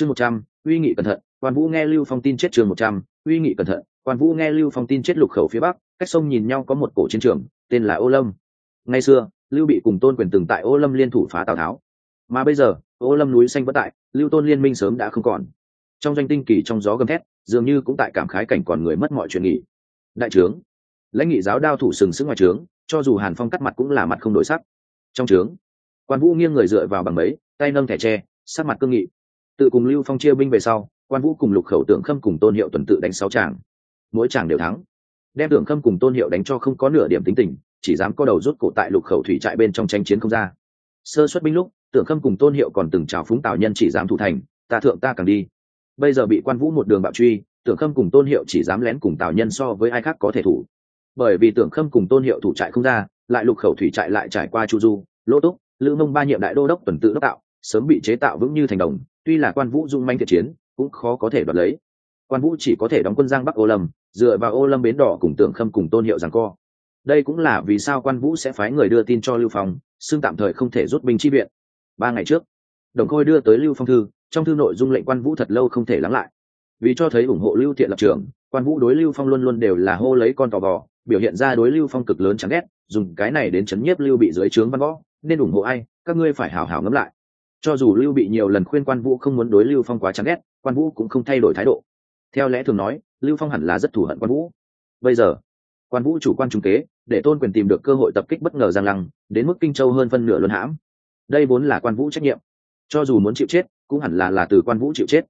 chương một trăm, uy nghị cẩn thận, quan vũ nghe lưu phong tin chết chương một trăm, uy nghị cẩn thận, quan vũ nghe lưu phong tin chết lục khẩu phía bắc, cách sông nhìn nhau có một cổ chiến trường, tên là ô lâm. Ngày xưa, lưu bị cùng tôn quyền từng tại ô lâm liên thủ phá tào tháo. Mà bây giờ, ô lâm núi xanh vất tại, lưu tôn liên minh sớm đã không còn. Trong danh tinh kỳ trong gió gầm thét, dường như cũng tại cảm khái cảnh còn người mất mọi chuyện nghỉ. Đại trướng. Lãnh nghị giáo đao thủ sừng sững ngoài trướng, cho dù hàn phong cắt mặt cũng là mặt không đổi sắc. Trong trướng, quan vũ nghiêng người dựa vào bằng mấy, tay nâng thẻ tre sát mặt cương nghị tự cùng lưu phong chia binh về sau, quan vũ cùng lục khẩu tưởng khâm cùng tôn hiệu tuần tự đánh sáu tràng. Mỗi tràng đều thắng. Đem tưởng khâm cùng tôn hiệu đánh cho không có nửa điểm tính tình, chỉ dám có đầu rút cổ tại lục khẩu thủy trại bên trong tranh chiến không ra. Sơ xuất binh lúc, tưởng khâm cùng tôn hiệu còn từng trào phúng tào nhân chỉ dám thủ thành, ta thượng ta càng đi. Bây giờ bị quan vũ một đường bạo truy, tưởng khâm cùng tôn hiệu chỉ dám lén cùng tào nhân so với ai khác có thể thủ. Bởi vì tưởng khâm cùng tôn hiệu thủ trại không ra, lại lục khẩu thủy trại lại trải qua chu du, lỗ túc, lữ mông ba nhiệm đại đô đốc tuần tự đốc tạo sớm bị chế tạo vững như thành đồng, tuy là quan vũ dung manh thiện chiến, cũng khó có thể đoạt lấy. Quan vũ chỉ có thể đóng quân giang bắc ô lâm, dựa vào ô lâm bến đỏ cùng tượng khâm cùng tôn hiệu rằng co. Đây cũng là vì sao quan vũ sẽ phái người đưa tin cho lưu phong, xưng tạm thời không thể rút binh chi viện. Ba ngày trước, đồng khôi đưa tới lưu phong thư, trong thư nội dung lệnh quan vũ thật lâu không thể lắng lại. Vì cho thấy ủng hộ lưu thiện lập trường, quan vũ đối lưu phong luôn luôn đều là hô lấy con tò vò biểu hiện ra đối lưu phong cực lớn chán ghét, dùng cái này đến chấn nhiếp lưu bị dưới trướng văn võ, nên ủng hộ ai, các ngươi phải hào hào ngẫm lại cho dù lưu bị nhiều lần khuyên quan vũ không muốn đối lưu phong quá chán ghét, quan vũ cũng không thay đổi thái độ. Theo lẽ thường nói, lưu phong hẳn là rất thù hận quan vũ. Bây giờ, quan vũ chủ quan trung kế, để tôn quyền tìm được cơ hội tập kích bất ngờ giang lăng, đến mức kinh châu hơn phân nửa luân hãm. Đây vốn là quan vũ trách nhiệm. Cho dù muốn chịu chết, cũng hẳn là là từ quan vũ chịu chết.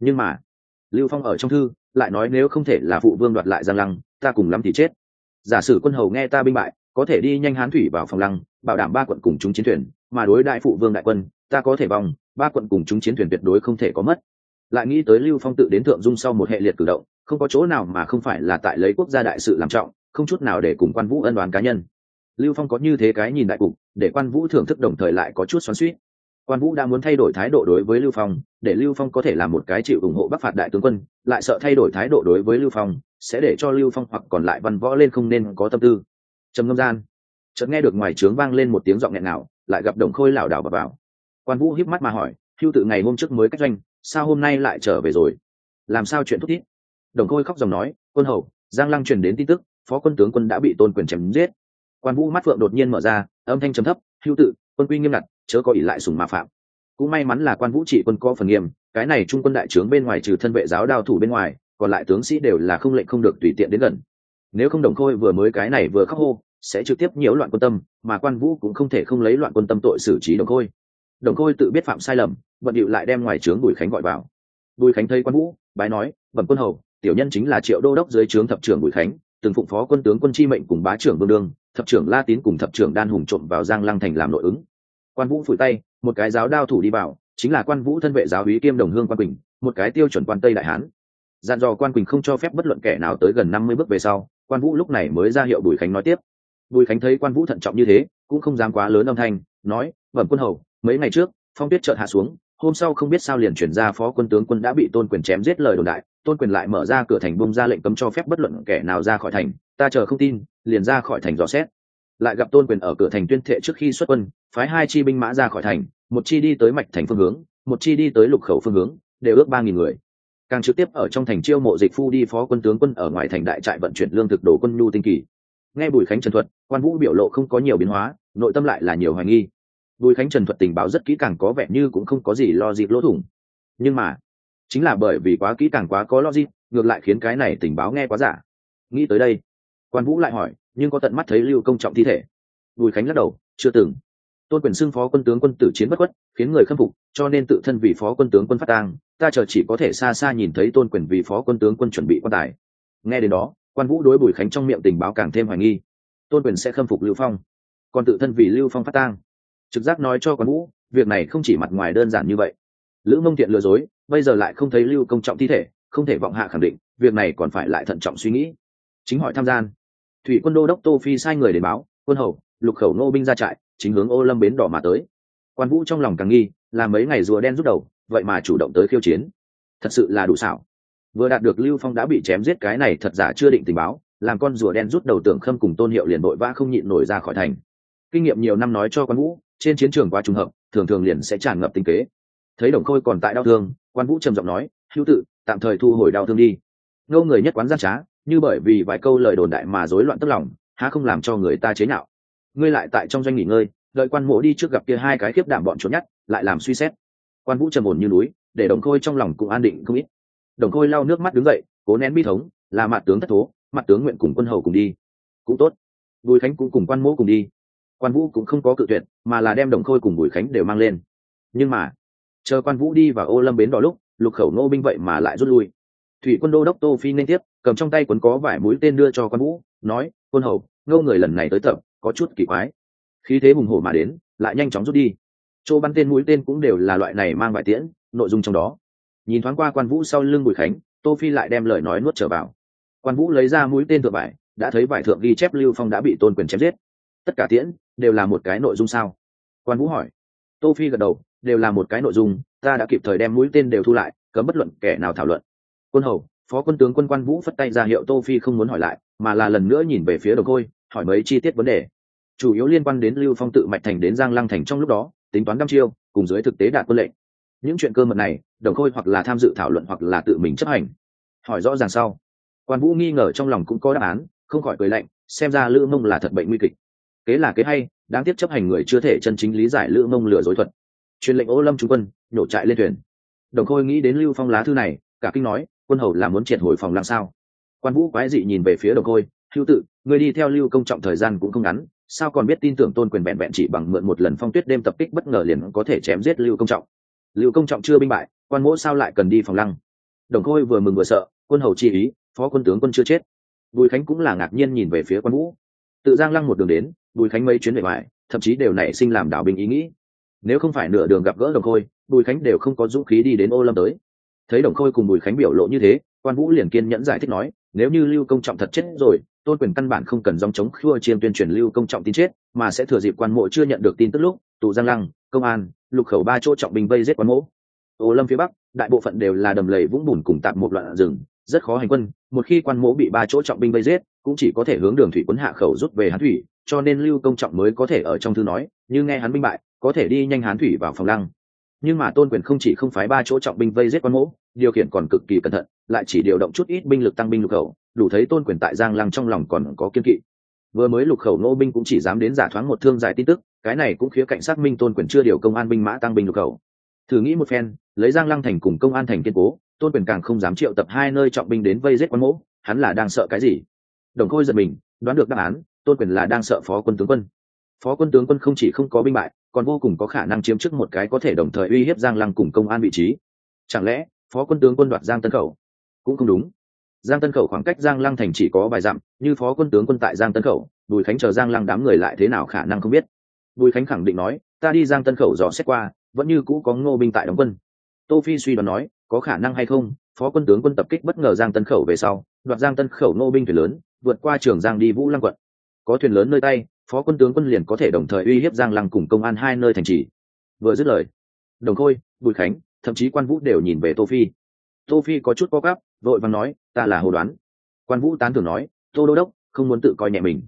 Nhưng mà, lưu phong ở trong thư, lại nói nếu không thể là phụ vương đoạt lại giang lăng, ta cùng lắm thì chết. Giả sử quân hầu nghe ta binh bại, có thể đi nhanh hán thủy vào phòng lăng, bảo đảm ba quận cùng chúng chiến thuyền mà đối đại phụ vương đại quân, ta có thể vòng, ba quận cùng chúng chiến thuyền tuyệt đối không thể có mất. Lại nghĩ tới lưu phong tự đến thượng dung sau một hệ liệt cử động, không có chỗ nào mà không phải là tại lấy quốc gia đại sự làm trọng, không chút nào để cùng quan vũ ân đoán cá nhân. Lưu phong có như thế cái nhìn đại cục, để quan vũ thưởng thức đồng thời lại có chút xoắn suýt quan vũ đã muốn thay đổi thái độ đối với lưu phong, để lưu phong có thể là một cái chịu ủng hộ bắc phạt đại tướng quân, lại sợ thay đổi thái độ đối với lưu phong, sẽ để cho lưu phong hoặc còn lại văn võ lên không nên có tâm tư. Trầm ngâm gian, chợt nghe được ngoài trướng vang lên một tiếng giọng nghẹn nào lại gặp đồng khôi lảo đảo vào, vào. quan vũ híp mắt mà hỏi hưu tự ngày hôm trước mới cách doanh sao hôm nay lại trở về rồi? Làm sao chuyện thúc thiết đồng khôi khóc dòng nói quân hầu giang lăng truyền đến tin tức phó quân tướng quân đã bị tôn quyền chém giết. Quan vũ mắt phượng đột nhiên mở ra âm thanh trầm thấp hưu tự quân quy nghiêm ngặt chớ có ỷ lại sùng mà phạm. Cũng may mắn là quan vũ trị quân có phần nghiêm cái này trung quân đại trướng bên ngoài trừ thân vệ giáo đao thủ bên ngoài còn lại tướng sĩ đều là không lệnh không được tùy tiện đến gần. Nếu không đồng khôi vừa mới cái này vừa khóc hô sẽ trực tiếp nhiễu loạn quân tâm, mà quan vũ cũng không thể không lấy loạn quân tâm tội xử trí đồng khôi. Đồng khôi tự biết phạm sai lầm, vận điệu lại đem ngoài trướng bùi khánh gọi vào. Bùi khánh thấy quan vũ, bái nói, bẩm quân hầu, tiểu nhân chính là triệu đô đốc dưới trướng thập trưởng bùi khánh, từng phụng phó quân tướng quân chi mệnh cùng bá trưởng vương đương, thập trưởng la tín cùng thập trưởng đan hùng trộm vào giang lăng thành làm nội ứng. Quan vũ phủi tay, một cái giáo đao thủ đi vào, chính là quan vũ thân vệ giáo úy kiêm đồng hương quan quỳnh, một cái tiêu chuẩn quan tây đại hán. Dặn dò quan quỳnh không cho phép bất luận kẻ nào tới gần năm mươi bước về sau, quan vũ lúc này mới ra hiệu bùi khánh nói tiếp bùi khánh thấy quan vũ thận trọng như thế, cũng không dám quá lớn âm thanh, nói, bẩm quân hầu, mấy ngày trước, phong tuyết chợt hạ xuống, hôm sau không biết sao liền chuyển ra phó quân tướng quân đã bị tôn quyền chém giết lời đồn đại, tôn quyền lại mở ra cửa thành bông ra lệnh cấm cho phép bất luận kẻ nào ra khỏi thành, ta chờ không tin, liền ra khỏi thành dò xét. Lại gặp tôn quyền ở cửa thành tuyên thệ trước khi xuất quân, phái hai chi binh mã ra khỏi thành, một chi đi tới mạch thành phương hướng, một chi đi tới lục khẩu phương hướng, đều ước ba nghìn người. Càng trực tiếp ở trong thành chiêu mộ dịch phu đi phó quân tướng quân ở ngoài thành đại trại vận chuyển lương thực đồ quân nhu tinh kỳ nghe bùi khánh trần thuật, quan vũ biểu lộ không có nhiều biến hóa, nội tâm lại là nhiều hoài nghi. Bùi khánh trần thuật tình báo rất kỹ càng có vẻ như cũng không có gì lo dịp lỗ thủng. Nhưng mà, chính là bởi vì quá kỹ càng quá có lo dịp ngược lại khiến cái này tình báo nghe quá giả. Nghĩ tới đây, quan vũ lại hỏi, nhưng có tận mắt thấy lưu công trọng thi thể? Bùi khánh lắc đầu, chưa từng. Tôn quyền xưng phó quân tướng quân tử chiến bất khuất, khiến người khâm phục, cho nên tự thân vì phó quân tướng quân phát tang, ta chờ chỉ có thể xa xa nhìn thấy tôn quyền vì phó quân tướng quân chuẩn bị quan tài. Nghe đến đó quan vũ đối bùi khánh trong miệng tình báo càng thêm hoài nghi. Tôn quyền sẽ khâm phục lưu phong, còn tự thân vì lưu phong phát tang. Trực giác nói cho quan vũ, việc này không chỉ mặt ngoài đơn giản như vậy. Lữ mông tiện lừa dối, bây giờ lại không thấy lưu công trọng thi thể, không thể vọng hạ khẳng định, việc này còn phải lại thận trọng suy nghĩ. Chính hỏi tham gian, thủy quân đô đốc tô phi sai người đến báo, quân hầu, lục khẩu nô binh ra trại, chính hướng ô lâm bến đỏ mà tới. Quan vũ trong lòng càng nghi, là mấy ngày rùa đen rút đầu, vậy mà chủ động tới khiêu chiến. Thật sự là đủ xảo vừa đạt được lưu phong đã bị chém giết cái này thật giả chưa định tình báo, làm con rùa đen rút đầu tưởng khâm cùng tôn hiệu liền vội vã không nhịn nổi ra khỏi thành. Kinh nghiệm nhiều năm nói cho quan vũ, trên chiến trường quá trùng hợp, thường thường liền sẽ tràn ngập tinh kế. Thấy đồng khôi còn tại đau thương, quan vũ trầm giọng nói, hữu tự, tạm thời thu hồi đau thương đi. Ngô người nhất quán gian trá, như bởi vì vài câu lời đồn đại mà rối loạn tức lòng, há không làm cho người ta chế nhạo. Ngươi lại tại trong doanh nghỉ ngơi, đợi quan mộ đi trước gặp kia hai cái khiếp đảm bọn trốn nhất lại làm suy xét. Quan vũ trầm ổn như núi, để đồng khôi trong lòng cũng an định không ít đồng khôi lau nước mắt đứng dậy, cố nén bi thống, là mặt tướng thất thố mặt tướng nguyện cùng quân hầu cùng đi. Cũng tốt. Bùi khánh cũng cùng quan mỗ cùng đi. Quan vũ cũng không có cự tuyệt, mà là đem đồng khôi cùng bùi khánh đều mang lên. Nhưng mà, chờ quan vũ đi vào ô lâm bến đỏ lúc, lục khẩu nô binh vậy mà lại rút lui. Thủy quân đô đốc tô phi nên tiếp, cầm trong tay quấn có vải mũi tên đưa cho quan vũ, nói, quân hầu, ngô người lần này tới tập, có chút kỳ quái. Khí thế hùng hổ mà đến, lại nhanh chóng rút đi. Chỗ bắn tên mũi tên cũng đều là loại này mang vải tiễn, nội dung trong đó nhìn thoáng qua quan vũ sau lưng bùi khánh, tô phi lại đem lời nói nuốt trở vào. Quan vũ lấy ra mũi tên thượng vải đã thấy vải thượng ghi chép lưu phong đã bị tôn quyền chém giết. Tất cả tiễn đều là một cái nội dung sao? Quan vũ hỏi. Tô phi gật đầu, đều là một cái nội dung, ta đã kịp thời đem mũi tên đều thu lại, cấm bất luận kẻ nào thảo luận. Quân hầu, phó quân tướng quân quan vũ phất tay ra hiệu tô phi không muốn hỏi lại, mà là lần nữa nhìn về phía đầu khôi hỏi mấy chi tiết vấn đề. Chủ yếu liên quan đến lưu phong tự mạch thành đến giang lăng thành trong lúc đó, tính toán đăm chiêu, cùng dưới thực tế đạt quân lệnh. Những chuyện cơ mật này đồng khôi hoặc là tham dự thảo luận hoặc là tự mình chấp hành. Hỏi rõ ràng sau, quan vũ nghi ngờ trong lòng cũng có đáp án, không khỏi cười lạnh, xem ra lữ mông là thật bệnh nguy kịch. Kế là kế hay, đáng tiếc chấp hành người chưa thể chân chính lý giải lữ mông lừa dối thuật. Truyền lệnh ô lâm trung quân, nhổ trại lên thuyền. Đồng khôi nghĩ đến lưu phong lá thư này, cả kinh nói, quân hầu là muốn triệt hồi phòng làm sao. Quan vũ quái dị nhìn về phía đồng khôi hữu tự, người đi theo lưu công trọng thời gian cũng không ngắn, sao còn biết tin tưởng tôn quyền vẹn vẹn chỉ bằng mượn một lần phong tuyết đêm tập kích bất ngờ liền có thể chém giết lưu công trọng? Lưu công trọng chưa binh bại quan mỗ sao lại cần đi phòng lăng? Đồng khôi vừa mừng vừa sợ, quân hầu chi ý, phó quân tướng quân chưa chết. Bùi khánh cũng là ngạc nhiên nhìn về phía quan vũ tự giang lăng một đường đến, bùi khánh mấy chuyến về ngoài, thậm chí đều nảy sinh làm đảo binh ý nghĩ. Nếu không phải nửa đường gặp gỡ đồng khôi, bùi khánh đều không có dũng khí đi đến ô lâm tới. Thấy đồng khôi cùng bùi khánh biểu lộ như thế, quan vũ liền kiên nhẫn giải thích nói, nếu như lưu công trọng thật chết rồi, tôn quyền căn bản không cần dòng chống khua chiêm tuyên truyền lưu công trọng tin chết, mà sẽ thừa dịp quan mộ chưa nhận được tin tức lúc tụ giang lăng, công an, lục khẩu ba chỗ trọng binh vây giết quan mộ ô lâm phía bắc, đại bộ phận đều là đầm lầy vũng bùn cùng tạm một loạn rừng, rất khó hành quân, một khi quan mỗ bị ba chỗ trọng binh vây giết, cũng chỉ có thể hướng đường thủy quân hạ khẩu rút về hán thủy, cho nên lưu công trọng mới có thể ở trong thư nói, như nghe hắn binh bại, có thể đi nhanh hán thủy vào phòng lăng. Nhưng mà tôn quyền không chỉ không phái ba chỗ trọng binh vây giết quan mỗ, điều khiển còn cực kỳ cẩn thận, lại chỉ điều động chút ít binh lực tăng binh lục khẩu, đủ thấy tôn quyền tại giang lăng trong lòng còn có kiên kỵ. Vừa mới lục khẩu nô binh cũng chỉ dám đến giả thoáng một thương giải tin tức, cái này cũng khía cạnh xác minh tôn quyền chưa điều công an binh mã tăng binh lục khẩu thử nghĩ một phen, lấy giang lăng thành cùng công an thành kiên cố, tôn quyền càng không dám triệu tập hai nơi trọng binh đến vây giết quan mỗ, hắn là đang sợ cái gì? Đồng khôi giật mình, đoán được đáp án, tôn quyền là đang sợ phó quân tướng quân. Phó quân tướng quân không chỉ không có binh bại, còn vô cùng có khả năng chiếm chức một cái có thể đồng thời uy hiếp giang lăng cùng công an vị trí. Chẳng lẽ, phó quân tướng quân đoạt giang tân khẩu? Cũng không đúng. Giang tân khẩu khoảng cách giang lăng thành chỉ có vài dặm, như phó quân tướng quân tại giang tân khẩu, bùi khánh chờ giang lăng đám người lại thế nào khả năng không biết. Bùi khánh khẳng định nói, ta đi giang tân khẩu dò xét qua vẫn như cũ có ngô binh tại đóng quân. Tô phi suy đoán nói, có khả năng hay không, phó quân tướng quân tập kích bất ngờ giang tân khẩu về sau, đoạt giang tân khẩu ngô binh thuyền lớn, vượt qua trường giang đi vũ lăng quận. Có thuyền lớn nơi tay, phó quân tướng quân liền có thể đồng thời uy hiếp giang lăng cùng công an hai nơi thành trì. Vừa dứt lời, đồng khôi, bùi khánh, thậm chí quan vũ đều nhìn về tô phi. Tô phi có chút co gắp vội vàng nói, ta là hồ đoán. Quan vũ tán thưởng nói, tô đô đốc, không muốn tự coi nhẹ mình.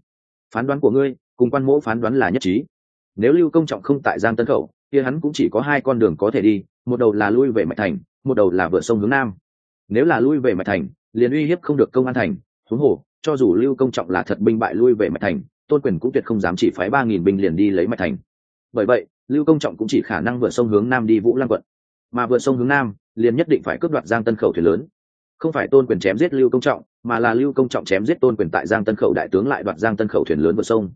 Phán đoán của ngươi, cùng quan mỗ phán đoán là nhất trí. Nếu lưu công trọng không tại giang tân khẩu kia hắn cũng chỉ có hai con đường có thể đi, một đầu là lui về mạch thành, một đầu là vượt sông hướng nam. Nếu là lui về mạch thành, liền uy hiếp không được công an thành, huống hồ, cho dù lưu công trọng là thật binh bại lui về mạch thành, tôn quyền cũng tuyệt không dám chỉ phái ba nghìn binh liền đi lấy mạch thành. Bởi vậy, lưu công trọng cũng chỉ khả năng vượt sông hướng nam đi vũ lăng quận. Mà vượt sông hướng nam, liền nhất định phải cướp đoạt giang tân khẩu thuyền lớn. Không phải tôn quyền chém giết lưu công trọng, mà là lưu công trọng chém giết tôn quyền tại giang tân khẩu đại tướng lại đoạt giang tân khẩu thuyền lớn vượt sông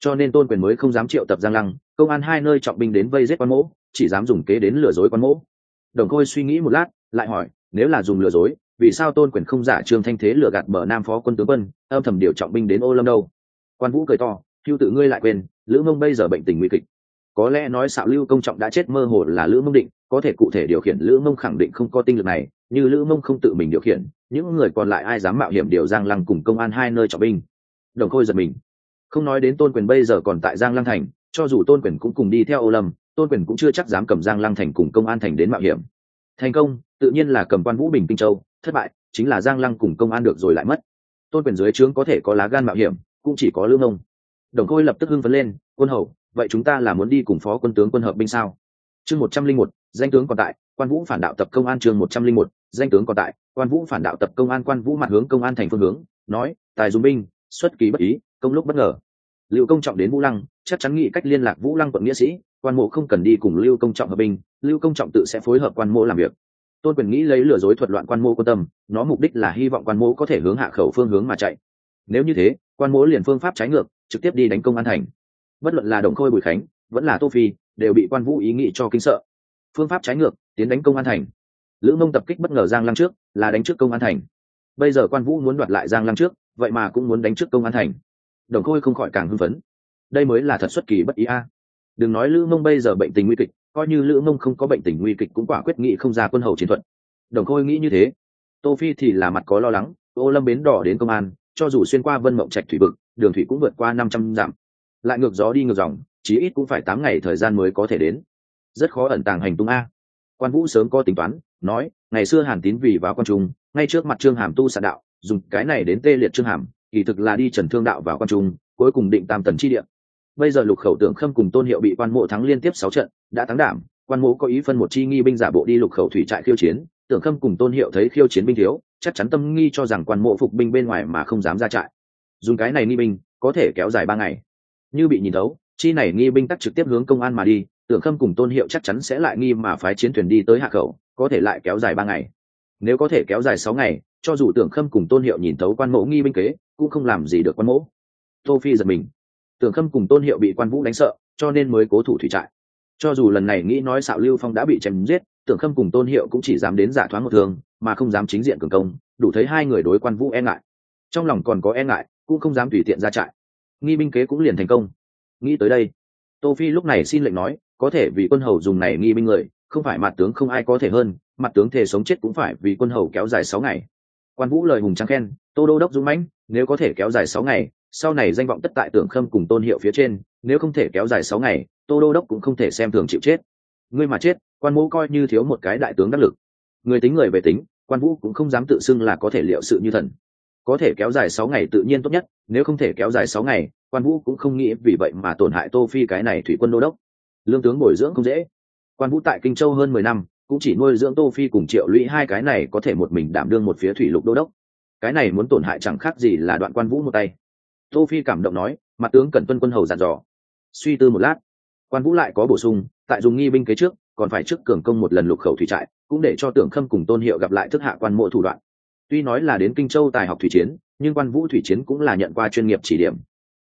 cho nên tôn quyền mới không dám triệu tập giang lăng, công an hai nơi trọng binh đến vây giết quan mỗ, chỉ dám dùng kế đến lừa dối quan mỗ. Đồng khôi suy nghĩ một lát, lại hỏi, nếu là dùng lừa dối, vì sao tôn quyền không giả trương thanh thế lừa gạt bờ nam phó quân tướng quân, âm thầm điều trọng binh đến ô lâm đâu? Quan vũ cười to, hưu tự ngươi lại quên, lữ mông bây giờ bệnh tình nguy kịch. Có lẽ nói xạo lưu công trọng đã chết mơ hồ là lữ mông định, có thể cụ thể điều khiển lữ mông khẳng định không có tinh lực này, như lữ mông không tự mình điều khiển, những người còn lại ai dám mạo hiểm điều giang lăng cùng công an hai nơi trọng binh? Đồng khôi giật mình không nói đến tôn quyền bây giờ còn tại giang lăng thành, cho dù tôn quyền cũng cùng đi theo ô lâm, tôn quyền cũng chưa chắc dám cầm giang lăng thành cùng công an thành đến mạo hiểm. Thành công, tự nhiên là cầm quan vũ bình kinh châu, thất bại, chính là giang lăng cùng công an được rồi lại mất. Tôn quyền dưới trướng có thể có lá gan mạo hiểm, cũng chỉ có lương ông. Đồng khôi lập tức hưng phấn lên, quân hầu, vậy chúng ta là muốn đi cùng phó quân tướng quân hợp binh sao? Chương một trăm linh một, danh tướng còn tại, quan vũ phản đạo tập công an trường một trăm linh một, danh tướng còn tại, quan vũ phản đạo tập công an quan vũ mặt hướng công an thành phương hướng, nói, tài dùng binh xuất kỳ bất ý, công lúc bất ngờ. Lưu công trọng đến vũ lăng, chắc chắn nghĩ cách liên lạc vũ lăng quận nghĩa sĩ, quan mộ không cần đi cùng lưu công trọng hợp binh, lưu công trọng tự sẽ phối hợp quan mộ làm việc. Tôn quyền nghĩ lấy lừa dối thuật loạn quan mô quan tâm, nó mục đích là hy vọng quan mô có thể hướng hạ khẩu phương hướng mà chạy. Nếu như thế, quan mô liền phương pháp trái ngược, trực tiếp đi đánh công an thành. Bất luận là đồng khôi bùi khánh, vẫn là tô phi, đều bị quan vũ ý nghĩ cho kinh sợ. Phương pháp trái ngược, tiến đánh công an thành. Lữ mông tập kích bất ngờ giang lăng trước, là đánh trước công an thành. Bây giờ quan vũ muốn đoạt lại giang lăng trước vậy mà cũng muốn đánh trước công an thành. Đồng khôi không khỏi càng hưng phấn. Đây mới là thật xuất kỳ bất ý a. Đừng nói lữ mông bây giờ bệnh tình nguy kịch, coi như lữ mông không có bệnh tình nguy kịch cũng quả quyết nghị không ra quân hầu chiến thuật. Đồng khôi nghĩ như thế. Tô phi thì là mặt có lo lắng, ô lâm bến đỏ đến công an, cho dù xuyên qua vân mộng trạch thủy vực, đường thủy cũng vượt qua năm trăm dặm. Lại ngược gió đi ngược dòng, chí ít cũng phải tám ngày thời gian mới có thể đến. Rất khó ẩn tàng hành tung a. Quan vũ sớm có tính toán, nói, ngày xưa hàn tín vì vào quan trung, ngay trước mặt trương hàm tu sạn đạo dùng cái này đến tê liệt trương hàm, kỳ thực là đi trần thương đạo vào quan trung, cuối cùng định tam tần chi địa. Bây giờ lục khẩu tưởng khâm cùng tôn hiệu bị quan mộ thắng liên tiếp sáu trận, đã thắng đảm, quan mộ có ý phân một chi nghi binh giả bộ đi lục khẩu thủy trại khiêu chiến, tưởng khâm cùng tôn hiệu thấy khiêu chiến binh thiếu, chắc chắn tâm nghi cho rằng quan mộ phục binh bên ngoài mà không dám ra trại. Dùng cái này nghi binh, có thể kéo dài ba ngày. Như bị nhìn thấu, chi này nghi binh tắt trực tiếp hướng công an mà đi, tưởng khâm cùng tôn hiệu chắc chắn sẽ lại nghi mà phái chiến thuyền đi tới hạ khẩu, có thể lại kéo dài ba ngày. Nếu có thể kéo dài sáu ngày cho dù tưởng khâm cùng tôn hiệu nhìn thấu quan mẫu nghi binh kế, cũng không làm gì được quan mẫu. Tô phi giật mình. Tưởng khâm cùng tôn hiệu bị quan vũ đánh sợ, cho nên mới cố thủ thủy trại. Cho dù lần này nghĩ nói xạo lưu phong đã bị chém giết, tưởng khâm cùng tôn hiệu cũng chỉ dám đến giả thoáng một thường, mà không dám chính diện cường công, đủ thấy hai người đối quan vũ e ngại. Trong lòng còn có e ngại, cũng không dám tùy tiện ra trại. Nghi binh kế cũng liền thành công. Nghĩ tới đây, tô phi lúc này xin lệnh nói, có thể vì quân hầu dùng này nghi binh người, không phải mặt tướng không ai có thể hơn, mặt tướng thể sống chết cũng phải vì quân hầu kéo dài sáu ngày quan vũ lời hùng trắng khen, tô đô đốc dũng mãnh, nếu có thể kéo dài sáu ngày, sau này danh vọng tất tại tưởng khâm cùng tôn hiệu phía trên, nếu không thể kéo dài sáu ngày, tô đô đốc cũng không thể xem thường chịu chết. Ngươi mà chết, quan vũ coi như thiếu một cái đại tướng đắc lực. Người tính người về tính, quan vũ cũng không dám tự xưng là có thể liệu sự như thần. Có thể kéo dài sáu ngày tự nhiên tốt nhất, nếu không thể kéo dài sáu ngày, quan vũ cũng không nghĩ vì vậy mà tổn hại tô phi cái này thủy quân đô đốc. Lương tướng bồi dưỡng không dễ. Quan vũ tại kinh châu hơn mười năm cũng chỉ nuôi dưỡng tô phi cùng triệu lũy hai cái này có thể một mình đảm đương một phía thủy lục đô đốc. Cái này muốn tổn hại chẳng khác gì là đoạn quan vũ một tay. Tô phi cảm động nói, mặt tướng cần tuân quân hầu dặn dò. Suy tư một lát, quan vũ lại có bổ sung, tại dùng nghi binh kế trước, còn phải trước cường công một lần lục khẩu thủy trại, cũng để cho tưởng khâm cùng tôn hiệu gặp lại thức hạ quan mộ thủ đoạn. Tuy nói là đến kinh châu tài học thủy chiến, nhưng quan vũ thủy chiến cũng là nhận qua chuyên nghiệp chỉ điểm.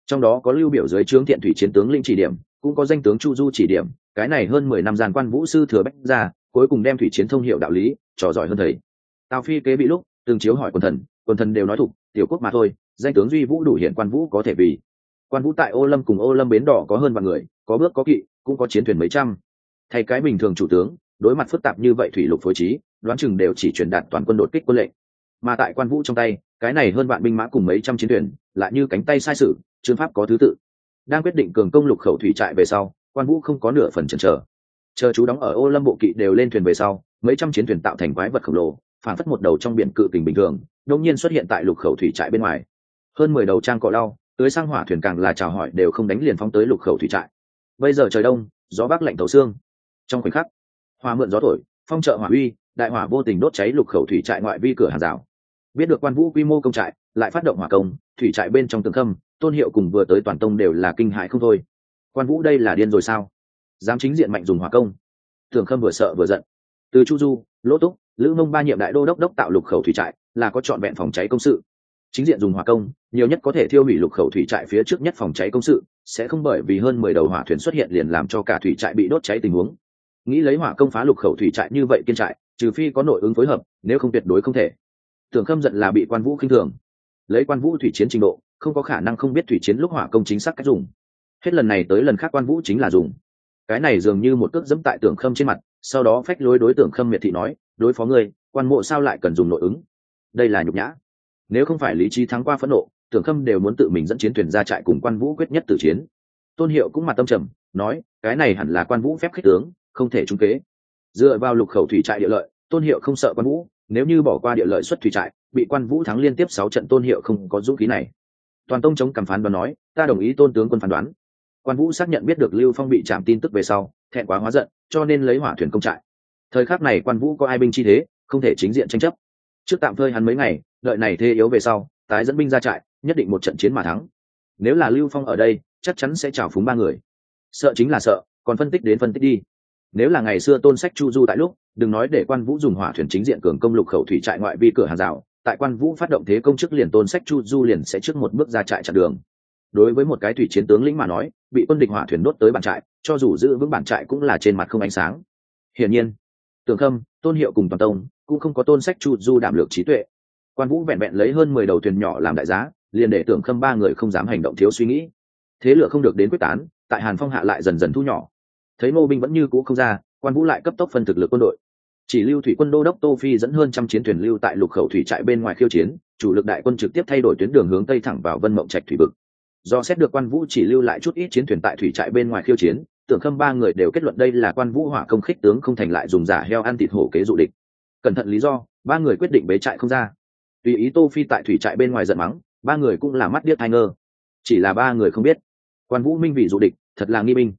Trong đó có lưu biểu dưới trướng thiện thủy chiến tướng linh chỉ điểm, cũng có danh tướng chu du chỉ điểm. Cái này hơn mười năm gian quan vũ sư thừa bách ra cuối cùng đem thủy chiến thông hiệu đạo lý trò giỏi hơn thầy. Tào phi kế bị lúc, từng chiếu hỏi quần thần quần thần đều nói thục, tiểu quốc mà thôi, danh tướng duy vũ đủ hiện quan vũ có thể vì. Quan vũ tại ô lâm cùng ô lâm bến đỏ có hơn vạn người, có bước có kỵ, cũng có chiến thuyền mấy trăm. Thay cái bình thường chủ tướng, đối mặt phức tạp như vậy thủy lục phối trí, đoán chừng đều chỉ truyền đạt toàn quân đột kích quân lệnh. Mà tại quan vũ trong tay, cái này hơn vạn binh mã cùng mấy trăm chiến thuyền, lại như cánh tay sai sự chương pháp có thứ tự. Đang quyết định cường công lục khẩu thủy trại về sau, quan vũ không có nửa phần chần chờ chờ chú đóng ở ô lâm bộ kỵ đều lên thuyền về sau, mấy trăm chiến thuyền tạo thành quái vật khổng lồ, phản phất một đầu trong biển cự kình bình thường đông nhiên xuất hiện tại lục khẩu thủy trại bên ngoài. Hơn mười đầu trang cọ lau, tưới sang hỏa thuyền càng là chào hỏi đều không đánh liền phóng tới lục khẩu thủy trại. Bây giờ trời đông, gió bắc lạnh thấu xương. Trong khoảnh khắc, hoa mượn gió thổi, phong trợ hỏa uy, đại hỏa vô tình đốt cháy lục khẩu thủy trại ngoại vi cửa hàng rào. Biết được quan vũ quy mô công trại, lại phát động hỏa công, thủy trại bên trong tường khâm tôn hiệu cùng vừa tới toàn tông đều là kinh hại không thôi. Quan vũ đây là điên rồi sao? Dám chính diện mạnh dùng hỏa công. Tường khâm vừa sợ vừa giận. Từ chu du, lỗ túc, lữ mông ba nhiệm đại đô đốc đốc tạo lục khẩu thủy trại, là có trọn vẹn phòng cháy công sự. Chính diện dùng hỏa công, nhiều nhất có thể thiêu hủy lục khẩu thủy trại phía trước nhất phòng cháy công sự, sẽ không bởi vì hơn mười đầu hỏa thuyền xuất hiện liền làm cho cả thủy trại bị đốt cháy tình huống. Nghĩ lấy hỏa công phá lục khẩu thủy trại như vậy kiên trại, trừ phi có nội ứng phối hợp, nếu không tuyệt đối không thể. Tưởng khâm giận là bị quan vũ khinh thường. Lấy quan vũ thủy chiến trình độ, không có khả năng không biết thủy chiến lúc hỏa công chính xác cách dùng. Hết lần này tới lần khác quan vũ chính là dùng cái này dường như một cước dẫm tại tưởng khâm trên mặt, sau đó phách lối đối tượng khâm miệt thị nói, đối phó ngươi, quan mộ sao lại cần dùng nội ứng? Đây là nhục nhã. Nếu không phải lý trí thắng qua phẫn nộ, tưởng khâm đều muốn tự mình dẫn chiến thuyền ra trại cùng quan vũ quyết nhất tử chiến. Tôn hiệu cũng mặt tâm trầm, nói, cái này hẳn là quan vũ phép khích tướng, không thể trung kế. Dựa vào lục khẩu thủy trại địa lợi, tôn hiệu không sợ quan vũ, nếu như bỏ qua địa lợi xuất thủy trại, bị quan vũ thắng liên tiếp sáu trận tôn hiệu không có dũng khí này. Toàn tông chống cảm phán đoán nói, ta đồng ý tôn tướng quân phán đoán quan vũ xác nhận biết được lưu phong bị chạm tin tức về sau thẹn quá hóa giận cho nên lấy hỏa thuyền công trại thời khắc này quan vũ có ai binh chi thế không thể chính diện tranh chấp trước tạm phơi hắn mấy ngày đợi này thế yếu về sau tái dẫn binh ra trại nhất định một trận chiến mà thắng nếu là lưu phong ở đây chắc chắn sẽ trào phúng ba người sợ chính là sợ còn phân tích đến phân tích đi nếu là ngày xưa tôn sách chu du tại lúc đừng nói để quan vũ dùng hỏa thuyền chính diện cường công lục khẩu thủy trại ngoại vi cửa hàng rào tại quan vũ phát động thế công chức liền tôn sách chu du liền sẽ trước một bước ra trại chặn đường đối với một cái thủy chiến tướng lĩnh mà nói, bị quân địch hỏa thuyền đốt tới bản trại, cho dù giữ vững bản trại cũng là trên mặt không ánh sáng. Hiển nhiên tường khâm, tôn hiệu cùng toàn tông cũng không có tôn sách chu du đảm lược trí tuệ. Quan vũ vẹn vẹn lấy hơn mười đầu thuyền nhỏ làm đại giá, liền để tưởng khâm ba người không dám hành động thiếu suy nghĩ. Thế lửa không được đến quyết tán, tại hàn phong hạ lại dần dần thu nhỏ. Thấy ngô binh vẫn như cũ không ra, quan vũ lại cấp tốc phân thực lực quân đội. Chỉ lưu thủy quân đô đốc tô phi dẫn hơn trăm chiến thuyền lưu tại lục khẩu thủy trại bên ngoài khiêu chiến, chủ lực đại quân trực tiếp thay đổi tuyến đường hướng tây thẳng vào vân mộng trạch thủy vực do xét được quan vũ chỉ lưu lại chút ít chiến thuyền tại thủy trại bên ngoài khiêu chiến, tưởng khâm ba người đều kết luận đây là quan vũ hỏa công khích tướng không thành lại dùng giả heo ăn thịt hổ kế dụ địch. Cẩn thận lý do, ba người quyết định bế trại không ra. Tùy ý tô phi tại thủy trại bên ngoài giận mắng, ba người cũng là mắt điếc hai ngơ. Chỉ là ba người không biết, quan vũ minh vị dụ địch, thật là nghi minh.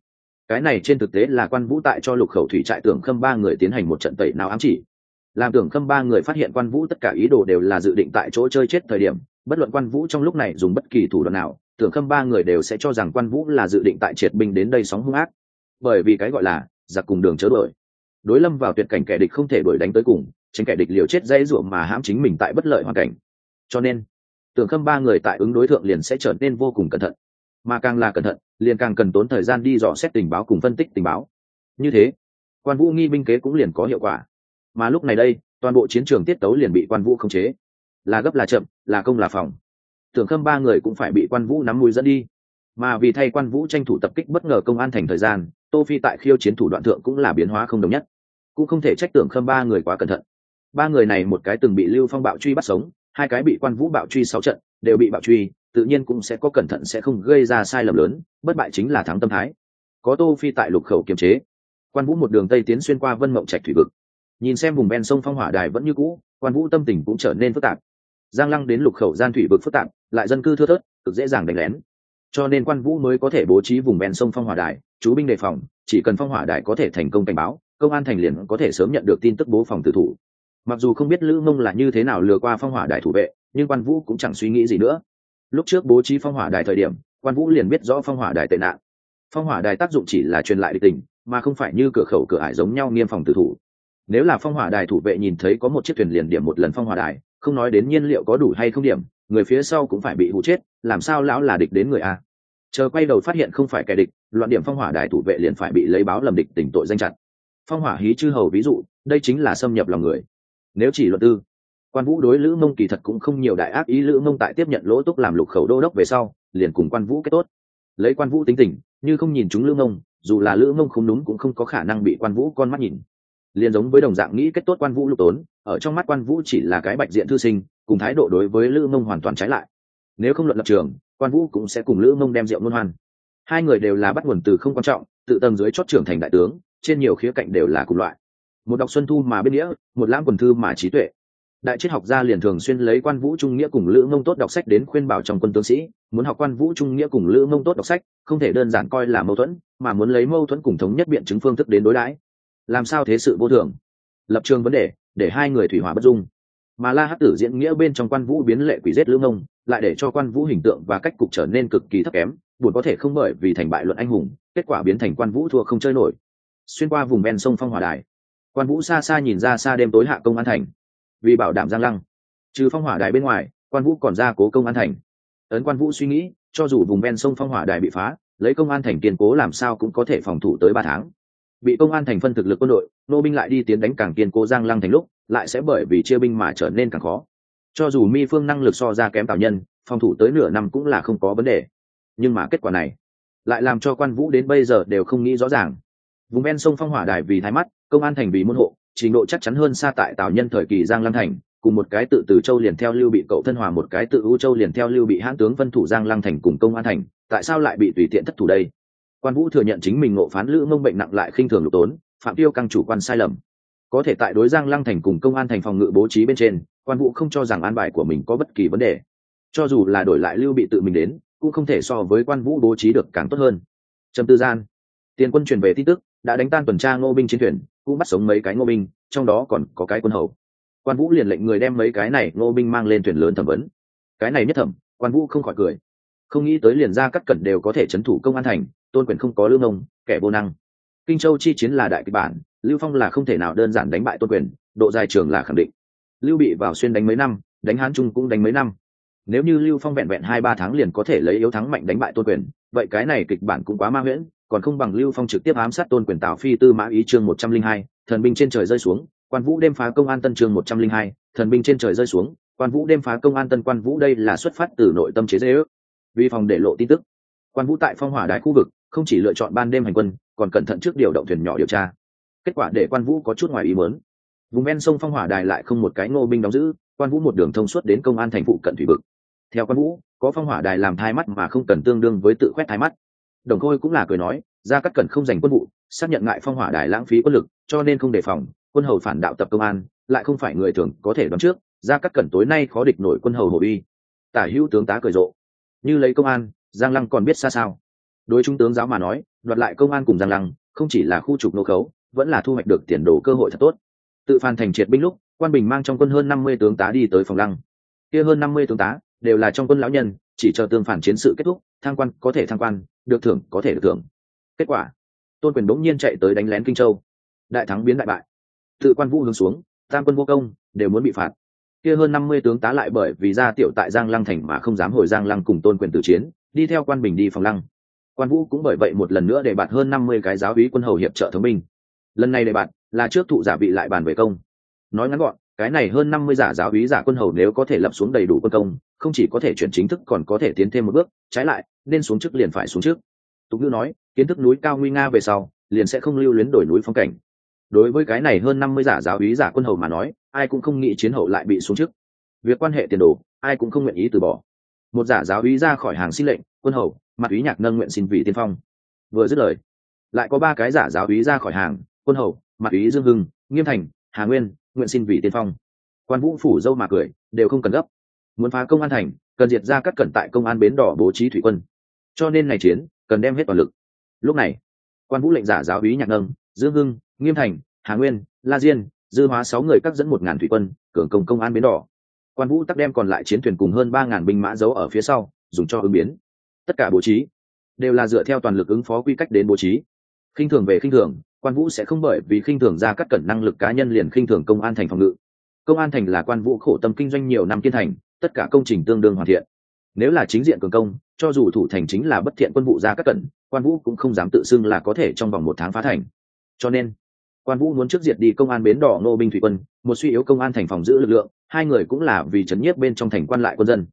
Cái này trên thực tế là quan vũ tại cho lục khẩu thủy trại tưởng khâm ba người tiến hành một trận tẩy nào ám chỉ. Làm tưởng khâm ba người phát hiện quan vũ tất cả ý đồ đều là dự định tại chỗ chơi chết thời điểm, bất luận quan vũ trong lúc này dùng bất kỳ thủ đoạn nào tưởng khâm ba người đều sẽ cho rằng quan vũ là dự định tại triệt binh đến đây sóng hung ác. Bởi vì cái gọi là, giặc cùng đường chớ đuổi. Đối lâm vào tuyệt cảnh kẻ địch không thể đuổi đánh tới cùng tránh kẻ địch liều chết dãy ruộng mà hãm chính mình tại bất lợi hoàn cảnh. Cho nên, tưởng khâm ba người tại ứng đối tượng liền sẽ trở nên vô cùng cẩn thận. Mà càng là cẩn thận, liền càng cần tốn thời gian đi dò xét tình báo cùng phân tích tình báo. Như thế, quan vũ nghi binh kế cũng liền có hiệu quả. Mà lúc này đây, toàn bộ chiến trường tiết tấu liền bị quan vũ khống chế. Là gấp là chậm, là công là phòng tưởng khâm ba người cũng phải bị quan vũ nắm mũi dẫn đi. Mà vì thay quan vũ tranh thủ tập kích bất ngờ công an thành thời gian, tô phi tại khiêu chiến thủ đoạn thượng cũng là biến hóa không đồng nhất. Cũng không thể trách tưởng khâm ba người quá cẩn thận. Ba người này một cái từng bị lưu phong bạo truy bắt sống, hai cái bị quan vũ bạo truy sáu trận, đều bị bạo truy, tự nhiên cũng sẽ có cẩn thận sẽ không gây ra sai lầm lớn, bất bại chính là thắng tâm thái. Có tô phi tại lục khẩu kiềm chế. Quan vũ một đường tây tiến xuyên qua vân mộng trạch thủy vực. Nhìn xem vùng ven sông phong hỏa đài vẫn như cũ, quan vũ tâm tình cũng trở nên phức tạp giang lăng đến lục khẩu gian thủy vực phức tạp, lại dân cư thưa thớt, cực dễ dàng đánh lén. Cho nên quan vũ mới có thể bố trí vùng ven sông phong hỏa đài, chú binh đề phòng, chỉ cần phong hỏa đài có thể thành công cảnh báo, công an thành liền có thể sớm nhận được tin tức bố phòng tử thủ. Mặc dù không biết lữ mông là như thế nào lừa qua phong hỏa đài thủ vệ, nhưng quan vũ cũng chẳng suy nghĩ gì nữa. Lúc trước bố trí phong hỏa đài thời điểm, quan vũ liền biết rõ phong hỏa đài tệ nạn. Phong hỏa đài tác dụng chỉ là truyền lại địch tình, mà không phải như cửa khẩu cửa ải giống nhau nghiêm phòng tử thủ. Nếu là phong hỏa đài thủ vệ nhìn thấy có một chiếc thuyền liền điểm một lần phong hỏa đài không nói đến nhiên liệu có đủ hay không điểm, người phía sau cũng phải bị hụ chết, làm sao lão là địch đến người a? Chờ quay đầu phát hiện không phải kẻ địch, loạn điểm phong hỏa đài thủ vệ liền phải bị lấy báo lầm địch tỉnh tội danh chặt. Phong hỏa hí chư hầu ví dụ, đây chính là xâm nhập lòng người. Nếu chỉ luật tư, quan vũ đối lữ mông kỳ thật cũng không nhiều đại ác ý, lữ mông tại tiếp nhận lỗ túc làm lục khẩu đô đốc về sau, liền cùng quan vũ kết tốt. Lấy quan vũ tính tình, như không nhìn chúng lữ mông, dù là lữ mông không đúng cũng không có khả năng bị quan vũ con mắt nhìn liền giống với đồng dạng nghĩ kết tốt quan vũ lục tốn, ở trong mắt quan vũ chỉ là cái bạch diện thư sinh, cùng thái độ đối với lữ mông hoàn toàn trái lại. Nếu không luận lập trường, quan vũ cũng sẽ cùng lữ mông đem rượu ngôn hoan. Hai người đều là bắt nguồn từ không quan trọng, tự tầng dưới chót trưởng thành đại tướng, trên nhiều khía cạnh đều là cùng loại. Một đọc xuân thu mà biết nghĩa, một lãng quần thư mà trí tuệ. Đại triết học gia liền thường xuyên lấy quan vũ trung nghĩa cùng lữ mông tốt đọc sách đến khuyên bảo trong quân tướng sĩ, muốn học quan vũ trung nghĩa cùng lữ mông tốt đọc sách, không thể đơn giản coi là mâu thuẫn, mà muốn lấy mâu thuẫn cùng thống nhất biện chứng phương thức đến đối đãi làm sao thế sự vô thường? Lập trường vấn đề, để hai người thủy hỏa bất dung. Mà la hắc tử diễn nghĩa bên trong quan vũ biến lệ quỷ giết lữ ngông lại để cho quan vũ hình tượng và cách cục trở nên cực kỳ thấp kém, buồn có thể không bởi vì thành bại luận anh hùng, kết quả biến thành quan vũ thua không chơi nổi. Xuyên qua vùng ven sông phong hỏa đài, quan vũ xa xa nhìn ra xa đêm tối hạ công an thành. Vì bảo đảm giang lăng, trừ phong hỏa đài bên ngoài, quan vũ còn ra cố công an thành. Ấn quan vũ suy nghĩ, cho dù vùng ven sông phong hỏa đài bị phá, lấy công an thành kiên cố làm sao cũng có thể phòng thủ tới ba tháng bị công an thành phân thực lực quân đội, nô binh lại đi tiến đánh càng kiên cố giang lăng thành lúc, lại sẽ bởi vì chia binh mà trở nên càng khó. Cho dù mi phương năng lực so ra kém tào nhân, phòng thủ tới nửa năm cũng là không có vấn đề. Nhưng mà kết quả này, lại làm cho quan vũ đến bây giờ đều không nghĩ rõ ràng. Vùng ven sông phong hỏa đài vì thái mắt, công an thành vì môn hộ, trình độ chắc chắn hơn xa tại tào nhân thời kỳ giang lăng thành, cùng một cái tự từ châu liền theo lưu bị cậu thân hòa, một cái tự u châu liền theo lưu bị hãn tướng vân thủ giang lăng thành cùng công an thành, tại sao lại bị tùy tiện thất thủ đây? Quan vũ thừa nhận chính mình ngộ phán lữ mông bệnh nặng lại khinh thường lục tốn, phạm tiêu căng chủ quan sai lầm. Có thể tại đối giang lăng thành cùng công an thành phòng ngự bố trí bên trên, quan vũ không cho rằng an bài của mình có bất kỳ vấn đề. Cho dù là đổi lại lưu bị tự mình đến, cũng không thể so với quan vũ bố trí được càng tốt hơn. Trầm tư gian, tiền quân truyền về tin tức, đã đánh tan tuần tra ngô binh chiến thuyền, cũng bắt sống mấy cái ngô binh, trong đó còn có cái quân hầu. Quan vũ liền lệnh người đem mấy cái này ngô binh mang lên thuyền lớn thẩm vấn. Cái này nhất thẩm, quan vũ không khỏi cười. Không nghĩ tới liền ra cắt cẩn đều có thể c h ấ n thủ công an thành tôn quyền không có lương ông kẻ vô năng. Kinh châu chi chiến là đại kịch bản lưu phong là không thể nào đơn giản đánh bại tôn quyền độ dài trường là khẳng định. Lưu bị vào xuyên đánh mấy năm đánh hán trung cũng đánh mấy năm. Nếu như lưu phong vẹn vẹn hai ba tháng liền có thể lấy yếu thắng mạnh đánh bại tôn quyền vậy cái này kịch bản cũng quá ma nguyễn, còn không bằng lưu phong trực tiếp ám sát tôn quyền tào phi tư mã ý chương một trăm linh hai thần binh trên trời rơi xuống quan vũ đêm phá công an tân chương một trăm linh hai thần binh trên trời rơi xuống quan vũ đêm phá công an tân quan vũ đây là xuất phát từ nội tâm chế dễ ước vì phòng để lộ tin tức quan vũ tại phong hỏa đái khu vực không chỉ lựa chọn ban đêm hành quân, còn cẩn thận trước điều động thuyền nhỏ điều tra. Kết quả để quan vũ có chút ngoài ý muốn. Vùng ven sông phong hỏa đài lại không một cái ngô binh đóng giữ, quan vũ một đường thông suốt đến công an thành phụ cận thủy vực. Theo quan vũ, có phong hỏa đài làm thai mắt mà không cần tương đương với tự khoét thai mắt. Đồng khôi cũng là cười nói ra cắt cẩn không giành quân vụ, xác nhận ngại phong hỏa đài lãng phí quân lực, cho nên không đề phòng, quân hầu phản đạo tập công an, lại không phải người thường có thể đoán trước ra cắt cẩn tối nay khó địch nổi quân hầu hồ uy. Tả hữu tướng tá cười rộ, như lấy công an, giang lăng còn biết xa sao? Đối trung tướng giáo mà nói, đoạt lại công an cùng giang lăng, không chỉ là khu trục nô khấu, vẫn là thu hoạch được tiền đồ cơ hội thật tốt. Tự phan thành triệt binh lúc, quan bình mang trong quân hơn năm mươi tướng tá đi tới phòng lăng. Kia hơn năm mươi tướng tá, đều là trong quân lão nhân, chỉ chờ tương phản chiến sự kết thúc, thăng quan có thể thăng quan, được thưởng có thể được thưởng. Kết quả, tôn quyền bỗng nhiên chạy tới đánh lén kinh châu. Đại thắng biến đại bại. Tự quan vũ hướng xuống, tam quân vô công, đều muốn bị phạt. Kia hơn năm mươi tướng tá lại bởi vì ra tiểu tại giang lăng thành mà không dám hồi giang lăng cùng tôn quyền tử chiến, đi theo quan bình đi phòng lăng quan vũ cũng bởi vậy một lần nữa để bạt hơn năm mươi cái giáo úy quân hầu hiệp trợ thống binh. Lần này để bạt là trước thụ giả bị lại bàn về công. Nói ngắn gọn, cái này hơn năm mươi giả giáo úy, giả quân hầu nếu có thể lập xuống đầy đủ quân công, không chỉ có thể chuyển chính thức còn có thể tiến thêm một bước, trái lại, nên xuống trước liền phải xuống trước. Tục ngữ nói, kiến thức núi cao nguy nga về sau, liền sẽ không lưu luyến đổi núi phong cảnh. Đối với cái này hơn năm mươi giả giáo úy, giả quân hầu mà nói, ai cũng không nghĩ chiến hậu lại bị xuống trước. Việc quan hệ tiền đồ, ai cũng không nguyện ý từ bỏ. Một giả giáo úy ra khỏi hàng xin lệnh, quân hầu mặt úy nhạc nâng nguyện xin vị tiên phong. Vừa dứt lời, lại có ba cái giả giáo úy ra khỏi hàng, quân hầu mặt úy dương hưng, nghiêm thành, hà nguyên, nguyện xin vị tiên phong. Quan vũ phủ dâu mà cười, đều không cần gấp. Muốn phá công an thành, cần diệt ra các cẩn tại công an bến đỏ bố trí thủy quân. Cho nên này chiến, cần đem hết toàn lực. Lúc này, quan vũ lệnh giả giáo úy nhạc nâng, dương hưng, nghiêm thành, hà nguyên, la diên, dư hóa sáu người cắt dẫn một ngàn thủy quân, cường công công an bến đỏ. Quan vũ tắc đem còn lại chiến thuyền cùng hơn ba ngàn binh mã giấu ở phía sau, dùng cho ứng biến tất cả bố trí đều là dựa theo toàn lực ứng phó quy cách đến bố trí. Khinh thường về khinh thường, quan vũ sẽ không bởi vì khinh thường ra các cẩn năng lực cá nhân liền khinh thường công an thành phòng ngự. Công an thành là quan vũ khổ tâm kinh doanh nhiều năm kiên thành, tất cả công trình tương đương hoàn thiện. Nếu là chính diện cường công, cho dù thủ thành chính là bất thiện quân vụ ra các cẩn, quan vũ cũng không dám tự xưng là có thể trong vòng một tháng phá thành. Cho nên, quan vũ muốn trước diệt đi công an bến đỏ nô binh thủy quân, một suy yếu công an thành phòng giữ lực lượng, hai người cũng là vì chấn nhiếp bên trong thành quan lại quân dân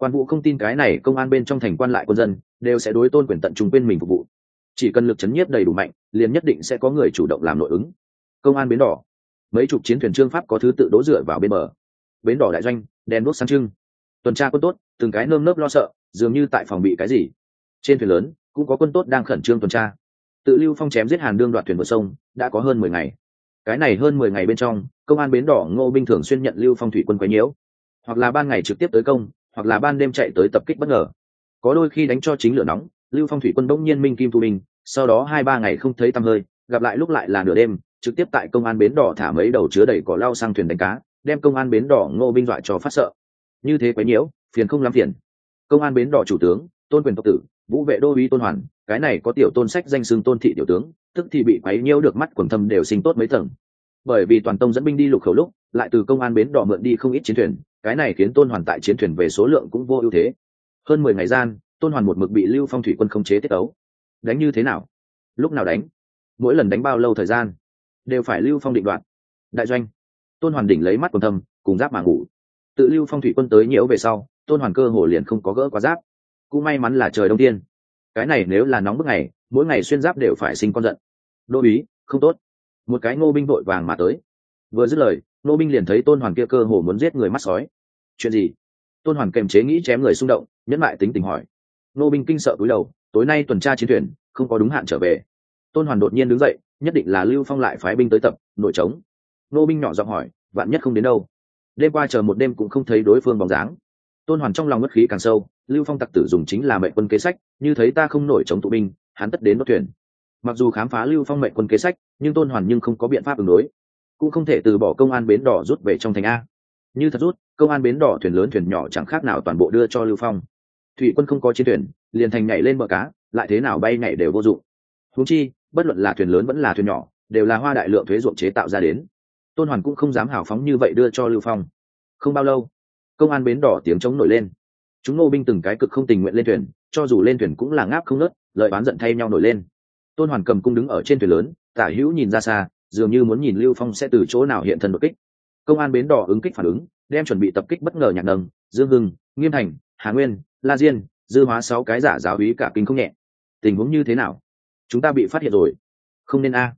quan vũ không tin cái này công an bên trong thành quan lại quân dân, đều sẽ đối tôn quyền tận trung bên mình phục vụ. Chỉ cần lực chấn nhiếp đầy đủ mạnh, liền nhất định sẽ có người chủ động làm nội ứng. Công an bến đỏ. Mấy chục chiến thuyền trương pháp có thứ tự đỗ dựa vào bên bờ. Bến đỏ đại doanh, đèn đốt sáng trưng. Tuần tra quân tốt, từng cái nơm nớp lo sợ, dường như tại phòng bị cái gì. Trên thuyền lớn, cũng có quân tốt đang khẩn trương tuần tra. Tự lưu phong chém giết hàn đương đoạt thuyền vượt sông, đã có hơn mười ngày. Cái này hơn mười ngày bên trong, công an bến đỏ ngô binh thường xuyên nhận lưu phong thủy quân quấy nhiễu. Hoặc là ban ngày trực tiếp tới công hoặc là ban đêm chạy tới tập kích bất ngờ. Có đôi khi đánh cho chính lửa nóng lưu phong thủy quân đông nhiên minh kim thu mình, sau đó hai ba ngày không thấy tăm hơi gặp lại lúc lại là nửa đêm trực tiếp tại công an bến đỏ thả mấy đầu chứa đầy cỏ lao sang thuyền đánh cá đem công an bến đỏ ngô binh dọa cho phát sợ. Như thế quấy nhiễu phiền không lắm phiền. Công an bến đỏ chủ tướng tôn quyền tộc tử vũ vệ đô uý tôn hoàn cái này có tiểu tôn sách danh xưng tôn thị tiểu tướng tức thì bị quấy nhiễu được mắt quần thâm đều sinh tốt mấy tầng bởi vì toàn tông dẫn binh đi lục khẩu lúc, lại từ công an bến đỏ mượn đi không ít chiến thuyền, cái này khiến tôn hoàn tại chiến thuyền về số lượng cũng vô ưu thế. Hơn mười ngày gian, tôn hoàn một mực bị lưu phong thủy quân không chế tiết ấu đánh như thế nào? Lúc nào đánh? Mỗi lần đánh bao lâu thời gian? Đều phải lưu phong định đoạt. Đại doanh. Tôn hoàn đỉnh lấy mắt quần thâm, cùng giáp mà ngủ. Tự lưu phong thủy quân tới nhiễu về sau, tôn hoàn cơ hồ liền không có gỡ quá giáp. Cũng may mắn là trời đông tiên. Cái này nếu là nóng bức ngày, mỗi ngày xuyên giáp đều phải sinh con giận. Đô ý không tốt một cái ngô binh vội vàng mà tới. Vừa dứt lời, ngô binh liền thấy tôn hoàn kia cơ hồ muốn giết người mắt sói. Chuyện gì? Tôn hoàn kềm chế nghĩ chém người xung động, nhẫn lại tính tình hỏi. Ngô binh kinh sợ cúi đầu, tối nay tuần tra chiến thuyền, không có đúng hạn trở về. Tôn hoàn đột nhiên đứng dậy, nhất định là lưu phong lại phái binh tới tập, nội trống. Ngô binh nhỏ giọng hỏi, vạn nhất không đến đâu? Đêm qua chờ một đêm cũng không thấy đối phương bóng dáng. Tôn hoàn trong lòng ngất khí càng sâu, lưu phong tặc tử dùng chính là mệnh quân kế sách, như thấy ta không nổi chống tụ binh, hắn tất đến đốt thuyền. Mặc dù khám phá lưu phong mệnh quân kế sách nhưng tôn hoàn nhưng không có biện pháp ứng đối. Cũng không thể từ bỏ công an bến đỏ rút về trong thành a. Như thật rút, công an bến đỏ thuyền lớn thuyền nhỏ chẳng khác nào toàn bộ đưa cho lưu phong. Thủy quân không có chiến thuyền, liền thành nhảy lên bờ cá, lại thế nào bay nhảy đều vô dụng. Húng chi, bất luận là thuyền lớn vẫn là thuyền nhỏ, đều là hoa đại lượng thuế ruộng chế tạo ra đến. Tôn hoàn cũng không dám hào phóng như vậy đưa cho lưu phong. Không bao lâu, công an bến đỏ tiếng chống nổi lên. Chúng nô binh từng cái cực không tình nguyện lên thuyền, cho dù lên thuyền cũng là ngáp không nớt lợi bán giận thay nhau nổi lên. Tôn hoàn cầm cung đứng ở trên thuyền lớn tả hữu nhìn ra xa, dường như muốn nhìn lưu phong sẽ từ chỗ nào hiện thân đột kích. Công an bến đỏ ứng kích phản ứng, đem chuẩn bị tập kích bất ngờ nhạc nâng, dương hưng, nghiêm thành, hà nguyên, la diên, dư hóa sáu cái giả giáo úy cả kinh không nhẹ. Tình huống như thế nào? Chúng ta bị phát hiện rồi. Không nên a.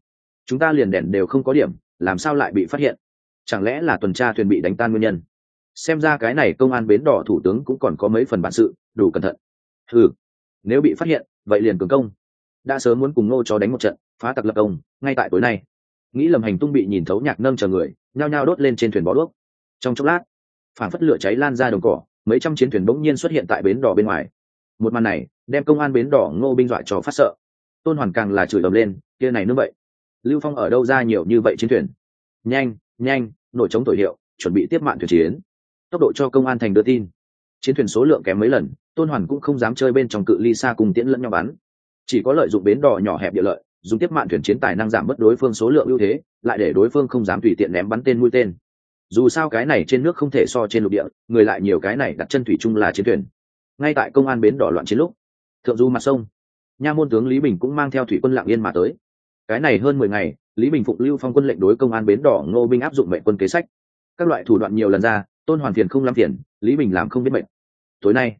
Chúng ta liền đèn đều không có điểm, làm sao lại bị phát hiện? Chẳng lẽ là tuần tra thuyền bị đánh tan nguyên nhân? Xem ra cái này công an bến đỏ thủ tướng cũng còn có mấy phần bản sự, đủ cẩn thận. Ừ nếu bị phát hiện, vậy liền cường công đã sớm muốn cùng ngô chó đánh một trận, phá tặc lập công, ngay tại tối nay. Nghĩ lầm hành tung bị nhìn thấu nhạc nâng chờ người, nhao nhao đốt lên trên thuyền bó đuốc. Trong chốc lát, phản phất lửa cháy lan ra đồng cỏ, mấy trăm chiến thuyền bỗng nhiên xuất hiện tại bến đỏ bên ngoài. Một màn này, đem công an bến đỏ ngô binh dọa cho phát sợ. Tôn hoàn càng là chửi ầm lên, kia này nữa vậy, lưu phong ở đâu ra nhiều như vậy chiến thuyền? Nhanh nhanh, nổi chống tội hiệu, chuẩn bị tiếp mạng thuyền chiến. Tốc độ cho công an thành đưa tin. Chiến thuyền số lượng kém mấy lần, tôn hoàn cũng không dám chơi bên trong cự ly xa cùng tiễn lẫn nhau bắn chỉ có lợi dụng bến đỏ nhỏ hẹp địa lợi, dùng tiếp mạng thuyền chiến tài năng giảm mất đối phương số lượng ưu thế, lại để đối phương không dám tùy tiện ném bắn tên mũi tên. Dù sao cái này trên nước không thể so trên lục địa, người lại nhiều cái này đặt chân thủy chung là chiến thuyền. Ngay tại công an bến đỏ loạn chiến lúc, thượng du mặt sông, nha môn tướng lý bình cũng mang theo thủy quân lạng yên mà tới. Cái này hơn mười ngày, lý bình phục lưu phong quân lệnh đối công an bến đỏ ngô binh áp dụng mệnh quân kế sách. Các loại thủ đoạn nhiều lần ra, tôn hoàn phiền không làm phiền, lý bình làm không biết mệnh. Tối nay,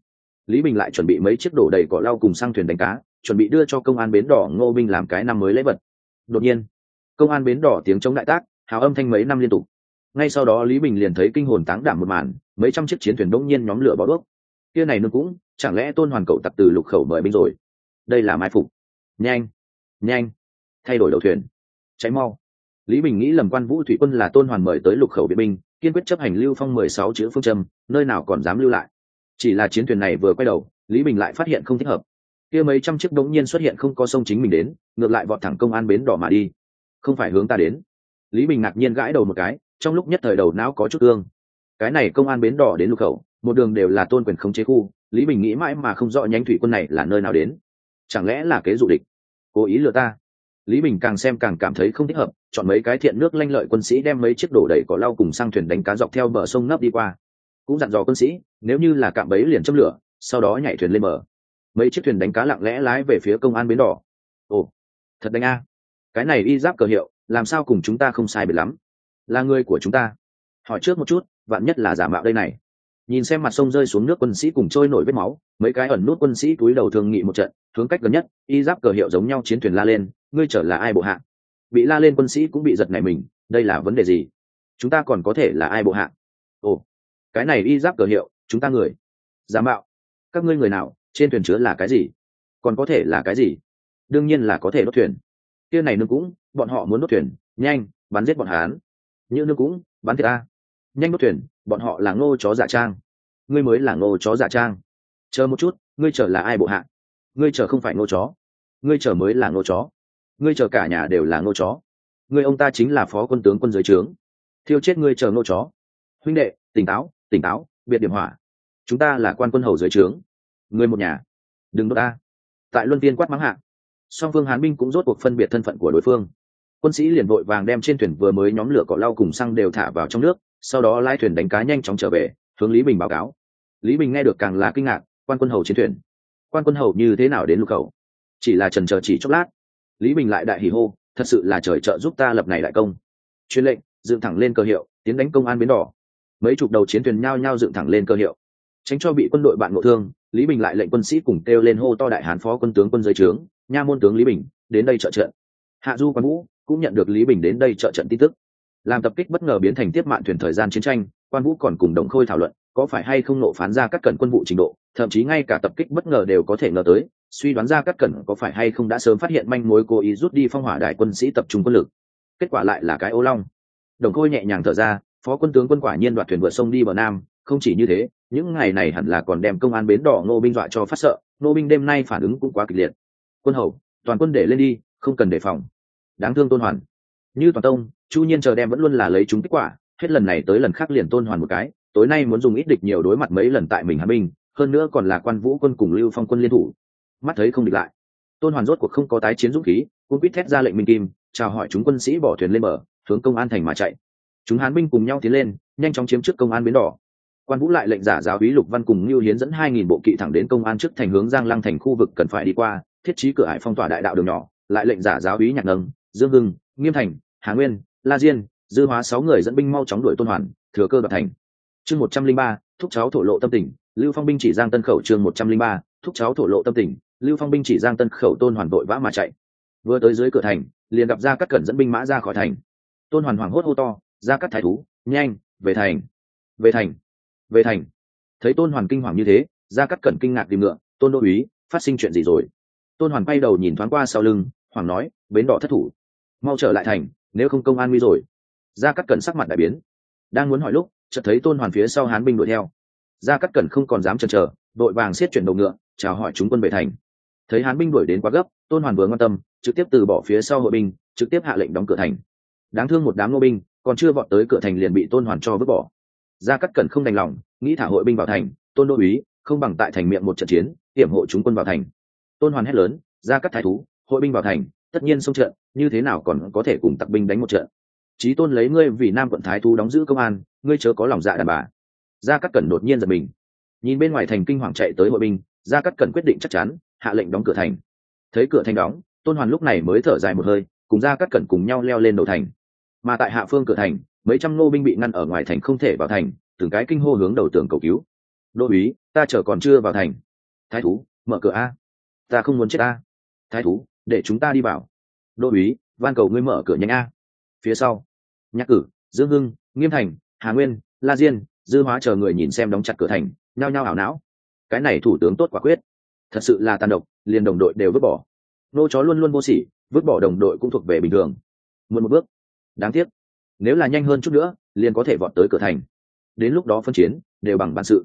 lý bình lại chuẩn bị mấy chiếc đổ đầy cỏ lau cùng sang thuyền đánh cá chuẩn bị đưa cho công an bến đỏ ngô binh làm cái năm mới lễ vật. Đột nhiên, công an bến đỏ tiếng chống đại tác, hào âm thanh mấy năm liên tục. Ngay sau đó lý bình liền thấy kinh hồn táng đảm một màn, mấy trăm chiếc chiến thuyền đông nhiên nhóm lửa bó đuốc kia này nương cũng, chẳng lẽ tôn hoàn cậu tặc từ lục khẩu mời binh rồi? Đây là mai phục. Nhanh nhanh, thay đổi đầu thuyền. Cháy mau. Lý bình nghĩ lầm quan vũ thủy quân là tôn hoàn mời tới lục khẩu viện binh, kiên quyết chấp hành lưu phong mười sáu chữ phương châm, nơi nào còn dám lưu lại. Chỉ là chiến thuyền này vừa quay đầu, lý bình lại phát hiện không thích hợp kia mấy trăm chiếc đống nhiên xuất hiện không có sông chính mình đến, ngược lại vọt thẳng công an bến đỏ mà đi. Không phải hướng ta đến. Lý bình ngạc nhiên gãi đầu một cái, trong lúc nhất thời đầu não có chút thương cái này công an bến đỏ đến lục khẩu, một đường đều là tôn quyền khống chế khu, lý bình nghĩ mãi mà không rõ nhánh thủy quân này là nơi nào đến. Chẳng lẽ là kế dụ địch? Cố ý lừa ta? Lý bình càng xem càng cảm thấy không thích hợp, chọn mấy cái thiện nước lanh lợi quân sĩ đem mấy chiếc đổ đầy cỏ lau cùng sang thuyền đánh cá dọc theo bờ sông ngấp đi qua. Cũng dặn dò quân sĩ, nếu như là cạm bẫy liền châm lửa, sau đó nhảy thuyền lên bờ mấy chiếc thuyền đánh cá lặng lẽ lái về phía công an bến đỏ. Ồ, thật đánh a. Cái này y giáp cờ hiệu, làm sao cùng chúng ta không sai biệt lắm? Là người của chúng ta. Hỏi trước một chút, vạn nhất là giả mạo đây này. Nhìn xem mặt sông rơi xuống nước quân sĩ cùng trôi nổi vết máu, mấy cái ẩn nút quân sĩ túi đầu thường nghị một trận, hướng cách gần nhất, y giáp cờ hiệu giống nhau chiến thuyền la lên, ngươi trở là ai bộ hạ? Bị la lên quân sĩ cũng bị giật này mình, đây là vấn đề gì? Chúng ta còn có thể là ai bộ hạ? Ồ, cái này y giáp cờ hiệu, chúng ta người. Giả mạo, các ngươi người nào? Trên thuyền chứa là cái gì? Còn có thể là cái gì? Đương nhiên là có thể đốt thuyền. Kia này nương cũng, bọn họ muốn đốt thuyền, nhanh, bắn giết bọn hán. Như nương cũng, bắn thiệt ta. Nhanh đốt thuyền, bọn họ là ngô chó giả trang. Ngươi mới là ngô chó giả trang. Chờ một chút, ngươi chờ là ai bộ hạ? Ngươi chờ không phải ngô chó. Ngươi chờ mới là ngô chó. Ngươi chờ cả nhà đều là ngô chó. Ngươi ông ta chính là phó quân tướng, quân dưới trướng. Thiêu chết ngươi chờ ngô chó. Huynh đệ, tỉnh táo tỉnh táo, biệt điểm hỏa. Chúng ta là quan quân hầu dưới trướng người một nhà. Đừng đốt ta. Tại luân viên quát mắng hạ. Song phương hán binh cũng rốt cuộc phân biệt thân phận của đối phương. Quân sĩ liền vội vàng đem trên thuyền vừa mới nhóm lửa cỏ lau cùng xăng đều thả vào trong nước, sau đó lái thuyền đánh cá nhanh chóng trở về, hướng lý bình báo cáo. Lý bình nghe được càng là kinh ngạc, quan quân hầu trên thuyền. Quan quân hầu như thế nào đến lục khẩu? Chỉ là trần chờ chỉ chốc lát. Lý bình lại đại hỉ hô, thật sự là trời trợ giúp ta lập này đại công. Chuyên lệnh, dựng thẳng lên cơ hiệu, tiến đánh công an bến đỏ. Mấy chục đầu chiến thuyền nhao nhao dựng thẳng lên cơ hiệu tránh cho bị quân đội bạn ngộ thương, lý bình lại lệnh quân sĩ cùng kêu lên hô to đại hán phó quân tướng quân giới trướng, nha môn tướng lý bình, đến đây trợ trận. Hạ du quan vũ cũng nhận được lý bình đến đây trợ trận tin tức. Làm tập kích bất ngờ biến thành tiếp mạn thuyền thời gian chiến tranh, quan vũ còn cùng đồng khôi thảo luận, có phải hay không nộ phán ra các cẩn quân vụ trình độ, thậm chí ngay cả tập kích bất ngờ đều có thể ngờ tới, suy đoán ra các cẩn có phải hay không đã sớm phát hiện manh mối cố ý rút đi phong hỏa đại quân sĩ tập trung quân lực. Kết quả lại là cái ô long. Đồng khôi nhẹ nhàng thở ra, phó quân tướng quân quả nhiên đoạt thuyền vượt sông đi bờ nam, không chỉ như thế những ngày này hẳn là còn đem công an bến đỏ ngô binh dọa cho phát sợ, ngô binh đêm nay phản ứng cũng quá kịch liệt. Quân hầu, toàn quân để lên đi, không cần đề phòng. Đáng thương tôn hoàn. Như toàn tông, chu nhiên chờ đem vẫn luôn là lấy chúng kết quả, hết lần này tới lần khác liền tôn hoàn một cái, tối nay muốn dùng ít địch nhiều đối mặt mấy lần tại mình hà minh, hơn nữa còn là quan vũ quân cùng lưu phong quân liên thủ. Mắt thấy không địch lại. Tôn hoàn rốt cuộc không có tái chiến dũng khí quân quýt thét ra lệnh minh kim, chào hỏi chúng quân sĩ bỏ thuyền lên bờ, hướng công an thành mà chạy. Chúng hán binh cùng nhau tiến lên, nhanh chóng chiếm trước công an bến đỏ quan vũ lại lệnh giả giáo úy lục văn cùng lưu hiến dẫn hai nghìn bộ kỵ thẳng đến công an trước thành hướng giang lăng thành khu vực cần phải đi qua, thiết trí cửa hải phong tỏa đại đạo đường nhỏ, lại lệnh giả giáo úy nhạc nâng, dương hưng, nghiêm thành, hà nguyên, la diên, dư hóa sáu người dẫn binh mau chóng đuổi tôn hoàn, thừa cơ đoạt thành. Chương một trăm linh ba, thúc cháu thổ lộ tâm tình, lưu phong binh chỉ giang tân khẩu chương một trăm linh ba, thúc cháu thổ lộ tâm tình, lưu phong binh chỉ giang tân khẩu tôn hoàn vội vã mà chạy. Vừa tới dưới cửa thành, liền gặp ra các cẩn dẫn binh mã ra khỏi thành. Tôn hoàn hoảng hốt hô to ra các thái thú, nhanh, về thành về thành về thành. Thấy tôn hoàn kinh hoàng như thế ra cắt cẩn kinh ngạc tìm ngựa, tôn đô úy, phát sinh chuyện gì rồi? Tôn hoàn bay đầu nhìn thoáng qua sau lưng hoàng nói, bến đỏ thất thủ. Mau trở lại thành, nếu không công an nguy rồi. Ra cắt cẩn sắc mặt đại biến. Đang muốn hỏi lúc, chợt thấy tôn hoàn phía sau hán binh đuổi theo. Ra cắt cẩn không còn dám chần chờ, đội vàng xiết chuyển đầu ngựa, chào hỏi chúng quân về thành. Thấy hán binh đuổi đến quá gấp, tôn hoàn vừa quan tâm, trực tiếp từ bỏ phía sau hội binh, trực tiếp hạ lệnh đóng cửa thành. Đáng thương một đám nô binh, còn chưa vọt tới cửa thành liền bị tôn hoàn cho vứt bỏ gia cắt cẩn không đành lòng, nghĩ thả hội binh vào thành, tôn đô úy không bằng tại thành miệng một trận chiến, hiểm hộ chúng quân vào thành. Tôn hoàn hét lớn, gia cắt thái thú, hội binh vào thành, tất nhiên xông trận, như thế nào còn có thể cùng tặc binh đánh một trận? Trí tôn lấy ngươi vì nam quận thái thú đóng giữ công an, ngươi chớ có lòng dạ đàn bà. Gia cắt cẩn đột nhiên giật mình. Nhìn bên ngoài thành kinh hoàng chạy tới hội binh, gia cắt cẩn quyết định chắc chắn, hạ lệnh đóng cửa thành. Thấy cửa thành đóng, tôn hoàn lúc này mới thở dài một hơi, cùng gia cắt cẩn cùng nhau leo lên đầu thành. Mà tại hạ phương cửa thành mấy trăm ngô binh bị ngăn ở ngoài thành không thể vào thành, từng cái kinh hô hướng đầu tường cầu cứu. Đô úy, ta chờ còn chưa vào thành. Thái thú, mở cửa a. Ta không muốn chết a. Thái thú, để chúng ta đi vào. Đô úy, van cầu ngươi mở cửa nhanh a. Phía sau nhắc cử, dương hưng, nghiêm thành, hà nguyên, la diên, dư hóa chờ người nhìn xem đóng chặt cửa thành, nhao nhao ảo não. Cái này thủ tướng tốt quả quyết. Thật sự là tàn độc, liền đồng đội đều vứt bỏ. Nô chó luôn luôn vô sỉ, vứt bỏ đồng đội cũng thuộc về bình thường. Muộn một bước. Đáng tiếc nếu là nhanh hơn chút nữa, liền có thể vọt tới cửa thành. Đến lúc đó phân chiến, đều bằng bản sự.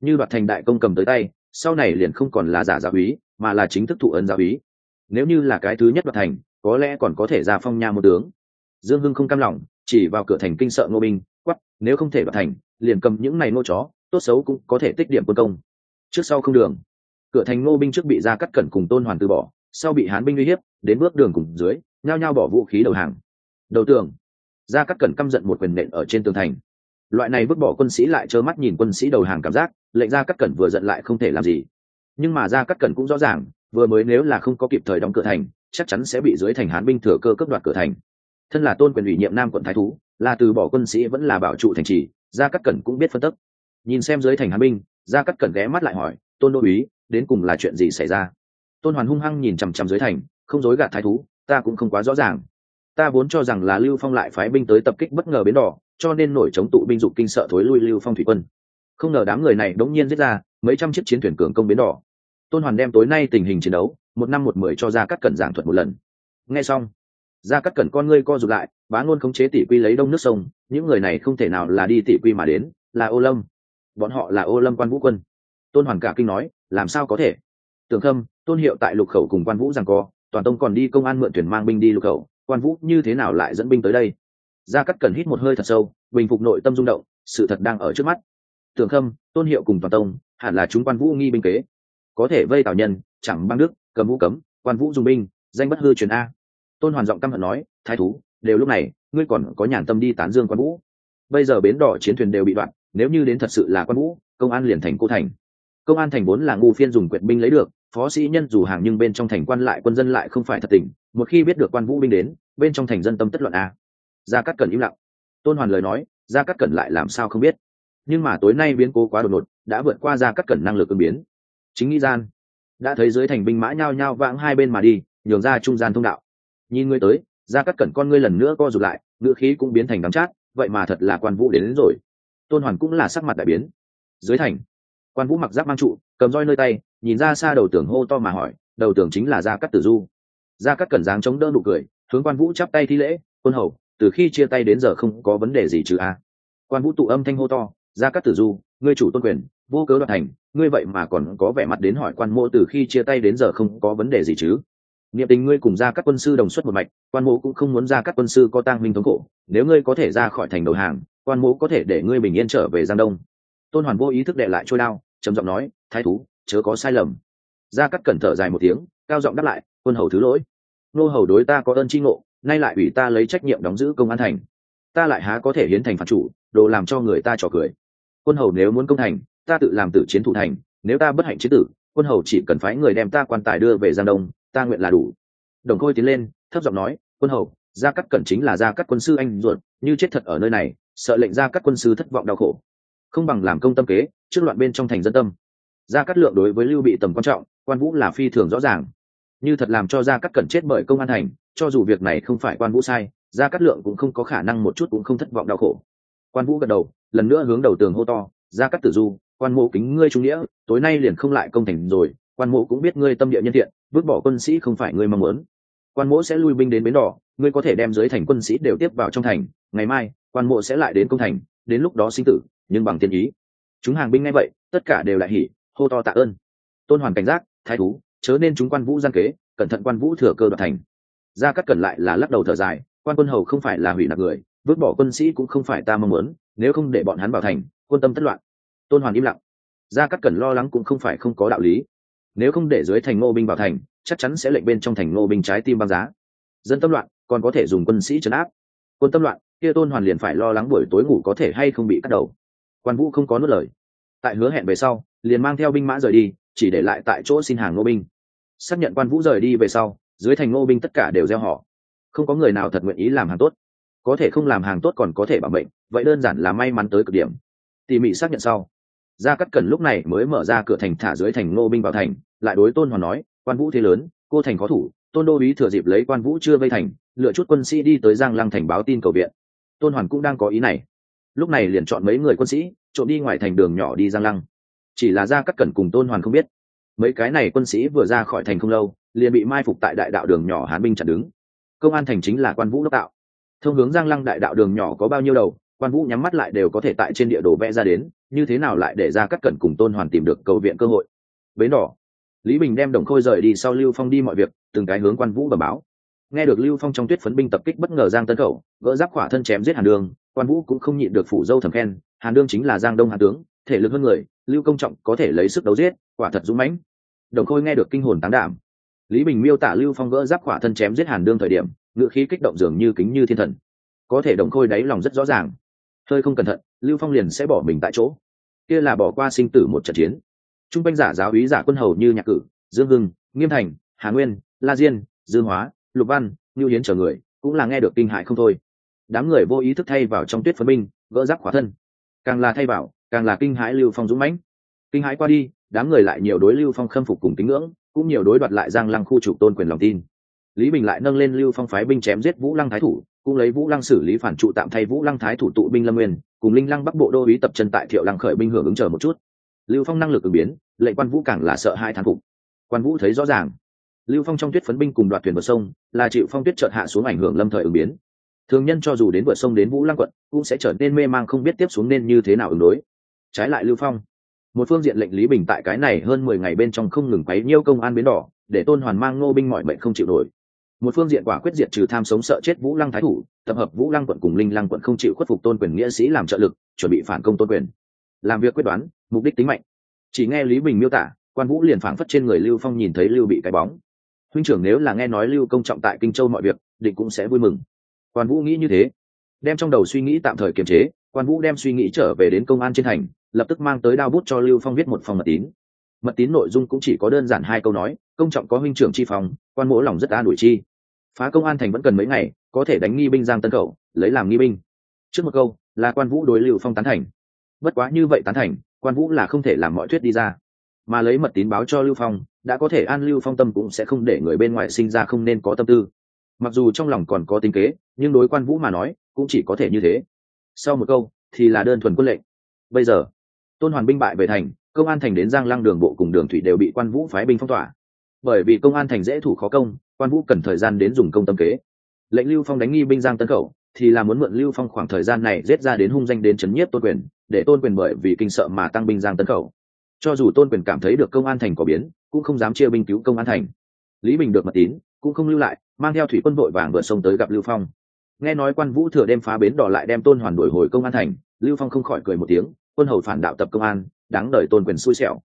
Như đoạt thành đại công cầm tới tay, sau này liền không còn là giả giáo úy, mà là chính thức thụ ấn giáo úy. Nếu như là cái thứ nhất đoạt thành, có lẽ còn có thể ra phong nha một tướng. Dương hưng không cam lòng, chỉ vào cửa thành kinh sợ ngô binh quắp nếu không thể đoạt thành, liền cầm những này ngô chó, tốt xấu cũng có thể tích điểm quân công. Trước sau không đường. Cửa thành ngô binh trước bị ra cắt cẩn cùng tôn hoàn từ bỏ, sau bị hán binh uy hiếp, đến bước đường cùng dưới, nhao nhao bỏ vũ khí đầu hàng. Đầu tường ra cắt cẩn căm giận một quyền nện ở trên tường thành. Loại này vứt bỏ quân sĩ lại trơ mắt nhìn quân sĩ đầu hàng cảm giác, lệnh ra cắt cẩn vừa giận lại không thể làm gì. Nhưng mà ra cắt cẩn cũng rõ ràng, vừa mới nếu là không có kịp thời đóng cửa thành, chắc chắn sẽ bị dưới thành hán binh thừa cơ cướp đoạt cửa thành. Thân là tôn quyền ủy nhiệm nam quận thái thú, là từ bỏ quân sĩ vẫn là bảo trụ thành trì, gia cắt cẩn cũng biết phân tức. Nhìn xem dưới thành hán binh, gia cắt cẩn ghé mắt lại hỏi, tôn đô úy, đến cùng là chuyện gì xảy ra? Tôn hoàn hung hăng nhìn chằm chằm dưới thành, không dối gạt thái thú, ta cũng không quá rõ ràng ta vốn cho rằng là lưu phong lại phái binh tới tập kích bất ngờ bến đỏ, cho nên nổi chống tụ binh dục kinh sợ thối lui lưu phong thủy quân. Không ngờ đám người này đống nhiên giết ra, mấy trăm chiếc chiến thuyền cường công bến đỏ. Tôn hoàn đem tối nay tình hình chiến đấu, một năm một mười cho ra cắt cẩn giảng thuật một lần. Nghe xong ra cắt cẩn con ngươi co rụt lại, bá ngôn khống chế tỷ quy lấy đông nước sông, những người này không thể nào là đi tỷ quy mà đến, là ô lâm. Bọn họ là ô lâm quan vũ quân. Tôn hoàn cả kinh nói, làm sao có thể? Tưởng khâm, tôn hiệu tại lục khẩu cùng quan vũ rằng co, toàn tông còn đi công an mượn thuyền mang binh đi lục khẩu quan vũ như thế nào lại dẫn binh tới đây? Gia cắt cần hít một hơi thật sâu, bình phục nội tâm rung động, sự thật đang ở trước mắt. Tưởng khâm, tôn hiệu cùng toàn tông, hẳn là chúng quan vũ nghi binh kế. Có thể vây tào nhân, chẳng băng đức, cầm vũ cấm, quan vũ dùng binh, danh bất hư truyền a. Tôn hoàn giọng căm hận nói, thái thú, đều lúc này, ngươi còn có nhàn tâm đi tán dương quan vũ. Bây giờ bến đỏ chiến thuyền đều bị đoạn, nếu như đến thật sự là quan vũ, công an liền thành cô thành. Công an thành vốn là ngu phiên dùng quyệt binh lấy được, phó sĩ nhân dù hàng nhưng bên trong thành quan lại quân dân lại không phải thật tình một khi biết được quan vũ binh đến bên trong thành dân tâm tất luận a. Gia cát cẩn im lặng. Tôn hoàn lời nói gia cát cẩn lại làm sao không biết? Nhưng mà tối nay biến cố quá đột ngột đã vượt qua gia cát cẩn năng lực ứng biến. Chính nghĩ gian đã thấy dưới thành binh mã nhao nhao vãng hai bên mà đi nhường ra trung gian thông đạo. Nhìn ngươi tới gia cát cẩn con ngươi lần nữa co rụt lại ngựa khí cũng biến thành đắm chát vậy mà thật là quan vũ đến, đến rồi. Tôn hoàn cũng là sắc mặt đại biến. Dưới thành quan vũ mặc giáp mang trụ cầm roi nơi tay nhìn ra xa đầu tưởng hô to mà hỏi đầu tưởng chính là gia cát tử du gia các cẩn dáng chống đỡ nụ cười hướng quan vũ chắp tay thi lễ quân hầu từ khi chia tay đến giờ không có vấn đề gì chứ a? Quan vũ tụ âm thanh hô to gia các tử du ngươi chủ tôn quyền vô cớ đoạt thành ngươi vậy mà còn có vẻ mặt đến hỏi quan mô từ khi chia tay đến giờ không có vấn đề gì chứ? Niệm tình ngươi cùng ra các quân sư đồng xuất một mạch quan mô cũng không muốn ra các quân sư có tang minh thống cổ, nếu ngươi có thể ra khỏi thành đầu hàng quan mô có thể để ngươi bình yên trở về giang đông. Tôn hoàn vô ý thức đệ lại trôi đao trầm giọng nói thái thú chớ có sai lầm ra cắt cẩn thở dài một tiếng, cao giọng đáp lại, quân hầu thứ lỗi. Nô hầu đối ta có ơn tri ngộ, nay lại ủy ta lấy trách nhiệm đóng giữ công an thành. Ta lại há có thể hiến thành phản chủ, đồ làm cho người ta trò cười. Quân hầu nếu muốn công thành, ta tự làm tử chiến thủ thành, nếu ta bất hạnh chế tử, quân hầu chỉ cần phái người đem ta quan tài đưa về giang đông, ta nguyện là đủ. Đồng khôi tiến lên, thấp giọng nói, quân hầu, gia cắt cẩn chính là gia cắt quân sư anh ruột, như chết thật ở nơi này, sợ lệnh gia cắt quân sư thất vọng đau khổ. Không bằng làm công tâm kế, trước loạn bên trong thành dân tâm. Gia cắt lượng đối với lưu bị tầm quan trọng quan vũ là phi thường rõ ràng. Như thật làm cho gia cát cẩn chết bởi công an hành cho dù việc này không phải quan vũ sai, gia cát lượng cũng không có khả năng một chút cũng không thất vọng đau khổ. Quan vũ gật đầu, lần nữa hướng đầu tường hô to, gia cát tử du, quan mộ kính ngươi trung nghĩa, tối nay liền không lại công thành rồi, quan mộ cũng biết ngươi tâm địa nhân thiện, vứt bỏ quân sĩ không phải ngươi mong muốn. Quan mộ sẽ lui binh đến bến đỏ, ngươi có thể đem dưới thành quân sĩ đều tiếp vào trong thành, ngày mai, quan mộ sẽ lại đến công thành, đến lúc đó sinh tử, nhưng bằng tiên ý. Chúng hàng binh ngay vậy, tất cả đều lại hỉ, hô to tạ ơn. Tôn hoàn cảnh giác thái thú, chớ nên chúng quan vũ gian kế, cẩn thận quan vũ thừa cơ đoạt thành. Gia cắt cẩn lại là lắc đầu thở dài, quan quân hầu không phải là hủy nạp người, vứt bỏ quân sĩ cũng không phải ta mong muốn, nếu không để bọn hắn vào thành, quân tâm thất loạn. Tôn hoàn im lặng. Gia cắt cẩn lo lắng cũng không phải không có đạo lý. Nếu không để dưới thành ngô binh vào thành, chắc chắn sẽ lệnh bên trong thành ngô binh trái tim băng giá. Dân tâm loạn, còn có thể dùng quân sĩ trấn áp. Quân tâm loạn, kia tôn hoàn liền phải lo lắng buổi tối ngủ có thể hay không bị cắt đầu. Quan vũ không có nuốt lời. Tại hứa hẹn về sau, liền mang theo binh mã rời đi chỉ để lại tại chỗ xin hàng ngô binh. Xác nhận quan vũ rời đi về sau, dưới thành ngô binh tất cả đều gieo họ. Không có người nào thật nguyện ý làm hàng tốt. Có thể không làm hàng tốt còn có thể bảo mệnh, vậy đơn giản là may mắn tới cực điểm. Tỉ mỉ xác nhận sau, gia cắt cẩn lúc này mới mở ra cửa thành thả dưới thành ngô binh vào thành, lại đối tôn hoàn nói, quan vũ thế lớn, cô thành có thủ, tôn đô bí thừa dịp lấy quan vũ chưa vây thành, lựa chút quân sĩ đi tới giang lăng thành báo tin cầu viện. Tôn hoàn cũng đang có ý này. Lúc này liền chọn mấy người quân sĩ, trộm đi ngoài thành đường nhỏ đi giang lăng chỉ là ra các cẩn cùng tôn hoàn không biết. Mấy cái này quân sĩ vừa ra khỏi thành không lâu, liền bị mai phục tại đại đạo đường nhỏ hán binh chặn đứng. Công an thành chính là quan vũ đốc tạo thông hướng giang lăng đại đạo đường nhỏ có bao nhiêu đầu, quan vũ nhắm mắt lại đều có thể tại trên địa đồ vẽ ra đến, như thế nào lại để ra các cẩn cùng tôn hoàn tìm được cầu viện cơ hội? Bến đỏ. Lý bình đem đồng khôi rời đi sau lưu phong đi mọi việc, từng cái hướng quan vũ bẩm báo. Nghe được lưu phong trong tuyết phấn binh tập kích bất ngờ giang tân khẩu, gỡ giáp khỏa thân chém giết hàn đương quan vũ cũng không nhịn được phủ dâu thầm khen, hàn đương chính là giang đông hàn tướng, thể lực hơn người lưu công trọng có thể lấy sức đấu giết, quả thật dũng mãnh. Đồng khôi nghe được kinh hồn tán đảm. Lý bình miêu tả lưu phong gỡ giáp khỏa thân chém giết hàn đương thời điểm ngự khí kích động dường như kính như thiên thần. Có thể đồng khôi đáy lòng rất rõ ràng. Hơi không cẩn thận, lưu phong liền sẽ bỏ mình tại chỗ. Kia là bỏ qua sinh tử một trận chiến. Trung quanh giả giáo úy giả quân hầu như nhạc cử, dương hưng, nghiêm thành, hà nguyên, la diên dương hóa, lục văn ngưu hiến chờ người, cũng là nghe được kinh hại không thôi. Đám người vô ý thức thay vào trong tuyết phân binh gỡ giáp khỏa thân. Càng là thay vào càng là kinh hãi lưu phong dũng mãnh. Kinh hãi qua đi, đám người lại nhiều đối lưu phong khâm phục cùng tín ngưỡng, cũng nhiều đối đoạt lại giang lăng khu trục tôn quyền lòng tin. Lý bình lại nâng lên lưu phong phái binh chém giết vũ lăng thái thủ, cũng lấy vũ lăng xử lý phản trụ tạm thay vũ lăng thái thủ tụ binh lâm nguyên, cùng linh lăng bắc bộ đô ý tập chân tại thiệu lăng khởi binh hưởng ứng chờ một chút. Lưu phong năng lực ứng biến, lệnh quan vũ càng là sợ hai thán phục. Quan vũ thấy rõ ràng, lưu phong trong tuyết phấn binh cùng đoạt thuyền vượt sông, là chịu phong tuyết chợt hạ xuống ảnh hưởng lâm thời ứng biến. Thường nhân cho dù đến vượt sông đến vũ lăng quận, cũng sẽ trở nên mê mang không biết tiếp xuống nên như thế nào ứng đối trái lại lưu phong, một phương diện lệnh lý bình tại cái này hơn mười ngày bên trong không ngừng quấy nhiêu công an bến đỏ, để tôn hoàn mang ngô binh mọi mệnh không chịu nổi. Một phương diện quả quyết diệt trừ tham sống sợ chết vũ lăng thái thủ, tập hợp vũ lăng quận cùng linh lăng quận không chịu khuất phục tôn quyền nghĩa sĩ làm trợ lực, chuẩn bị phản công tôn quyền. Làm việc quyết đoán, mục đích tính mạnh chỉ nghe lý bình miêu tả, quan vũ liền phảng phất trên người lưu phong nhìn thấy lưu bị cái bóng. Huynh trưởng nếu là nghe nói lưu công trọng tại kinh châu mọi việc, định cũng sẽ vui mừng. Quan vũ nghĩ như thế. Đem trong đầu suy nghĩ tạm thời kiềm chế, quan vũ đem suy nghĩ trở về đến công an trên thành lập tức mang tới đao bút cho lưu phong viết một phòng mật tín. Mật tín nội dung cũng chỉ có đơn giản hai câu nói công trọng có huynh trưởng chi phòng quan mỗ lòng rất an ủi chi. Phá công an thành vẫn cần mấy ngày có thể đánh nghi binh giang tân Cầu, lấy làm nghi binh. Trước một câu là quan vũ đối lưu phong tán thành. Bất quá như vậy tán thành quan vũ là không thể làm mọi thuyết đi ra. Mà lấy mật tín báo cho lưu phong đã có thể an lưu phong tâm cũng sẽ không để người bên ngoài sinh ra không nên có tâm tư. Mặc dù trong lòng còn có tính kế nhưng đối quan vũ mà nói cũng chỉ có thể như thế. Sau một câu thì là đơn thuần quân lệnh. Bây giờ tôn hoàn binh bại về thành, công an thành đến giang lăng đường bộ cùng đường thủy đều bị quan vũ phái binh phong tỏa. Bởi vì công an thành dễ thủ khó công, quan vũ cần thời gian đến dùng công tâm kế. Lệnh lưu phong đánh nghi binh giang tấn khẩu, thì là muốn mượn lưu phong khoảng thời gian này giết ra đến hung danh đến chấn nhiếp tôn quyền, để tôn quyền bởi vì kinh sợ mà tăng binh giang tấn khẩu. Cho dù tôn quyền cảm thấy được công an thành có biến, cũng không dám chia binh cứu công an thành. Lý bình được mật tín, cũng không lưu lại, mang theo thủy quân vội vàng vượt sông tới gặp lưu phong. Nghe nói quan vũ thừa đêm phá bến đỏ lại đem tôn hoàn đổi hồi công an thành, lưu phong không khỏi cười một tiếng quân hầu phản đạo tập công an, đáng đời tôn quyền xui xẻo.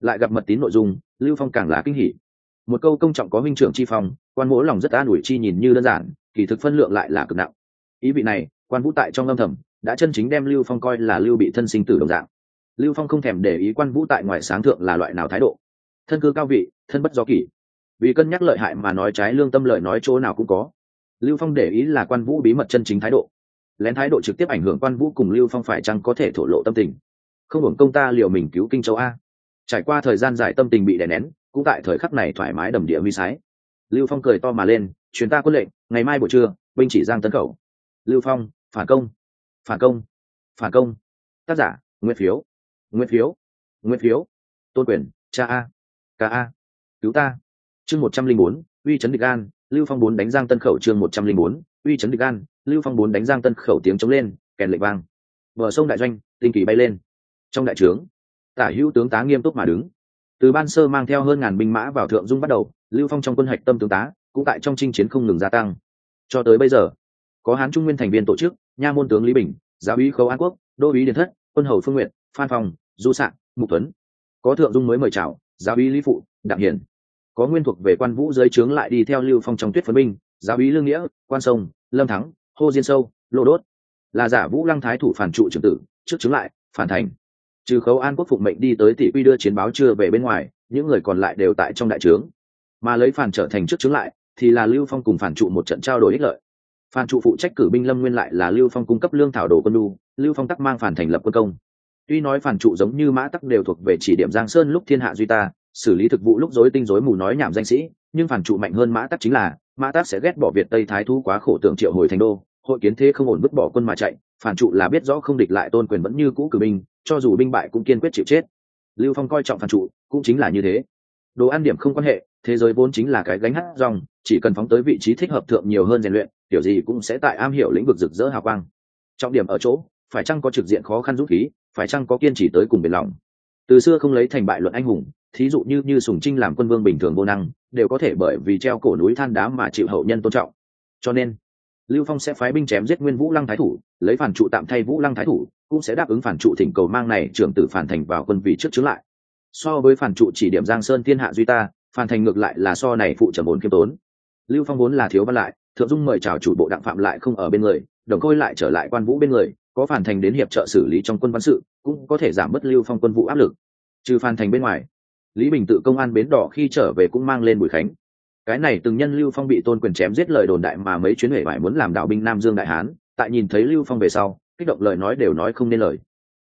Lại gặp mật tín nội dung, lưu phong càng là kinh hỉ. Một câu công trọng có huynh trưởng chi phong, quan mỗ lòng rất an ủi chi nhìn như đơn giản, kỳ thực phân lượng lại là cực nặng. Ý vị này, quan vũ tại trong âm thầm, đã chân chính đem lưu phong coi là lưu bị thân sinh tử đồng dạng. Lưu phong không thèm để ý quan vũ tại ngoài sáng thượng là loại nào thái độ. Thân cư cao vị, thân bất do kỷ. Vì cân nhắc lợi hại mà nói trái lương tâm lợi nói chỗ nào cũng có. Lưu phong để ý là quan vũ bí mật chân chính thái độ lén thái độ trực tiếp ảnh hưởng quan vũ cùng lưu phong phải chăng có thể thổ lộ tâm tình? Không hưởng công ta liều mình cứu kinh châu a. Trải qua thời gian dài tâm tình bị đè nén, cũng tại thời khắc này thoải mái đầm địa huy sái. Lưu phong cười to mà lên chuyến ta quân lệnh, ngày mai buổi trưa, binh chỉ giang tấn khẩu. Lưu phong, phản công. Phản công phản công. Tác giả nguyên phiếu. Nguyên phiếu nguyên phiếu. Tôn quyền, cha a, ca a, cứu ta. Chương một trăm linh bốn, uy chấn địch an, lưu phong bốn đánh giang tân khẩu chương một trăm linh bốn uy chấn địch an lưu phong bốn đánh giang tân khẩu tiếng chống lên, kèn lệnh vang. Bờ sông đại doanh, tinh kỳ bay lên. Trong đại trướng, tả hữu tướng tá nghiêm túc mà đứng. Từ ban sơ mang theo hơn ngàn binh mã vào thượng dung bắt đầu, lưu phong trong quân hạch tâm tướng tá, cũng tại trong chinh chiến không ngừng gia tăng. Cho tới bây giờ, có hán trung nguyên thành viên tổ chức, nha môn tướng lý bình, giáo úy khấu an quốc, đô úy điền thất, quân hầu phương nguyện phan phòng du sạn mục tuấn. Có thượng dung mới mời chào, giáo úy lý phụ, đặng hiển. Có nguyên thuộc về quan vũ dưới trướng lại đi theo lưu phong trong tuyết phấn binh, giáo úy lương nghĩa, quan sông lâm thắng, hô diên sâu, Lô đốt. Là giả vũ lăng thái thủ phản trụ trưởng tử, trước chứng lại, phản thành. Trừ khấu an quốc phục mệnh đi tới tỷ quy đưa chiến báo chưa về bên ngoài, những người còn lại đều tại trong đại trướng. Mà lấy phản trở thành trước chứng lại, thì là lưu phong cùng phản trụ một trận trao đổi ích lợi. Phản trụ phụ trách cử binh lâm nguyên lại là lưu phong cung cấp lương thảo đồ quân lu lưu phong tắc mang phản thành lập quân công. Tuy nói phản trụ giống như mã tắc đều thuộc về chỉ điểm giang sơn lúc thiên hạ duy ta, xử lý thực vụ lúc dối tinh dối mù nói nhảm danh sĩ, nhưng phản trụ mạnh hơn mã tắc chính là mã tắc sẽ ghét bỏ việt tây thái Thú quá khổ tưởng triệu hồi thành đô, hội kiến thế không ổn vứt bỏ quân mà chạy, phản trụ là biết rõ không địch lại tôn quyền vẫn như cũ cử binh, cho dù binh bại cũng kiên quyết chịu chết. Lưu phong coi trọng phản trụ, cũng chính là như thế. Đồ ăn điểm không quan hệ, thế giới vốn chính là cái gánh hát rong, chỉ cần phóng tới vị trí thích hợp thượng nhiều hơn rèn luyện, kiểu gì cũng sẽ tại am hiểu lĩnh vực rực rỡ hào quang. Trọng điểm ở chỗ, phải chăng có trực diện khó khăn rút khí, phải chăng có kiên trì tới cùng bền lòng. Từ xưa không lấy thành bại luận anh hùng thí dụ như như sùng trinh làm quân vương bình thường vô năng, đều có thể bởi vì treo cổ núi than đá mà chịu hậu nhân tôn trọng. Cho nên, lưu phong sẽ phái binh chém giết nguyên vũ lăng thái thủ, lấy phản trụ tạm thay vũ lăng thái thủ, cũng sẽ đáp ứng phản trụ thỉnh cầu mang này trưởng tử phản thành vào quân vị trước chứng lại. So với phản trụ chỉ điểm giang sơn thiên hạ duy ta, phản thành ngược lại là so này phụ trầm bốn kiêm tốn. Lưu phong vốn là thiếu văn lại, thượng dung mời chào chủ bộ đặng phạm lại không ở bên người, đồng khôi lại trở lại quan vũ bên người, có phản thành đến hiệp trợ xử lý trong quân văn sự, cũng có thể giảm bớt lưu phong quân vụ áp lực. Trừ phản thành bên ngoài lý bình tự công an bến đỏ khi trở về cũng mang lên bùi khánh. Cái này từng nhân lưu phong bị tôn quyền chém giết lời đồn đại mà mấy chuyến huệ vải muốn làm đạo binh nam dương đại hán, tại nhìn thấy lưu phong về sau, kích động lời nói đều nói không nên lời.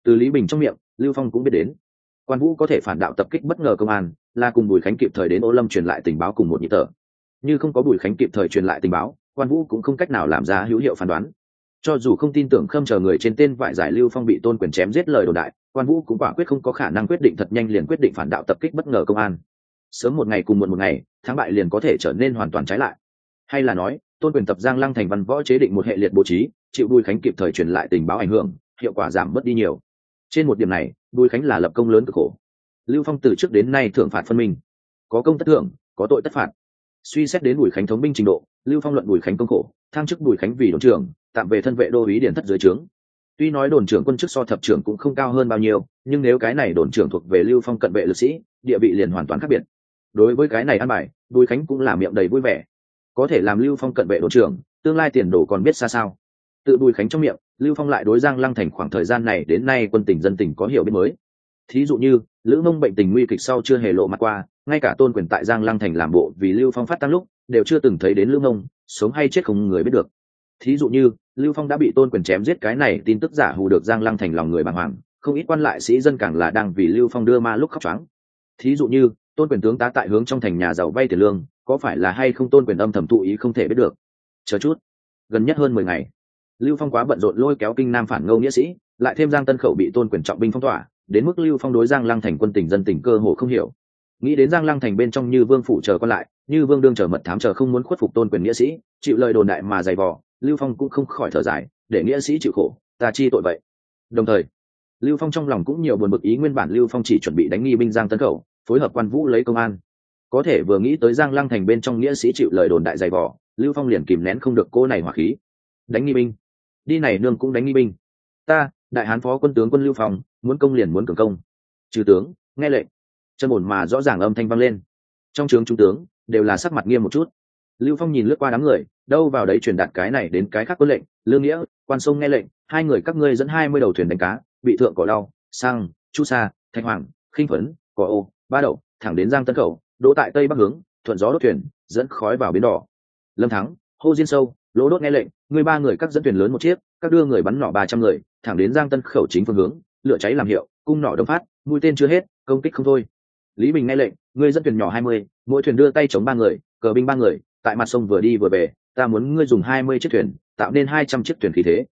Từ lý bình trong miệng, lưu phong cũng biết đến. Quan vũ có thể phản đạo tập kích bất ngờ công an, là cùng bùi khánh kịp thời đến ô lâm truyền lại tình báo cùng một nhị tờ như không có bùi khánh kịp thời truyền lại tình báo, quan vũ cũng không cách nào làm ra hữu hiệu phán đoán. Cho dù không tin tưởng khâm chờ người trên tên vải giải lưu phong bị tôn quyền chém giết lời đồn đại quan vũ cũng quả quyết không có khả năng quyết định thật nhanh liền quyết định phản đạo tập kích bất ngờ công an. Sớm một ngày cùng muộn một ngày, thắng bại liền có thể trở nên hoàn toàn trái lại. Hay là nói, tôn quyền tập giang lăng thành văn võ chế định một hệ liệt bố trí, chịu bùi khánh kịp thời truyền lại tình báo ảnh hưởng, hiệu quả giảm bớt đi nhiều. Trên một điểm này, bùi khánh là lập công lớn cực khổ. Lưu phong từ trước đến nay thưởng phạt phân minh. Có công tất thưởng, có tội tất phạt. Suy xét đến bùi khánh thống binh trình độ, lưu phong luận bùi khánh công khổ, thăng chức bùi khánh vì đồn trưởng, tạm về thân vệ đô ý điển thất dưới trướng tuy nói đồn trưởng quân chức so thập trưởng cũng không cao hơn bao nhiêu, nhưng nếu cái này đồn trưởng thuộc về lưu phong cận vệ lực sĩ, địa vị liền hoàn toàn khác biệt. Đối với cái này ăn bài, bùi khánh cũng là miệng đầy vui vẻ. Có thể làm lưu phong cận vệ đồn trưởng, tương lai tiền đồ còn biết xa sao. Tự bùi khánh trong miệng, lưu phong lại đối giang lăng thành khoảng thời gian này đến nay quân tỉnh dân tỉnh có hiểu biết mới. Thí dụ như, lữ mông bệnh tình nguy kịch sau chưa hề lộ mặt qua, ngay cả tôn quyền tại giang lăng thành làm bộ vì lưu phong phát tăng lúc, đều chưa từng thấy đến lữ mông, sống hay chết không người biết được thí dụ như, lưu phong đã bị tôn quyền chém giết cái này tin tức giả hù được giang lăng thành lòng người bàng hoàng, không ít quan lại sĩ dân càng là đang vì lưu phong đưa ma lúc khóc trắng thí dụ như, tôn quyền tướng tá tại hướng trong thành nhà giàu vay tiền lương, có phải là hay không tôn quyền âm thầm thụ ý không thể biết được. Chờ chút, gần nhất hơn mười ngày, lưu phong quá bận rộn lôi kéo kinh nam phản ngâu nghĩa sĩ, lại thêm giang tân khẩu bị tôn quyền trọng binh phong tỏa, đến mức lưu phong đối giang lăng thành quân tỉnh dân tỉnh cơ hồ không hiểu. Nghĩ đến giang lăng thành bên trong như vương phủ chờ còn lại, như vương đương chờ mật thám chờ không muốn khuất phục tôn quyền nghĩa sĩ, chịu lời đồn đại mà dày vò lưu phong cũng không khỏi thở dài, để nghĩa sĩ chịu khổ, ta chi tội vậy. Đồng thời, lưu phong trong lòng cũng nhiều buồn bực ý nguyên bản lưu phong chỉ chuẩn bị đánh nghi binh giang tấn khẩu, phối hợp quan vũ lấy công an. Có thể vừa nghĩ tới giang lăng thành bên trong nghĩa sĩ chịu lời đồn đại dày vỏ lưu phong liền kìm nén không được cô này hỏa khí. Đánh nghi binh? Đi này nương cũng đánh nghi binh. Ta, đại hán phó quân tướng quân lưu phong, muốn công liền muốn cường công. Trừ tướng, nghe lệnh. Chân ổn mà rõ ràng âm thanh vang lên. Trong trường trung tướng, đều là sắc mặt nghiêm một chút lưu phong nhìn lướt qua đám người, đâu vào đấy truyền đạt cái này đến cái khác quân lệnh, lương nghĩa, quan sông nghe lệnh, hai người các ngươi dẫn hai mươi đầu thuyền đánh cá, bị thượng cỏ đau sang, chu sa thanh hoàng, khinh phấn cỏ ô, ba đậu, thẳng đến giang tân khẩu, đỗ tại tây bắc hướng, thuận gió đốt thuyền, dẫn khói vào bến đỏ. Lâm thắng, hô diên sâu lỗ đốt nghe lệnh, người ba người các dẫn thuyền lớn một chiếc, các đưa người bắn nỏ ba trăm người, thẳng đến giang tân khẩu chính phương hướng, lửa cháy làm hiệu, cung nỏ đông phát, mũi tên chưa hết, công kích không thôi. Lý bình nghe lệnh ngươi dẫn thuyền nhỏ hai mươi, mỗi thuyền đưa tay chống ba người, cờ binh ba người tại mặt sông vừa đi vừa về ta muốn ngươi dùng hai mươi chiếc thuyền tạo nên hai trăm chiếc thuyền khí thế.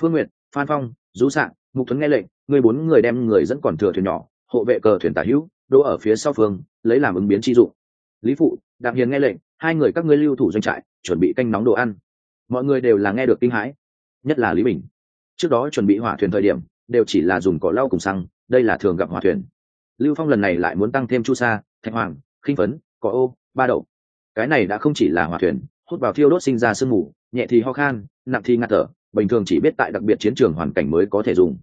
Phương Nguyệt, phan phong du sạn mục tuấn nghe lệnh ngươi bốn người đem người dẫn còn thừa thuyền nhỏ hộ vệ cờ thuyền tả hữu đỗ ở phía sau phương lấy làm ứng biến chi dụng. Lý phụ đặng hiền nghe lệnh hai người các ngươi lưu thủ doanh trại chuẩn bị canh nóng đồ ăn. Mọi người đều là nghe được kinh hãi nhất là lý bình. Trước đó chuẩn bị hỏa thuyền thời điểm đều chỉ là dùng cỏ lau cùng xăng đây là thường gặp hỏa thuyền. Lưu phong lần này lại muốn tăng thêm chu sa thạch hoàng khinh phấn cỏ ô ba đậu cái này đã không chỉ là hỏa thuyền, hút vào thiêu đốt sinh ra sương mù, nhẹ thì ho khan, nặng thì ngạt thở, bình thường chỉ biết tại đặc biệt chiến trường hoàn cảnh mới có thể dùng.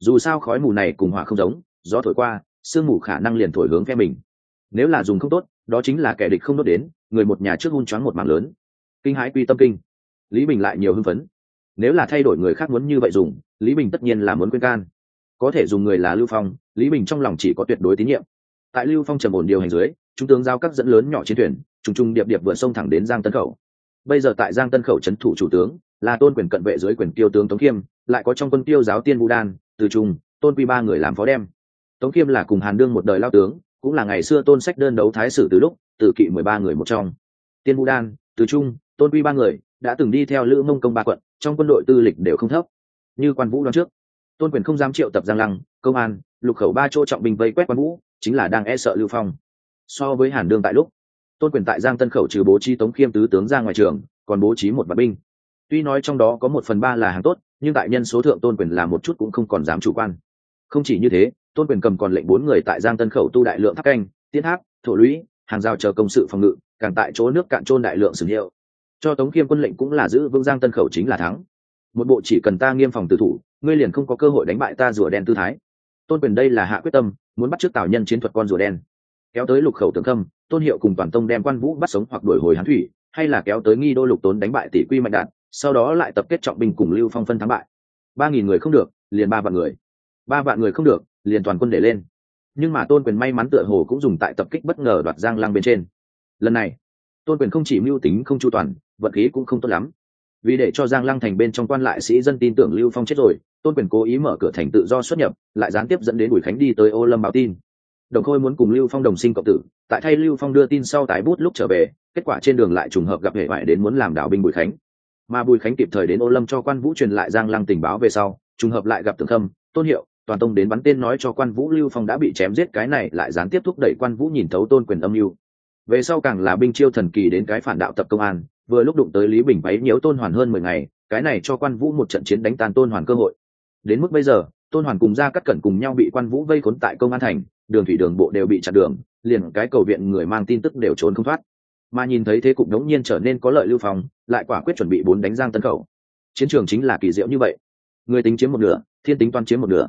Dù sao khói mù này cùng hỏa không giống, gió thổi qua, sương mù khả năng liền thổi hướng phe mình. Nếu là dùng không tốt, đó chính là kẻ địch không đốt đến, người một nhà trước hun choáng một mảng lớn. Kinh hãi quy tâm kinh. Lý bình lại nhiều hưng phấn. Nếu là thay đổi người khác muốn như vậy dùng, lý bình tất nhiên là muốn quên can. Có thể dùng người là lưu phong, lý bình trong lòng chỉ có tuyệt đối tín nhiệm. Tại lưu phong trầm ổn điều hành dưới, trung tướng giao các dẫn lớn nhỏ chiến thuyền trùng trùng điệp điệp vượt sông thẳng đến giang tân khẩu. Bây giờ tại giang tân khẩu trấn thủ chủ tướng là tôn quyền cận vệ dưới quyền tiêu tướng tống khiêm, lại có trong quân tiêu giáo tiên vũ đan, từ trung, tôn quy ba người làm phó đem. Tống khiêm là cùng hàn đương một đời lao tướng, cũng là ngày xưa tôn sách đơn đấu thái sử từ lúc, từ kỵ mười ba người một trong. Tiên vũ đan, từ trung, tôn quy ba người đã từng đi theo lữ mông công ba quận, trong quân đội tư lịch đều không thấp. Như quan vũ đoán trước, tôn quyền không dám triệu tập giang lăng, công an, lục khẩu ba chỗ trọng binh vây quét quan vũ, chính là đang e sợ lưu phong. So với hàn đương tại lúc tôn quyền tại giang tân khẩu trừ bố trí tống khiêm tứ tướng ra ngoài trường, còn bố trí một vạn binh. Tuy nói trong đó có một phần ba là hàng tốt, nhưng tại nhân số thượng tôn quyền là một chút cũng không còn dám chủ quan. Không chỉ như thế, tôn quyền cầm còn lệnh bốn người tại giang tân khẩu tu đại lượng tháp canh tiến tháp, thổ lũy, hàng rào chờ công sự phòng ngự, càng tại chỗ nước cạn trôn đại lượng sử hiệu cho tống khiêm quân lệnh cũng là giữ vững giang tân khẩu chính là thắng. Một bộ chỉ cần ta nghiêm phòng tử thủ, ngươi liền không có cơ hội đánh bại ta rùa đen tư thái. Tôn quyền đây là hạ quyết tâm, muốn bắt trước tào nhân chiến thuật con rùa đen kéo tới lục khẩu tường khâm, tôn hiệu cùng toàn tông đem quan vũ bắt sống hoặc đuổi hồi hán thủy, hay là kéo tới nghi đô lục tốn đánh bại tỷ quy mạnh đạn sau đó lại tập kết trọng binh cùng lưu phong phân thắng bại. Ba nghìn người không được, liền ba vạn người. Ba vạn người không được, liền toàn quân để lên. Nhưng mà tôn quyền may mắn tựa hồ cũng dùng tại tập kích bất ngờ đoạt giang lăng bên trên. Lần này, tôn quyền không chỉ mưu tính không chu toàn, vận khí cũng không tốt lắm. Vì để cho giang lăng thành bên trong quan lại sĩ dân tin tưởng lưu phong chết rồi, tôn quyền cố ý mở cửa thành tự do xuất nhập, lại gián tiếp dẫn đến bùi khánh đi tới ô lâm báo tin đồng khôi muốn cùng lưu phong đồng sinh cộng tử, tại thay lưu phong đưa tin sau tái bút lúc trở về, kết quả trên đường lại trùng hợp gặp hệ vải đến muốn làm đạo binh bùi khánh. Mà bùi khánh kịp thời đến ô lâm cho quan vũ truyền lại giang lăng tình báo về sau, trùng hợp lại gặp tường khâm, tôn hiệu, toàn tông đến bắn tên nói cho quan vũ lưu phong đã bị chém giết cái này lại gián tiếp thúc đẩy quan vũ nhìn thấu tôn quyền âm mưu. Về sau càng là binh chiêu thần kỳ đến cái phản đạo tập công an, vừa lúc đụng tới lý bình bấy nhiễu tôn hoàn hơn mười ngày, cái này cho quan vũ một trận chiến đánh tan tôn hoàn cơ hội. Đến mức bây giờ, tôn hoàn cùng ra cắt cẩn cùng nhau bị quan vũ vây khốn tại công an thành đường thủy đường bộ đều bị chặn đường, liền cái cầu viện người mang tin tức đều trốn không thoát. Mà nhìn thấy thế cục đống nhiên trở nên có lợi lưu phòng, lại quả quyết chuẩn bị bốn đánh giang tân khẩu. Chiến trường chính là kỳ diệu như vậy. Người tính chiếm một nửa, thiên tính toán chiếm một nửa.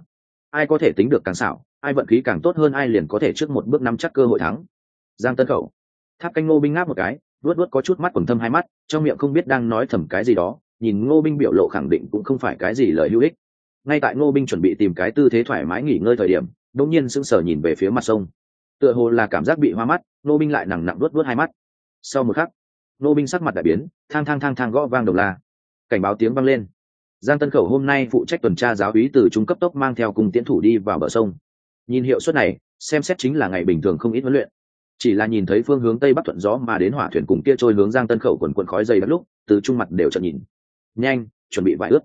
Ai có thể tính được càng xảo, ai vận khí càng tốt hơn ai liền có thể trước một bước nắm chắc cơ hội thắng. Giang tân khẩu. Tháp canh ngô binh ngáp một cái luốt luốt có chút mắt quần thâm hai mắt, trong miệng không biết đang nói thầm cái gì đó, nhìn ngô binh biểu lộ khẳng định cũng không phải cái gì lời hữu ích. Ngay tại ngô binh chuẩn bị tìm cái tư thế thoải mái nghỉ ngơi thời điểm đột nhiên sững sờ nhìn về phía mặt sông. Tựa hồ là cảm giác bị hoa mắt Nô binh lại nặng nặng đuốt đuốt hai mắt. Sau một khắc Nô binh sắc mặt đại biến, thang thang thang thang gõ vang đồng la. Cảnh báo tiếng vang lên. Giang tân khẩu hôm nay phụ trách tuần tra giáo úy từ trung cấp tốc mang theo cùng tiến thủ đi vào bờ sông. Nhìn hiệu suất này, xem xét chính là ngày bình thường không ít huấn luyện. Chỉ là nhìn thấy phương hướng tây bắc thuận gió mà đến hỏa thuyền cùng kia trôi hướng giang tân khẩu quần quần khói dày đặc lúc, từ trung mặt đều chợt nhìn. Nhanh, chuẩn bị vải ướt.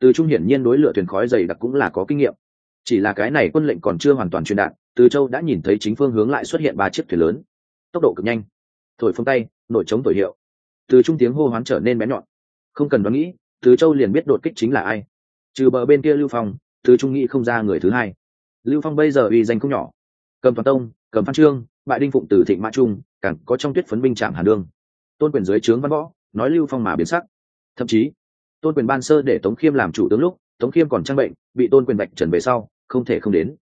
Từ trung hiển nhiên đối lửa thuyền khói dày đặc cũng là có kinh nghiệm chỉ là cái này quân lệnh còn chưa hoàn toàn truyền đạt, từ châu đã nhìn thấy chính phương hướng lại xuất hiện ba chiếc thuyền lớn. Tốc độ cực nhanh. Thổi phương tay, nổi chống thổi hiệu. Từ trung tiếng hô hoán trở nên bé nhọn. Không cần đoán nghĩ, từ châu liền biết đột kích chính là ai. Trừ bờ bên kia lưu phong, từ trung nghĩ không ra người thứ hai. Lưu phong bây giờ uy danh không nhỏ. Cầm toàn tông, cầm phan trương, bại đinh phụng từ thịnh mã trung, càng có trong tuyết phấn binh trạm hàn đương tôn quyền dưới trướng văn võ, nói lưu phong mà biến sắc. Thậm chí, tôn quyền ban sơ để tống khiêm làm chủ tướng lúc tống khiêm còn trang bệnh, bị tôn quyền bạch trần về sau, không thể không đến.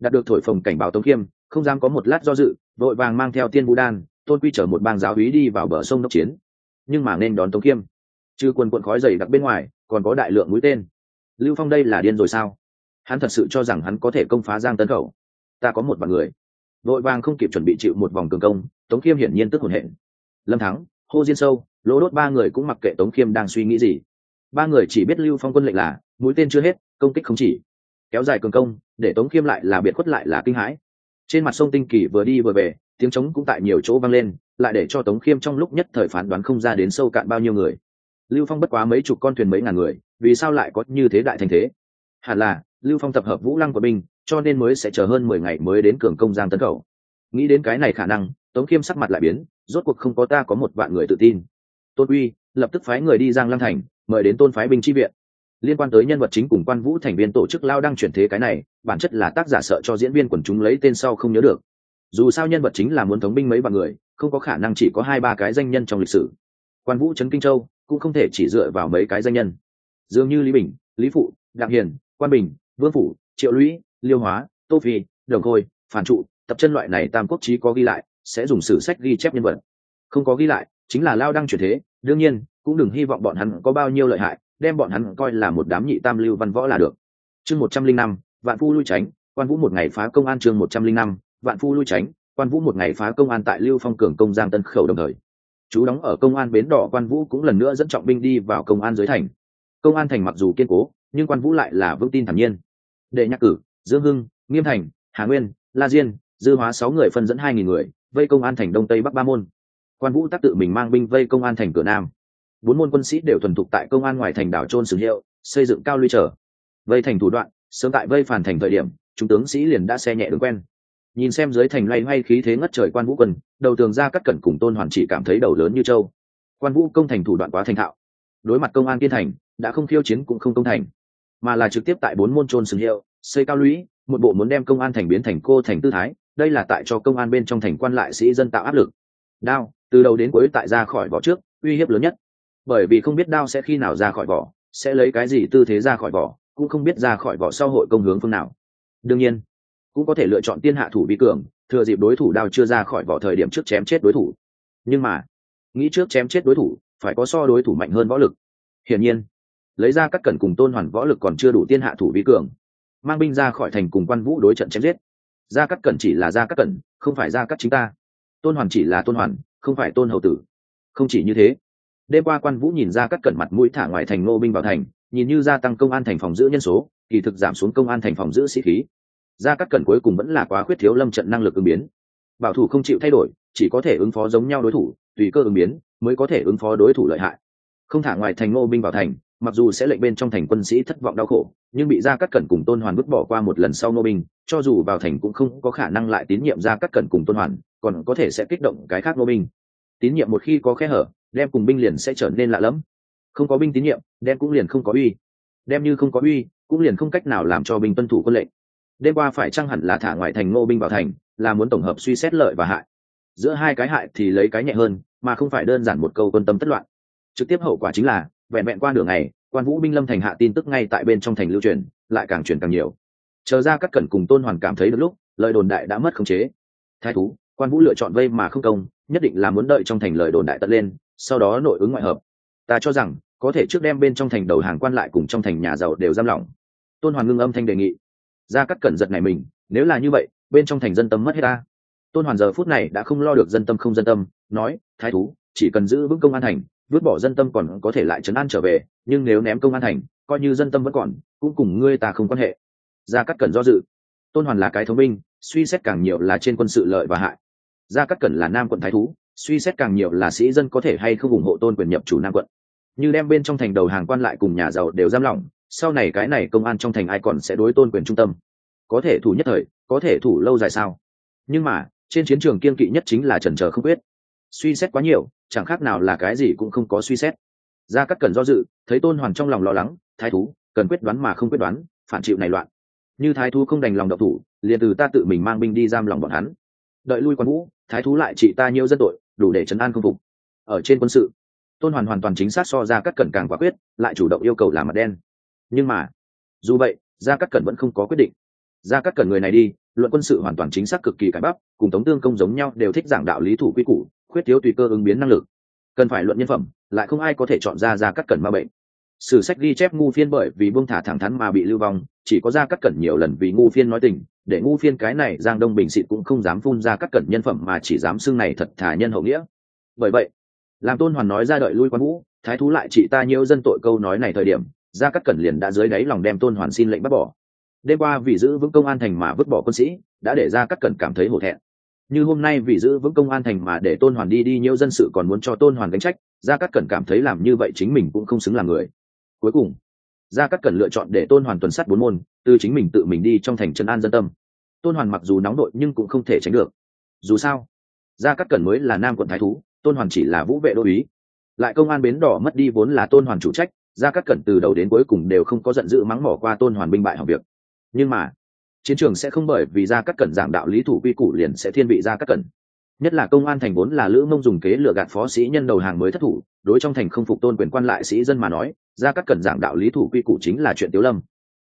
Đạt được thổi phồng cảnh báo tống khiêm, không dám có một lát do dự, vội vàng mang theo tiên vũ đan, tôn quy chở một bang giáo hí đi vào bờ sông đốc chiến. Nhưng mà nên đón tống khiêm. Trừ quần quận khói dày đặc bên ngoài, còn có đại lượng mũi tên. Lưu phong đây là điên rồi sao? Hắn thật sự cho rằng hắn có thể công phá giang tân khẩu. Ta có một vạn người. Vội vàng không kịp chuẩn bị chịu một vòng cường công, tống khiêm hiển nhiên tức hồn hển. Lâm thắng, hô diên sâu, lỗ đốt ba người cũng mặc kệ tống khiêm đang suy nghĩ gì ba người chỉ biết lưu phong quân lệnh là, mũi tên chưa hết, công kích không chỉ. Kéo dài cường công, để tống khiêm lại là biệt khuất lại là kinh hãi. Trên mặt sông tinh kỳ vừa đi vừa về, tiếng trống cũng tại nhiều chỗ vang lên, lại để cho tống khiêm trong lúc nhất thời phán đoán không ra đến sâu cạn bao nhiêu người. Lưu phong bất quá mấy chục con thuyền mấy ngàn người, vì sao lại có như thế đại thành thế? Hẳn là, lưu phong tập hợp vũ lăng của binh, cho nên mới sẽ chờ hơn mười ngày mới đến cường công giang tấn cầu. Nghĩ đến cái này khả năng, tống khiêm sắc mặt lại biến, rốt cuộc không có ta có một vạn người tự tin. Tôn uy, lập tức phái người đi giang lăng thành mời đến tôn phái binh chi viện. Liên quan tới nhân vật chính cùng quan vũ thành viên tổ chức lao đăng chuyển thế cái này, bản chất là tác giả sợ cho diễn viên quần chúng lấy tên sau không nhớ được. Dù sao nhân vật chính là muốn thống binh mấy vạn người, không có khả năng chỉ có hai ba cái danh nhân trong lịch sử. Quan vũ trấn kinh châu cũng không thể chỉ dựa vào mấy cái danh nhân. Dường như lý bình, lý phụ, đặng hiền, quan bình, vương phủ, triệu lũy, liêu hóa, tô phi, đồng khôi, phản trụ, tập chân loại này tam quốc chí có ghi lại, sẽ dùng sử sách ghi chép nhân vật. Không có ghi lại, chính là lao đăng chuyển thế, đương nhiên cũng đừng hy vọng bọn hắn có bao nhiêu lợi hại, đem bọn hắn coi là một đám nhị tam lưu văn võ là được. Chương một trăm linh năm, vạn phu lui tránh, quan vũ một ngày phá công an chương một trăm linh năm, vạn phu lui tránh, quan vũ một ngày phá công an tại lưu phong cường công giang tân khẩu đồng thời. Chú đóng ở công an bến đỏ, quan vũ cũng lần nữa dẫn trọng binh đi vào công an dưới thành. Công an thành mặc dù kiên cố, nhưng quan vũ lại là vững tin thản nhiên. Đệ nhắc cử, dương hưng, nghiêm thành, hà nguyên, la diên, dư hóa sáu người phân dẫn hai nghìn người vây công an thành đông tây bắc ba môn. Quan vũ tác tự mình mang binh vây công an thành cửa nam bốn môn quân sĩ đều thuần thục tại công an ngoài thành đảo trôn sử hiệu, xây dựng cao lui trở. Vây thành thủ đoạn, sớm tại vây phản thành thời điểm, chúng tướng sĩ liền đã xe nhẹ đứng quen. Nhìn xem dưới thành loay hoay khí thế ngất trời quan vũ quân, đầu tường ra cắt cẩn cùng tôn hoàn chỉ cảm thấy đầu lớn như châu quan vũ công thành thủ đoạn quá thành thạo. Đối mặt công an kiên thành, đã không khiêu chiến cũng không công thành. Mà là trực tiếp tại bốn môn trôn sừng hiệu, xây cao lũy, một bộ muốn đem công an thành biến thành cô thành tư thái, đây là tại cho công an bên trong thành quan lại sĩ dân tạo áp lực. Đao, từ đầu đến cuối tại ra khỏi vỏ trước, uy hiếp lớn nhất bởi vì không biết đao sẽ khi nào ra khỏi vỏ, sẽ lấy cái gì tư thế ra khỏi vỏ, cũng không biết ra khỏi vỏ sau hội công hướng phương nào. Đương nhiên, cũng có thể lựa chọn tiên hạ thủ vi cường, thừa dịp đối thủ đao chưa ra khỏi vỏ thời điểm trước chém chết đối thủ. Nhưng mà, nghĩ trước chém chết đối thủ, phải có so đối thủ mạnh hơn võ lực. Hiển nhiên, lấy ra các cẩn cùng tôn hoàn võ lực còn chưa đủ tiên hạ thủ vi cường, mang binh ra khỏi thành cùng quan vũ đối trận chém giết. Ra cắt cẩn chỉ là ra cắt cẩn, không phải ra cắt chính ta. Tôn hoàn chỉ là tôn hoàn, không phải tôn hậu tử. Không chỉ như thế đêm qua quan vũ nhìn ra các cẩn mặt mũi thả ngoài thành ngô binh vào thành, nhìn như gia tăng công an thành phòng giữ nhân số, kỳ thực giảm xuống công an thành phòng giữ sĩ khí. Gia các cẩn cuối cùng vẫn là quá khuyết thiếu lâm trận năng lực ứng biến. Bảo thủ không chịu thay đổi, chỉ có thể ứng phó giống nhau đối thủ, tùy cơ ứng biến mới có thể ứng phó đối thủ lợi hại. Không thả ngoài thành ngô binh vào thành, mặc dù sẽ lệnh bên trong thành quân sĩ thất vọng đau khổ, nhưng bị gia cắt cẩn cùng tôn hoàn vứt bỏ qua một lần sau ngô binh cho dù vào thành cũng không có khả năng lại tín nhiệm gia cắt cẩn cùng tôn hoàn, còn có thể sẽ kích động cái khác ngô binh tín nhiệm một khi có khe hở, đem cùng binh liền sẽ trở nên lạ lẫm. Không có binh tín nhiệm, đem cũng liền không có uy. Đem như không có uy, cũng liền không cách nào làm cho binh tuân thủ quân lệnh. Đêm qua phải chăng hẳn là thả ngoại thành ngô binh vào thành, là muốn tổng hợp suy xét lợi và hại. Giữa hai cái hại thì lấy cái nhẹ hơn, mà không phải đơn giản một câu quân tâm tất loạn. Trực tiếp hậu quả chính là, vẹn vẹn qua đường này quan vũ binh lâm thành hạ tin tức ngay tại bên trong thành lưu truyền, lại càng truyền càng nhiều. Chờ ra các cẩn cùng tôn hoàn cảm thấy được lúc, lời đồn đại đã mất khống chế. Thái thú, quan vũ lựa chọn vây mà không công nhất định là muốn đợi trong thành lời đồn đại tận lên, sau đó nội ứng ngoại hợp. Ta cho rằng, có thể trước đem bên trong thành đầu hàng quan lại cùng trong thành nhà giàu đều giam lỏng. Tôn hoàn ngưng âm thanh đề nghị. Ra cắt cẩn giật này mình, nếu là như vậy, bên trong thành dân tâm mất hết ta. Tôn hoàn giờ phút này đã không lo được dân tâm không dân tâm, nói, thái thú, chỉ cần giữ vững công an thành, vứt bỏ dân tâm còn có thể lại trấn an trở về, nhưng nếu ném công an thành, coi như dân tâm vẫn còn, cũng cùng ngươi ta không quan hệ. Gia cắt cẩn do dự. Tôn hoàn là cái thông minh suy xét càng nhiều là trên quân sự lợi và hại gia cắt cẩn là nam quận thái thú, suy xét càng nhiều là sĩ dân có thể hay không ủng hộ tôn quyền nhập chủ nam quận. Như đem bên trong thành đầu hàng quan lại cùng nhà giàu đều giam lỏng, sau này cái này công an trong thành ai còn sẽ đối tôn quyền trung tâm? Có thể thủ nhất thời, có thể thủ lâu dài sao? Nhưng mà, trên chiến trường kiên kỵ nhất chính là trần trờ không quyết. Suy xét quá nhiều, chẳng khác nào là cái gì cũng không có suy xét. Gia cắt cần do dự, thấy tôn hoàn trong lòng lo lắng, thái thú, cần quyết đoán mà không quyết đoán, phản chịu này loạn. Như thái thú không đành lòng độc thủ, liền từ ta tự mình mang binh đi giam lòng bọn hắn đợi lui quan vũ, thái thú lại trị ta nhiêu dân tội, đủ để chấn an công phục. Ở trên quân sự, tôn hoàn hoàn toàn chính xác so ra cắt cẩn càng quả quyết, lại chủ động yêu cầu làm mặt đen. Nhưng mà, dù vậy, gia cắt cẩn vẫn không có quyết định. Gia cắt cẩn người này đi, luận quân sự hoàn toàn chính xác cực kỳ cải bắp, cùng tống tương công giống nhau đều thích giảng đạo lý thủ quy củ, khuyết thiếu tùy cơ ứng biến năng lực. Cần phải luận nhân phẩm, lại không ai có thể chọn ra gia cắt cẩn ma bệnh. Sử sách ghi chép ngu phiên bởi vì buông thả thẳng thắn mà bị lưu vong, chỉ có gia cắt cẩn nhiều lần vì ngu phiên nói tình để ngu phiên cái này giang đông bình xịt cũng không dám phun ra các cẩn nhân phẩm mà chỉ dám xưng này thật thà nhân hậu nghĩa. Bởi vậy, làm tôn hoàn nói ra đợi lui quan vũ, thái thú lại chị ta nhiễu dân tội câu nói này thời điểm, gia các cẩn liền đã dưới đáy lòng đem tôn hoàn xin lệnh bắt bỏ. Đêm qua vì giữ vững công an thành mà vứt bỏ quân sĩ, đã để gia các cẩn cảm thấy hổ thẹn. Như hôm nay vì giữ vững công an thành mà để tôn hoàn đi đi nhiễu dân sự còn muốn cho tôn hoàn gánh trách, gia các cẩn cảm thấy làm như vậy chính mình cũng không xứng làm người. Cuối cùng gia cát cẩn lựa chọn để tôn hoàn tuần sát bốn môn, từ chính mình tự mình đi trong thành trấn an dân tâm. Tôn hoàn mặc dù nóng đội nhưng cũng không thể tránh được. Dù sao gia cát cẩn mới là nam quận thái thú, tôn hoàn chỉ là vũ vệ đô ý lại công an bến đỏ mất đi vốn là tôn hoàn chủ trách gia cát cẩn từ đầu đến cuối cùng đều không có giận dữ mắng mỏ qua tôn hoàn binh bại học việc. Nhưng mà, chiến trường sẽ không bởi vì gia cát cẩn giảng đạo lý thủ quy củ liền sẽ thiên vị gia cát cẩn nhất là công an thành vốn là lữ mông dùng kế lựa gạt phó sĩ nhân đầu hàng mới thất thủ, đối trong thành không phục tôn quyền quan lại sĩ dân mà nói gia cắt cẩn giảng đạo lý thủ quy củ chính là chuyện tiếu lâm.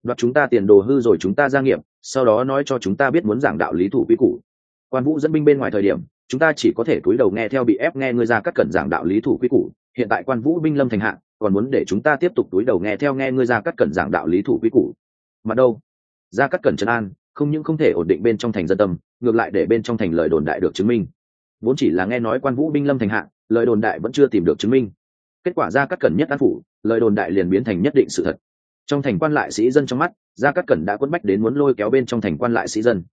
Đoạt chúng ta tiền đồ hư rồi chúng ta gia nghiệp, sau đó nói cho chúng ta biết muốn giảng đạo lý thủ quy củ. Quan vũ dẫn binh bên ngoài thời điểm, chúng ta chỉ có thể cúi đầu nghe theo bị ép nghe ngươi ra cắt cẩn giảng đạo lý thủ quy củ. Hiện tại quan vũ binh lâm thành hạ, còn muốn để chúng ta tiếp tục cúi đầu nghe theo nghe ngươi ra cắt cẩn giảng đạo lý thủ quy củ. Mà đâu? Ra cắt cẩn trấn an, không những không thể ổn định bên trong thành dân tâm, ngược lại để bên trong thành lời đồn đại được chứng minh. Vốn chỉ là nghe nói quan vũ binh lâm thành hạ, lời đồn đại vẫn chưa tìm được chứng minh. Kết quả ra cắt cẩn nhất an phủ lời đồn đại liền biến thành nhất định sự thật. Trong thành quan lại sĩ dân trong mắt, gia cát cẩn đã quấn bách đến muốn lôi kéo bên trong thành quan lại sĩ dân.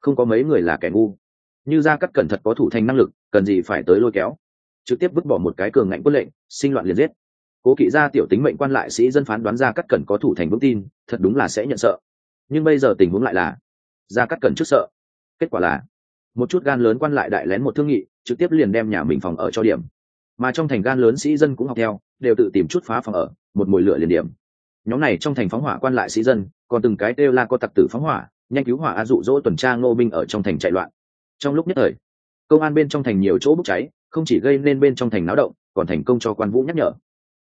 Không có mấy người là kẻ ngu. Như gia cát cẩn thật có thủ thành năng lực, cần gì phải tới lôi kéo. Trực tiếp vứt bỏ một cái cường ngạnh quân lệnh, sinh loạn liền giết. Cố kỵ gia tiểu tính mệnh quan lại sĩ dân phán đoán gia cát cẩn có thủ thành vững tin, thật đúng là sẽ nhận sợ. Nhưng bây giờ tình huống lại là, gia cát cẩn trước sợ. Kết quả là, một chút gan lớn quan lại đại lén một thương nghị, trực tiếp liền đem nhà mình phòng ở cho điểm. Mà trong thành gan lớn sĩ dân cũng học theo đều tự tìm chút phá phòng ở, một mồi lửa liền điểm. Nhóm này trong thành phóng hỏa quan lại sĩ dân, còn từng cái kêu la có tặc tử phóng hỏa, nhanh cứu hỏa a dụ dỗ tuần tra ngô binh ở trong thành chạy loạn. Trong lúc nhất thời, công an bên trong thành nhiều chỗ bốc cháy, không chỉ gây nên bên trong thành náo động, còn thành công cho quan vũ nhắc nhở.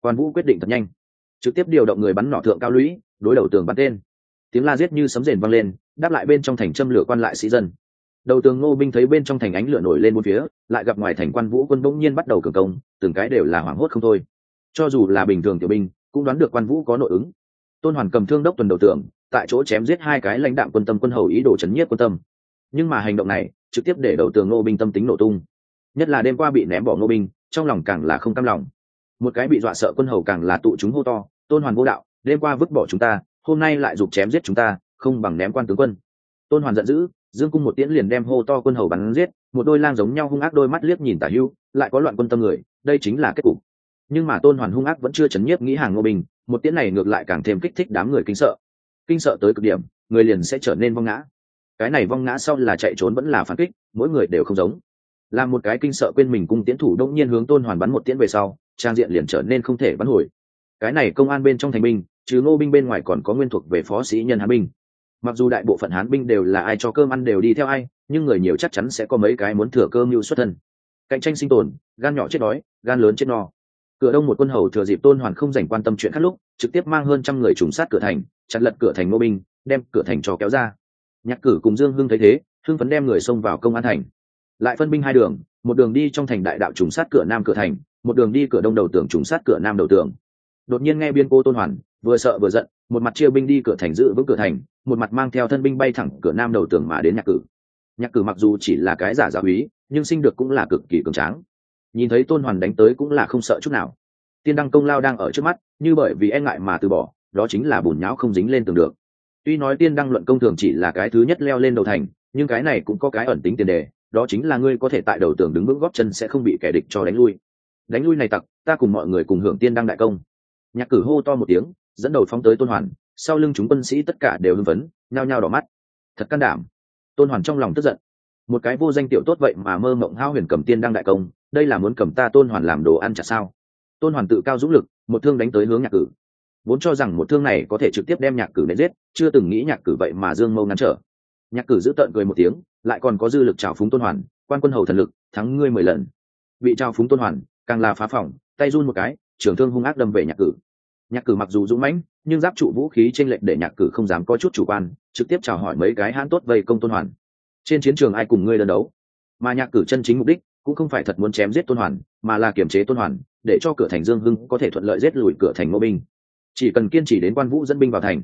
Quan vũ quyết định thật nhanh, trực tiếp điều động người bắn nỏ thượng cao lũy, đối đầu tường bắn tên. Tiếng la giết như sấm rền vang lên, đáp lại bên trong thành châm lửa quan lại sĩ dân. Đầu tường ngô binh thấy bên trong thành ánh lửa nổi lên một phía, lại gặp ngoài thành quan vũ quân bỗng nhiên bắt đầu cường công, từng cái đều là hoảng hốt không thôi cho dù là bình thường tiểu binh, cũng đoán được quan vũ có nội ứng. Tôn hoàn cầm thương đốc tuần đầu tưởng, tại chỗ chém giết hai cái lãnh đạm quân tâm quân hầu ý đồ chấn nhiếp quân tâm. Nhưng mà hành động này, trực tiếp để đầu tường ngô binh tâm tính nổ tung. Nhất là đêm qua bị ném bỏ ngô binh trong lòng càng là không cam lòng. Một cái bị dọa sợ quân hầu càng là tụ chúng hô to, tôn hoàn vô đạo, đêm qua vứt bỏ chúng ta, hôm nay lại giục chém giết chúng ta, không bằng ném quan tướng quân. Tôn hoàn giận dữ, dương cung một tiễn liền đem hô to quân hầu bắn giết, một đôi lang giống nhau hung ác đôi mắt liếc nhìn tả hưu, lại có loạn quân tâm người, đây chính là kết cục nhưng mà tôn hoàn hung ác vẫn chưa chấn nhiếp nghĩ hàng ngô bình, một tiễn này ngược lại càng thêm kích thích đám người kinh sợ. Kinh sợ tới cực điểm, người liền sẽ trở nên vong ngã. Cái này vong ngã sau là chạy trốn vẫn là phản kích, mỗi người đều không giống. Làm một cái kinh sợ quên mình cung tiến thủ đông nhiên hướng tôn hoàn bắn một tiễn về sau, trang diện liền trở nên không thể bắn hồi. Cái này công an bên trong thành binh, chứ ngô binh bên ngoài còn có nguyên thuộc về phó sĩ nhân hán binh. Mặc dù đại bộ phận hán binh đều là ai cho cơm ăn đều đi theo ai, nhưng người nhiều chắc chắn sẽ có mấy cái muốn thừa cơm mưu xuất thân. Cạnh tranh sinh tồn, gan nhỏ chết đói, gan lớn chết no cửa đông một quân hầu thừa dịp tôn hoàn không dành quan tâm chuyện khác lúc, trực tiếp mang hơn trăm người trùng sát cửa thành, chặn lật cửa thành ngô binh, đem cửa thành cho kéo ra. Nhạc cử cùng dương hưng thấy thế, hưng phấn đem người xông vào công an thành. Lại phân binh hai đường, một đường đi trong thành đại đạo trùng sát cửa nam cửa thành, một đường đi cửa đông đầu tường trùng sát cửa nam đầu tường. Đột nhiên nghe biên cô tôn hoàn, vừa sợ vừa giận, một mặt chia binh đi cửa thành giữ vững cửa thành, một mặt mang theo thân binh bay thẳng cửa nam đầu tường mà đến nhạc cử. Nhạc cử mặc dù chỉ là cái giả giả úy, nhưng sinh được cũng là cực kỳ cường tráng nhìn thấy tôn hoàn đánh tới cũng là không sợ chút nào. Tiên đăng công lao đang ở trước mắt, như bởi vì e ngại mà từ bỏ, đó chính là bùn nhão không dính lên tường được. Tuy nói tiên đăng luận công thường chỉ là cái thứ nhất leo lên đầu thành, nhưng cái này cũng có cái ẩn tính tiền đề, đó chính là ngươi có thể tại đầu tường đứng vững góp chân sẽ không bị kẻ địch cho đánh lui. Đánh lui này tặc, ta cùng mọi người cùng hưởng tiên đăng đại công. Nhạc cử hô to một tiếng, dẫn đầu phóng tới tôn hoàn, sau lưng chúng quân sĩ tất cả đều hưng phấn, nhao nhao đỏ mắt. Thật can đảm. Tôn hoàn trong lòng tức giận một cái vô danh tiểu tốt vậy mà mơ mộng hao huyền cầm tiên đăng đại công, đây là muốn cầm ta tôn hoàn làm đồ ăn chả sao? Tôn hoàn tự cao dũng lực, một thương đánh tới hướng nhạc cử. Vốn cho rằng một thương này có thể trực tiếp đem nhạc cử đến giết, chưa từng nghĩ nhạc cử vậy mà dương mâu ngăn trở. Nhạc cử giữ tợn cười một tiếng, lại còn có dư lực trào phúng tôn hoàn, quan quân hầu thần lực, thắng ngươi mười lần. Bị trào phúng tôn hoàn, càng là phá phỏng, tay run một cái trưởng thương hung ác đâm về nhạc cử. Nhạc cử mặc dù dũng mãnh, nhưng giáp trụ vũ khí trên lệnh để nhạc cử không dám có chút chủ quan, trực tiếp chào hỏi mấy cái hãn tốt vây công tôn hoàn trên chiến trường ai cùng ngươi đơn đấu? Mà nhạc cử chân chính mục đích cũng không phải thật muốn chém giết tôn hoàn, mà là kiềm chế tôn hoàn, để cho cửa thành dương hưng có thể thuận lợi giết lùi cửa thành ngô binh chỉ cần kiên trì đến quan vũ dẫn binh vào thành,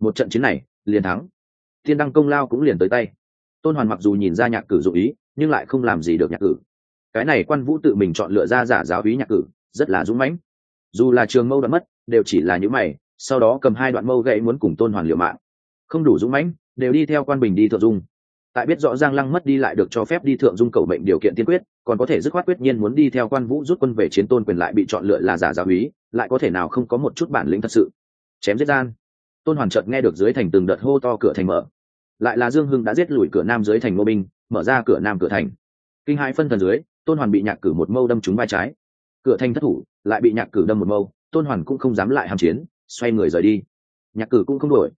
một trận chiến này, liền thắng. Thiên đăng công lao cũng liền tới tay. Tôn hoàn mặc dù nhìn ra nhạc cử dụ ý, nhưng lại không làm gì được nhạc cử. Cái này quan vũ tự mình chọn lựa ra giả giáo ý nhạc cử, rất là dũng mãnh. Dù là trường mâu đoạn mất, đều chỉ là những mày, sau đó cầm hai đoạn mâu gậy muốn cùng tôn hoàn liều mạng. Không đủ dũng mãnh, đều đi theo quan bình đi thượng dung tại biết rõ giang lăng mất đi lại được cho phép đi thượng dung cầu mệnh điều kiện tiên quyết, còn có thể dứt khoát quyết nhiên muốn đi theo quan vũ rút quân về chiến tôn quyền lại bị chọn lựa là giả giáo úy, lại có thể nào không có một chút bản lĩnh thật sự. Chém giết gian. Tôn hoàn chợt nghe được dưới thành từng đợt hô to cửa thành mở. Lại là dương hưng đã giết lùi cửa nam dưới thành ngô binh mở ra cửa nam cửa thành. Kinh hai phân thần dưới, tôn hoàn bị nhạc cử một mâu đâm trúng vai trái. Cửa thành thất thủ, lại bị nhạc cử đâm một mâu, tôn hoàn cũng không dám lại hàm chiến, xoay người rời đi. Nhạc cử cũng không đuổi.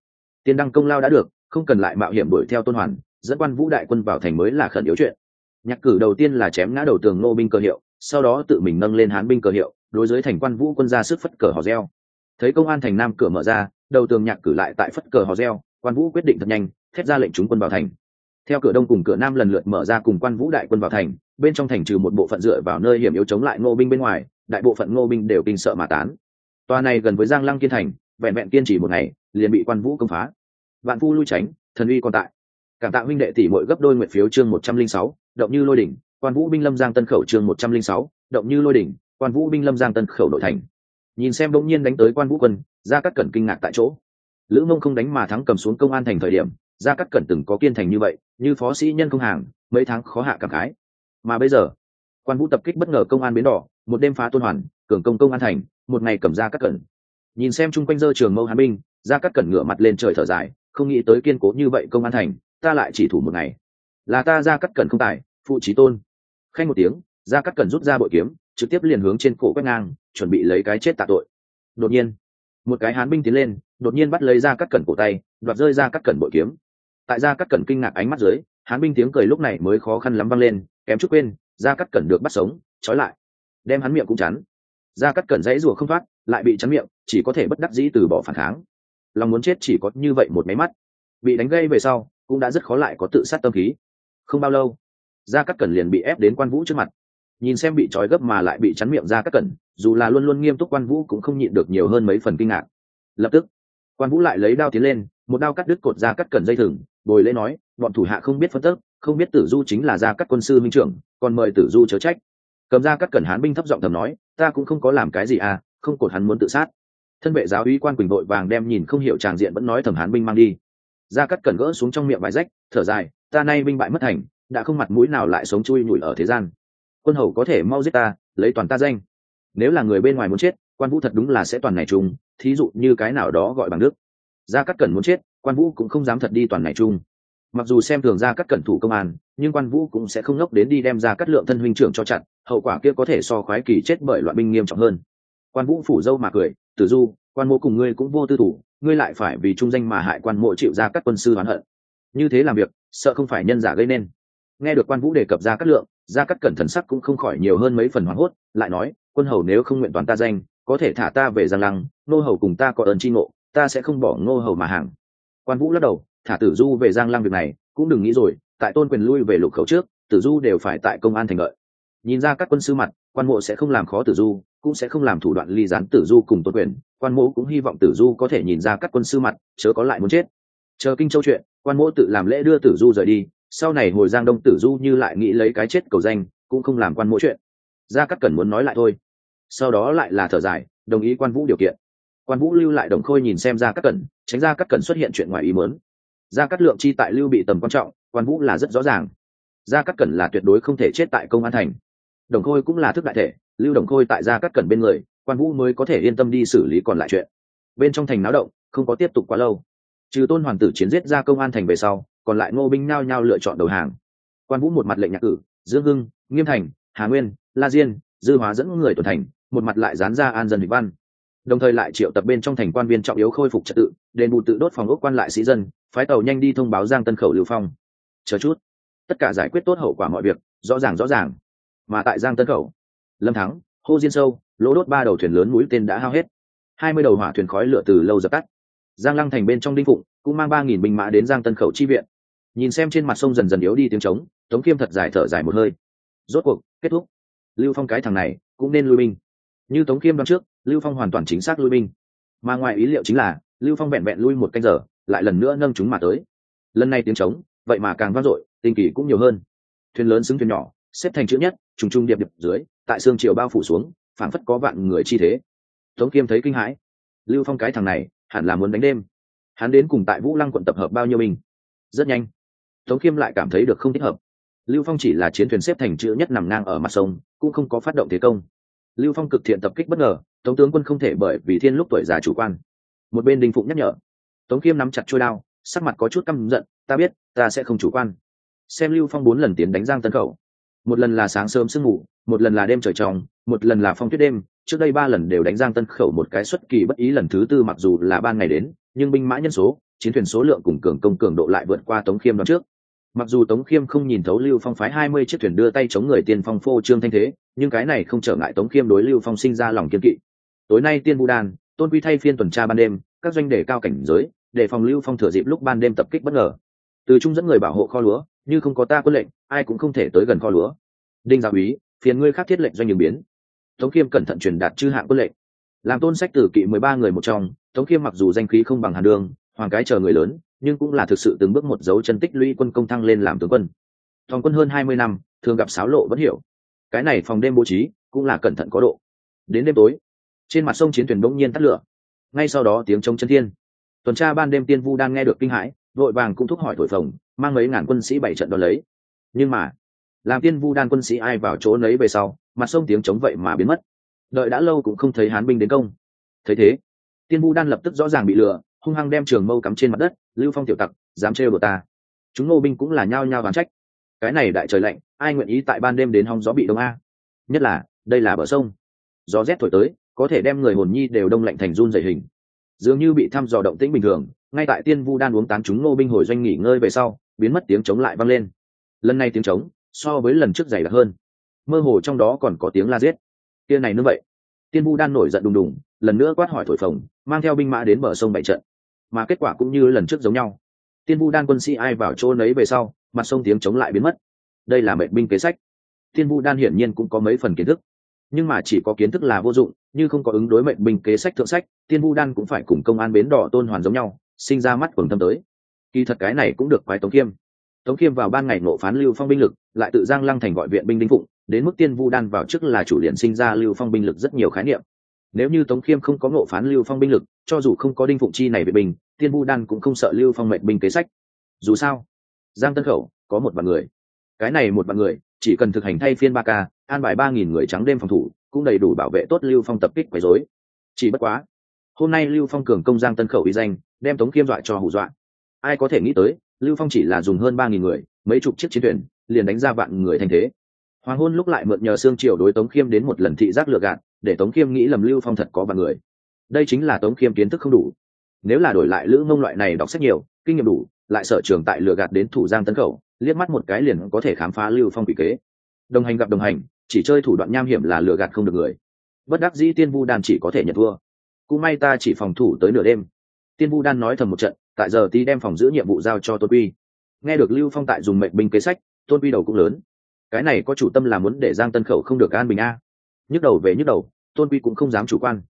Tiền đăng công lao đã được, không cần lại mạo hiểm đuổi theo tôn hoàn dẫn quan vũ đại quân vào thành mới là khẩn yếu chuyện. Nhạc cử đầu tiên là chém ngã đầu tường nô binh cơ hiệu, sau đó tự mình nâng lên hán binh cờ hiệu, đối với thành quan vũ quân ra sức phất cờ hò reo. Thấy công an thành nam cửa mở ra, đầu tường nhạc cử lại tại phất cờ hò reo, quan vũ quyết định thật nhanh, thét ra lệnh chúng quân vào thành. Theo cửa đông cùng cửa nam lần lượt mở ra cùng quan vũ đại quân vào thành, bên trong thành trừ một bộ phận dựa vào nơi hiểm yếu chống lại ngô binh bên ngoài, đại bộ phận ngô binh đều kinh sợ mà tán. Tòa này gần với giang lăng kiên thành, vẹn vẹn kiên trì một ngày, liền bị quan vũ công phá. Vạn phu lui tránh, thần uy còn tại cảm tạ huynh đệ tỷ mỗi gấp đôi nguyện phiếu chương một trăm linh sáu, động như lôi đỉnh, quan vũ binh lâm giang tân khẩu chương một trăm linh sáu, động như lôi đỉnh, quan vũ binh lâm giang tân khẩu nội thành. Nhìn xem bỗng nhiên đánh tới quan vũ quân ra cắt cẩn kinh ngạc tại chỗ. Lữ mông không đánh mà thắng cầm xuống công an thành thời điểm ra cắt cẩn từng có kiên thành như vậy, như phó sĩ nhân không hàng, mấy tháng khó hạ cảm khái. Mà bây giờ, quan vũ tập kích bất ngờ công an bến đỏ, một đêm phá tôn hoàn, cường công công an thành, một ngày cầm ra cắt cẩn. Nhìn xem chung quanh dơ trường mâu hán binh ra cắt cẩn ngửa mặt lên trời thở dài, không nghĩ tới kiên cố như vậy công an thành ta lại chỉ thủ một ngày. Là ta ra cắt cần không tài, phụ trí tôn. Khanh một tiếng, ra cắt cần rút ra bội kiếm, trực tiếp liền hướng trên cổ quét ngang, chuẩn bị lấy cái chết tạ tội. Đột nhiên, một cái hán binh tiến lên, đột nhiên bắt lấy ra cắt cần cổ tay, đoạt rơi ra cắt cần bội kiếm. Tại ra cắt cần kinh ngạc ánh mắt dưới, hán binh tiếng cười lúc này mới khó khăn lắm văng lên, kém chút quên, ra cắt cần được bắt sống, trói lại. Đem hắn miệng cũng chắn. Ra cắt cần dãy rùa không thoát, lại bị chắn miệng, chỉ có thể bất đắc dĩ từ bỏ phản kháng. Lòng muốn chết chỉ có như vậy một máy mắt. Bị đánh gây về sau cũng đã rất khó lại có tự sát tâm khí. Không bao lâu, gia cát cẩn liền bị ép đến quan vũ trước mặt. Nhìn xem bị trói gấp mà lại bị chắn miệng gia cát cẩn, dù là luôn luôn nghiêm túc quan vũ cũng không nhịn được nhiều hơn mấy phần kinh ngạc. Lập tức, quan vũ lại lấy đao tiến lên, một đao cắt đứt cột gia cát cẩn dây thừng, bồi lễ nói, bọn thủ hạ không biết phân tức không biết tử du chính là gia cát quân sư minh trưởng, còn mời tử du chớ trách. Cầm gia cát cẩn hán binh thấp giọng thầm nói, ta cũng không có làm cái gì à không cột hắn muốn tự sát. Thân vệ giáo úy quan quỳnh đội vàng đem nhìn không hiểu tràng diện vẫn nói thầm hán binh mang đi gia cắt cẩn gỡ xuống trong miệng vải rách thở dài ta nay binh bại mất thành đã không mặt mũi nào lại sống chui nhủi ở thế gian. Quân hầu có thể mau giết ta lấy toàn ta danh. Nếu là người bên ngoài muốn chết quan vũ thật đúng là sẽ toàn này chung thí dụ như cái nào đó gọi bằng đức. Gia cắt cẩn muốn chết quan vũ cũng không dám thật đi toàn này chung. Mặc dù xem thường gia cắt cẩn thủ công an nhưng quan vũ cũng sẽ không ngốc đến đi đem ra cắt lượng thân huynh trưởng cho chặn, hậu quả kia có thể so khoái kỳ chết bởi loại binh nghiêm trọng hơn. Quan vũ phủ dâu mà cười tử du quan mô cùng ngươi cũng vô tư thủ ngươi lại phải vì trung danh mà hại quan mộ chịu ra các quân sư oán hận. Như thế làm việc, sợ không phải nhân giả gây nên. Nghe được quan vũ đề cập ra các lượng, ra các cẩn thần sắc cũng không khỏi nhiều hơn mấy phần hoảng hốt, lại nói, quân hầu nếu không nguyện toàn ta danh, có thể thả ta về giang lăng, nô hầu cùng ta có ơn tri ngộ, ta sẽ không bỏ ngô hầu mà hàng. Quan vũ lắc đầu, thả tử du về giang lăng việc này, cũng đừng nghĩ rồi, tại tôn quyền lui về lục khẩu trước, tử du đều phải tại công an thành lợi. Nhìn ra các quân sư mặt, quan mộ sẽ không làm khó tử du cũng sẽ không làm thủ đoạn ly gián tử du cùng tôn quyền. Quan Mỗ cũng hy vọng tử du có thể nhìn ra các quân sư mặt, chớ có lại muốn chết. Chờ kinh châu chuyện, quan Mỗ tự làm lễ đưa tử du rời đi. Sau này hồi giang đông tử du như lại nghĩ lấy cái chết cầu danh, cũng không làm quan Mỗ chuyện. Ra các cần muốn nói lại thôi. Sau đó lại là thở dài, đồng ý quan vũ điều kiện. Quan vũ lưu lại đồng khôi nhìn xem ra các cẩn tránh ra các cẩn xuất hiện chuyện ngoài ý muốn. Ra các lượng chi tại lưu bị tầm quan trọng, quan vũ là rất rõ ràng. Ra các cẩn là tuyệt đối không thể chết tại công an thành. Đồng khôi cũng là thức đại thể lưu đồng khôi tại gia cắt cẩn bên người, quan vũ mới có thể yên tâm đi xử lý còn lại chuyện. Bên trong thành náo động, không có tiếp tục quá lâu. Trừ tôn hoàng tử chiến giết ra công an thành về sau, còn lại ngô binh nao nhao lựa chọn đầu hàng. Quan vũ một mặt lệnh nhạc cử, dương hưng, nghiêm thành, hà nguyên, la diên, dư hóa dẫn người tuần thành, một mặt lại dán ra an dân hịch văn. Đồng thời lại triệu tập bên trong thành quan viên trọng yếu khôi phục trật tự, đền bù tự đốt phòng ốc quan lại sĩ dân, phái tàu nhanh đi thông báo giang tân khẩu lưu phong. Chờ chút. Tất cả giải quyết tốt hậu quả mọi việc, rõ ràng rõ ràng. Mà tại giang tân khẩu lâm thắng, hô diên sâu lỗ đốt ba đầu thuyền lớn mũi tên đã hao hết. Hai mươi đầu hỏa thuyền khói lửa từ lâu dập tắt. Giang lăng thành bên trong đinh phụng, cũng mang ba nghìn binh mã đến giang tân khẩu chi viện. Nhìn xem trên mặt sông dần dần yếu đi tiếng trống, tống khiêm thật dài thở dài một hơi. Rốt cuộc, kết thúc. Lưu phong cái thằng này, cũng nên lui binh. Như tống khiêm đoán trước, lưu phong hoàn toàn chính xác lui binh. Mà ngoài ý liệu chính là, lưu phong vẹn vẹn lui một canh giờ, lại lần nữa nâng chúng mà tới. Lần này tiếng trống, vậy mà càng vang dội tinh kỳ cũng nhiều hơn. Thuyền lớn xứng thuyền nhỏ xếp thành chữ nhất, trùng trùng điệp điệp dưới, tại xương chiều bao phủ xuống, phảng phất có vạn người chi thế. Tống kiêm thấy kinh hãi. Lưu phong cái thằng này, hẳn là muốn đánh đêm. Hắn đến cùng tại vũ lăng quận tập hợp bao nhiêu mình rất nhanh. Tống kiêm lại cảm thấy được không thích hợp. Lưu phong chỉ là chiến thuyền xếp thành chữ nhất nằm ngang ở mặt sông, cũng không có phát động thế công. Lưu phong cực thiện tập kích bất ngờ, tống tướng quân không thể bởi vì thiên lúc tuổi già chủ quan. Một bên đình phụng nhắc nhở. Tống kiêm nắm chặt trôi đao, sắc mặt có chút căm giận, ta biết, ta sẽ không chủ quan. Xem lưu phong bốn lần tiến đánh giang tân khẩu một lần là sáng sớm sương ngủ một lần là đêm trời tròng, một lần là phong tuyết đêm. Trước đây ba lần đều đánh giang tân khẩu một cái xuất kỳ bất ý lần thứ tư mặc dù là ban ngày đến, nhưng binh mã nhân số, chiến thuyền số lượng cùng cường công cường độ lại vượt qua tống khiêm đoạn trước. Mặc dù tống khiêm không nhìn thấu lưu phong phái hai mươi chiếc thuyền đưa tay chống người tiên phong phô trương thanh thế, nhưng cái này không trở ngại tống khiêm đối lưu phong sinh ra lòng kiên kỵ. Tối nay tiên bù đan, tôn quy thay phiên tuần tra ban đêm, các doanh đề cao cảnh giới, để phòng lưu phong thừa dịp lúc ban đêm tập kích bất ngờ từ trung dẫn người bảo hộ kho lúa, như không có ta quân lệnh, ai cũng không thể tới gần kho lúa. Đinh gia úy phiền ngươi khác thiết lệnh doanh nhường biến. Tống khiêm cẩn thận truyền đạt chư hạng quân lệnh. Làm tôn sách tử kỵ mười ba người một trong, tống khiêm mặc dù danh khí không bằng hàn đường, hoàng cái chờ người lớn, nhưng cũng là thực sự từng bước một dấu chân tích lũy quân công thăng lên làm tướng quân. Thòng quân hơn hai mươi năm, thường gặp sáo lộ vẫn hiểu. Cái này phòng đêm bố trí, cũng là cẩn thận có độ. Đến đêm tối, trên mặt sông chiến thuyền bỗng nhiên tắt lửa. Ngay sau đó tiếng trống chân thiên. Tuần tra ban đêm tiên vu đang nghe được kinh hãi vội vàng cũng thúc hỏi thổi phồng, mang mấy ngàn quân sĩ bảy trận đón lấy. Nhưng mà, làm tiên vu đan quân sĩ ai vào chỗ nấy về sau, mặt sông tiếng chống vậy mà biến mất. Đợi đã lâu cũng không thấy hán binh đến công. Thấy thế, tiên vu đan lập tức rõ ràng bị lừa, hung hăng đem trường mâu cắm trên mặt đất, lưu phong tiểu tặc, dám trêu đồ ta. Chúng ngô binh cũng là nhao nhao đoán trách. Cái này đại trời lạnh, ai nguyện ý tại ban đêm đến hong gió bị đông a? Nhất là, đây là bờ sông. Gió rét thổi tới, có thể đem người hồn nhi đều đông lạnh thành run dày hình dường như bị thăm dò động tĩnh bình thường, ngay tại tiên vu đan uống tán chúng ngô binh hồi doanh nghỉ ngơi về sau, biến mất tiếng chống lại vang lên. Lần này tiếng chống, so với lần trước dày đặc hơn. Mơ hồ trong đó còn có tiếng la giết. Tiên này nữa vậy. Tiên vu đan nổi giận đùng đùng, lần nữa quát hỏi thổi phồng, mang theo binh mã đến bờ sông bảy trận. Mà kết quả cũng như lần trước giống nhau. Tiên vu đan quân sĩ ai vào chỗ nấy về sau, mặt sông tiếng chống lại biến mất. Đây là mệnh binh kế sách. Tiên vu đan hiển nhiên cũng có mấy phần kiến thức nhưng mà chỉ có kiến thức là vô dụng, như không có ứng đối mệnh binh kế sách thượng sách, tiên vu đan cũng phải cùng công an bến đỏ tôn hoàn giống nhau, sinh ra mắt quần tâm tới. Kỳ thật cái này cũng được quái tống khiêm. Tống khiêm vào ban ngày nộ phán lưu phong binh lực, lại tự giang lăng thành gọi viện binh đinh phụng, đến mức tiên vu đan vào trước là chủ liền sinh ra lưu phong binh lực rất nhiều khái niệm. Nếu như tống khiêm không có nộ phán lưu phong binh lực, cho dù không có đinh phụng chi này về bình tiên vu đan cũng không sợ lưu phong mệnh binh kế sách. Dù sao, giang tân khẩu có một vạn người. Cái này một vạn người, chỉ cần thực hành thay phiên ba k an bài ba nghìn người trắng đêm phòng thủ, cũng đầy đủ bảo vệ tốt lưu phong tập kích quấy rối. Chỉ bất quá, hôm nay lưu phong cường công giang tân khẩu uy danh, đem tống khiêm dọa cho hù dọa. Ai có thể nghĩ tới, lưu phong chỉ là dùng hơn ba nghìn người, mấy chục chiếc chiến thuyền, liền đánh ra vạn người thành thế. Hoàng hôn lúc lại mượn nhờ xương triều đối tống khiêm đến một lần thị giác lừa gạt, để tống khiêm nghĩ lầm lưu phong thật có vạn người. Đây chính là tống khiêm kiến thức không đủ. Nếu là đổi lại lữ mông loại này đọc sách nhiều, kinh nghiệm đủ, lại sở trường tại lừa gạt đến thủ giang tấn khẩu, liếc mắt một cái liền có thể khám phá lưu phong bị kế. Đồng hành gặp đồng hành chỉ chơi thủ đoạn nham hiểm là lừa gạt không được người. Bất đắc dĩ tiên vu đan chỉ có thể nhận thua. Cũng may ta chỉ phòng thủ tới nửa đêm. Tiên vu đan nói thầm một trận, tại giờ tí đem phòng giữ nhiệm vụ giao cho tôn quy. Nghe được lưu phong tại dùng mệnh binh kế sách, tôn quy đầu cũng lớn. Cái này có chủ tâm là muốn để giang tân khẩu không được an bình a. Nhức đầu về nhức đầu, tôn quy cũng không dám chủ quan.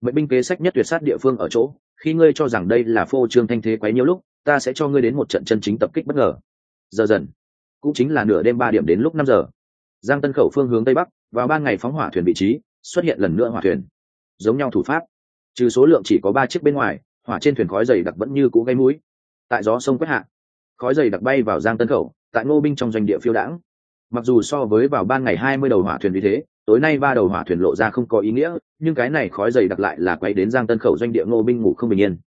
Mệnh binh kế sách nhất tuyệt sát địa phương ở chỗ, khi ngươi cho rằng đây là phô trương thanh thế quấy nhiều lúc, ta sẽ cho ngươi đến một trận chân chính tập kích bất ngờ. Giờ dần, cũng chính là nửa đêm ba điểm đến lúc năm giờ giang tân khẩu phương hướng tây bắc, vào ban ngày phóng hỏa thuyền vị trí, xuất hiện lần nữa hỏa thuyền. Giống nhau thủ pháp. Trừ số lượng chỉ có ba chiếc bên ngoài, hỏa trên thuyền khói dày đặc vẫn như cũ gây mũi. Tại gió sông quét hạ, khói dày đặc bay vào giang tân khẩu, tại ngô binh trong doanh địa phiêu đãng. Mặc dù so với vào ban ngày hai mươi đầu hỏa thuyền vì thế, tối nay ba đầu hỏa thuyền lộ ra không có ý nghĩa, nhưng cái này khói dày đặc lại là quay đến giang tân khẩu doanh địa ngô binh ngủ không bình yên.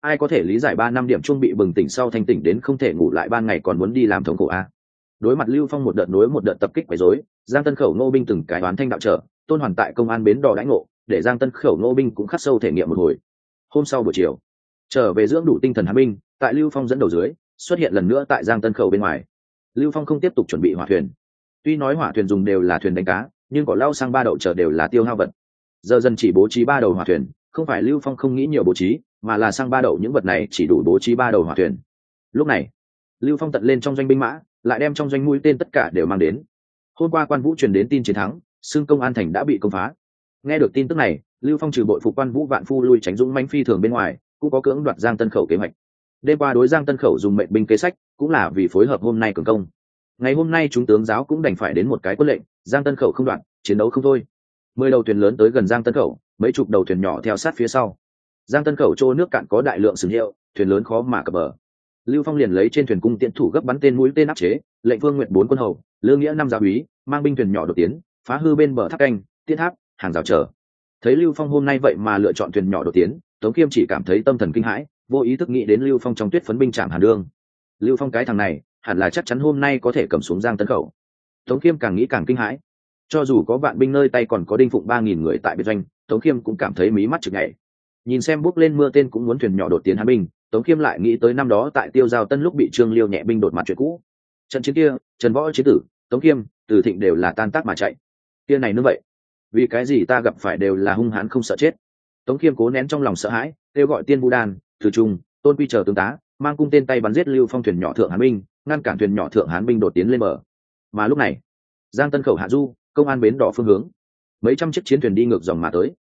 Ai có thể lý giải ba năm điểm Chung bị bừng tỉnh sau thanh tỉnh đến không thể ngủ lại ban ngày còn muốn đi làm thống khổ a? Đối mặt lưu phong một đợt nối một đợt tập kích quấy rối, giang tân khẩu ngô binh từng cái đoán thanh đạo trở, tôn hoàn tại công an bến đò đãi ngộ, để giang tân khẩu Ngô binh cũng khắc sâu thể nghiệm một hồi. Hôm sau buổi chiều, trở về dưỡng đủ tinh thần hán binh, tại lưu phong dẫn đầu dưới, xuất hiện lần nữa tại giang tân khẩu bên ngoài. Lưu phong không tiếp tục chuẩn bị hỏa thuyền. Tuy nói hỏa thuyền dùng đều là thuyền đánh cá, nhưng có lao sang ba đậu chở đều là tiêu hao vật. Giờ dần chỉ bố trí ba đầu hỏa thuyền, không phải lưu phong không nghĩ nhiều bố trí, mà là sang ba đậu những vật này chỉ đủ bố trí ba đầu hỏa thuyền. Lúc này, lưu phong tận lên trong doanh binh mã lại đem trong doanh mũi tên tất cả đều mang đến. Hôm qua quan vũ truyền đến tin chiến thắng xương công an thành đã bị công phá. Nghe được tin tức này, lưu phong trừ bội phục quan vũ vạn phu lui tránh dũng manh phi thường bên ngoài, cũng có cưỡng đoạt giang tân khẩu kế hoạch. Đêm qua đối giang tân khẩu dùng mệnh binh kế sách, cũng là vì phối hợp hôm nay cường công. Ngày hôm nay chúng tướng giáo cũng đành phải đến một cái quân lệnh, giang tân khẩu không đoạn chiến đấu không thôi. Mười đầu thuyền lớn tới gần giang tân khẩu, mấy chục đầu thuyền nhỏ theo sát phía sau. Giang tân khẩu chỗ nước cạn có đại lượng sừng hiệu, thuyền lớn khó mà cập bờ lưu phong liền lấy trên thuyền cung tiễn thủ gấp bắn tên mũi tên áp chế, lệnh vương nguyện bốn quân hầu lương nghĩa năm gia úy, mang binh thuyền nhỏ đột tiến, phá hư bên bờ tháp canh tiết tháp, hàng rào chờ. Thấy lưu phong hôm nay vậy mà lựa chọn thuyền nhỏ đột tiến, tống kiêm chỉ cảm thấy tâm thần kinh hãi, vô ý thức nghĩ đến lưu phong trong tuyết phấn binh trạm hàn đương. Lưu phong cái thằng này, hẳn là chắc chắn hôm nay có thể cầm xuống giang Tấn khẩu. Tống kiêm càng nghĩ càng kinh hãi. Cho dù có vạn binh nơi tay còn có đinh phụng ba nghìn người tại biệt doanh, tống kiêm cũng cảm thấy mí mắt chực nhảy nhìn xem bước lên mưa tên cũng muốn thuyền nhỏ đột tiến hán binh, tống khiêm lại nghĩ tới năm đó tại tiêu giao tân lúc bị trương liêu nhẹ binh đột mặt chuyện cũ. Trận chiến kia, trần võ chế tử, tống khiêm, từ thịnh đều là tan tác mà chạy. Kia này nữa vậy, vì cái gì ta gặp phải đều là hung hãn không sợ chết. Tống khiêm cố nén trong lòng sợ hãi, kêu gọi tiên bù đan, từ trung, tôn quy chờ tướng tá, mang cung tên tay bắn giết lưu phong thuyền nhỏ thượng hán binh, ngăn cản thuyền nhỏ thượng hán binh đột tiến lên bờ. Mà lúc này, giang tân khẩu hạ du, công an bến đỏ phương hướng. Mấy trăm chiếc chiến thuyền đi ngược dòng mà tới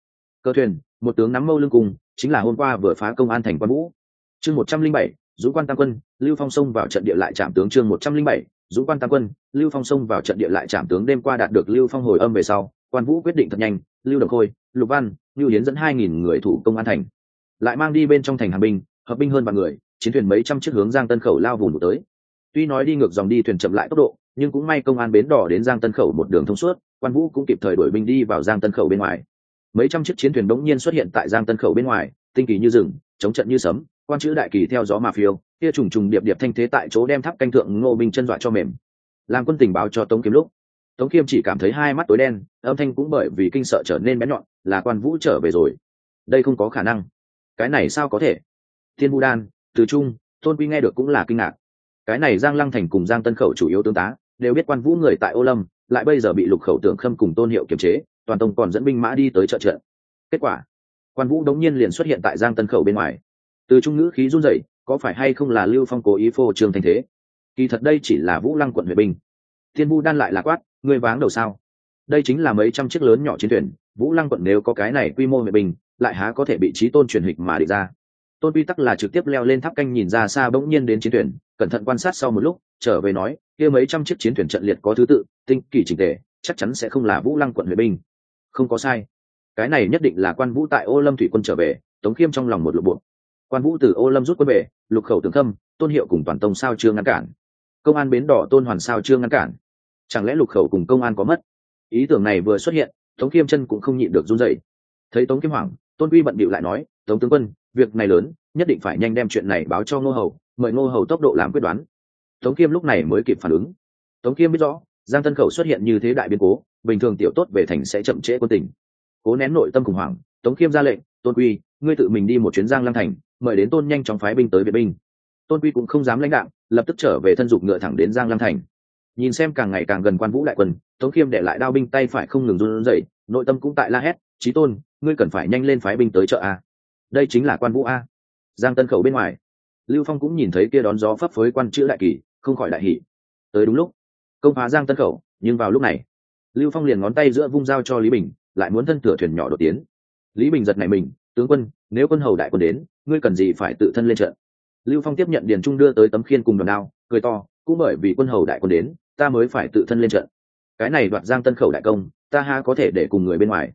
cơ thuyền, một tướng nắm mâu lưng cùng, chính là hôm qua vừa phá công an thành quan vũ. Chương một trăm linh bảy dũng quan tam quân, lưu phong sông vào trận địa lại trạm tướng chương một trăm linh bảy dũng quan tam quân, lưu phong sông vào trận địa lại trạm tướng đêm qua đạt được lưu phong hồi âm về sau, quan vũ quyết định thật nhanh, lưu đồng khôi, lục văn, lưu hiến dẫn hai nghìn người thủ công an thành. Lại mang đi bên trong thành hàng binh, hợp binh hơn vạn người, chiến thuyền mấy trăm chiếc hướng giang tân khẩu lao vùng tới. Tuy nói đi ngược dòng đi thuyền chậm lại tốc độ, nhưng cũng may công an bến đỏ đến giang tân khẩu một đường thông suốt, quan vũ cũng kịp thời đuổi binh đi vào giang tân khẩu bên ngoài mấy trăm chiếc chiến thuyền đống nhiên xuất hiện tại giang tân khẩu bên ngoài, tinh kỳ như rừng, chống trận như sấm quan chữ đại kỳ theo gió mà phiêu, kia trùng trùng điệp điệp thanh thế tại chỗ đem tháp canh thượng ngô binh chân dọa cho mềm. Làm quân tình báo cho tống kiếm lúc. Tống kiếm chỉ cảm thấy hai mắt tối đen, âm thanh cũng bởi vì kinh sợ trở nên bén nhọn, là quan vũ trở về rồi. Đây không có khả năng. Cái này sao có thể? Thiên vũ đan, từ trung, tôn quy nghe được cũng là kinh ngạc. Cái này giang lăng thành cùng giang tân khẩu chủ yếu tướng tá, đều biết quan vũ người tại ô lâm, lại bây giờ bị lục khẩu tưởng khâm cùng tôn hiệu kiềm chế toàn tông còn dẫn binh mã đi tới trợ trận. Kết quả, quan vũ đống nhiên liền xuất hiện tại giang tân khẩu bên ngoài. Từ trung ngữ khí run rẩy, có phải hay không là lưu phong cố ý phô trương thành thế? Kỳ thật đây chỉ là vũ lăng quận huệ binh. Thiên vũ đan lại là quát người váng đầu sao? Đây chính là mấy trăm chiếc lớn nhỏ chiến thuyền, vũ lăng quận nếu có cái này quy mô huệ binh, lại há có thể bị trí tôn truyền hịch mà địch ra? Tôn quy tắc là trực tiếp leo lên tháp canh nhìn ra xa bỗng nhiên đến chiến thuyền, cẩn thận quan sát sau một lúc, trở về nói, kia mấy trăm chiếc chiến thuyền trận liệt có thứ tự, tinh kỳ trình tề, chắc chắn sẽ không là vũ lăng quận huệ binh không có sai. Cái này nhất định là quan vũ tại ô lâm thủy quân trở về, tống khiêm trong lòng một lục buộc quan vũ từ ô lâm rút quân về, lục khẩu tường khâm tôn hiệu cùng toàn tông sao chưa ngăn cản. Công an bến đỏ tôn hoàn sao chưa ngăn cản. Chẳng lẽ lục khẩu cùng công an có mất? Ý tưởng này vừa xuất hiện, tống khiêm chân cũng không nhịn được run dậy thấy tống khiêm hoảng, tôn quy bận bịu lại nói, tống tướng quân, việc này lớn, nhất định phải nhanh đem chuyện này báo cho ngô hầu, mời ngô hầu tốc độ làm quyết đoán. Tống khiêm lúc này mới kịp phản ứng. Tống khiêm biết rõ, giang tân khẩu xuất hiện như thế đại biến cố bình thường tiểu tốt về thành sẽ chậm trễ quân tình. Cố nén nội tâm khủng hoảng, tống khiêm ra lệnh, tôn quy, ngươi tự mình đi một chuyến giang lăng thành, mời đến tôn nhanh chóng phái binh tới viện binh. Tôn quy cũng không dám lãnh đạo lập tức trở về thân dục ngựa thẳng đến giang lăng thành. Nhìn xem càng ngày càng gần quan vũ đại quân, tống khiêm để lại đao binh tay phải không ngừng run rẩy, nội tâm cũng tại la hét trí tôn, ngươi cần phải nhanh lên phái binh tới chợ a. Đây chính là quan vũ a. Giang tân khẩu bên ngoài, lưu phong cũng nhìn thấy kia đón gió phấp phới quan chữ đại kỳ, không khỏi đại hỷ tới đúng lúc, công phá giang tân khẩu, nhưng vào lúc này lưu phong liền ngón tay giữa vung dao cho lý bình, lại muốn thân thừa thuyền nhỏ đột tiến. Lý bình giật này mình, tướng quân, nếu quân hầu đại quân đến, ngươi cần gì phải tự thân lên trận? Lưu phong tiếp nhận điền trung đưa tới tấm khiên cùng đòn đao, cười to, cũng bởi vì quân hầu đại quân đến, ta mới phải tự thân lên trận. Cái này đoạt giang tân khẩu đại công, ta ha có thể để cùng người bên ngoài.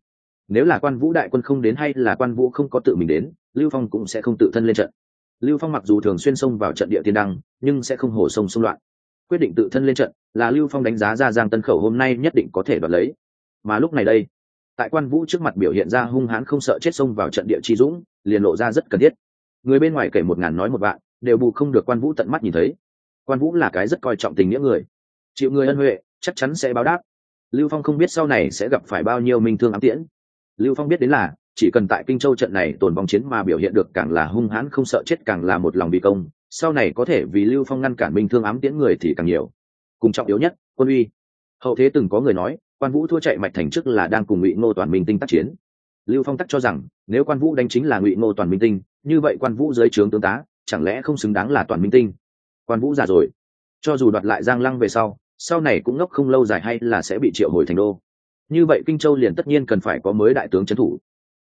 Nếu là quan vũ đại quân không đến hay là quan vũ không có tự mình đến, lưu phong cũng sẽ không tự thân lên trận. Lưu phong mặc dù thường xuyên xông vào trận địa tiên đăng, nhưng sẽ không hổ sông xung loạn quyết định tự thân lên trận, là lưu phong đánh giá ra giang tân khẩu hôm nay nhất định có thể đoạt lấy. Mà lúc này đây, tại quan vũ trước mặt biểu hiện ra hung hãn không sợ chết xông vào trận địa chi dũng, liền lộ ra rất cần thiết. Người bên ngoài kể một ngàn nói một vạn, đều bù không được quan vũ tận mắt nhìn thấy. Quan vũ là cái rất coi trọng tình nghĩa người. Chịu người ân huệ, chắc chắn sẽ báo đáp. Lưu phong không biết sau này sẽ gặp phải bao nhiêu minh thương ám tiễn. Lưu phong biết đến là, chỉ cần tại kinh châu trận này tồn vòng chiến mà biểu hiện được càng là hung hãn không sợ chết càng là một lòng bị công sau này có thể vì lưu phong ngăn cản minh thương ám tiễn người thì càng nhiều. Cùng trọng yếu nhất, quân uy. Hậu thế từng có người nói, quan vũ thua chạy mạch thành trước là đang cùng ngụy ngô toàn minh tinh tác chiến. Lưu phong tắc cho rằng, nếu quan vũ đánh chính là ngụy ngô toàn minh tinh, như vậy quan vũ dưới trướng tướng tá, chẳng lẽ không xứng đáng là toàn minh tinh? Quan vũ già rồi. Cho dù đoạt lại giang lăng về sau sau này cũng ngốc không lâu dài hay là sẽ bị triệu hồi thành đô. Như vậy kinh châu liền tất nhiên cần phải có mới đại tướng trấn thủ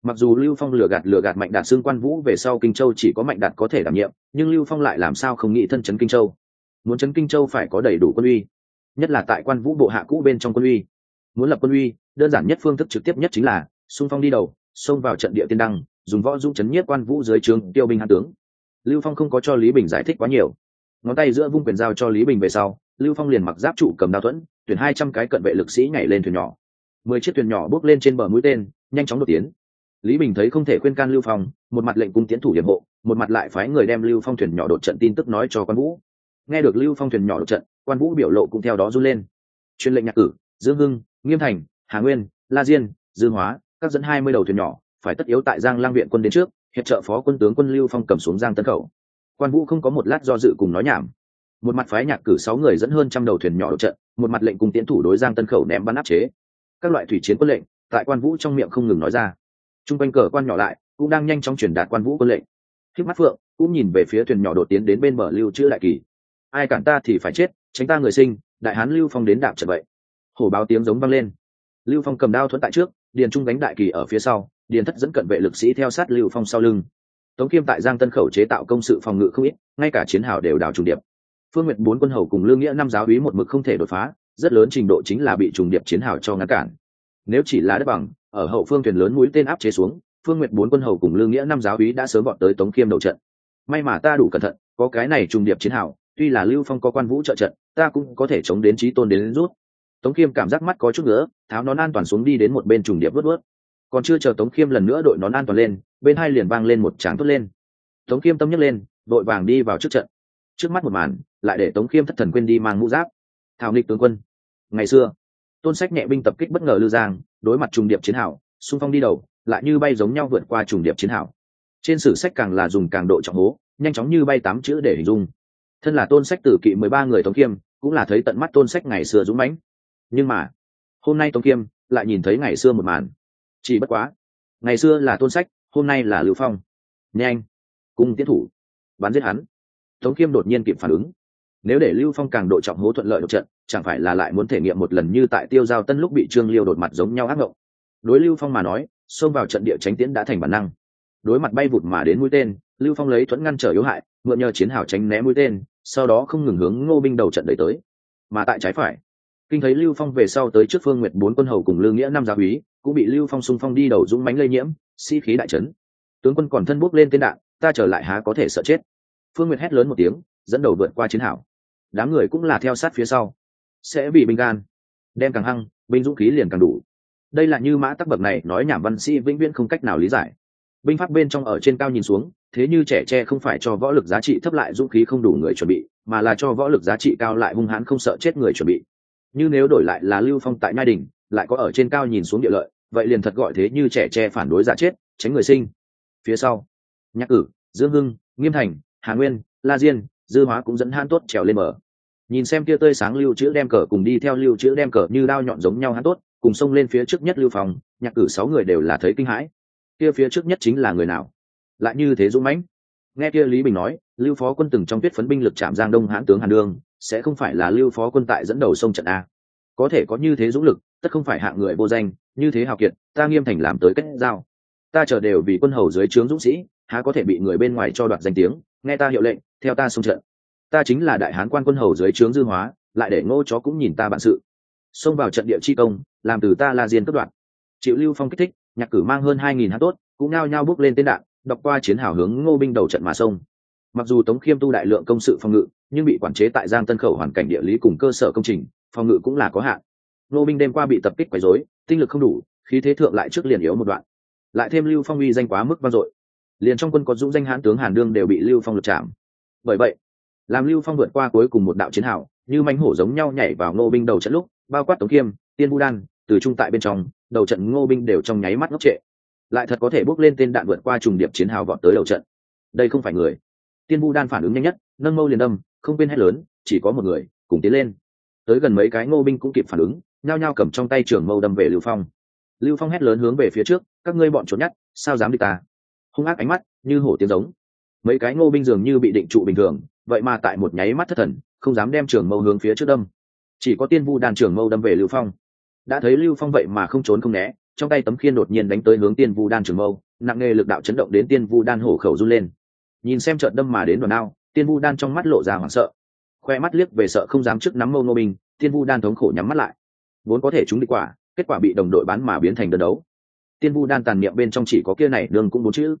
mặc dù lưu phong lừa gạt lừa gạt mạnh đạt xương quan vũ về sau kinh châu chỉ có mạnh đạt có thể đảm nhiệm, nhưng lưu phong lại làm sao không nghĩ thân chấn kinh châu? Muốn chấn kinh châu phải có đầy đủ quân uy, nhất là tại quan vũ bộ hạ cũ bên trong quân uy. Muốn lập quân uy, đơn giản nhất phương thức trực tiếp nhất chính là xung phong đi đầu, xông vào trận địa tiên đăng, dùng võ dung chấn nhiếp quan vũ dưới trường tiêu binh hạ tướng. Lưu phong không có cho lý bình giải thích quá nhiều. Ngón tay giữa vung quyền giao cho lý bình về sau, lưu phong liền mặc giáp trụ cầm đao thuẫn, tuyển hai trăm cái cận vệ lực sĩ nhảy lên thuyền nhỏ. Mười chiếc thuyền nhỏ bước lên trên bờ mũi tên, nhanh chóng đột tiến lý bình thấy không thể khuyên can lưu phong, một mặt lệnh cung tiến thủ điểm hộ, một mặt lại phái người đem lưu phong thuyền nhỏ đột trận tin tức nói cho quan vũ. Nghe được lưu phong thuyền nhỏ đột trận, quan vũ biểu lộ cũng theo đó run lên. Truyền lệnh nhạc cử dương hưng, nghiêm thành, hà nguyên, la diên dương hóa, các dẫn hai mươi đầu thuyền nhỏ, phải tất yếu tại giang lang viện quân đến trước, hiệp trợ phó quân tướng quân lưu phong cầm xuống giang tân khẩu. Quan vũ không có một lát do dự cùng nói nhảm. Một mặt phái nhạc cử sáu người dẫn hơn trăm đầu thuyền nhỏ đột trận, một mặt lệnh cùng tiến thủ đối giang tân khẩu ném bắn áp chế. Các loại thủy chiến quân lệnh, tại quan vũ trong miệng không ngừng nói ra chung quanh cờ quan nhỏ lại, cũng đang nhanh chóng truyền đạt quan vũ quân lệnh. Khi mắt phượng, cũng nhìn về phía thuyền nhỏ đột tiến đến bên bờ lưu chữ đại kỳ. Ai cản ta thì phải chết, tránh ta người sinh, đại hán lưu phong đến đạp trận vậy. Hổ báo tiếng giống vang lên. Lưu phong cầm đao thuẫn tại trước, điền trung đánh đại kỳ ở phía sau, điền thất dẫn cận vệ lực sĩ theo sát lưu phong sau lưng. Tống kiêm tại giang tân khẩu chế tạo công sự phòng ngự không ít, ngay cả chiến hào đều đào trùng điệp. Phương nguyệt bốn quân hầu cùng lương nghĩa năm giáo úy một mực không thể đột phá, rất lớn trình độ chính là bị trùng điệp chiến hào cho ngăn cản. Nếu chỉ là đất bằng ở hậu phương thuyền lớn mũi tên áp chế xuống phương nguyệt bốn quân hầu cùng lương nghĩa năm giáo úy đã sớm bọn tới tống kiêm đầu trận. May mà ta đủ cẩn thận có cái này trùng điệp chiến hào tuy là lưu phong có quan vũ trợ trận ta cũng có thể chống đến trí tôn đến, đến rút. Tống kiêm cảm giác mắt có chút nữa tháo nón an toàn xuống đi đến một bên trùng điệp vớt vớt. Còn chưa chờ tống khiêm lần nữa đội nón an toàn lên bên hai liền vang lên một tràng thốt lên. Tống khiêm tâm nhấc lên đội vàng đi vào trước trận. Trước mắt một màn lại để tống khiêm thất thần quên đi mang mũ giáp. Thảo nghịch tướng quân. Ngày xưa tôn sách nhẹ binh tập kích bất ngờ lư giang đối mặt trùng điệp chiến hào, xung phong đi đầu lại như bay giống nhau vượt qua trùng điệp chiến hào. trên sử sách càng là dùng càng độ trọng hố nhanh chóng như bay tám chữ để hình dung. Thân là tôn sách tử kỵ mười ba người tống kiêm, cũng là thấy tận mắt tôn sách ngày xưa dũng mãnh. Nhưng mà hôm nay tống kiêm lại nhìn thấy ngày xưa một màn. Chỉ bất quá ngày xưa là tôn sách hôm nay là lưu phong. Nhanh cùng tiến thủ bắn giết hắn. Tống kiêm đột nhiên kịp phản ứng nếu để lưu phong càng độ trọng hố thuận lợi đột trận, chẳng phải là lại muốn thể nghiệm một lần như tại tiêu giao tân lúc bị trương liêu đột mặt giống nhau ác mộng? Đối lưu phong mà nói, xông vào trận địa tránh tiến đã thành bản năng. Đối mặt bay vụt mà đến mũi tên, lưu phong lấy thuẫn ngăn trở yếu hại, mượn nhờ chiến hào tránh né mũi tên, sau đó không ngừng hướng ngô binh đầu trận đẩy tới. Mà tại trái phải, kinh thấy lưu phong về sau tới trước phương nguyệt bốn quân hầu cùng lương nghĩa năm gia úy cũng bị lưu phong xung phong đi đầu dũng mánh lây nhiễm, sĩ、si、khí đại trấn tướng quân còn thân bốc lên tên đạn, ta trở lại há có thể sợ chết. Phương nguyệt hét lớn một tiếng, dẫn đầu vượt qua chiến hảo đám người cũng là theo sát phía sau. Sẽ bị binh gan. Đem càng hăng, binh dũng khí liền càng đủ. Đây là như mã tắc bậc này, nói nhảm văn sĩ vĩnh viễn không cách nào lý giải. Binh pháp bên trong ở trên cao nhìn xuống, thế như trẻ tre không phải cho võ lực giá trị thấp lại dũng khí không đủ người chuẩn bị, mà là cho võ lực giá trị cao lại hung hãn không sợ chết người chuẩn bị. Như nếu đổi lại là lưu phong tại nhai đình, lại có ở trên cao nhìn xuống địa lợi, vậy liền thật gọi thế như trẻ tre phản đối giả chết, tránh người sinh. Phía sau nhắc cử, dương hưng, nghiêm thành, hà nguyên, la diên dư hóa cũng dẫn hãn tốt trèo lên mở, nhìn xem kia tươi sáng lưu chữ đem cờ cùng đi theo lưu chữ đem cờ như đao nhọn giống nhau hãn tốt cùng xông lên phía trước nhất lưu phòng nhạc cử sáu người đều là thấy kinh hãi. Kia phía trước nhất chính là người nào? Lại như thế dũng mãnh. Nghe kia lý bình nói lưu phó quân từng trong tuyết phấn binh lực chạm giang đông hãn tướng hàn đương sẽ không phải là lưu phó quân tại dẫn đầu sông trận a. Có thể có như thế dũng lực tất không phải hạng người vô danh như thế hào kiệt ta nghiêm thành làm tới kết giao. Ta chờ đều vì quân hầu dưới trướng dũng sĩ há có thể bị người bên ngoài cho đoạt danh tiếng nghe ta hiệu lệnh theo ta xông trận. Ta chính là đại hán quan quân hầu dưới trướng dư hóa, lại để ngô chó cũng nhìn ta bản sự. Xông vào trận địa chi công, làm từ ta la diên cất đoạn chịu lưu phong kích thích, nhạc cử mang hơn hai nghìn hát tốt, cũng nao nhao bước lên tên đạn, đọc qua chiến hào hướng ngô binh đầu trận mà sông mặc dù tống khiêm tu đại lượng công sự phòng ngự, nhưng bị quản chế tại giang tân khẩu hoàn cảnh địa lý cùng cơ sở công trình, phòng ngự cũng là có hạn. Ngô binh đêm qua bị tập kích quấy rối, tinh lực không đủ, khí thế thượng lại trước liền yếu một đoạn. Lại thêm lưu phong uy danh quá mức vang dội. Liền trong quân có dũng danh hãn tướng hàn đương đều bị lưu phong lực chạm bởi vậy, làm lưu phong vượt qua cuối cùng một đạo chiến hào, như mánh hổ giống nhau nhảy vào ngô binh đầu trận lúc, bao quát tống kiêm tiên bu đan, từ trung tại bên trong, đầu trận ngô binh đều trong nháy mắt ngốc trệ. Lại thật có thể bước lên tên đạn vượt qua trùng điệp chiến hào vọt tới đầu trận. Đây không phải người. Tiên vu đan phản ứng nhanh nhất, nâng mâu liền đâm, không quên hét lớn, chỉ có một người, cùng tiến lên. Tới gần mấy cái ngô binh cũng kịp phản ứng, nhao nhao cầm trong tay trường mâu đâm về lưu phong. Lưu phong hét lớn hướng về phía trước, các ngươi bọn trốn nhát, sao dám đi ta? Hung ác ánh mắt, như hổ tiếng giống mấy cái ngô binh dường như bị định trụ bình thường, vậy mà tại một nháy mắt thất thần, không dám đem trường mâu hướng phía trước đâm. Chỉ có tiên vu đàn trường mâu đâm về lưu phong. Đã thấy lưu phong vậy mà không trốn không né, trong tay tấm khiên đột nhiên đánh tới hướng tiên vu đan trường mâu, nặng nề lực đạo chấn động đến tiên vu đan hổ khẩu run lên. Nhìn xem trận đâm mà đến đoàn ao, tiên vu đan trong mắt lộ ra hoảng sợ. Khoe mắt liếc về sợ không dám trước nắm mâu nô binh, tiên vu đan thống khổ nhắm mắt lại. Vốn có thể chúng đi quả, kết quả bị đồng đội bán mà biến thành đơn đấu. Tiên vu đan tàn niệm bên trong chỉ có kia này, đường cũng bốn chữ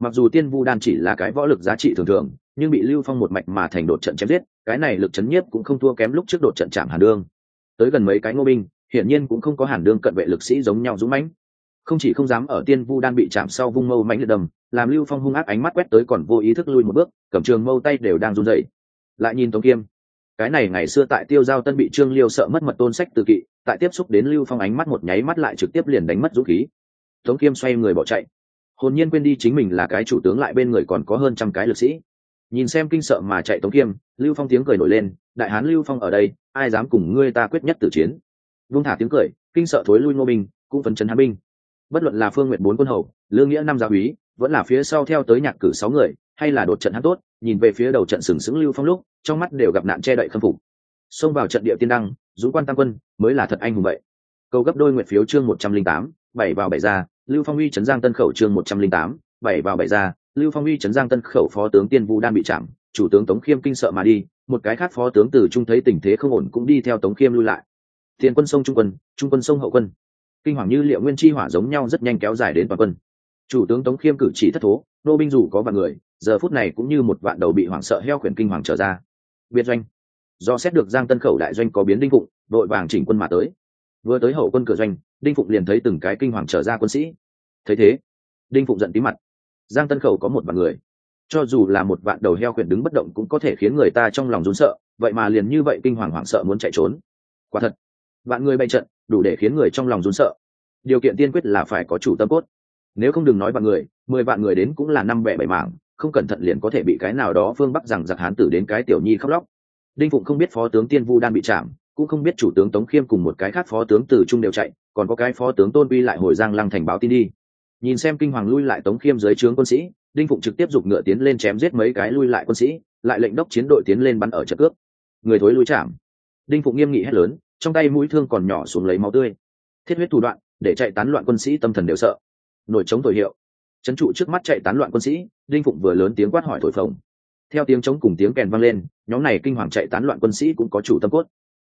mặc dù tiên vu đan chỉ là cái võ lực giá trị thường thường, nhưng bị lưu phong một mạch mà thành đột trận chém giết, cái này lực chấn nhiếp cũng không thua kém lúc trước đột trận chạm hàn đương. Tới gần mấy cái ngô binh, hiển nhiên cũng không có hàn đương cận vệ lực sĩ giống nhau dũng mãnh. Không chỉ không dám ở tiên vu đan bị chạm sau vung mâu mãnh liệt đầm, làm lưu phong hung ác ánh mắt quét tới còn vô ý thức lui một bước, cầm trường mâu tay đều đang run rẩy. Lại nhìn tống kiêm. Cái này ngày xưa tại tiêu giao tân bị trương liêu sợ mất mật tôn sách tự kỵ, tại tiếp xúc đến lưu phong ánh mắt một nháy mắt lại trực tiếp liền đánh mất dũng khí. Tống kiêm xoay người bỏ chạy hồn nhiên quên đi chính mình là cái chủ tướng lại bên người còn có hơn trăm cái lực sĩ. Nhìn xem kinh sợ mà chạy tống kiêm, lưu phong tiếng cười nổi lên, đại hán lưu phong ở đây, ai dám cùng ngươi ta quyết nhất tử chiến? Vung thả tiếng cười, kinh sợ thối lui ngô binh cũng phấn chấn hán binh. Bất luận là phương nguyện bốn quân hầu, lương nghĩa năm gia úy, vẫn là phía sau theo tới nhạc cử sáu người, hay là đột trận hắn tốt, nhìn về phía đầu trận sừng sững lưu phong lúc, trong mắt đều gặp nạn che đậy khâm phục. Xông vào trận địa tiên đăng dũng quan tam quân, mới là thật anh hùng vậy. Câu gấp đôi nguyện phiếu chương một trăm linh tám bảy vào bảy ra, lưu phong uy, trấn giang tân khẩu chương một trăm linh tám, bảy vào bảy ra, lưu phong uy, trấn giang tân khẩu phó tướng tiên vu đan bị chạm, chủ tướng tống khiêm kinh sợ mà đi, một cái khác phó tướng từ trung thấy tình thế không ổn cũng đi theo tống khiêm lui lại. Tiền quân sông trung quân trung quân sông hậu quân. Kinh hoàng như liệu nguyên chi hỏa giống nhau rất nhanh kéo dài đến toàn quân. Chủ tướng tống khiêm cử chỉ thất thố, nô binh dù có vạn người, giờ phút này cũng như một vạn đầu bị hoảng sợ heo khuyển kinh hoàng trở ra. Biệt doanh. Do xét được giang tân khẩu đại doanh có biến đinh phụng, đội vàng chỉnh quân mà tới vừa tới hậu quân cửa doanh, đinh phụng liền thấy từng cái kinh hoàng trở ra quân sĩ. Thấy thế, đinh phụng giận tí mặt. Giang tân khẩu có một vạn người. Cho dù là một vạn đầu heo quyển đứng bất động cũng có thể khiến người ta trong lòng rún sợ, vậy mà liền như vậy kinh hoàng hoảng sợ muốn chạy trốn. Quả thật, vạn người bày trận, đủ để khiến người trong lòng rún sợ. Điều kiện tiên quyết là phải có chủ tâm cốt. Nếu không đừng nói vạn người, mười vạn người đến cũng là năm bẻ bảy mảng, không cẩn thận liền có thể bị cái nào đó phương bắc rằng giặc hán tử đến cái tiểu nhi khóc lóc. Đinh phụng không biết phó tướng tiên vu đang bị chạm cũng không biết chủ tướng tống khiêm cùng một cái khác phó tướng từ trung đều chạy, còn có cái phó tướng tôn uy lại hồi giang lăng thành báo tin đi. Nhìn xem kinh hoàng lui lại tống khiêm dưới trướng quân sĩ, đinh phụng trực tiếp giục ngựa tiến lên chém giết mấy cái lui lại quân sĩ, lại lệnh đốc chiến đội tiến lên bắn ở trận cướp. Người thối lui chạm. Đinh phụng nghiêm nghị hét lớn, trong tay mũi thương còn nhỏ xuống lấy máu tươi. Thiết huyết thủ đoạn, để chạy tán loạn quân sĩ tâm thần đều sợ. Nổi chống thổi hiệu. Trấn trụ trước mắt chạy tán loạn quân sĩ, đinh phụng vừa lớn tiếng quát hỏi thổi phồng. Theo tiếng chống cùng tiếng kèn vang lên, nhóm này kinh hoàng chạy tán loạn quân sĩ cũng có chủ tâm cốt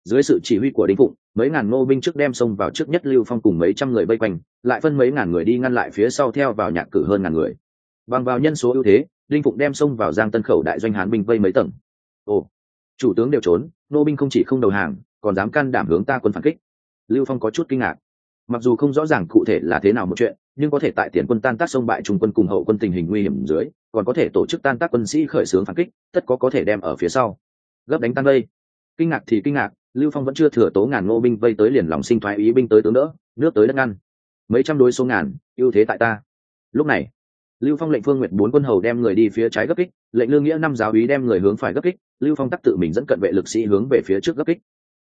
dưới sự chỉ huy của đinh phụng, mấy ngàn ngô binh trước đem xông vào trước nhất lưu phong cùng mấy trăm người vây quanh, lại phân mấy ngàn người đi ngăn lại phía sau theo vào nhạc cử hơn ngàn người. Bằng vào nhân số ưu thế, đinh phụng đem xông vào giang tân khẩu đại doanh hán binh vây mấy tầng. Ồ, chủ tướng đều trốn nô binh không chỉ không đầu hàng, còn dám can đảm hướng ta quân phản kích. Lưu phong có chút kinh ngạc. Mặc dù không rõ ràng cụ thể là thế nào một chuyện, nhưng có thể tại tiền quân tan tác sông bại trung quân cùng hậu quân tình hình nguy hiểm dưới, còn có thể tổ chức tan tác quân sĩ khởi xướng phản kích, tất có có thể đem ở phía sau. Gấp đánh tan đây. Kinh ngạc thì kinh ngạc lưu phong vẫn chưa thừa tố ngàn ngô binh vây tới liền lòng sinh thoái ý binh tới tướng đỡ, nước tới đất ngăn. Mấy trăm đối số ngàn, ưu thế tại ta. Lúc này, lưu phong lệnh phương nguyện bốn quân hầu đem người đi phía trái gấp kích, lệnh lương nghĩa năm giáo ý đem người hướng phải gấp kích, lưu phong tắc tự mình dẫn cận vệ lực sĩ hướng về phía trước gấp kích.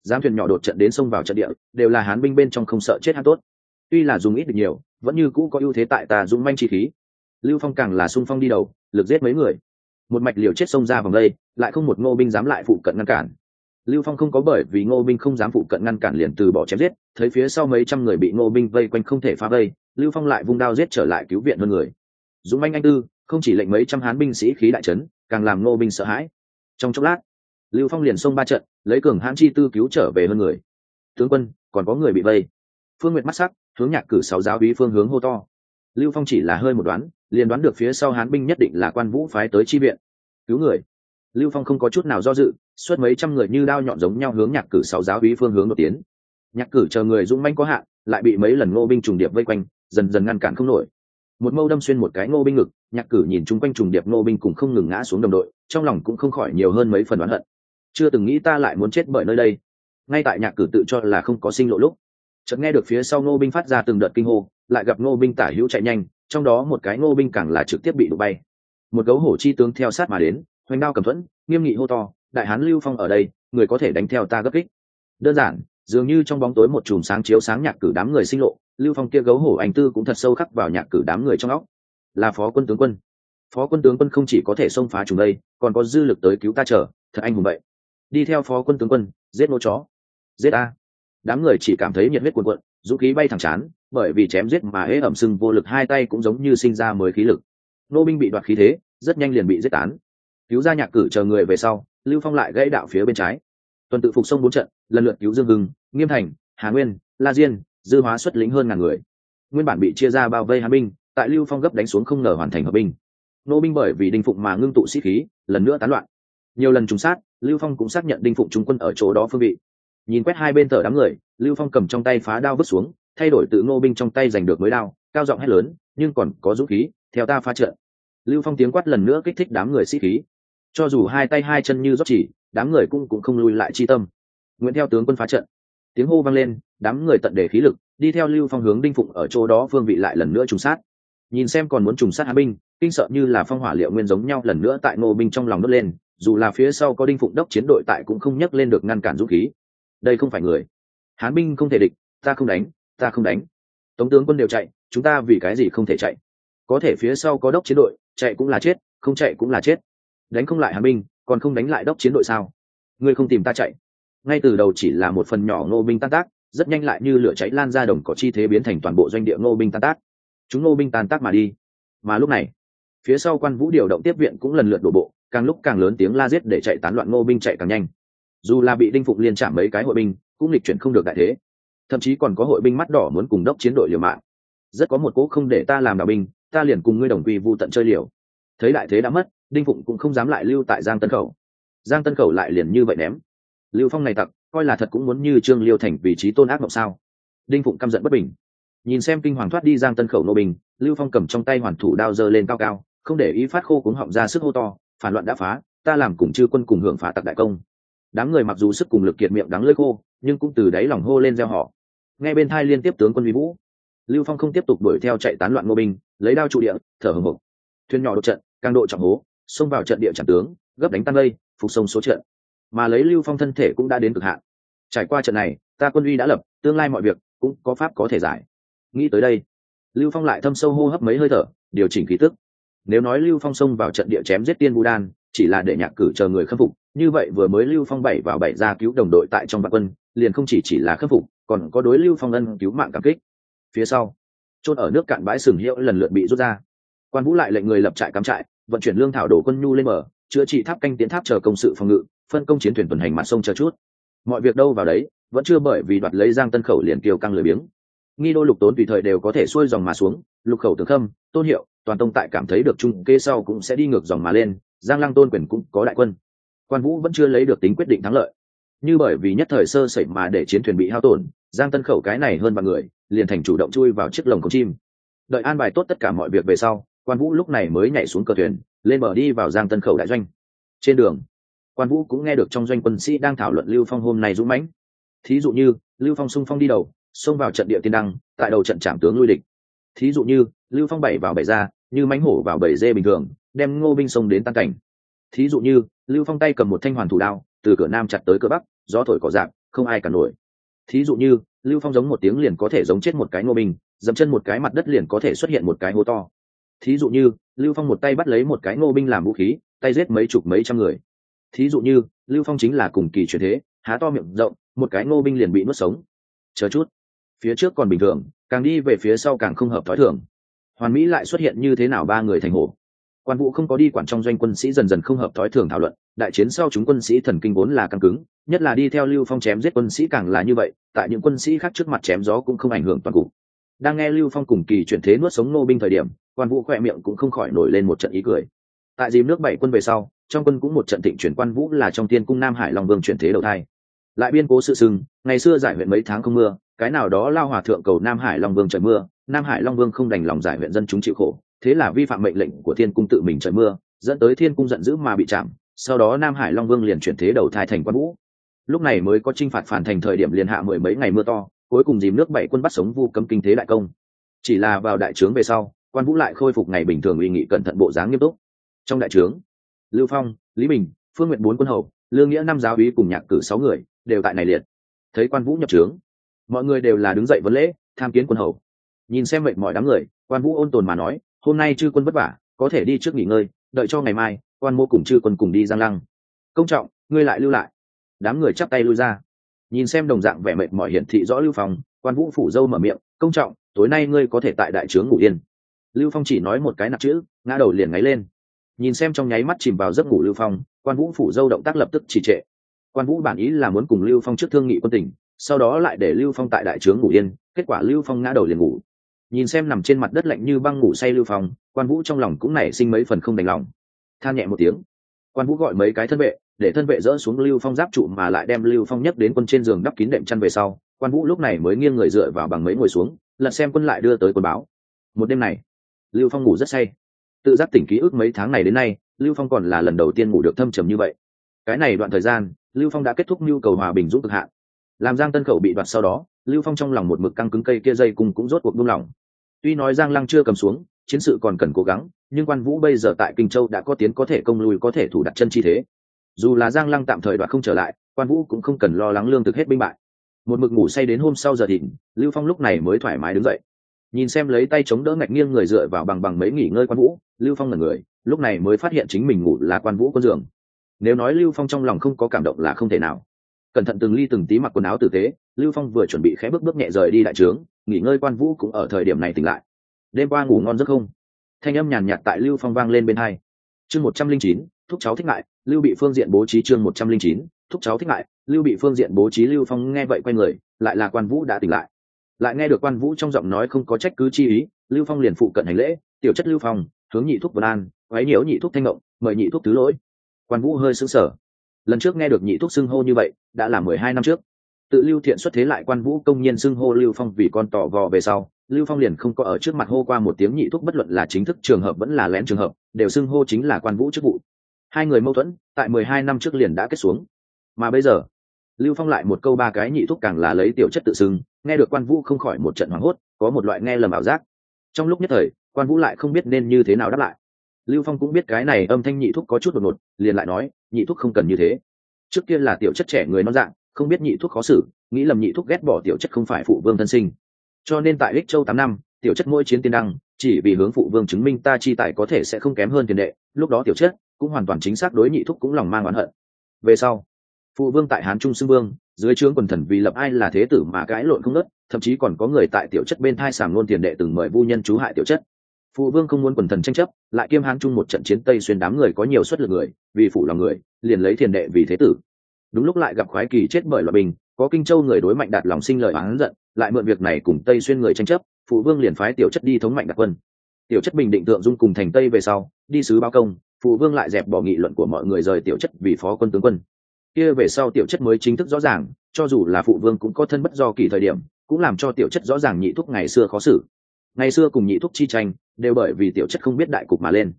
Giám thuyền nhỏ đột trận đến sông vào trận địa, đều là hán binh bên trong không sợ chết hát tốt. Tuy là dùng ít được nhiều, vẫn như cũ có ưu thế tại tà dũng manh chi khí. Lưu phong càng là sung phong đi đầu, lực giết mấy người. Một mạch liều chết xông ra vòng đây, lại không một ngô binh dám lại phụ cận ngăn cản lưu phong không có bởi vì ngô binh không dám phụ cận ngăn cản liền từ bỏ chém giết, thấy phía sau mấy trăm người bị ngô binh vây quanh không thể phá vây, lưu phong lại vung đao giết trở lại cứu viện hơn người. Dũng anh anh tư, không chỉ lệnh mấy trăm hán binh sĩ khí đại trấn càng làm ngô binh sợ hãi. Trong chốc lát, lưu phong liền xông ba trận, lấy cường hãn chi tư cứu trở về hơn người. Tướng quân, còn có người bị vây. Phương nguyệt mắt sắc, hướng nhạc cử sáu giáo úy phương hướng hô to. Lưu phong chỉ là hơi một đoán, liền đoán được phía sau hán binh nhất định là quan vũ phái tới chi viện. Cứu người. Lưu phong không có chút nào do dự suốt mấy trăm người như đao nhọn giống nhau hướng nhạc cử sáu giáo úy phương hướng đột tiến. Nhạc cử chờ người dũng manh có hạn, lại bị mấy lần ngô binh trùng điệp vây quanh, dần dần ngăn cản không nổi. Một mâu đâm xuyên một cái ngô binh ngực, nhạc cử nhìn chung quanh trùng điệp ngô binh cùng không ngừng ngã xuống đồng đội, trong lòng cũng không khỏi nhiều hơn mấy phần oán hận. Chưa từng nghĩ ta lại muốn chết bởi nơi đây. Ngay tại nhạc cử tự cho là không có sinh lộ lúc, chợt nghe được phía sau ngô binh phát ra từng đợt kinh hô, lại gặp ngô binh tả hữu chạy nhanh, trong đó một cái ngô binh càng là trực tiếp bị đụng bay. Một gấu hổ chi tướng theo sát mà đến, hoành đao cầm thuẫn, nghiêm nghị hô to đại hán lưu phong ở đây, người có thể đánh theo ta gấp kích. Đơn giản, dường như trong bóng tối một chùm sáng chiếu sáng nhạc cử đám người sinh lộ, lưu phong kia gấu hổ anh tư cũng thật sâu khắc vào nhạc cử đám người trong óc. Là phó quân tướng quân. Phó quân tướng quân không chỉ có thể xông phá chúng đây, còn có dư lực tới cứu ta trở thật anh hùng vậy. Đi theo phó quân tướng quân, giết nô chó. Giết a. Đám người chỉ cảm thấy nhiệt huyết cuồn cuộn, dũng khí bay thẳng chán, bởi vì chém giết mà hễ ẩm sưng vô lực hai tay cũng giống như sinh ra mới khí lực. Nô binh bị đoạt khí thế, rất nhanh liền bị giết tán. Cứu ra nhạc cử chờ người về sau lưu phong lại gãy đạo phía bên trái. Tuần tự phục sông bốn trận, lần lượt cứu dương hưng, nghiêm thành, hà nguyên, la diên, dư hóa xuất lính hơn ngàn người. Nguyên bản bị chia ra bao vây hà binh, tại lưu phong gấp đánh xuống không ngờ hoàn thành hợp binh. Nô binh bởi vì đinh phụng mà ngưng tụ sĩ khí, lần nữa tán loạn. Nhiều lần trùng sát, lưu phong cũng xác nhận đinh phụng trung quân ở chỗ đó phương vị. Nhìn quét hai bên tờ đám người, lưu phong cầm trong tay phá đao vứt xuống, thay đổi tự ngô binh trong tay giành được mới đao, cao giọng hét lớn, nhưng còn có dũng khí, theo ta phá trận. Lưu phong tiếng quát lần nữa kích thích đám người sĩ khí cho dù hai tay hai chân như rót chỉ, đám người cũng cũng không lùi lại chi tâm. Nguyễn theo tướng quân phá trận. Tiếng hô vang lên, đám người tận để khí lực, đi theo lưu phong hướng đinh phụng ở chỗ đó phương vị lại lần nữa trùng sát. Nhìn xem còn muốn trùng sát hà binh, kinh sợ như là phong hỏa liệu nguyên giống nhau lần nữa tại ngô binh trong lòng đốt lên, dù là phía sau có đinh phụng đốc chiến đội tại cũng không nhấc lên được ngăn cản dũng khí. Đây không phải người. Hán binh không thể địch, ta không đánh, ta không đánh. Tống tướng quân đều chạy, chúng ta vì cái gì không thể chạy? Có thể phía sau có đốc chiến đội, chạy cũng là chết, không chạy cũng là chết đánh không lại hán binh, còn không đánh lại đốc chiến đội sao? Ngươi không tìm ta chạy. Ngay từ đầu chỉ là một phần nhỏ ngô binh tan tác, rất nhanh lại như lửa cháy lan ra đồng có chi thế biến thành toàn bộ doanh địa ngô binh tan tác. Chúng ngô binh tan tác mà đi. Mà lúc này, phía sau quan vũ điều động tiếp viện cũng lần lượt đổ bộ, càng lúc càng lớn tiếng la giết để chạy tán loạn ngô binh chạy càng nhanh. Dù là bị đinh phụng liên chạm mấy cái hội binh, cũng lịch chuyển không được đại thế. Thậm chí còn có hội binh mắt đỏ muốn cùng đốc chiến đội liều mạng. Rất có một cỗ không để ta làm đạo binh, ta liền cùng ngươi đồng quy vu tận chơi liều. Thấy đại thế đã mất đinh phụng cũng không dám lại lưu tại giang tân khẩu. Giang tân khẩu lại liền như vậy ném. Lưu phong này tặc, coi là thật cũng muốn như trương liêu thành vị trí tôn ác mộng sao? Đinh phụng căm giận bất bình. Nhìn xem kinh hoàng thoát đi giang tân khẩu nô bình, lưu phong cầm trong tay hoàn thủ đao dơ lên cao cao, không để ý phát khô cuống họng ra sức hô to, phản loạn đã phá, ta làm cùng chư quân cùng hưởng phá tặc đại công. Đám người mặc dù sức cùng lực kiệt miệng đắng lơi khô, nhưng cũng từ đáy lòng hô lên gieo họ ngay bên thai liên tiếp tướng quân vi vũ. Lưu phong không tiếp tục đuổi theo chạy tán loạn ngô binh lấy đao trụ địa, thở hồng hộc thuyền nhỏ đột trận, càng độ trọng hố xông vào trận địa trận tướng, gấp đánh tan lây, phục sông số trận. Mà lấy lưu phong thân thể cũng đã đến cực hạn. Trải qua trận này, ta quân uy đã lập, tương lai mọi việc cũng có pháp có thể giải. Nghĩ tới đây, lưu phong lại thâm sâu hô hấp mấy hơi thở, điều chỉnh khí tức. Nếu nói lưu phong xông vào trận địa chém giết tiên bù đan, chỉ là để nhạc cử chờ người khâm phục, như vậy vừa mới lưu phong bảy vào bảy ra cứu đồng đội tại trong vạn quân, liền không chỉ chỉ là khâm phục, còn có đối lưu phong ân cứu mạng cảm kích. Phía sau chôn ở nước cạn bãi sừng hiệu lần lượt bị rút ra. Quan vũ lại lệnh người lập trại cắm trại vận chuyển lương thảo đổ quân nhu lên mở chữa trị tháp canh tiến tháp chờ công sự phòng ngự, phân công chiến thuyền tuần hành mặt sông chờ chút. Mọi việc đâu vào đấy, vẫn chưa bởi vì đoạt lấy giang tân khẩu liền kiều căng lười biếng. Nghi đô lục tốn tùy thời đều có thể xuôi dòng mà xuống, lục khẩu tướng khâm, tôn hiệu, toàn tông tại cảm thấy được trung kê sau cũng sẽ đi ngược dòng mà lên, giang lăng tôn quyền cũng có đại quân. Quan vũ vẫn chưa lấy được tính quyết định thắng lợi. Như bởi vì nhất thời sơ sẩy mà để chiến thuyền bị hao tổn, giang tân khẩu cái này hơn bằng người, liền thành chủ động chui vào chiếc lồng con chim. Đợi an bài tốt tất cả mọi việc về sau quan vũ lúc này mới nhảy xuống cờ thuyền, lên bờ đi vào giang tân khẩu đại doanh. Trên đường, quan vũ cũng nghe được trong doanh quân sĩ đang thảo luận lưu phong hôm nay dũng mãnh. Thí dụ như, lưu phong sung phong đi đầu, xông vào trận địa tiên đăng, tại đầu trận trảm tướng lui địch. Thí dụ như, lưu phong bảy vào bảy ra, như mánh hổ vào bảy dê bình thường, đem ngô binh sông đến tan cảnh. Thí dụ như, lưu phong tay cầm một thanh hoàn thủ đao, từ cửa nam chặt tới cửa bắc, gió thổi cỏ dạp, không ai cả nổi. Thí dụ như, lưu phong giống một tiếng liền có thể giống chết một cái ngô binh dẫm chân một cái mặt đất liền có thể xuất hiện một cái hố to thí dụ như, lưu phong một tay bắt lấy một cái ngô binh làm vũ khí, tay giết mấy chục mấy trăm người. Thí dụ như, lưu phong chính là cùng kỳ truyền thế, há to miệng rộng, một cái ngô binh liền bị nuốt sống. Chờ chút. Phía trước còn bình thường, càng đi về phía sau càng không hợp thói thường. Hoàn mỹ lại xuất hiện như thế nào ba người thành hổ? Quan vụ không có đi quản trong doanh quân sĩ dần dần không hợp thói thường thảo luận, đại chiến sau chúng quân sĩ thần kinh vốn là căng cứng, nhất là đi theo lưu phong chém giết quân sĩ càng là như vậy, tại những quân sĩ khác trước mặt chém gió cũng không ảnh hưởng toàn cục đang nghe lưu phong cùng kỳ chuyển thế nuốt sống nô binh thời điểm, quan vũ khỏe miệng cũng không khỏi nổi lên một trận ý cười. Tại dìm nước bảy quân về sau, trong quân cũng một trận thịnh chuyển quan vũ là trong tiên cung nam hải long vương chuyển thế đầu thai. Lại biên cố sự sưng ngày xưa giải huyện mấy tháng không mưa, cái nào đó lao hòa thượng cầu nam hải long vương trời mưa, nam hải long vương không đành lòng giải huyện dân chúng chịu khổ, thế là vi phạm mệnh lệnh của thiên cung tự mình trời mưa, dẫn tới thiên cung giận dữ mà bị chạm, sau đó nam hải long vương liền chuyển thế đầu thai thành quan vũ. Lúc này mới có t r i n h phạt phản thành thời điểm liền hạ mười mấy ngày mưa to cuối cùng dìm nước bảy quân bắt sống vu cấm kinh thế đại công. Chỉ là vào đại trướng về sau, quan vũ lại khôi phục ngày bình thường uy nghị cẩn thận bộ dáng nghiêm túc. Trong đại trướng, lưu phong, lý bình, phương nguyện bốn quân hầu, lương nghĩa năm giáo úy cùng nhạc cử sáu người đều tại này liệt. Thấy quan vũ nhập trướng, mọi người đều là đứng dậy vấn lễ, tham kiến quân hầu. Nhìn xem mệnh mọi đám người, quan vũ ôn tồn mà nói, hôm nay chư quân vất vả, có thể đi trước nghỉ ngơi, đợi cho ngày mai, quan mô cùng chư quân cùng đi giang lăng. Công trọng, ngươi lại lưu lại. Đám người chắp tay lui ra nhìn xem đồng dạng vẻ mệt mỏi hiển thị rõ lưu phong, quan vũ phủ dâu mở miệng, công trọng, tối nay ngươi có thể tại đại trướng ngủ yên. Lưu phong chỉ nói một cái nặng chữ, ngã đầu liền ngáy lên. Nhìn xem trong nháy mắt chìm vào giấc ngủ lưu phong, quan vũ phủ dâu động tác lập tức trì trệ. Quan vũ bản ý là muốn cùng lưu phong trước thương nghị quân tỉnh sau đó lại để lưu phong tại đại trướng ngủ yên, kết quả lưu phong ngã đầu liền ngủ. Nhìn xem nằm trên mặt đất lạnh như băng ngủ say lưu phong, quan vũ trong lòng cũng nảy sinh mấy phần không đành lòng. Than nhẹ một tiếng quan vũ gọi mấy cái thân vệ, để thân vệ dỡ xuống lưu phong giáp trụ mà lại đem lưu phong nhấc đến quân trên giường đắp kín đệm chăn về sau, quan vũ lúc này mới nghiêng người dựa vào bằng mấy ngồi xuống, lật xem quân lại đưa tới quân báo. Một đêm này, lưu phong ngủ rất say. Tự giác tỉnh ký ức mấy tháng này đến nay, lưu phong còn là lần đầu tiên ngủ được thâm trầm như vậy. Cái này đoạn thời gian, lưu phong đã kết thúc nhu cầu hòa bình dũng cực hạn. Làm giang tân khẩu bị đoạt sau đó, lưu phong trong lòng một mực căng cứng cây kia dây cùng cũng rốt cuộc buông lỏng. Tuy nói giang lăng chưa cầm xuống chiến sự còn cần cố gắng, nhưng quan vũ bây giờ tại kinh châu đã có tiến có thể công lùi có thể thủ đặt chân chi thế. Dù là giang lăng tạm thời đoạt không trở lại, quan vũ cũng không cần lo lắng lương thực hết binh bại. Một mực ngủ say đến hôm sau giờ thịnh, lưu phong lúc này mới thoải mái đứng dậy. Nhìn xem lấy tay chống đỡ ngạch nghiêng người dựa vào bằng bằng mấy nghỉ ngơi quan vũ, lưu phong là người, lúc này mới phát hiện chính mình ngủ là quan vũ con giường. Nếu nói lưu phong trong lòng không có cảm động là không thể nào. Cẩn thận từng ly từng tí mặc quần áo tử tế, lưu phong vừa chuẩn bị khẽ bước bước nhẹ rời đi đại trướng, nghỉ ngơi quan vũ cũng ở thời điểm này tỉnh lại đêm qua ngủ ngon giấc không? Thanh âm nhàn nhạt tại lưu phong vang lên bên hai. Chương một trăm linh chín, thúc cháu thích ngại, lưu bị phương diện bố trí chương một trăm linh chín, thúc cháu thích ngại, lưu bị phương diện bố trí lưu phong nghe vậy quay người, lại là quan vũ đã tỉnh lại. Lại nghe được quan vũ trong giọng nói không có trách cứ chi ý, lưu phong liền phụ cận hành lễ, tiểu chất lưu phong, hướng nhị thúc vân an, quấy nhiễu nhị thúc thanh ngộng, mời nhị thúc thứ lỗi. Quan vũ hơi sững sờ. Lần trước nghe được nhị thúc xưng hô như vậy, đã là mười hai năm trước. Tự lưu thiện xuất thế lại quan vũ công nhiên xưng hô lưu phong vì con tỏ vò về sau lưu phong liền không có ở trước mặt hô qua một tiếng nhị thúc bất luận là chính thức trường hợp vẫn là lén trường hợp, đều xưng hô chính là quan vũ chức vụ. Hai người mâu thuẫn tại mười hai năm trước liền đã kết xuống. Mà bây giờ, lưu phong lại một câu ba cái nhị thúc càng là lấy tiểu chất tự xưng, nghe được quan vũ không khỏi một trận hoảng hốt, có một loại nghe lầm ảo giác. Trong lúc nhất thời, quan vũ lại không biết nên như thế nào đáp lại. Lưu phong cũng biết cái này âm thanh nhị thúc có chút đột ngột, liền lại nói, nhị thúc không cần như thế. Trước kia là tiểu chất trẻ người non dạng, không biết nhị thúc khó xử, nghĩ lầm nhị thúc ghét bỏ tiểu chất không phải phụ vương thân sinh cho nên tại ích châu tám năm, tiểu chất mỗi chiến tiên đăng, chỉ vì hướng phụ vương chứng minh ta chi tài có thể sẽ không kém hơn tiền đệ, lúc đó tiểu chất cũng hoàn toàn chính xác đối nhị thúc cũng lòng mang oán hận. Về sau, phụ vương tại hán trung xưng vương, dưới trướng quần thần vì lập ai là thế tử mà cãi lộn không nớt thậm chí còn có người tại tiểu chất bên thai sàng luôn tiền đệ từng mời vu nhân chú hại tiểu chất. Phụ vương không muốn quần thần tranh chấp, lại kiêm hán trung một trận chiến tây xuyên đám người có nhiều suất lực người, vì phụ lòng người, liền lấy tiền đệ vì thế tử. Đúng lúc lại gặp khoái kỳ chết bởi loại bình, có kinh châu người đối mạnh đạt lòng sinh lời oán giận lại mượn việc này cùng tây xuyên người tranh chấp, phụ vương liền phái tiểu chất đi thống mạnh đặc quân. Tiểu chất bình định tượng dung cùng thành tây về sau, đi sứ báo công, phụ vương lại dẹp bỏ nghị luận của mọi người rời tiểu chất vì phó quân tướng quân. Kia về sau tiểu chất mới chính thức rõ ràng, cho dù là phụ vương cũng có thân bất do kỳ thời điểm, cũng làm cho tiểu chất rõ ràng nhị thúc ngày xưa khó xử. Ngày xưa cùng nhị thúc chi tranh, đều bởi vì tiểu chất không biết đại cục mà lên.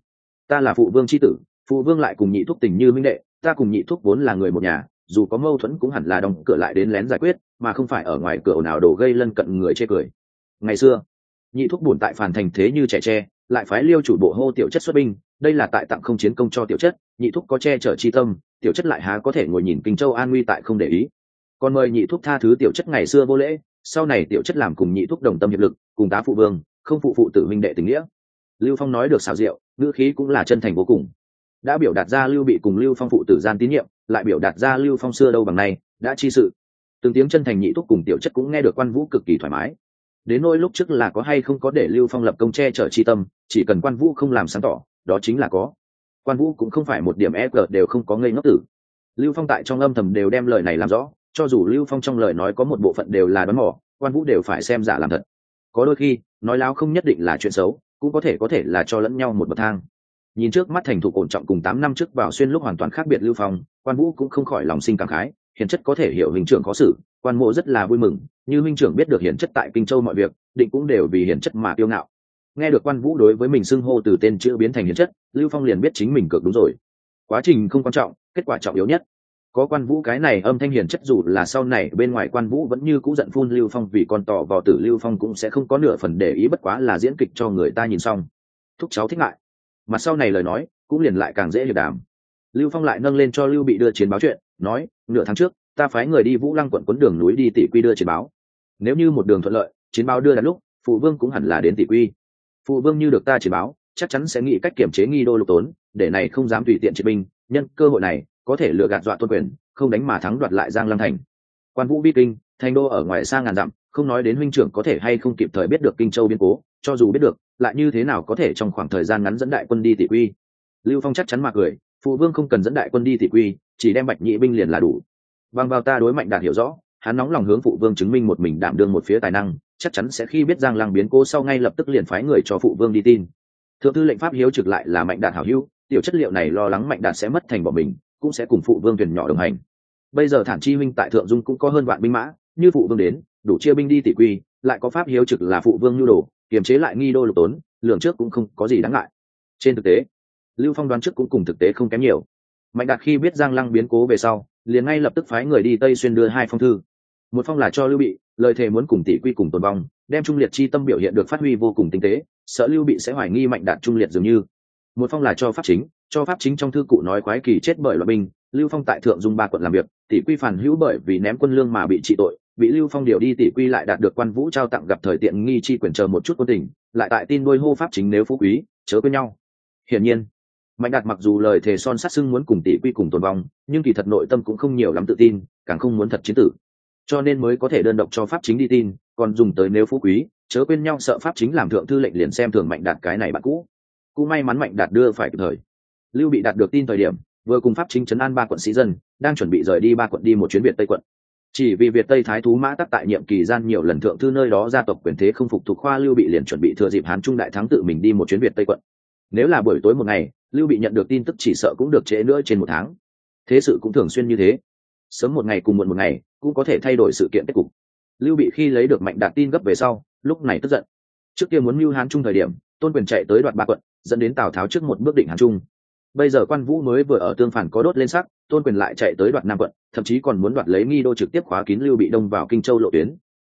Ta là phụ vương c h i tử, phụ vương lại cùng nhị thúc tình như minh đệ, ta cùng nhị thúc vốn là người một nhà dù có mâu thuẫn cũng hẳn là đóng cửa lại đến lén giải quyết, mà không phải ở ngoài cửa nào đổ gây lân cận người chê cười. Ngày xưa, nhị thuốc bùn tại phản thành thế như trẻ tre, lại phái liêu chủ bộ hô tiểu chất xuất binh, đây là tại tặng không chiến công cho tiểu chất, nhị thuốc có che chở chi tâm, tiểu chất lại há có thể ngồi nhìn kinh châu an nguy tại không để ý. Còn mời nhị thuốc tha thứ tiểu chất ngày xưa vô lễ, sau này tiểu chất làm cùng nhị thuốc đồng tâm hiệp lực, cùng tá phụ vương, không phụ phụ tử minh đệ tình nghĩa. Lưu phong nói được xào rượu ngữ khí cũng là chân thành vô cùng đã biểu đạt ra lưu bị cùng lưu phong phụ tử gian tín nhiệm, lại biểu đạt ra lưu phong xưa đâu bằng nay, đã chi sự. Từng tiếng chân thành nhị thúc cùng tiểu chất cũng nghe được quan vũ cực kỳ thoải mái. Đến nỗi lúc trước là có hay không có để lưu phong lập công che chở chi tâm, chỉ cần quan vũ không làm sáng tỏ, đó chính là có. Quan vũ cũng không phải một điểm e g đều không có ngây ngốc tử. Lưu phong tại trong âm thầm đều đem lời này làm rõ, cho dù lưu phong trong lời nói có một bộ phận đều là đón mỏ quan vũ đều phải xem giả làm thật. Có đôi khi, nói láo không nhất định là chuyện xấu, cũng có thể có thể là cho lẫn nhau một bậc thang nhìn trước mắt thành thục ổn trọng cùng tám năm trước vào xuyên lúc hoàn toàn khác biệt lưu phong, quan vũ cũng không khỏi lòng sinh cảm khái hiền chất có thể hiểu hình trưởng có xử quan mộ rất là vui mừng, như huynh trưởng biết được hiền chất tại kinh châu mọi việc, định cũng đều vì hiền chất mà tiêu ngạo. Nghe được quan vũ đối với mình xưng hô từ tên chữ biến thành hiền chất, lưu phong liền biết chính mình cực đúng rồi. Quá trình không quan trọng, kết quả trọng yếu nhất. Có quan vũ cái này âm thanh hiền chất dù là sau này bên ngoài quan vũ vẫn như cũ giận phun lưu phong vì con tỏ vào tử lưu phong cũng sẽ không có nửa phần để ý bất quá là diễn kịch cho người ta nhìn xong. Thúc cháu thích ngại mà sau này lời nói cũng liền lại càng dễ hiểu đàm. Lưu phong lại nâng lên cho lưu bị đưa chiến báo chuyện, nói, nửa tháng trước, ta phái người đi vũ lăng quận quấn đường núi đi tỷ quy đưa chiến báo. Nếu như một đường thuận lợi, chiến báo đưa đến lúc, phụ vương cũng hẳn là đến tỷ quy. Phụ vương như được ta chiến báo, chắc chắn sẽ nghĩ cách kiểm chế nghi đô lục tốn, để này không dám tùy tiện triệt binh, nhân cơ hội này có thể lừa gạt dọa tôn quyền, không đánh mà thắng đoạt lại giang lăng thành. Quan vũ bi kinh thành đô ở ngoài xa ngàn dặm, không nói đến huynh trưởng có thể hay không kịp thời biết được kinh châu biến cố, cho dù biết được, lại như thế nào có thể trong khoảng thời gian ngắn dẫn đại quân đi tỷ quy. Lưu phong chắc chắn mà cười, phụ vương không cần dẫn đại quân đi tỷ quy, chỉ đem bạch nhị binh liền là đủ. Bằng vào ta đối mạnh đạt hiểu rõ, hắn nóng lòng hướng phụ vương chứng minh một mình đảm đương một phía tài năng, chắc chắn sẽ khi biết giang lăng biến cố sau ngay lập tức liền phái người cho phụ vương đi tin. Thượng thư lệnh pháp hiếu trực lại là mạnh đạt hảo hữu, tiểu chất liệu này lo lắng mạnh đạt sẽ mất thành bỏ mình, cũng sẽ cùng phụ vương thuyền nhỏ đồng hành. Bây giờ thản chi minh tại thượng dung cũng có hơn vạn binh mã như phụ vương đến, đủ chia binh đi tỷ quy, lại có pháp hiếu trực là phụ vương nhu đồ, kiềm chế lại nghi đô lục tốn, lường trước cũng không có gì đáng ngại. Trên thực tế, lưu phong đoán trước cũng cùng thực tế không kém nhiều. Mạnh đạt khi biết giang lăng biến cố về sau, liền ngay lập tức phái người đi tây xuyên đưa hai phong thư. Một phong là cho lưu bị, lời thề muốn cùng tỷ quy cùng tồn vong, đem trung liệt chi tâm biểu hiện được phát huy vô cùng tinh tế, sợ lưu bị sẽ hoài nghi mạnh đạt trung liệt dường như. Một phong là cho pháp chính, cho pháp chính trong thư cụ nói quái kỳ chết bởi loại binh, lưu phong tại thượng dung ba quận làm việc tỷ quy phản hữu bởi vì ném quân lương mà bị trị tội bị lưu phong điều đi tỷ quy lại đạt được quan vũ trao tặng gặp thời tiện nghi chi quyền chờ một chút quân tình, lại tại tin đôi hô pháp chính nếu phú quý, chớ quên nhau. Hiển nhiên, mạnh đạt mặc dù lời thề son sát sưng muốn cùng tỷ quy cùng tồn vong, nhưng kỳ thật nội tâm cũng không nhiều lắm tự tin, càng không muốn thật chiến tử. Cho nên mới có thể đơn độc cho pháp chính đi tin, còn dùng tới nếu phú quý, chớ quên nhau sợ pháp chính làm thượng thư lệnh liền xem thường mạnh đạt cái này bạn cũ. Cũng may mắn mạnh đạt đưa phải kịp thời. Lưu bị đạt được tin thời điểm, vừa cùng pháp chính trấn an ba quận sĩ dân, đang chuẩn bị rời đi ba quận đi một chuyến việt tây quận chỉ vì việt tây thái thú mã tắc tại nhiệm kỳ gian nhiều lần thượng thư nơi đó gia tộc quyền thế không phục thuộc khoa lưu bị liền chuẩn bị thừa dịp hán trung đại thắng tự mình đi một chuyến việt tây quận. Nếu là buổi tối một ngày, lưu bị nhận được tin tức chỉ sợ cũng được trễ nữa trên một tháng. Thế sự cũng thường xuyên như thế. Sớm một ngày cùng muộn một ngày, cũng có thể thay đổi sự kiện kết cục. Lưu bị khi lấy được mạnh đạt tin gấp về sau, lúc này tức giận. Trước kia muốn mưu hán trung thời điểm, tôn quyền chạy tới đoạn ba quận, dẫn đến tào tháo trước một bước định hán trung bây giờ quan vũ mới vừa ở tương phản có đốt lên sắc, tôn quyền lại chạy tới đoạt nam quận, thậm chí còn muốn đoạt lấy nghi đô trực tiếp khóa kín lưu bị đông vào kinh châu lộ tuyến.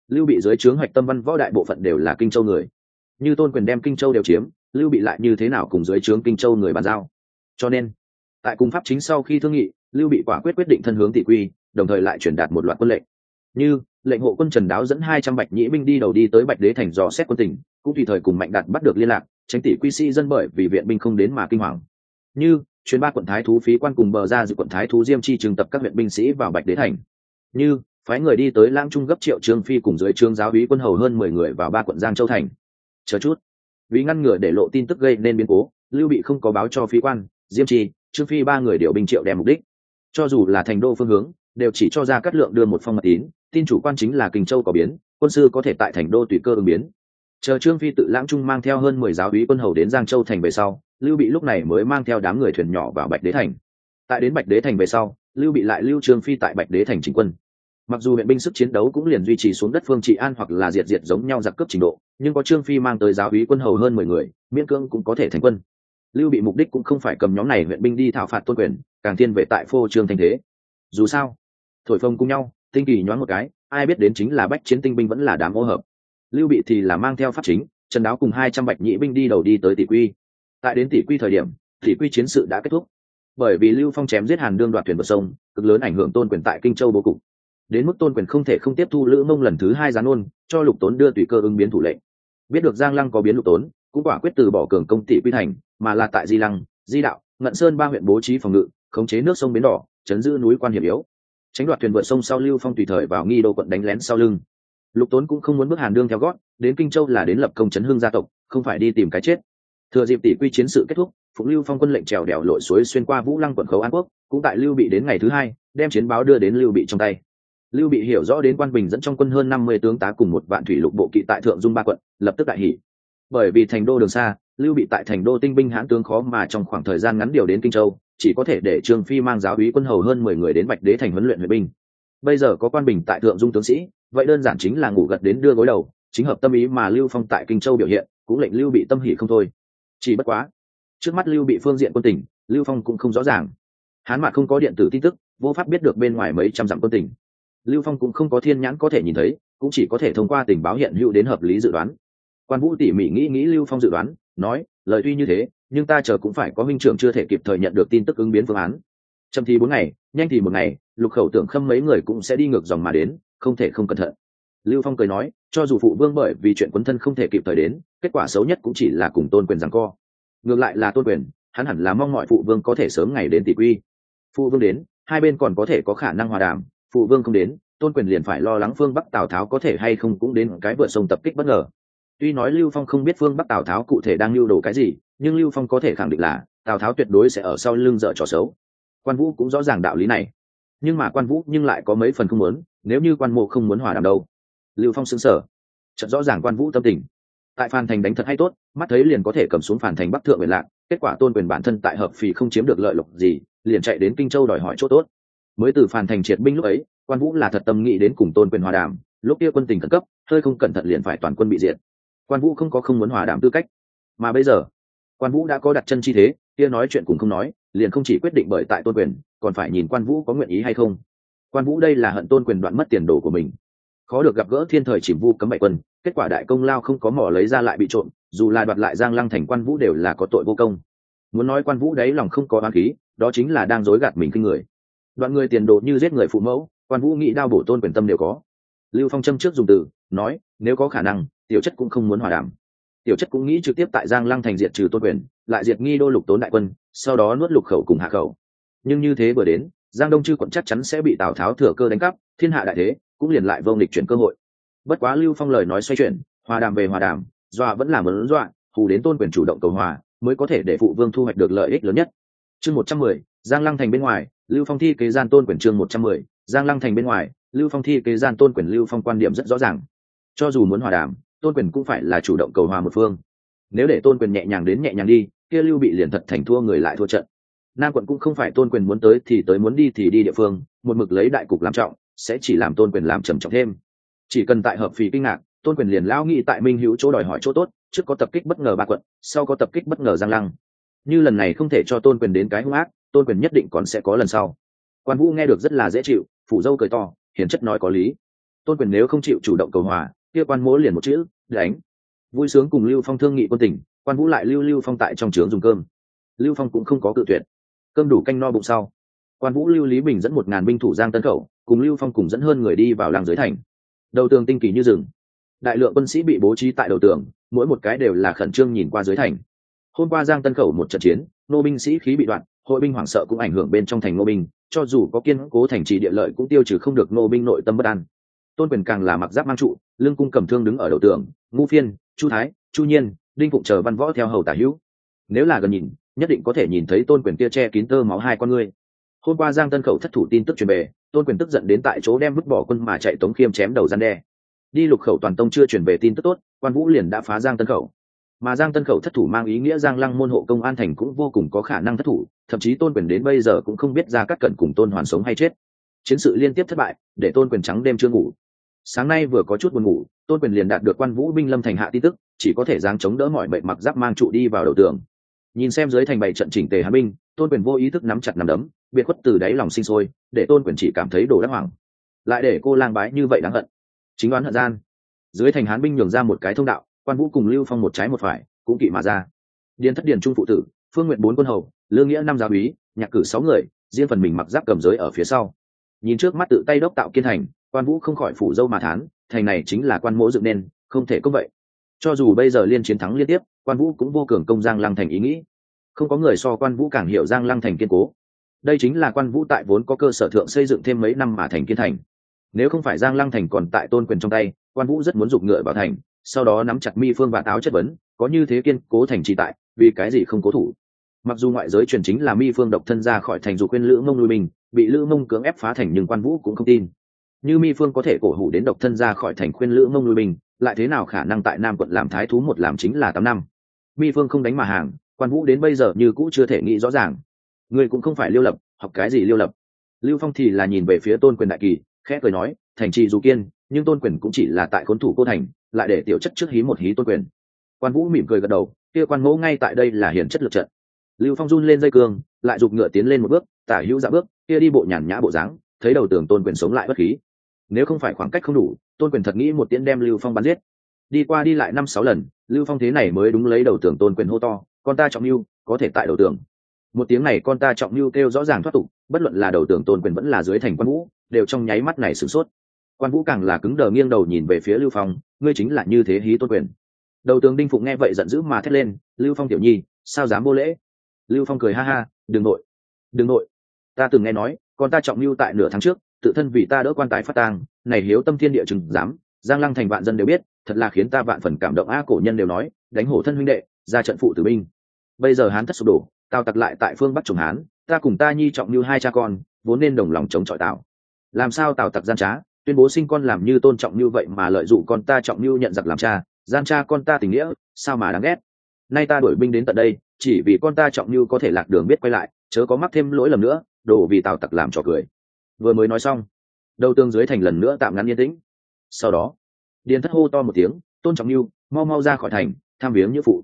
Lưu bị dưới trướng hoạch tâm văn võ đại bộ phận đều là kinh châu người. Như tôn quyền đem kinh châu đều chiếm, lưu bị lại như thế nào cùng dưới trướng kinh châu người bàn giao? Cho nên, tại cung pháp chính sau khi thương nghị, lưu bị quả quyết quyết định thân hướng thị quy, đồng thời lại truyền đạt một loạt quân lệnh. Như, lệnh hộ quân trần đáo dẫn hai trăm bạch nhĩ binh đi đầu đi tới bạch đế thành dò xét quân tỉnh, cũng tùy thời cùng mạnh đạt bắt được liên lạc, tránh tỷ quy sĩ dân bởi vì viện binh không đến mà kinh hoàng như, chuyến ba quận thái thú phí quan cùng bờ ra dự quận thái thú diêm chi trừng tập các huyện binh sĩ vào bạch đế thành. Như, phái người đi tới lãng trung gấp triệu trương phi cùng dưới trương giáo úy quân hầu hơn mười người vào ba quận giang châu thành. Chờ chút. Vì ngăn ngừa để lộ tin tức gây nên biến cố, lưu bị không có báo cho phí quan, diêm chi, trương phi ba người điều binh triệu đem mục đích. Cho dù là thành đô phương hướng, đều chỉ cho ra cắt lượng đưa một phong mật tín, tin chủ quan chính là kình châu có biến, quân sư có thể tại thành đô tùy cơ ứng biến. Chờ trương phi tự lãng trung mang theo hơn mười giáo úy quân hầu đến giang châu thành về sau lưu bị lúc này mới mang theo đám người thuyền nhỏ vào bạch đế thành. Tại đến bạch đế thành về sau, lưu bị lại lưu trương phi tại bạch đế thành chính quân. Mặc dù huyện binh sức chiến đấu cũng liền duy trì xuống đất phương trị an hoặc là diệt diệt giống nhau giặc cướp trình độ, nhưng có trương phi mang tới giáo hí quân hầu hơn mười người, miễn cưỡng cũng có thể thành quân. Lưu bị mục đích cũng không phải cầm nhóm này huyện binh đi thảo phạt tôn quyền, càng thiên về tại phô trương thanh thế. Dù sao, thổi phông cùng nhau, tinh kỳ nhoáng một cái, ai biết đến chính là bách chiến tinh binh vẫn là đám ô hợp. Lưu bị thì là mang theo pháp chính, trần đáo cùng hai trăm bạch nhị binh đi đầu đi tới tỷ quy tại đến tỷ quy thời điểm, tỷ quy chiến sự đã kết thúc. Bởi vì lưu phong chém giết hàn đương đoạt thuyền vượt sông, cực lớn ảnh hưởng tôn quyền tại kinh châu bố cục. Đến mức tôn quyền không thể không tiếp thu lữ mông lần thứ hai gián ôn, cho lục tốn đưa tùy cơ ứng biến thủ lệnh. Biết được giang lăng có biến lục tốn, cũng quả quyết từ bỏ cường công tỷ quy thành, mà là tại di lăng, di đạo, ngận sơn ba huyện bố trí phòng ngự, khống chế nước sông bến đỏ, chấn giữ núi quan hiểm yếu. Tránh đoạt thuyền vượt sông sau lưu phong tùy thời vào nghi đô quận đánh lén sau lưng. Lục tốn cũng không muốn bước hàn đương theo gót, đến kinh châu là đến lập công chấn hương gia tộc, không phải đi tìm cái chết thừa dịp tỷ quy chiến sự kết thúc, phụng lưu phong quân lệnh trèo đèo lội suối xuyên qua vũ lăng quận khấu an quốc, cũng tại lưu bị đến ngày thứ hai, đem chiến báo đưa đến lưu bị trong tay. Lưu bị hiểu rõ đến quan bình dẫn trong quân hơn năm mươi tướng tá cùng một vạn thủy lục bộ kỵ tại thượng dung ba quận, lập tức đại hỷ bởi vì thành đô đường xa, lưu bị tại thành đô tinh binh hãn tướng khó mà trong khoảng thời gian ngắn điều đến kinh châu, chỉ có thể để trương phi mang giáo úy quân hầu hơn mười người đến bạch đế thành huấn luyện huyện binh. Bây giờ có quan bình tại thượng dung tướng sĩ, vậy đơn giản chính là ngủ gật đến đưa gối đầu, chính hợp tâm ý mà lưu phong tại kinh châu biểu hiện, cũng lệnh lưu bị tâm hỉ không thôi chỉ bất quá, trước mắt lưu bị phương diện quân tỉnh lưu phong cũng không rõ ràng. Hán mạc không có điện tử tin tức, vô pháp biết được bên ngoài mấy trăm dặm quân tỉnh lưu phong cũng không có thiên nhãn có thể nhìn thấy, cũng chỉ có thể thông qua tình báo hiện hữu đến hợp lý dự đoán. Quan vũ tỉ mỉ nghĩ nghĩ lưu phong dự đoán, nói, lời tuy như thế, nhưng ta chờ cũng phải có huynh trưởng chưa thể kịp thời nhận được tin tức ứng biến phương án. Chậm thì bốn ngày, nhanh thì một ngày, lục khẩu tưởng khâm mấy người cũng sẽ đi ngược dòng mà đến, không thể không cẩn thận. Lưu phong cười nói, cho dù phụ vương bởi vì chuyện quấn thân không thể kịp thời đến kết quả xấu nhất cũng chỉ là cùng tôn quyền rằng co. Ngược lại là tôn quyền, hắn hẳn là mong mọi phụ vương có thể sớm ngày đến tỷ quy. Phụ vương đến, hai bên còn có thể có khả năng hòa đàm, phụ vương không đến, tôn quyền liền phải lo lắng phương bắc tào tháo có thể hay không cũng đến cái vượt sông tập kích bất ngờ. Tuy nói lưu phong không biết phương bắc tào tháo cụ thể đang lưu đồ cái gì, nhưng lưu phong có thể khẳng định là, tào tháo tuyệt đối sẽ ở sau lưng dợ trò xấu. Quan vũ cũng rõ ràng đạo lý này. Nhưng mà quan vũ nhưng lại có mấy phần không muốn, nếu như quan mộ không muốn hòa đàm đâu. Lưu phong xứng sở chợt rõ ràng quan vũ tâm tình tại phan thành đánh thật hay tốt, mắt thấy liền có thể cầm xuống phàn thành bắc thượng quyền lạc, kết quả tôn quyền bản thân tại hợp phì không chiếm được lợi lộc gì, liền chạy đến kinh châu đòi hỏi chỗ tốt. Mới từ phàn thành triệt binh lúc ấy, quan vũ là thật tâm nghĩ đến cùng tôn quyền hòa đàm, lúc kia quân tình khẩn cấp, hơi không cẩn thận liền phải toàn quân bị diệt. Quan vũ không có không muốn hòa đàm tư cách. Mà bây giờ, quan vũ đã có đặt chân chi thế, kia nói chuyện cùng không nói, liền không chỉ quyết định bởi tại tôn quyền, còn phải nhìn quan vũ có nguyện ý hay không. Quan vũ đây là hận tôn quyền đoạn mất tiền đồ của mình khó được gặp gỡ thiên thời chìm vu cấm bảy quân, kết quả đại công lao không có mỏ lấy ra lại bị trộm, dù là đoạt lại giang lăng thành quan vũ đều là có tội vô công. Muốn nói quan vũ đấy lòng không có oán khí, đó chính là đang dối gạt mình kinh người. Đoạn người tiền đồ như giết người phụ mẫu, quan vũ nghĩ đao bổ tôn quyền tâm đều có. Lưu phong châm trước dùng từ, nói, nếu có khả năng, tiểu chất cũng không muốn hòa đàm. Tiểu chất cũng nghĩ trực tiếp tại giang lăng thành diệt trừ tôn quyền, lại diệt nghi đô lục tốn đại quân, sau đó nuốt lục khẩu cùng hạ khẩu. Nhưng như thế vừa đến, giang đông chư quận chắc chắn sẽ bị tào tháo thừa cơ đánh cắp, thiên hạ đại thế cũng liền lại vô nghịch chuyển cơ hội. Bất quá lưu phong lời nói xoay chuyển, hòa đàm về hòa đàm dọa vẫn là mớn dọa hù đến tôn quyền chủ động cầu hòa, mới có thể để phụ vương thu hoạch được lợi ích lớn nhất. Chương một trăm mười, giang lăng thành bên ngoài, lưu phong thi kế gian tôn quyền chương một trăm mười, giang lăng thành bên ngoài, lưu phong thi kế gian tôn quyền lưu phong quan điểm rất rõ ràng. Cho dù muốn hòa đàm, tôn quyền cũng phải là chủ động cầu hòa một phương. Nếu để tôn quyền nhẹ nhàng đến nhẹ nhàng đi, kia lưu bị liền thật thành thua người lại thua trận. Nam quận cũng không phải tôn quyền muốn tới thì tới muốn đi thì đi địa phương, một mực lấy đại cục làm trọng sẽ chỉ làm tôn quyền làm trầm trọng thêm. Chỉ cần tại hợp phì kinh ngạc, tôn quyền liền lao nghĩ tại minh hữu chỗ đòi hỏi chỗ tốt, trước có tập kích bất ngờ ba quận, sau có tập kích bất ngờ giang lăng. Như lần này không thể cho tôn quyền đến cái hung ác, tôn quyền nhất định còn sẽ có lần sau. Quan vũ nghe được rất là dễ chịu, phủ dâu cười to, hiền chất nói có lý. Tôn quyền nếu không chịu chủ động cầu hòa, kia quan mỗ liền một chữ, đánh. Vui sướng cùng lưu phong thương nghị quân tình, quan vũ lại lưu lưu phong tại trong trướng dùng cơm. Lưu phong cũng không có cự tuyệt. Cơm đủ canh no bụng sau. Quan vũ lưu lý bình dẫn một ngàn binh thủ giang tân khẩu cùng lưu phong cùng dẫn hơn người đi vào làng dưới thành. Đầu tường tinh kỳ như rừng. Đại lượng quân sĩ bị bố trí tại đầu tường, mỗi một cái đều là khẩn trương nhìn qua dưới thành. Hôm qua giang tân khẩu một trận chiến, nô binh sĩ khí bị đoạn, hội binh hoảng sợ cũng ảnh hưởng bên trong thành nô binh, cho dù có kiên cố thành trì địa lợi cũng tiêu trừ không được nô binh nội tâm bất an. Tôn quyền càng là mặc giáp mang trụ lương cung cầm thương đứng ở đầu tường ngũ phiên, chu thái, chu nhiên, đinh phụng chờ văn võ theo hầu tả hữu. Nếu là gần nhìn, nhất định có thể nhìn thấy tôn quyền kia che kín tơ máu hai con ngươi hôm qua giang tân khẩu thất thủ tin tức truyền về tôn quyền tức giận đến tại chỗ đem vứt bỏ quân mà chạy tống khiêm chém đầu gian đe. Đi lục khẩu toàn tông chưa truyền về tin tức tốt, quan vũ liền đã phá giang tân khẩu. Mà giang tân khẩu thất thủ mang ý nghĩa giang lăng môn hộ công an thành cũng vô cùng có khả năng thất thủ, thậm chí tôn quyền đến bây giờ cũng không biết ra các cận cùng tôn hoàn sống hay chết. Chiến sự liên tiếp thất bại, để tôn quyền trắng đêm chưa ngủ. Sáng nay vừa có chút buồn ngủ, tôn quyền liền đạt được quan vũ binh lâm thành hạ tin tức, chỉ có thể giáng chống đỡ mọi bệnh mặc giáp mang trụ đi vào đầu tường. Nhìn xem dưới thành bày trận chỉnh tề hà binh, tôn quyền vô ý thức nắm chặt nắm đấm biệt khuất từ đáy lòng sinh sôi để tôn quyền chỉ cảm thấy đồ đắc hoàng, lại để cô lang bái như vậy đáng hận. Chính đoán hận gian dưới thành hán binh nhường ra một cái thông đạo quan vũ cùng lưu phong một trái một phải cũng kỵ mà ra. Điền thất điền trung phụ tử phương nguyện bốn quân hầu lương nghĩa năm gia úy nhạc cử sáu người riêng phần mình mặc giáp cầm giới ở phía sau. Nhìn trước mắt tự tay đốc tạo kiên thành quan vũ không khỏi phủ dâu mà thán thành này chính là quan mỗ dựng nên không thể có vậy. Cho dù bây giờ liên chiến thắng liên tiếp quan vũ cũng vô cường công giang lăng thành ý nghĩ. Không có người so quan vũ càng hiểu giang lăng thành kiên cố đây chính là quan vũ tại vốn có cơ sở thượng xây dựng thêm mấy năm mà thành kiên thành. Nếu không phải giang lăng thành còn tại tôn quyền trong tay, quan vũ rất muốn giục ngựa vào thành, sau đó nắm chặt mi phương và táo chất vấn, có như thế kiên cố thành trì tại, vì cái gì không cố thủ? Mặc dù ngoại giới truyền chính là mi phương độc thân ra khỏi thành dù khuyên lữ mông nuôi mình bị lữ mông cưỡng ép phá thành nhưng quan vũ cũng không tin. Như mi phương có thể cổ hủ đến độc thân ra khỏi thành khuyên lữ mông nuôi mình lại thế nào khả năng tại nam quận làm thái thú một làm chính là tám năm? Mi phương không đánh mà hàng, quan vũ đến bây giờ như cũ chưa thể nghĩ rõ ràng người cũng không phải liêu lập, học cái gì liêu lập? Lưu phong thì là nhìn về phía tôn quyền đại kỳ, khẽ cười nói, thành trì dù kiên, nhưng tôn quyền cũng chỉ là tại khốn thủ cô thành, lại để tiểu chất trước hí một hí tôn quyền. Quan vũ mỉm cười gật đầu, kia quan mẫu ngay tại đây là hiển chất lực trận. Lưu phong run lên dây cương, lại giục ngựa tiến lên một bước, tả hữu dạ bước, kia đi bộ nhàn nhã bộ dáng, thấy đầu tường tôn quyền sống lại bất khí. Nếu không phải khoảng cách không đủ, tôn quyền thật nghĩ một tiễn đem lưu phong bắn giết. Đi qua đi lại năm sáu lần, lưu phong thế này mới đúng lấy đầu tường tôn quyền hô to, con ta trọng mưu, có thể tại đầu tường một tiếng này con ta trọng mưu kêu rõ ràng thoát tục, bất luận là đầu tưởng tôn quyền vẫn là dưới thành quan vũ, đều trong nháy mắt này sửng sốt. Quan vũ càng là cứng đờ nghiêng đầu nhìn về phía lưu phong, ngươi chính là như thế hí tôn quyền. Đầu tướng đinh phụng nghe vậy giận dữ mà thét lên, lưu phong tiểu nhi, sao dám vô lễ? Lưu phong cười ha ha, đừng nội đừng nội. Ta từng nghe nói, con ta trọng mưu tại nửa tháng trước, tự thân vì ta đỡ quan tài phát tang, này hiếu tâm thiên địa chừng dám, giang lăng thành vạn dân đều biết, thật là khiến ta vạn phần cảm động a cổ nhân đều nói, đánh hổ thân huynh đệ, ra trận phụ tử binh. Bây giờ hán thất sụp đổ tào tặc lại tại phương bắc trùng hán, ta cùng ta nhi trọng như hai cha con, vốn nên đồng lòng chống chọi tào. Làm sao tào tặc gian trá, tuyên bố sinh con làm như tôn trọng như vậy mà lợi dụng con ta trọng như nhận giặc làm cha, gian cha con ta tình nghĩa, sao mà đáng ghét? Nay ta đổi binh đến tận đây, chỉ vì con ta trọng như có thể lạc đường biết quay lại, chớ có mắc thêm lỗi lầm nữa đổ vì tào tặc làm trò cười. Vừa mới nói xong, đầu tương dưới thành lần nữa tạm ngắn yên tĩnh. Sau đó, điền thất hô to một tiếng, tôn trọng như, mau mau ra khỏi thành, tham viếng như phụ.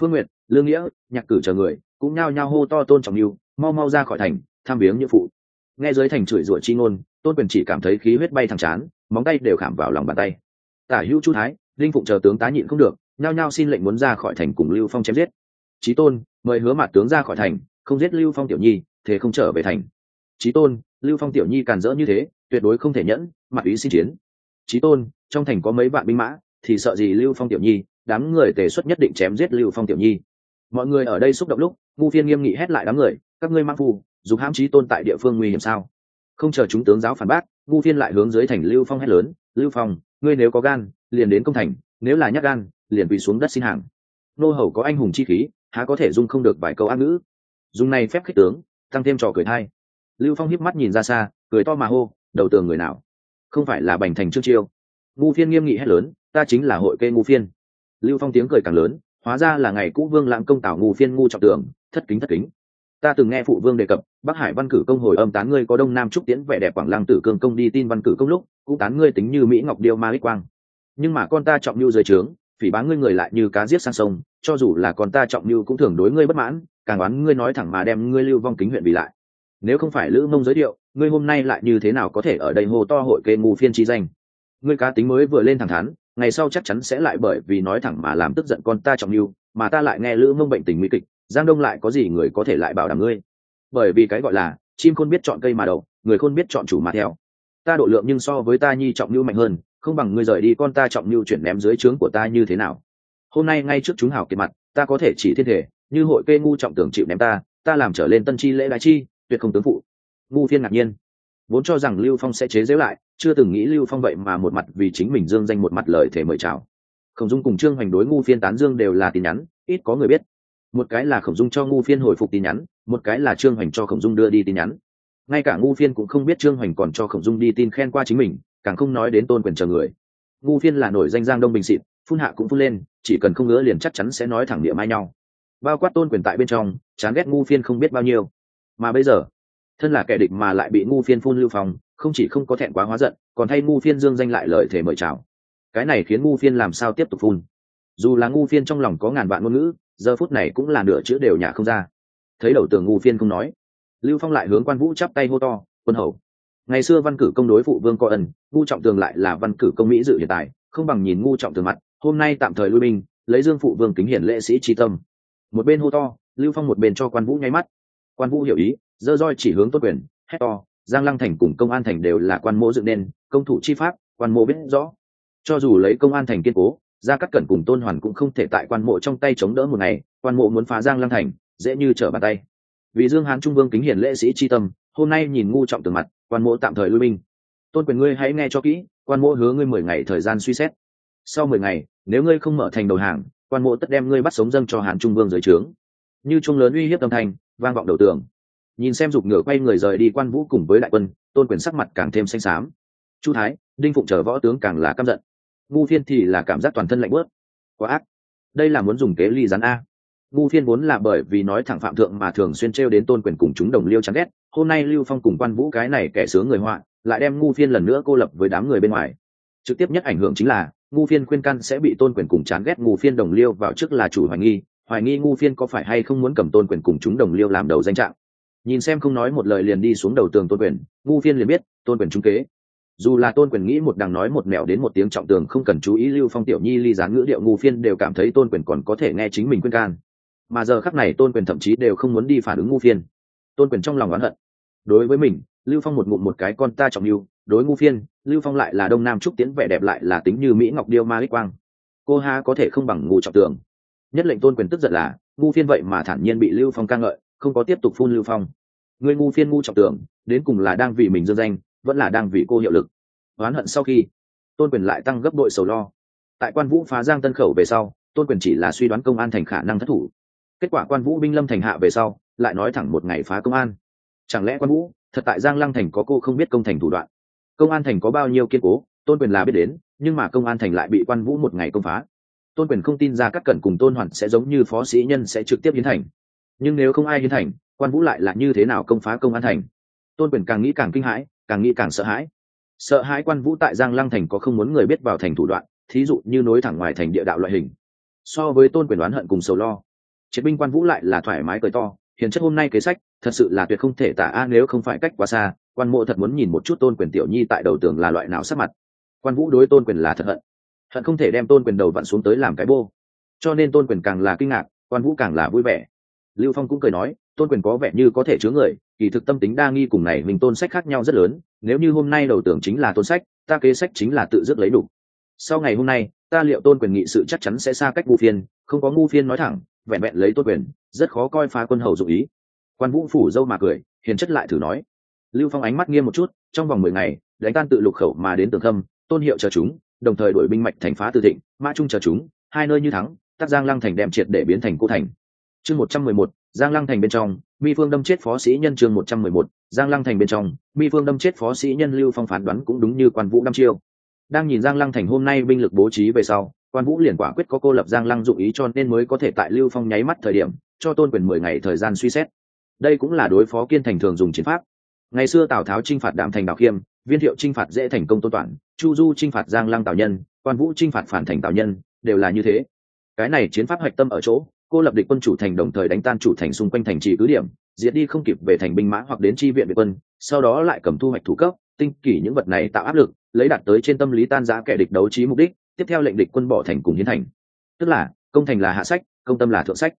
Phương nguyệt, lương nghĩa, nhạc cử chờ người cũng nhao nhao hô to tôn trọng mưu mau mau ra khỏi thành, tham viếng như phụ. Nghe dưới thành chửi rủa chi ngôn, tôn quyền chỉ cảm thấy khí huyết bay thẳng chán, móng tay đều khảm vào lòng bàn tay. Tả hữu chu thái, linh phụng chờ tướng tá nhịn không được, nhao nhao xin lệnh muốn ra khỏi thành cùng lưu phong chém giết. Trí tôn, mời hứa mặt tướng ra khỏi thành, không giết lưu phong tiểu nhi, thế không trở về thành. Trí tôn, lưu phong tiểu nhi càn rỡ như thế, tuyệt đối không thể nhẫn, mặt ý xin chiến. Trí tôn, trong thành có mấy vạn binh mã, thì sợ gì lưu phong tiểu nhi, đám người tề xuất nhất định chém giết lưu phong tiểu nhi mọi người ở đây xúc động lúc, ngu phiên nghiêm nghị hét lại đám người, các ngươi mang phù, dùng hãm trí tôn tại địa phương nguy hiểm sao? Không chờ chúng tướng giáo phản bác, ngu phiên lại hướng dưới thành lưu phong hét lớn, lưu phong, ngươi nếu có gan, liền đến công thành, nếu là nhát gan, liền quỳ xuống đất xin hàng. Nô hầu có anh hùng chi khí, há có thể dung không được vài câu ác ngữ. Dùng này phép khích tướng, tăng thêm trò cười thay lưu phong hiếp mắt nhìn ra xa, cười to mà hô, đầu tường người nào? Không phải là bành thành trương chiêu. Ngu phiên nghiêm nghị hét lớn, ta chính là hội kê ngu phiên. Lưu phong tiếng cười càng lớn hóa ra là ngày cũ vương lãng công tảo ngu phiên ngu trọng tường, thất kính thất kính. Ta từng nghe phụ vương đề cập, bắc hải văn cử công hồi âm tán ngươi có đông nam trúc tiễn vẻ đẹp quảng lăng tử cương công đi tin văn cử công lúc, cũng tán ngươi tính như mỹ ngọc điêu ma ích quang. Nhưng mà con ta trọng mưu dưới trướng, phỉ bá ngươi người lại như cá giết sang sông, cho dù là con ta trọng mưu cũng thường đối ngươi bất mãn, càng oán ngươi nói thẳng mà đem ngươi lưu vong kính huyện vì lại. Nếu không phải lữ mông giới thiệu, ngươi hôm nay lại như thế nào có thể ở đây hô to hội kê ngu phiên chi danh? Ngươi cá tính mới vừa lên thẳng thắn ngày sau chắc chắn sẽ lại bởi vì nói thẳng mà làm tức giận con ta trọng yêu, mà ta lại nghe lữ mông bệnh tình nguy kịch, giang đông lại có gì người có thể lại bảo đảm ngươi? Bởi vì cái gọi là, chim khôn biết chọn cây mà đậu, người khôn biết chọn chủ mà theo. Ta độ lượng nhưng so với ta nhi trọng lưu mạnh hơn, không bằng ngươi rời đi con ta trọng lưu chuyển ném dưới trướng của ta như thế nào? Hôm nay ngay trước chúng hảo kiệt mặt, ta có thể chỉ thiên thể, như hội kê ngu trọng tưởng chịu ném ta ta làm trở lên tân chi lễ đại chi, tuyệt không tướng phụ. Ngu phiên ngạc nhiên vốn cho rằng lưu phong sẽ chế giễu lại, chưa từng nghĩ lưu phong vậy mà một mặt vì chính mình dương danh một mặt lời thể mời chào. Khổng dung cùng trương hoành đối ngu phiên tán dương đều là tin nhắn, ít có người biết. Một cái là khổng dung cho ngu phiên hồi phục tin nhắn, một cái là trương hoành cho khổng dung đưa đi tin nhắn. Ngay cả ngu phiên cũng không biết trương hoành còn cho khổng dung đi tin khen qua chính mình, càng không nói đến tôn quyền chờ người. Ngu phiên là nổi danh giang đông bình xịt phun hạ cũng phun lên, chỉ cần không ngỡ liền chắc chắn sẽ nói thẳng địa mai nhau. Bao quát tôn quyền tại bên trong, chán ghét ngu phiên không biết bao nhiêu. Mà bây giờ thân là kẻ địch mà lại bị ngu phiên phun lưu Phong, không chỉ không có thẹn quá hóa giận còn thay ngu phiên dương danh lại lời thể mời chào. Cái này khiến ngu phiên làm sao tiếp tục phun? Dù là ngu phiên trong lòng có ngàn vạn ngôn ngữ giờ phút này cũng là nửa chữ đều nhả không ra. Thấy đầu tường ngu phiên không nói lưu phong lại hướng quan vũ chắp tay hô to quân hầu ngày xưa văn cử công đối phụ vương co ẩn ngu trọng tường lại là văn cử công mỹ dự hiện tại không bằng nhìn ngu trọng tường mặt hôm nay tạm thời lui binh lấy dương phụ vương kính hiển lễ sĩ tri tâm. Một bên hô to lưu phong một bên cho quan vũ nháy mắt. Quan vũ hiểu ý dơ roi chỉ hướng tốt quyền, hét to, giang lăng thành cùng công an thành đều là quan mỗ dựng nên, công thủ chi pháp, quan mộ biết rõ. Cho dù lấy công an thành kiên cố ra cắt cẩn cùng tôn hoàn cũng không thể tại quan mộ trong tay chống đỡ một ngày, quan mộ muốn phá giang lăng thành, dễ như trở bàn tay. Vì dương hán trung vương kính hiển lễ sĩ chi tâm, hôm nay nhìn ngu trọng từ mặt, quan mộ tạm thời lui binh. Tôn quyền ngươi hãy nghe cho kỹ, quan mộ hứa ngươi mười ngày thời gian suy xét. Sau mười ngày, nếu ngươi không mở thành đầu hàng, quan mộ tất đem ngươi bắt sống dâng cho hán trung vương dưới trướng. Như trung lớn uy hiếp tâm thành vang vọng đầu tường nhìn xem dục ngựa quay người rời đi quan vũ cùng với đại quân, tôn quyền sắc mặt càng thêm xanh xám. Chu thái, đinh phụng chờ võ tướng càng là căm giận. Ngu phiên thì là cảm giác toàn thân lạnh bớt quá ác. Đây là muốn dùng kế ly rắn a. Ngu phiên vốn là bởi vì nói thẳng phạm thượng mà thường xuyên trêu đến tôn quyền cùng chúng đồng liêu chán ghét, hôm nay lưu phong cùng quan vũ cái này kẻ sướng người họa, lại đem ngu phiên lần nữa cô lập với đám người bên ngoài. Trực tiếp nhất ảnh hưởng chính là, ngu phiên khuyên căn sẽ bị tôn quyền cùng chán ghét ngu phiên đồng liêu vào trước là chủ hoài nghi hoài nghi ngu phiên có phải hay không muốn cầm tôn quyền cùng chúng đồng liêu làm đầu danh trạng nhìn xem không nói một lời liền đi xuống đầu tường tôn quyền, ngu phiên liền biết, tôn quyền trung kế. Dù là tôn quyền nghĩ một đằng nói một mẹo đến một tiếng trọng tường không cần chú ý lưu phong tiểu nhi ly dán ngữ điệu ngu phiên đều cảm thấy tôn quyền còn có thể nghe chính mình khuyên can. Mà giờ khắc này tôn quyền thậm chí đều không muốn đi phản ứng ngu phiên. Tôn quyền trong lòng oán hận. Đối với mình, lưu phong một ngụm một cái con ta trọng yêu, đối ngu phiên, lưu phong lại là đông nam trúc tiến vẻ đẹp lại là tính như mỹ ngọc điêu ma ích quang. Cô ha có thể không bằng ngu trọng tường. Nhất lệnh tôn quyền tức giận là, ngu phiên vậy mà thản nhiên bị lưu phong ca ngợi không có tiếp tục phun lưu phong. Người ngu phiên ngu trọng tưởng, đến cùng là đang vì mình dương danh, vẫn là đang vì cô hiệu lực. Oán hận sau khi, tôn quyền lại tăng gấp đội sầu lo. Tại quan vũ phá giang tân khẩu về sau, tôn quyền chỉ là suy đoán công an thành khả năng thất thủ. Kết quả quan vũ binh lâm thành hạ về sau, lại nói thẳng một ngày phá công an. Chẳng lẽ quan vũ, thật tại giang lăng thành có cô không biết công thành thủ đoạn? Công an thành có bao nhiêu kiên cố, tôn quyền là biết đến, nhưng mà công an thành lại bị quan vũ một ngày công phá. Tôn quyền không tin ra các cẩn cùng tôn hoàn sẽ giống như phó sĩ nhân sẽ trực tiếp hiến thành nhưng nếu không ai hiến thành, quan vũ lại là như thế nào công phá công an thành? Tôn quyền càng nghĩ càng kinh hãi, càng nghĩ càng sợ hãi. Sợ hãi quan vũ tại giang lăng thành có không muốn người biết vào thành thủ đoạn, thí dụ như nối thẳng ngoài thành địa đạo loại hình. So với tôn quyền đoán hận cùng sầu lo. Chiến binh quan vũ lại là thoải mái cười to hiện chất hôm nay kế sách, thật sự là tuyệt không thể tả a à nếu không phải cách quá xa, quan mộ thật muốn nhìn một chút tôn quyền tiểu nhi tại đầu tường là loại nào sắc mặt. Quan vũ đối tôn quyền là thật hận hận không thể đem tôn quyền đầu vặn xuống tới làm cái bô. Cho nên tôn quyền càng là kinh ngạc, quan vũ càng là vui vẻ lưu phong cũng cười nói, tôn quyền có vẻ như có thể chứa người, kỳ thực tâm tính đa nghi cùng này mình tôn sách khác nhau rất lớn, nếu như hôm nay đầu tưởng chính là tôn sách, ta kế sách chính là tự dứt lấy đủ. Sau ngày hôm nay, ta liệu tôn quyền nghị sự chắc chắn sẽ xa cách ngu phiên, không có ngu phiên nói thẳng, vẹn vẹn lấy tôn quyền, rất khó coi phá quân hầu dụ ý. Quan vũ phủ dâu mà cười, hiền chất lại thử nói. Lưu phong ánh mắt nghiêm một chút, trong vòng mười ngày, đánh tan tự lục khẩu mà đến tường thâm, tôn hiệu chờ chúng, đồng thời đuổi binh mạch thành phá tư thịnh, mã trung chờ chúng, hai nơi như thắng tác giang lăng thành đem triệt để biến thành cô thành chương một trăm mười một, giang lăng thành bên trong, mi phương đâm chết phó sĩ nhân chương một trăm mười một, giang lăng thành bên trong, mi phương đâm chết phó sĩ nhân lưu phong phán đoán cũng đúng như quan vũ đăm chiêu. Đang nhìn giang lăng thành hôm nay binh lực bố trí về sau, quan vũ liền quả quyết có cô lập giang lăng dụng ý cho nên mới có thể tại lưu phong nháy mắt thời điểm, cho tôn quyền mười ngày thời gian suy xét. Đây cũng là đối phó kiên thành thường dùng chiến pháp. Ngày xưa tào tháo t r i n h phạt đạm thành đạo khiêm, viên thiệu t r i n h phạt dễ thành công tôn toản, chu du t r i n h phạt giang lăng tào nhân, quan vũ t r i n h phạt phản thành tào nhân, đều là như thế. Cái này chiến pháp hạch tâm ở chỗ cô lập địch quân chủ thành đồng thời đánh tan chủ thành xung quanh thành trì cứ điểm, diệt đi không kịp về thành binh mã hoặc đến chi viện việt quân, sau đó lại cầm thu hoạch thủ cấp, tinh kỷ những vật này tạo áp lực, lấy đạt tới trên tâm lý tan giã kẻ địch đấu trí mục đích, tiếp theo lệnh địch quân bỏ thành cùng hiến thành. Tức là, công thành là hạ sách, công tâm là thượng sách.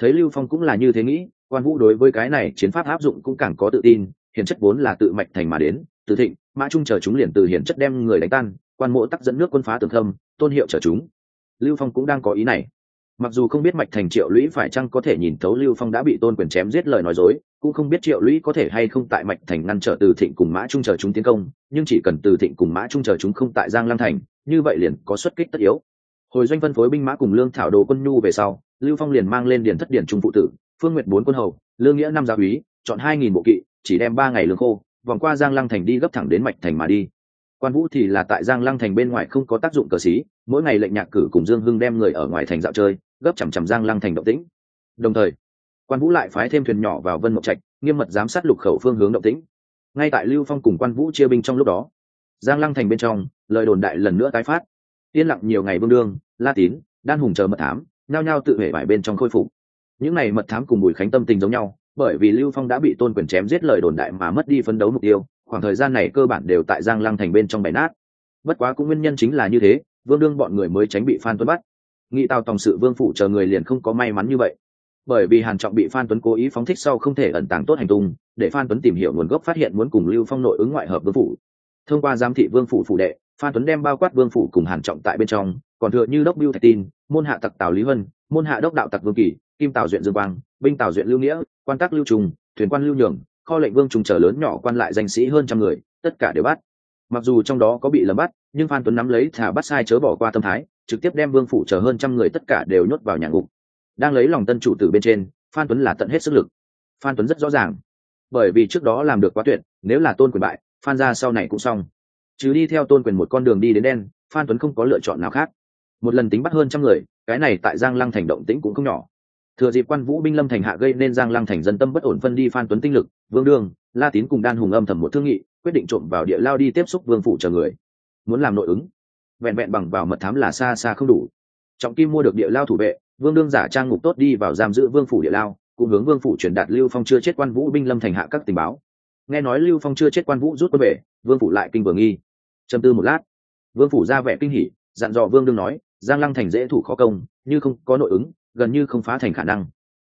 Thấy lưu phong cũng là như thế nghĩ, quan vũ đối với cái này chiến pháp áp dụng cũng càng có tự tin hiền chất vốn là tự mạch thành mà đến từ thịnh, mã trung chờ chúng liền từ hiền chất đem người đánh tan, quan mộ tắc dẫn nước quân phá tường thâm, tôn hiệu chờ chúng. Lưu phong cũng đang có ý này mặc dù không biết mạch thành triệu lũy phải chăng có thể nhìn thấu lưu phong đã bị tôn quyền chém giết lời nói dối, cũng không biết triệu lũy có thể hay không tại mạch thành ngăn trở từ thịnh cùng mã trung chờ chúng tiến công, nhưng chỉ cần từ thịnh cùng mã trung chờ chúng không tại giang lăng thành, như vậy liền có xuất kích tất yếu. Hồi doanh phân phối binh mã cùng lương thảo đồ quân nhu về sau, lưu phong liền mang lên điền thất điển trung phụ tử, phương nguyệt bốn quân hầu, lương nghĩa năm gia úy, chọn hai nghìn bộ kỵ, chỉ đem ba ngày lương khô, vòng qua giang lăng thành đi gấp thẳng đến mạch thành mà đi quan vũ thì là tại giang lăng thành bên ngoài không có tác dụng cờ xí, mỗi ngày lệnh nhạc cử cùng dương hưng đem người ở ngoài thành dạo chơi, gấp chằm chằm giang lăng thành động tĩnh. Đồng thời, quan vũ lại phái thêm thuyền nhỏ vào vân mộc trạch, nghiêm mật giám sát lục khẩu phương hướng động tĩnh. Ngay tại lưu phong cùng quan vũ chia binh trong lúc đó, giang lăng thành bên trong, lời đồn đại lần nữa tái phát. Yên lặng nhiều ngày vương đương, la tín, đan hùng chờ mật thám, nhao nhao tự hể vải bên trong khôi phục. Những ngày mật thám cùng bùi khánh tâm tình giống nhau, bởi vì lưu phong đã bị tôn quyền chém giết lời đồn đại mà mất đi phấn đấu mục tiêu khoảng thời gian này cơ bản đều tại giang lăng thành bên trong bày nát. Bất quá cũng nguyên nhân chính là như thế, vương đương bọn người mới tránh bị phan tuấn bắt. Nghị tào tòng sự vương phủ chờ người liền không có may mắn như vậy. Bởi vì hàn trọng bị phan tuấn cố ý phóng thích sau không thể ẩn tàng tốt hành tung, để phan tuấn tìm hiểu nguồn gốc phát hiện muốn cùng lưu phong nội ứng ngoại hợp vương phủ. Thông qua giám thị vương phủ phủ đệ, phan tuấn đem bao quát vương phủ cùng hàn trọng tại bên trong, còn thừa như đốc biêu thạch tin, môn hạ tặc tào lý vân, môn hạ đốc đạo tặc vương kỳ, kim tào duyện dương quang, binh tào duyện lưu nghĩa, quan tác lưu trùng thuyền quan lưu nhường kho lệnh vương trùng trở lớn nhỏ quan lại danh sĩ hơn trăm người, tất cả đều bắt. Mặc dù trong đó có bị lầm bắt, nhưng phan tuấn nắm lấy thả bắt sai chớ bỏ qua tâm thái, trực tiếp đem vương phủ chờ hơn trăm người tất cả đều nhốt vào nhà ngục. Đang lấy lòng tân chủ từ bên trên, phan tuấn là tận hết sức lực. Phan tuấn rất rõ ràng. Bởi vì trước đó làm được quá tuyệt, nếu là tôn quyền bại, phan ra sau này cũng xong. Chứ đi theo tôn quyền một con đường đi đến đen, phan tuấn không có lựa chọn nào khác. Một lần tính bắt hơn trăm người, cái này tại giang lăng thành động tĩnh cũng không nhỏ thừa dịp quan vũ binh lâm thành hạ gây nên giang lăng thành dân tâm bất ổn phân đi phan tuấn tinh lực, vương đương, la tín cùng đan hùng âm thầm một thương nghị, quyết định trộm vào địa lao đi tiếp xúc vương phủ chờ người. Muốn làm nội ứng. Vẹn vẹn bằng vào mật thám là xa xa không đủ. Trọng kim mua được địa lao thủ vệ, vương đương giả trang ngục tốt đi vào giam giữ vương phủ địa lao, cũng hướng vương phủ truyền đạt lưu phong chưa chết quan vũ binh lâm thành hạ các tình báo. Nghe nói lưu phong chưa chết quan vũ rút quân về, vương phủ lại kinh vừa nghi. Châm tư một lát, vương phủ ra vẻ kinh hỉ, dặn dò vương đương nói, giang lăng thành dễ thủ khó công, như không có nội ứng gần như không phá thành khả năng.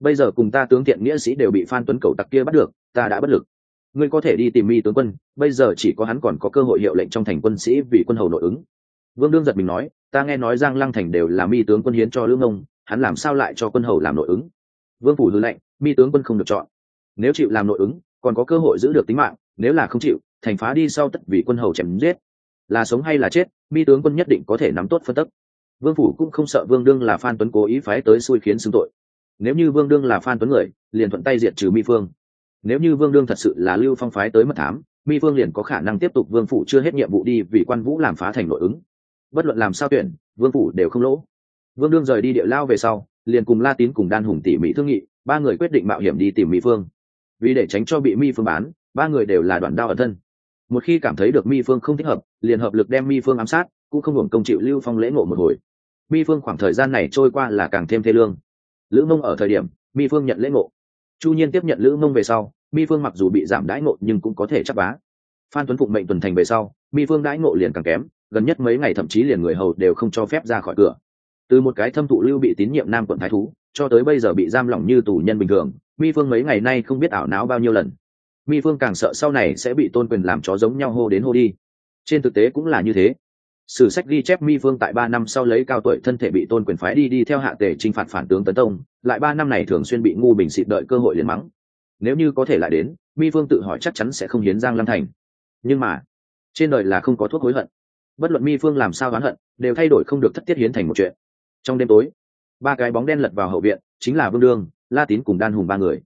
Bây giờ cùng ta tướng thiện nghĩa sĩ đều bị phan tuấn cầu tặc kia bắt được, ta đã bất lực. Ngươi có thể đi tìm mi tướng quân, bây giờ chỉ có hắn còn có cơ hội hiệu lệnh trong thành quân sĩ vì quân hầu nội ứng. Vương đương giật mình nói, ta nghe nói giang lăng thành đều là mi tướng quân hiến cho lương ông hắn làm sao lại cho quân hầu làm nội ứng? Vương phủ hư lệnh, mi tướng quân không được chọn. Nếu chịu làm nội ứng, còn có cơ hội giữ được tính mạng, nếu là không chịu, thành phá đi sau tất vì quân hầu chém giết. Là sống hay là chết, mi tướng quân nhất định có thể nắm tốt phân tức vương phủ cũng không sợ vương đương là phan tuấn cố ý phái tới xui khiến xưng tội. Nếu như vương đương là phan tuấn người, liền thuận tay diệt trừ mi phương. Nếu như vương đương thật sự là lưu phong phái tới mật thám, mi phương liền có khả năng tiếp tục vương phủ chưa hết nhiệm vụ đi vì quan vũ làm phá thành nội ứng. Bất luận làm sao tuyển, vương phủ đều không lỗ. Vương đương rời đi địa lao về sau, liền cùng la tín cùng đan hùng tỉ mỹ thương nghị, ba người quyết định mạo hiểm đi tìm mi phương. Vì để tránh cho bị mi phương bán, ba người đều là đoạn đao ở thân. Một khi cảm thấy được mi phương không thích hợp, liền hợp lực đem mi phương ám sát, cũng không hưởng công chịu lưu phong lễ ngộ một hồi mi phương khoảng thời gian này trôi qua là càng thêm thê lương. Lữ mông ở thời điểm, mi phương nhận lễ ngộ. Chu nhiên tiếp nhận lữ mông về sau, mi phương mặc dù bị giảm đãi ngộ nhưng cũng có thể chắc bá. Phan tuấn phụng mệnh tuần thành về sau, mi phương đãi ngộ liền càng kém, gần nhất mấy ngày thậm chí liền người hầu đều không cho phép ra khỏi cửa. Từ một cái thâm thụ lưu bị tín nhiệm nam quận thái thú, cho tới bây giờ bị giam lỏng như tù nhân bình thường, mi phương mấy ngày nay không biết ảo não bao nhiêu lần. Mi phương càng sợ sau này sẽ bị tôn quyền làm chó giống nhau hô đến hô đi. Trên thực tế cũng là như thế sử sách ghi chép mi phương tại ba năm sau lấy cao tuổi thân thể bị tôn quyền phái đi đi theo hạ tề t r i n h phạt phản tướng tấn tông, lại ba năm này thường xuyên bị ngu bình xịt đợi cơ hội liền mắng. Nếu như có thể lại đến, mi phương tự hỏi chắc chắn sẽ không hiến giang lâm thành. Nhưng mà, trên đời là không có thuốc hối hận. Bất luận mi phương làm sao oán hận, đều thay đổi không được thất tiết hiến thành một chuyện. Trong đêm tối, ba cái bóng đen lật vào hậu viện, chính là vương đương, la tín cùng đan hùng ba người.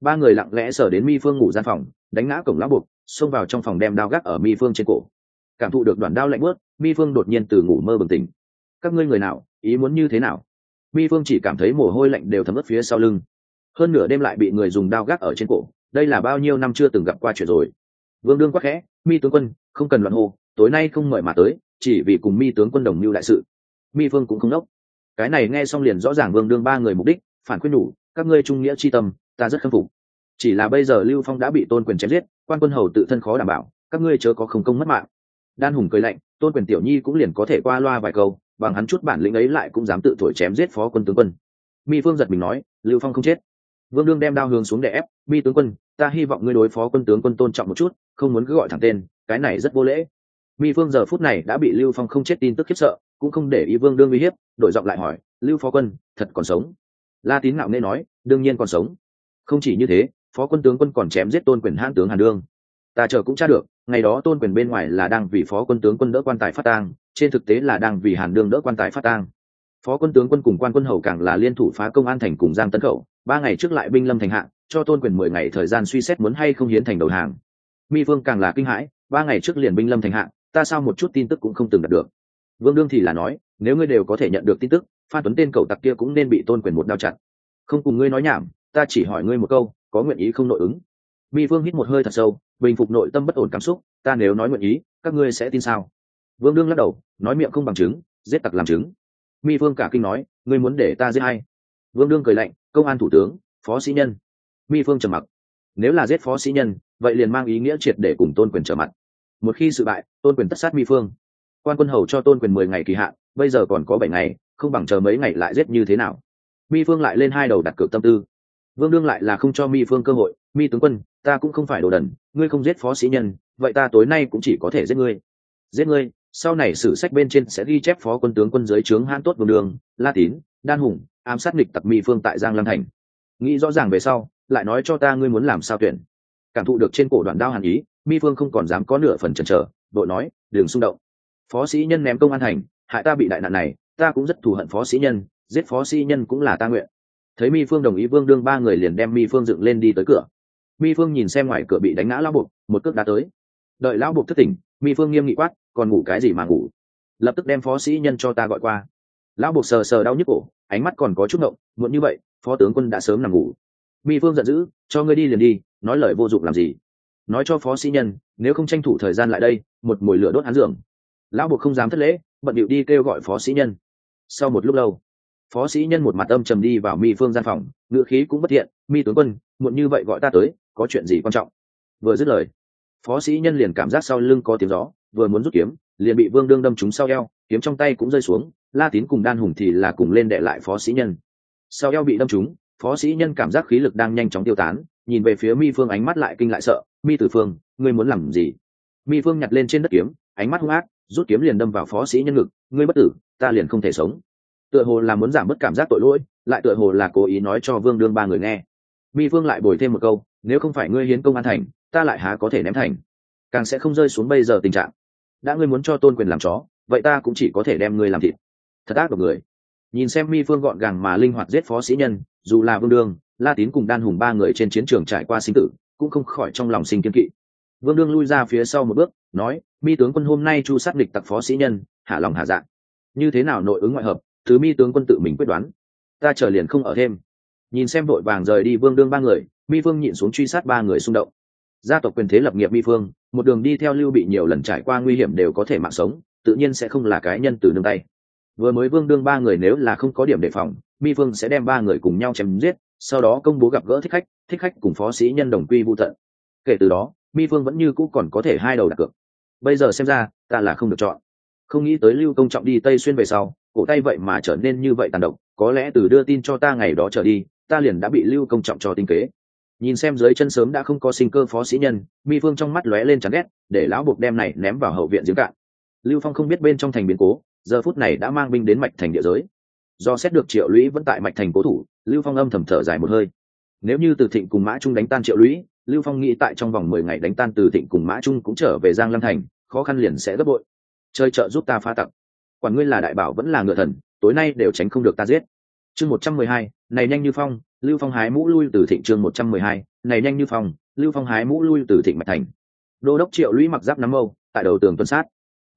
Ba người lặng lẽ sở đến mi phương ngủ gian phòng, đánh ngã cổng lão buộc xông vào trong phòng đem đao gác ở mi phương trên cổ cảm thụ được đoạn đao lạnh bớt mi phương đột nhiên từ ngủ mơ bừng tỉnh. Các ngươi người nào, ý muốn như thế nào? Mi phương chỉ cảm thấy mồ hôi lạnh đều thấm ướt phía sau lưng. Hơn nửa đêm lại bị người dùng đao gác ở trên cổ, đây là bao nhiêu năm chưa từng gặp qua chuyện rồi. Vương đương quắc khẽ, mi tướng quân, không cần loạn hô, tối nay không mời mà tới, chỉ vì cùng mi tướng quân đồng mưu đại sự. Mi phương cũng không đốc cái này nghe xong liền rõ ràng vương đương ba người mục đích, phản quyết nhủ, các ngươi trung nghĩa c h i tâm, ta rất khâm phục. Chỉ là bây giờ lưu phong đã bị tôn quyền chém giết, quan quân hầu tự thân khó đảm bảo, các ngươi chớ có không công mất mạng đan hùng cười lạnh, tôn quyền tiểu nhi cũng liền có thể qua loa vài câu, bằng hắn chút bản lĩnh ấy lại cũng dám tự thổi chém giết phó quân tướng quân. Mi phương giật mình nói, lưu phong không chết. Vương đương đem đao hướng xuống để ép, mi tướng quân, ta hy vọng ngươi đối phó quân tướng quân tôn trọng một chút, không muốn cứ gọi thẳng tên, cái này rất vô lễ. Mi phương giờ phút này đã bị lưu phong không chết tin tức khiếp sợ, cũng không để ý vương đương uy hiếp, đổi giọng lại hỏi, lưu phó quân, thật còn sống? La tín ngạo nghe nói, đương nhiên còn sống. Không chỉ như thế, phó quân tướng quân còn chém giết tôn quyền hãn tướng hàn đương. Ta chờ cũng tra được ngày đó tôn quyền bên ngoài là đang vì phó quân tướng quân đỡ quan tài phát tang, trên thực tế là đang vì hàn đương đỡ quan tài phát tang. Phó quân tướng quân cùng quan quân hầu càng là liên thủ phá công an thành cùng giang tấn khẩu, ba ngày trước lại binh lâm thành hạng cho tôn quyền mười ngày thời gian suy xét muốn hay không hiến thành đầu hàng. Mi vương càng là kinh hãi, ba ngày trước liền binh lâm thành hạng ta sao một chút tin tức cũng không từng đạt được. Vương đương thì là nói, nếu ngươi đều có thể nhận được tin tức, phan tuấn tên cầu tặc kia cũng nên bị tôn quyền một đao chặt. Không cùng ngươi nói nhảm, ta chỉ hỏi ngươi một câu, có nguyện ý không nội ứng? Mi vương hít một hơi thật sâu bình phục nội tâm bất ổn cảm xúc, ta nếu nói nguyện ý, các ngươi sẽ tin sao? Vương đương lắc đầu, nói miệng không bằng chứng, giết tặc làm chứng. Mi vương cả kinh nói, ngươi muốn để ta giết hay vương đương cười lạnh, công an thủ tướng, phó sĩ nhân. Mi phương trầm mặc. Nếu là giết phó sĩ nhân, vậy liền mang ý nghĩa triệt để cùng tôn quyền trở mặt. Một khi sự bại, tôn quyền tất sát mi phương. Quan quân hầu cho tôn quyền mười ngày kỳ hạn, bây giờ còn có bảy ngày, không bằng chờ mấy ngày lại giết như thế nào? Mi phương lại lên hai đầu đặt cược tâm tư. Vương đương lại là không cho mi phương cơ hội mi tướng quân, ta cũng không phải đồ đần, ngươi không giết phó sĩ nhân, vậy ta tối nay cũng chỉ có thể giết ngươi. Giết ngươi, sau này sử sách bên trên sẽ ghi chép phó quân tướng quân giới trướng han tốt vương đường la tín đan hùng, ám sát nghịch tặc mi phương tại giang lăng thành. Nghĩ rõ ràng về sau, lại nói cho ta ngươi muốn làm sao tuyển. Cảm thụ được trên cổ đoạn đao hàn ý, mi phương không còn dám có nửa phần chần chờ đội nói, đường xung động. Phó sĩ nhân ném công an thành, hại ta bị đại nạn này, ta cũng rất thù hận phó sĩ nhân, giết phó sĩ nhân cũng là ta nguyện. Thấy mi phương đồng ý, vương đương ba người liền đem mi phương dựng lên đi tới cửa mi phương nhìn xem ngoài cửa bị đánh ngã lão buộc một cước đá tới. Đợi lão buộc thất tỉnh, mi phương nghiêm nghị quát, còn ngủ cái gì mà ngủ? Lập tức đem phó sĩ nhân cho ta gọi qua. Lão buộc sờ sờ đau nhức cổ, ánh mắt còn có chút ngộng, muộn như vậy, phó tướng quân đã sớm nằm ngủ. Mi phương giận dữ, cho ngươi đi liền đi, nói lời vô dụng làm gì? Nói cho phó sĩ nhân, nếu không tranh thủ thời gian lại đây, một mồi lửa đốt hắn giường. Lão buộc không dám thất lễ, bận điệu đi kêu gọi phó sĩ nhân. Sau một lúc lâu, phó sĩ nhân một mặt âm trầm đi vào mi phương gian phòng, ngữ khí cũng bất thiện, mi tướng quân, muộn như vậy gọi ta tới có chuyện gì quan trọng? Vừa dứt lời, phó sĩ nhân liền cảm giác sau lưng có tiếng gió, vừa muốn rút kiếm, liền bị vương đương đâm trúng sau eo, kiếm trong tay cũng rơi xuống, la tín cùng đan hùng thì là cùng lên đệ lại phó sĩ nhân. Sau eo bị đâm trúng, phó sĩ nhân cảm giác khí lực đang nhanh chóng tiêu tán, nhìn về phía mi phương ánh mắt lại kinh lại sợ, mi tử phương, ngươi muốn làm gì? Mi phương nhặt lên trên đất kiếm, ánh mắt hung ác, rút kiếm liền đâm vào phó sĩ nhân ngực, ngươi bất tử, ta liền không thể sống. Tựa hồ là muốn giảm bớt cảm giác tội lỗi, lại tựa hồ là cố ý nói cho vương đương ba người nghe. Mi phương lại bồi thêm một câu nếu không phải ngươi hiến công an thành, ta lại há có thể ném thành? Càng sẽ không rơi xuống bây giờ tình trạng. Đã ngươi muốn cho tôn quyền làm chó, vậy ta cũng chỉ có thể đem ngươi làm thịt. Thật ác độc người. Nhìn xem mi phương gọn gàng mà linh hoạt giết phó sĩ nhân, dù là vương đương, la tín cùng đan hùng ba người trên chiến trường trải qua sinh tử, cũng không khỏi trong lòng sinh kiên kỵ. Vương đương lui ra phía sau một bước, nói, mi tướng quân hôm nay chu sát địch tặc phó sĩ nhân, hạ lòng hạ dạng. Như thế nào nội ứng ngoại hợp, thứ mi tướng quân tự mình quyết đoán. Ta chờ liền không ở thêm. Nhìn xem vội vàng rời đi vương đương ba người mi phương nhịn xuống truy sát ba người xung động. Gia tộc quyền thế lập nghiệp mi phương, một đường đi theo lưu bị nhiều lần trải qua nguy hiểm đều có thể mạng sống, tự nhiên sẽ không là cái nhân từ nương tay. Vừa mới vương đương ba người nếu là không có điểm đề phòng, mi phương sẽ đem ba người cùng nhau chém giết, sau đó công bố gặp gỡ thích khách thích khách cùng phó sĩ nhân đồng quy vũ tận. Kể từ đó, mi phương vẫn như cũ còn có thể hai đầu đặt cược. Bây giờ xem ra, ta là không được chọn. Không nghĩ tới lưu công trọng đi tây xuyên về sau, cổ tay vậy mà trở nên như vậy tàn độc, có lẽ từ đưa tin cho ta ngày đó trở đi, ta liền đã bị lưu công trọng cho tinh kế nhìn xem dưới chân sớm đã không có sinh cơ phó sĩ nhân, mi phương trong mắt lóe lên chán ghét, để lão buộc đem này ném vào hậu viện giếng cạn. Lưu phong không biết bên trong thành biến cố, giờ phút này đã mang binh đến mạch thành địa giới. Do xét được triệu lũy vẫn tại mạch thành cố thủ, lưu phong âm thầm thở dài một hơi. Nếu như từ thịnh cùng mã trung đánh tan triệu lũy, lưu phong nghĩ tại trong vòng mười ngày đánh tan từ thịnh cùng mã trung cũng trở về giang lăng thành, khó khăn liền sẽ gấp bội. Chơi trợ giúp ta phá tặc. Quản ngươi là đại bảo vẫn là ngựa thần, tối nay đều tránh không được ta giết. Chương một trăm mười hai, này nhanh như phong lưu phong hái mũ lui từ thịnh chương một trăm mười hai, này nhanh như phong, lưu phong hái mũ lui từ thịnh mạch thành. Đô đốc triệu lũy mặc giáp nắm mâu, tại đầu tường tuần sát.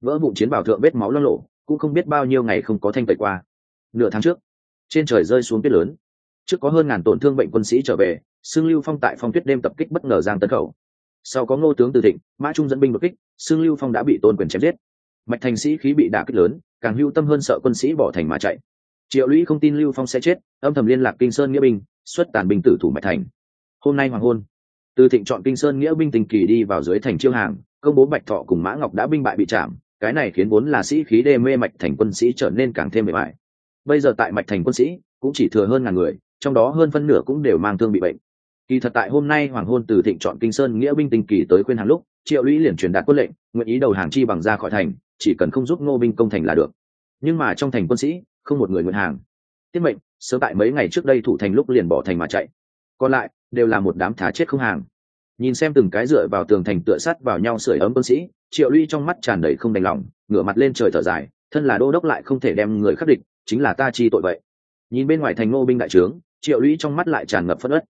Vỡ vụ chiến bảo thượng vết máu lo lộ cũng không biết bao nhiêu ngày không có thanh tẩy qua. Nửa tháng trước, trên trời rơi xuống tuyết lớn. Trước có hơn ngàn tổn thương bệnh quân sĩ trở về, xương lưu phong tại phong tuyết đêm tập kích bất ngờ giang tấn khẩu. Sau có ngô tướng từ thịnh, mã trung dẫn binh đột kích, xương lưu phong đã bị tôn quyền chém giết. Mạch thành sĩ khí bị đả kích lớn, càng hưu tâm hơn sợ quân sĩ bỏ thành mà chạy. Triệu lũy không tin lưu phong sẽ chết, âm thầm liên lạc kinh sơn nghĩa binh xuất tàn binh tử thủ mạch thành. Hôm nay hoàng hôn. Từ thịnh chọn kinh sơn nghĩa binh tình kỳ đi vào dưới thành chiêu hàng, công bố bạch thọ cùng mã ngọc đã binh bại bị chạm cái này khiến vốn là sĩ khí đê mê mạch thành quân sĩ trở nên càng thêm bề bại bây giờ tại mạch thành quân sĩ cũng chỉ thừa hơn ngàn người, trong đó hơn phân nửa cũng đều mang thương bị bệnh. Kỳ thật tại hôm nay hoàng hôn từ thịnh chọn kinh sơn nghĩa binh tình kỳ tới khuyên hàng lúc, triệu lũy liền truyền đạt quân lệnh, nguyện ý đầu hàng chi bằng ra khỏi thành, chỉ cần không giúp ngô binh công thành là được. Nhưng mà trong thành quân sĩ, không một người nguyện hàng tiết mệnh, sớm tại mấy ngày trước đây thủ thành lúc liền bỏ thành mà chạy. Còn lại, đều là một đám thả chết không hàng. Nhìn xem từng cái dựa vào tường thành tựa sắt vào nhau sưởi ấm quân sĩ, triệu ly trong mắt tràn đầy không đành lòng, ngửa mặt lên trời thở dài, thân là đô đốc lại không thể đem người khắc địch, chính là ta chi tội vậy. Nhìn bên ngoài thành ngô binh đại trướng, triệu lũy trong mắt lại tràn ngập phất ớt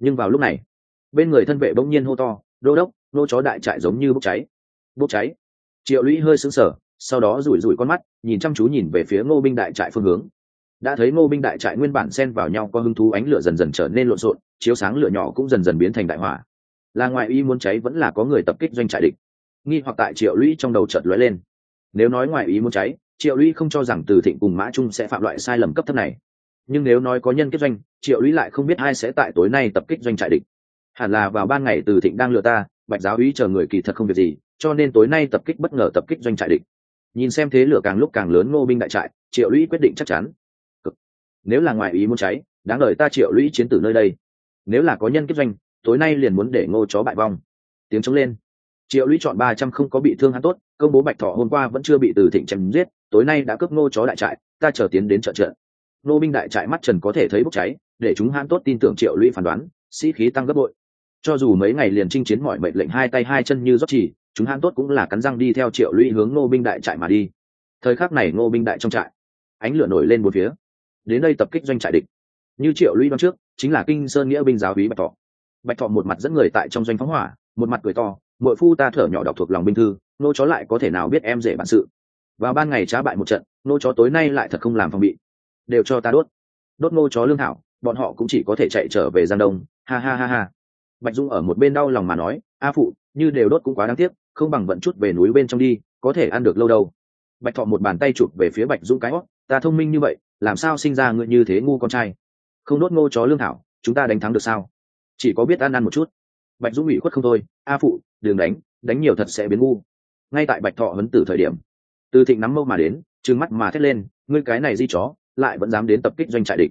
nhưng vào lúc này, bên người thân vệ bỗng nhiên hô to, đô đốc, nô chó đại trại giống như bốc cháy. Bốc cháy? Triệu lũy hơi sững sờ, sau đó rủi rủi con mắt, nhìn chăm chú nhìn về phía ngô binh đại trại phương hướng đã thấy ngô binh đại trại nguyên bản xen vào nhau có hứng thú ánh lửa dần dần trở nên lộn xộn, chiếu sáng lửa nhỏ cũng dần dần biến thành đại hỏa. Là ngoại y muốn cháy vẫn là có người tập kích doanh trại địch. Nghi hoặc tại triệu lũy trong đầu chợt lóe lên. Nếu nói ngoại ý muốn cháy, triệu lũy không cho rằng từ thịnh cùng mã trung sẽ phạm loại sai lầm cấp thấp này. Nhưng nếu nói có nhân kết doanh, triệu lũy lại không biết ai sẽ tại tối nay tập kích doanh trại địch. Hẳn là vào ban ngày từ thịnh đang lừa ta, bạch giáo uy chờ người kỳ thật không việc gì, cho nên tối nay tập kích bất ngờ tập kích doanh trại địch. Nhìn xem thế lửa càng lúc càng lớn ngô binh đại trại, triệu lũy quyết định chắc chắn nếu là ngoại ý muốn cháy, đáng đời ta triệu lũy chiến tử nơi đây. Nếu là có nhân kết doanh, tối nay liền muốn để ngô chó bại vong. Tiếng chống lên. Triệu lũy chọn ba trăm không có bị thương hắn tốt, công bố bạch thọ hôm qua vẫn chưa bị từ thịnh chém giết, tối nay đã cướp ngô chó đại trại, ta chờ tiến đến trợ trợ. Nô binh đại trại mắt trần có thể thấy bốc cháy, để chúng hãn tốt tin tưởng triệu lũy phán đoán, sĩ khí tăng gấp bội. Cho dù mấy ngày liền chinh chiến mọi mệnh lệnh hai tay hai chân như rót chỉ, chúng hãn tốt cũng là cắn răng đi theo triệu lũy hướng nô binh đại trại mà đi. Thời khắc này nô binh đại trong trại, ánh lửa nổi lên một phía đến đây tập kích doanh trại địch. Như triệu lũy đoán trước, chính là kinh sơn nghĩa binh giáo hí bạch thọ. Bạch thọ một mặt dẫn người tại trong doanh phóng hỏa, một mặt cười to mỗi phu ta thở nhỏ đọc thuộc lòng binh thư, nô chó lại có thể nào biết em dễ bản sự? Vào ban ngày trá bại một trận, nô chó tối nay lại thật không làm phòng bị. Đều cho ta đốt. Đốt nô chó lương thảo, bọn họ cũng chỉ có thể chạy trở về giang đông. Ha ha ha ha. Bạch dung ở một bên đau lòng mà nói, a phụ, như đều đốt cũng quá đáng tiếc, không bằng vận chút về núi bên trong đi, có thể ăn được lâu đâu. Bạch thọ một bàn tay chụp về phía bạch dung cái hót, ta thông minh như vậy làm sao sinh ra ngươi như thế ngu con trai? Không đốt ngô chó lương thảo, chúng ta đánh thắng được sao? Chỉ có biết ăn ăn một chút. Bạch dũng ủy khuất không thôi, a phụ, đừng đánh đánh nhiều thật sẽ biến ngu. Ngay tại bạch thọ hấn tử thời điểm, từ thịnh nắm mâu mà đến, trừng mắt mà thét lên, ngươi cái này di chó, lại vẫn dám đến tập kích doanh trại địch.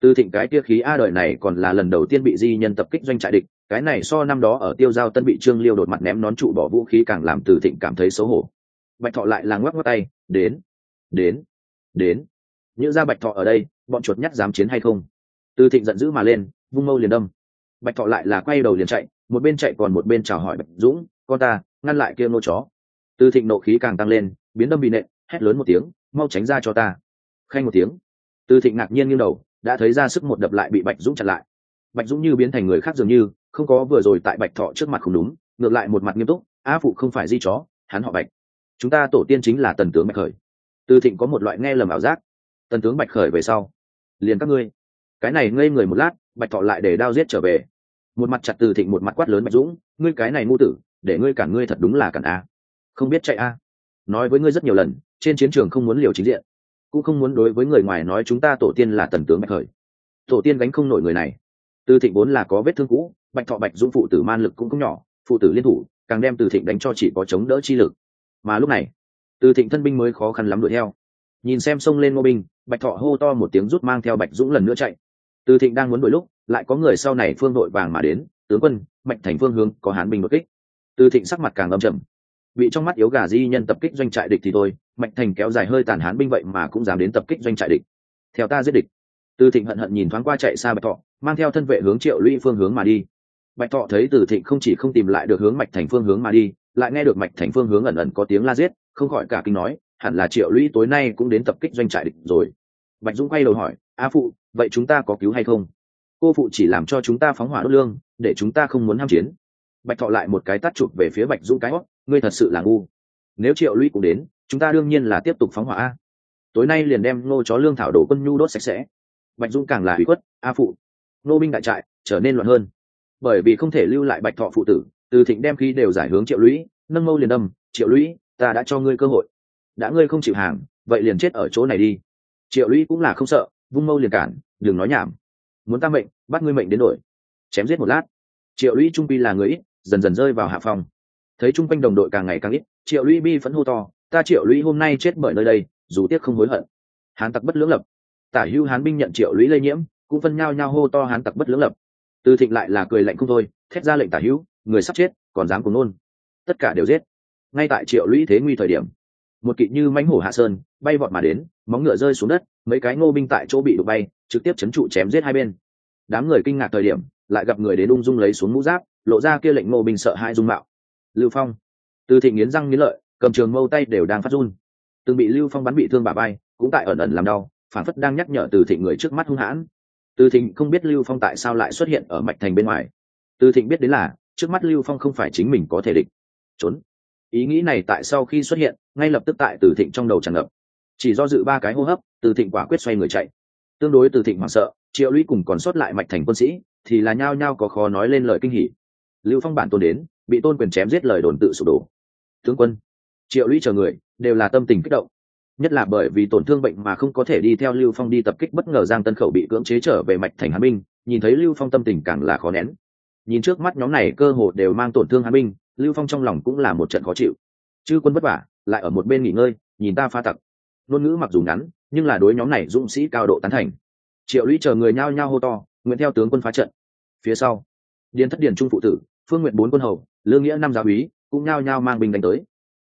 Từ thịnh cái kia khí a đời này còn là lần đầu tiên bị di nhân tập kích doanh trại địch, cái này so năm đó ở tiêu giao tân bị trương liêu đột mặt ném nón trụ bỏ vũ khí càng làm từ thịnh cảm thấy xấu hổ. Bạch thọ lại là ngoắc ngoắc tay, đến đến đến những ra bạch thọ ở đây, bọn chuột nhắt dám chiến hay không? Từ thịnh giận dữ mà lên, vung mâu liền đâm. Bạch thọ lại là quay đầu liền chạy, một bên chạy còn một bên chào hỏi bạch dũng, con ta, ngăn lại kia nô chó. Từ thịnh nộ khí càng tăng lên, biến đâm bị nện, hét lớn một tiếng, mau tránh ra cho ta. Khanh một tiếng. Từ thịnh ngạc nhiên nghiêng đầu, đã thấy ra sức một đập lại bị bạch dũng chặn lại. Bạch dũng như biến thành người khác dường như, không có vừa rồi tại bạch thọ trước mặt không đúng, ngược lại một mặt nghiêm túc, a phụ không phải di chó, hắn họ bạch. Chúng ta tổ tiên chính là tần tướng bạch khởi. Từ thịnh có một loại nghe lầm ảo giác tần tướng bạch khởi về sau. Liền các ngươi. Cái này ngây người một lát, bạch thọ lại để đao giết trở về. Một mặt chặt từ thịnh một mặt quát lớn bạch dũng, ngươi cái này ngu tử, để ngươi cản ngươi thật đúng là cản a. Không biết chạy a. Nói với ngươi rất nhiều lần, trên chiến trường không muốn liều chính diện. Cũng không muốn đối với người ngoài nói chúng ta tổ tiên là tần tướng bạch khởi. Tổ tiên gánh không nổi người này. Từ thịnh vốn là có vết thương cũ, bạch thọ bạch dũng phụ tử man lực cũng không nhỏ, phụ tử liên thủ, càng đem từ thịnh đánh cho chỉ có chống đỡ chi lực. Mà lúc này, từ thịnh thân binh mới khó khăn lắm đuổi theo nhìn xem sông lên ngô binh, bạch thọ hô to một tiếng rút mang theo bạch dũng lần nữa chạy. Từ thịnh đang muốn đuổi lúc, lại có người sau này phương đội vàng mà đến, tướng quân mạnh thành phương hướng, có hán binh đột kích. Từ thịnh sắc mặt càng âm trầm. Bị trong mắt yếu gà di nhân tập kích doanh trại địch thì thôi mạnh thành kéo dài hơi tàn hán binh vậy mà cũng dám đến tập kích doanh trại địch. Theo ta giết địch. Từ thịnh hận hận nhìn thoáng qua chạy xa bạch thọ, mang theo thân vệ hướng triệu lũy phương hướng mà đi. Bạch thọ thấy từ thịnh không chỉ không tìm lại được hướng mạch thành phương hướng mà đi, lại nghe được mạch thành phương hướng ẩn ẩn có tiếng la giết, không khỏi cả kinh nói hẳn là triệu lũy tối nay cũng đến tập kích doanh trại địch rồi. Bạch dũng quay đầu hỏi, a phụ, vậy chúng ta có cứu hay không? Cô phụ chỉ làm cho chúng ta phóng hỏa đốt lương, để chúng ta không muốn ham chiến. Bạch thọ lại một cái tắt chụp về phía bạch dũng cái hót ngươi thật sự là ngu. Nếu triệu lũy cũng đến, chúng ta đương nhiên là tiếp tục phóng hỏa a. Tối nay liền đem nô chó lương thảo đổ quân nhu đốt sạch sẽ. Bạch dũng càng là hủy khuất, a phụ, nô binh đại trại, trở nên loạn hơn. Bởi vì không thể lưu lại bạch thọ phụ tử, từ thịnh đem khí đều giải hướng triệu lũy, nâng mâu liền đâm triệu lũy, ta đã cho ngươi cơ hội đã ngươi không chịu hàng, vậy liền chết ở chỗ này đi. Triệu lũy cũng là không sợ, vung mâu liền cản, đừng nói nhảm. Muốn ta mệnh, bắt ngươi mệnh đến đổi. Chém giết một lát. Triệu lũy trung pi là người ít, dần dần rơi vào hạ phòng thấy chung quanh đồng đội càng ngày càng ít, triệu lũy bi phẫn hô to, ta triệu lũy hôm nay chết bởi nơi đây, dù tiếc không hối hận. Hán tặc bất lưỡng lập. Tả hưu hán binh nhận triệu lũy lây nhiễm, cũng phân nhao nhao hô to hán tặc bất lưỡng lập. Từ thịnh lại là cười lạnh không thôi, thét ra lệnh tả hữu người sắp chết, còn dám cùng nôn. Tất cả đều giết. Ngay tại triệu lũy thế nguy thời điểm một kỵ như mánh hổ hạ sơn, bay vọt mà đến, móng ngựa rơi xuống đất, mấy cái ngô binh tại chỗ bị đụng bay, trực tiếp chấn trụ chém giết hai bên. Đám người kinh ngạc thời điểm, lại gặp người đến ung dung lấy xuống mũ giáp, lộ ra kia lệnh ngô binh sợ hai dung mạo. Lưu phong. Từ thị nghiến răng nghiến lợi, cầm trường mâu tay đều đang phát run. Từng bị lưu phong bắn bị thương bà bay cũng tại ẩn ẩn làm đau, phản phất đang nhắc nhở từ thị người trước mắt hung hãn. Từ thịnh không biết lưu phong tại sao lại xuất hiện ở mạch thành bên ngoài. Từ thịnh biết đến là, trước mắt lưu phong không phải chính mình có thể địch. Trốn ý nghĩ này tại sau khi xuất hiện, ngay lập tức tại từ thịnh trong đầu tràn ngập. Chỉ do dự ba cái hô hấp, từ thịnh quả quyết xoay người chạy. Tương đối từ thịnh hoảng sợ, triệu lũy cùng còn sót lại mạch thành quân sĩ, thì là nhao nhao có khó nói lên lời kinh hỉ. Lưu phong bản tôn đến, bị tôn quyền chém giết lời đồn tự sụp đổ. Tướng quân, triệu lũy chờ người, đều là tâm tình kích động. Nhất là bởi vì tổn thương bệnh mà không có thể đi theo lưu phong đi tập kích bất ngờ giang tân khẩu bị cưỡng chế trở về mạch thành hán binh, nhìn thấy lưu phong tâm tình càng là khó nén. Nhìn trước mắt nhóm này cơ hồ đều mang tổn thương hán binh lưu phong trong lòng cũng là một trận khó chịu. Chư quân vất vả, lại ở một bên nghỉ ngơi, nhìn ta pha tặc. Ngôn ngữ mặc dù ngắn, nhưng là đối nhóm này dũng sĩ cao độ tán thành. Triệu lũy chờ người nhao nhao hô to, nguyện theo tướng quân phá trận. Phía sau, điền thất điền trung phụ tử, phương nguyện bốn quân hầu, lương nghĩa năm giáo úy, cũng nhao nhao mang binh đánh tới.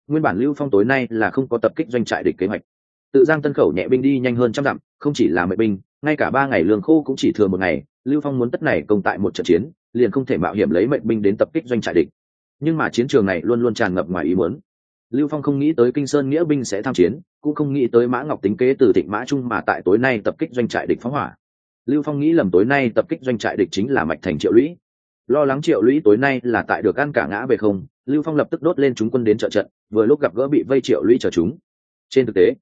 Nguyên bản lưu phong tối nay là không có tập kích doanh trại địch kế hoạch. Tự giang tân khẩu nhẹ binh đi nhanh hơn trăm dặm, không chỉ là mệnh binh, ngay cả ba ngày lương khô cũng chỉ thừa một ngày. Lưu phong muốn tất này công tại một trận chiến, liền không thể mạo hiểm lấy mệnh binh đến tập kích doanh trại địch nhưng mà chiến trường này luôn luôn tràn ngập ngoài ý muốn. Lưu phong không nghĩ tới kinh sơn nghĩa binh sẽ tham chiến, cũng không nghĩ tới mã ngọc tính kế từ thịnh mã trung mà tại tối nay tập kích doanh trại địch phóng hỏa. Lưu phong nghĩ lầm tối nay tập kích doanh trại địch chính là mạch thành triệu lũy. Lo lắng triệu lũy tối nay là tại được ăn cả ngã về không, lưu phong lập tức đốt lên chúng quân đến trợ trận, vừa lúc gặp gỡ bị vây triệu lũy chờ chúng. Trên thực tế,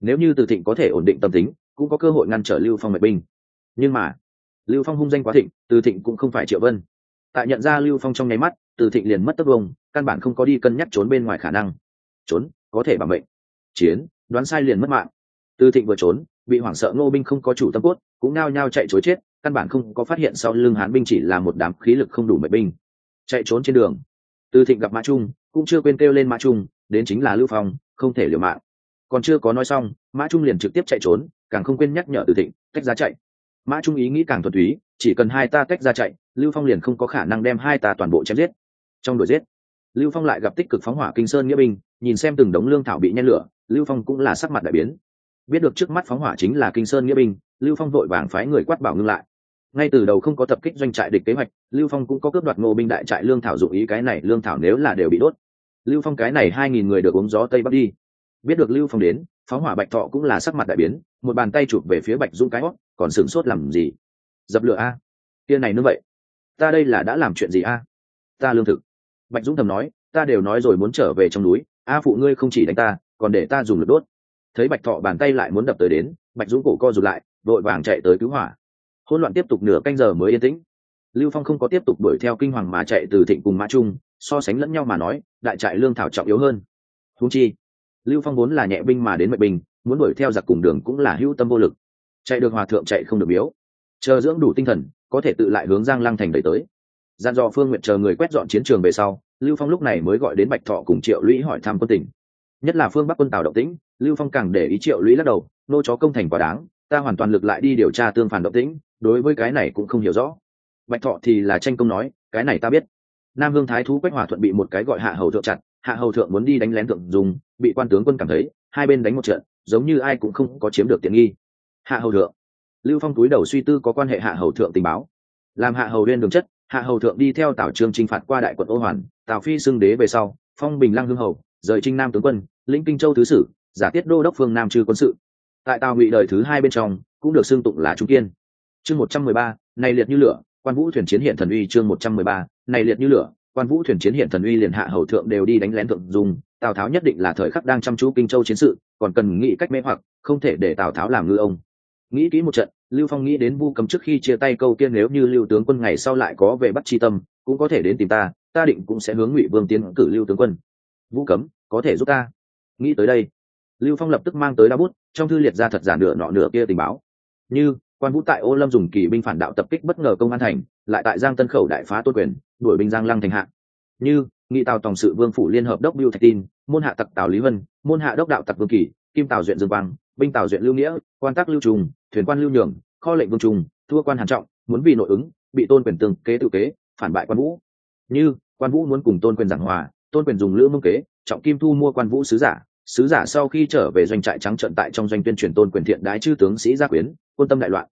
nếu như từ thịnh có thể ổn định tâm tính, cũng có cơ hội ngăn trở lưu phong mạch binh. Nhưng mà, lưu phong hung danh quá thịnh, từ thịnh cũng không phải triệu vân tại nhận ra lưu phong trong nháy mắt, từ thịnh liền mất tất vông căn bản không có đi cân nhắc trốn bên ngoài khả năng. Trốn, có thể bảo mệnh. Chiến, đoán sai liền mất mạng. Từ thịnh vừa trốn, bị hoảng sợ ngô binh không có chủ tâm cốt, cũng nao nhao chạy chối chết, căn bản không có phát hiện sau lưng hán binh chỉ là một đám khí lực không đủ mệnh binh. Chạy trốn trên đường, từ thịnh gặp mã trung, cũng chưa quên kêu lên mã trung, đến chính là lưu phong, không thể liều mạng. Còn chưa có nói xong, mã trung liền trực tiếp chạy trốn, càng không quên nhắc nhở từ thịnh, tách ra chạy. Mã trung ý nghĩ càng thuật túy, chỉ cần hai ta tách ra chạy lưu phong liền không có khả năng đem hai ta toàn bộ chém giết. Trong đuổi giết, lưu phong lại gặp tích cực phóng hỏa kinh sơn nghĩa binh, nhìn xem từng đống lương thảo bị nhen lửa, lưu phong cũng là sắc mặt đại biến. Biết được trước mắt phóng hỏa chính là kinh sơn nghĩa binh, lưu phong vội vàng phái người quát bảo ngưng lại. Ngay từ đầu không có tập kích doanh trại địch kế hoạch, lưu phong cũng có cướp đoạt ngô binh đại trại lương thảo dụng ý, cái này lương thảo nếu là đều bị đốt, lưu phong cái này hai nghìn người được uống gió tây bắc đi. Biết được lưu phong đến, phóng hỏa bạch thọ cũng là sắc mặt đại biến, một bàn tay chụp về phía bạch dũng cái hót, còn sửng sốt làm gì? Dập lửa a. Tia này nữa vậy ta đây là đã làm chuyện gì a? Ta lương thực. Bạch dũng thầm nói, ta đều nói rồi muốn trở về trong núi, a phụ ngươi không chỉ đánh ta, còn để ta dùng lực đốt. Thấy bạch thọ bàn tay lại muốn đập tới đến, bạch dũng cổ co rụt lại, vội vàng chạy tới cứu hỏa. Hỗn loạn tiếp tục nửa canh giờ mới yên tĩnh. Lưu phong không có tiếp tục đuổi theo kinh hoàng mà chạy từ thịnh cùng mã trung, so sánh lẫn nhau mà nói, đại trại lương thảo trọng yếu hơn. Thú chi, lưu phong vốn là nhẹ binh mà đến mệnh binh, muốn đuổi theo giặc cùng đường cũng là hữu tâm vô lực. Chạy được hòa thượng chạy không được biếu chờ dưỡng đủ tinh thần có thể tự lại hướng giang lăng thành đẩy tới. Gian do phương nguyện chờ người quét dọn chiến trường về sau, lưu phong lúc này mới gọi đến bạch thọ cùng triệu lũy hỏi thăm quân tình. Nhất là phương bắc quân tào động tĩnh, lưu phong càng để ý triệu lũy lắc đầu, nô chó công thành quá đáng, ta hoàn toàn lực lại đi điều tra tương phản động tĩnh, đối với cái này cũng không hiểu rõ. Bạch thọ thì là tranh công nói, cái này ta biết. Nam hương thái thú quách hòa thuận bị một cái gọi hạ hầu thượng chặt hạ hầu thượng muốn đi đánh lén thượng dùng bị quan tướng quân cảm thấy, hai bên đánh một trận, giống như ai cũng không có chiếm được tiện nghi. Hạ hầu thượng lưu phong túi đầu suy tư có quan hệ hạ hầu thượng tình báo. Làm hạ hầu viên đường chất, hạ hầu thượng đi theo tào trương chinh phạt qua đại quận ô hoàn, tào phi xưng đế về sau, phong bình lăng hưng hầu, rời trinh nam tướng quân, lĩnh kinh châu thứ sử, giả tiết đô đốc phương nam trừ quân sự. Tại tào ngụy đời thứ hai bên trong, cũng được xưng tụng là trung kiên. Chương một trăm mười ba, này liệt như lửa, quan vũ thuyền chiến hiện thần uy chương một trăm mười ba, này liệt như lửa, quan vũ thuyền chiến hiện thần uy liền hạ hầu thượng đều đi đánh lén thượng dùng tào tháo nhất định là thời khắc đang chăm chú kinh châu chiến sự, còn cần nghĩ cách mê hoặc, không thể để tào tháo làm ngư ông. Nghĩ kỹ một trận lưu phong nghĩ đến vu cấm trước khi chia tay câu kia nếu như lưu tướng quân ngày sau lại có về bắt chi tâm, cũng có thể đến tìm ta ta định cũng sẽ hướng ngụy vương tiến cử lưu tướng quân. Vũ cấm, có thể giúp ta. Nghĩ tới đây, lưu phong lập tức mang tới đa bút, trong thư liệt ra thật giả nửa nọ nửa kia tình báo. Như, quan vũ tại ô lâm dùng kỳ binh phản đạo tập kích bất ngờ công an thành, lại tại giang tân khẩu đại phá tôn quyền, đuổi binh giang lăng thành hạ. Như, nghị tào tổng sự vương phủ liên hợp đốc biêu thạch tin, môn hạ tặc tào lý vân, môn hạ đốc đạo tặc vương kỳ, kim tào duyện dương quang, binh tào duyện lưu nghĩa, quan tác lưu trùng thuyền quan lưu nhường, kho lệnh vương trùng thua quan hàn trọng, muốn vì nội ứng, bị tôn quyền tương kế tự kế, phản bại quan vũ. Như, quan vũ muốn cùng tôn quyền giảng hòa, tôn quyền dùng lữ mông kế, trọng kim thu mua quan vũ sứ giả sứ giả sau khi trở về doanh trại trắng trận tại trong doanh tuyên truyền tôn quyền thiện đái chư tướng sĩ gia quyến, quân tâm đại loạn.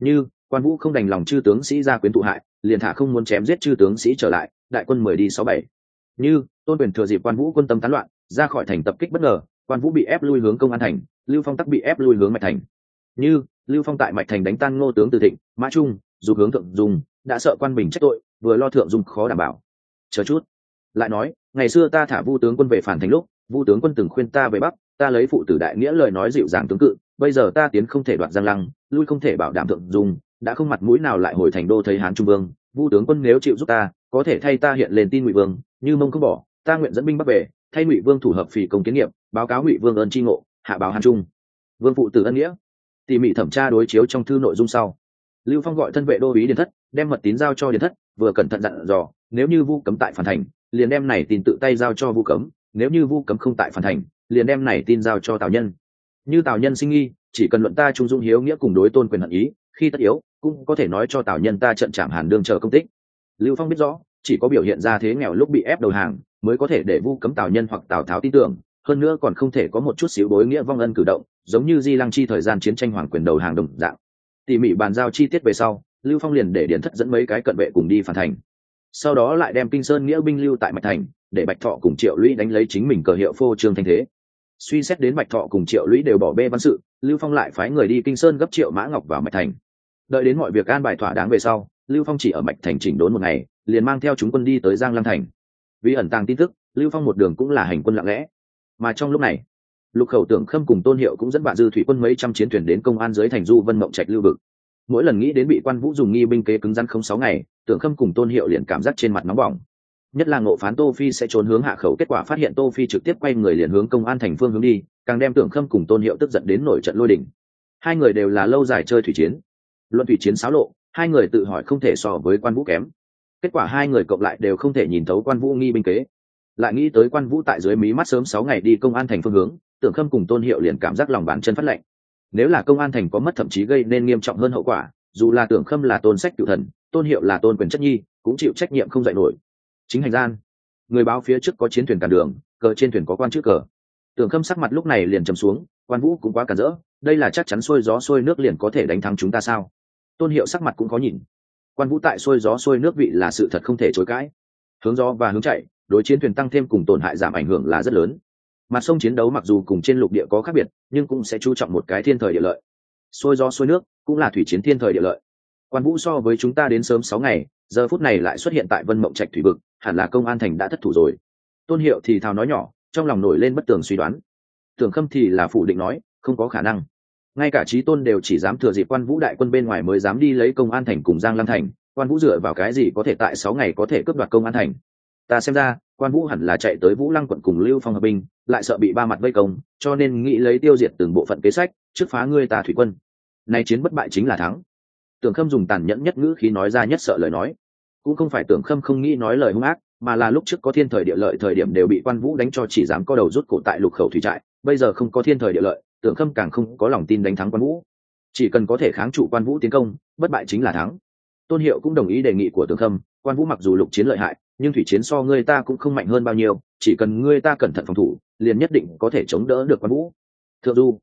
Như, quan vũ không đành lòng chư tướng sĩ gia quyến tụ hại, liền thả không muốn chém giết chư tướng sĩ trở lại, đại quân mười đi sáu bảy. Như, tôn quyền thừa dịp quan vũ quân tâm tán loạn, ra khỏi thành tập kích bất ngờ, quan vũ bị ép lui hướng công an thành, lưu phong tắc bị ép lui hướng mạch thành. Như lưu phong tại mạch thành đánh tan ngô tướng từ thịnh, mã trung dù hướng thượng dùng, đã sợ quan bình trách tội, vừa lo thượng dùng khó đảm bảo. Chờ chút. Lại nói, ngày xưa ta thả vu tướng quân về phản thành lúc, vu tướng quân từng khuyên ta về bắc, ta lấy phụ tử đại nghĩa lời nói dịu dàng tướng cự, bây giờ ta tiến không thể đoạt giang lăng, lui không thể bảo đảm thượng dùng, đã không mặt mũi nào lại hồi thành đô thấy hán trung vương, vu tướng quân nếu chịu giúp ta, có thể thay ta hiện lên tin ngụy vương, như mông không bỏ, ta nguyện dẫn binh bắc về, thay ngụy vương thủ hợp phỉ công kiến nghiệp, báo cáo ngụy vương ơn tri ngộ, hạ báo Hán trung. Vương phụ tử ân nghĩa tỉ mỉ thẩm tra đối chiếu trong thư nội dung sau. Lưu phong gọi thân vệ đô ý điền thất, đem mật tín giao cho điền thất, vừa cẩn thận dặn dò, nếu như vu cấm tại phản thành, liền đem này tin tự tay giao cho vu cấm, nếu như vu cấm không tại phản thành, liền đem này tin giao cho tào nhân. Như tào nhân sinh nghi, chỉ cần luận ta trung dung hiếu nghĩa cùng đối tôn quyền hận ý, khi tất yếu, cũng có thể nói cho tào nhân ta trận chạm hàn đương chờ công tích. Lưu phong biết rõ, chỉ có biểu hiện ra thế nghèo lúc bị ép đầu hàng, mới có thể để vu cấm tào nhân hoặc tào tháo tin tưởng, hơn nữa còn không thể có một chút xíu đối nghĩa vong ân cử động giống như di lăng chi thời gian chiến tranh hoàng quyền đầu hàng đồng dạng. Tỉ mỉ bàn giao chi tiết về sau, lưu phong liền để điện thất dẫn mấy cái cận vệ cùng đi phản thành. Sau đó lại đem kinh sơn nghĩa binh lưu tại mạch thành, để bạch thọ cùng triệu lũy đánh lấy chính mình cờ hiệu phô trương thanh thế. Suy xét đến bạch thọ cùng triệu lũy đều bỏ bê văn sự, lưu phong lại phái người đi kinh sơn gấp triệu mã ngọc vào mạch thành. Đợi đến mọi việc an bài thỏa đáng về sau, lưu phong chỉ ở mạch thành chỉnh đốn một ngày, liền mang theo chúng quân đi tới giang lăng thành. Vì ẩn tàng tin tức, lưu phong một đường cũng là hành quân lặng lẽ. Mà trong lúc này lục khẩu tưởng khâm cùng tôn hiệu cũng dẫn bạn dư thủy quân mấy trăm chiến thuyền đến công an dưới thành du vân mộng trạch lưu vực. Mỗi lần nghĩ đến bị quan vũ dùng nghi binh kế cứng rắn không sáu ngày, tưởng khâm cùng tôn hiệu liền cảm giác trên mặt nóng bỏng. Nhất là ngộ phán tô phi sẽ trốn hướng hạ khẩu, kết quả phát hiện tô phi trực tiếp quay người liền hướng công an thành phương hướng đi, càng đem tưởng khâm cùng tôn hiệu tức giận đến nổi trận lôi đỉnh hai người đều là lâu dài chơi thủy chiến, luận thủy chiến xáo lộ, hai người tự hỏi không thể so với quan vũ kém. Kết quả hai người cộng lại đều không thể nhìn thấu quan vũ nghi binh kế. Lại nghĩ tới quan vũ tại dưới mí mắt sớm sáu ngày đi công an thành phương hướng tưởng khâm cùng tôn hiệu liền cảm giác lòng bàn chân phát lạnh. Nếu là công an thành có mất thậm chí gây nên nghiêm trọng hơn hậu quả, dù là tưởng khâm là tôn sách cựu thần, tôn hiệu là tôn quyền chất nhi, cũng chịu trách nhiệm không dạy nổi. Chính hành gian, người báo phía trước có chiến thuyền cản đường, cờ trên thuyền có quan chữ cờ. Tưởng khâm sắc mặt lúc này liền trầm xuống, quan vũ cũng quá cản rỡ, đây là chắc chắn xuôi gió xuôi nước liền có thể đánh thắng chúng ta sao? Tôn hiệu sắc mặt cũng có nhìn. Quan vũ tại xuôi gió xuôi nước vị là sự thật không thể chối cãi. Hướng gió và hướng chạy, đối chiến thuyền tăng thêm cùng tổn hại giảm ảnh hưởng là rất lớn mặt sông chiến đấu mặc dù cùng trên lục địa có khác biệt, nhưng cũng sẽ chú trọng một cái thiên thời địa lợi. Xôi gió xôi nước cũng là thủy chiến thiên thời địa lợi. Quan vũ so với chúng ta đến sớm sáu ngày, giờ phút này lại xuất hiện tại vân mộng trạch thủy vực, hẳn là công an thành đã thất thủ rồi. Tôn hiệu thì thào nói nhỏ, trong lòng nổi lên bất tường suy đoán. Tưởng khâm thì là phủ định nói, không có khả năng. Ngay cả trí tôn đều chỉ dám thừa dịp quan vũ đại quân bên ngoài mới dám đi lấy công an thành cùng giang lam thành. Quan vũ dựa vào cái gì có thể tại sáu ngày có thể cướp đoạt công an thành? Ta xem ra quan vũ hẳn là chạy tới vũ lăng quận cùng lưu phong hợp binh, lại sợ bị ba mặt vây công, cho nên nghĩ lấy tiêu diệt từng bộ phận kế sách, trước phá ngươi ta thủy quân. Nay chiến bất bại chính là thắng. Tưởng khâm dùng tàn nhẫn nhất ngữ khi nói ra nhất sợ lời nói. Cũng không phải tưởng khâm không nghĩ nói lời hung ác, mà là lúc trước có thiên thời địa lợi thời điểm đều bị quan vũ đánh cho chỉ dám co đầu rút cổ tại lục khẩu thủy trại, bây giờ không có thiên thời địa lợi, tưởng khâm càng không có lòng tin đánh thắng quan vũ. Chỉ cần có thể kháng trụ quan vũ tiến công, bất bại chính là thắng. Tôn hiệu cũng đồng ý đề nghị của tưởng khâm, quan vũ mặc dù lục chiến lợi hại nhưng thủy chiến so ngươi ta cũng không mạnh hơn bao nhiêu, chỉ cần ngươi ta cẩn thận phòng thủ, liền nhất định có thể chống đỡ được quan vũ. Thượng du,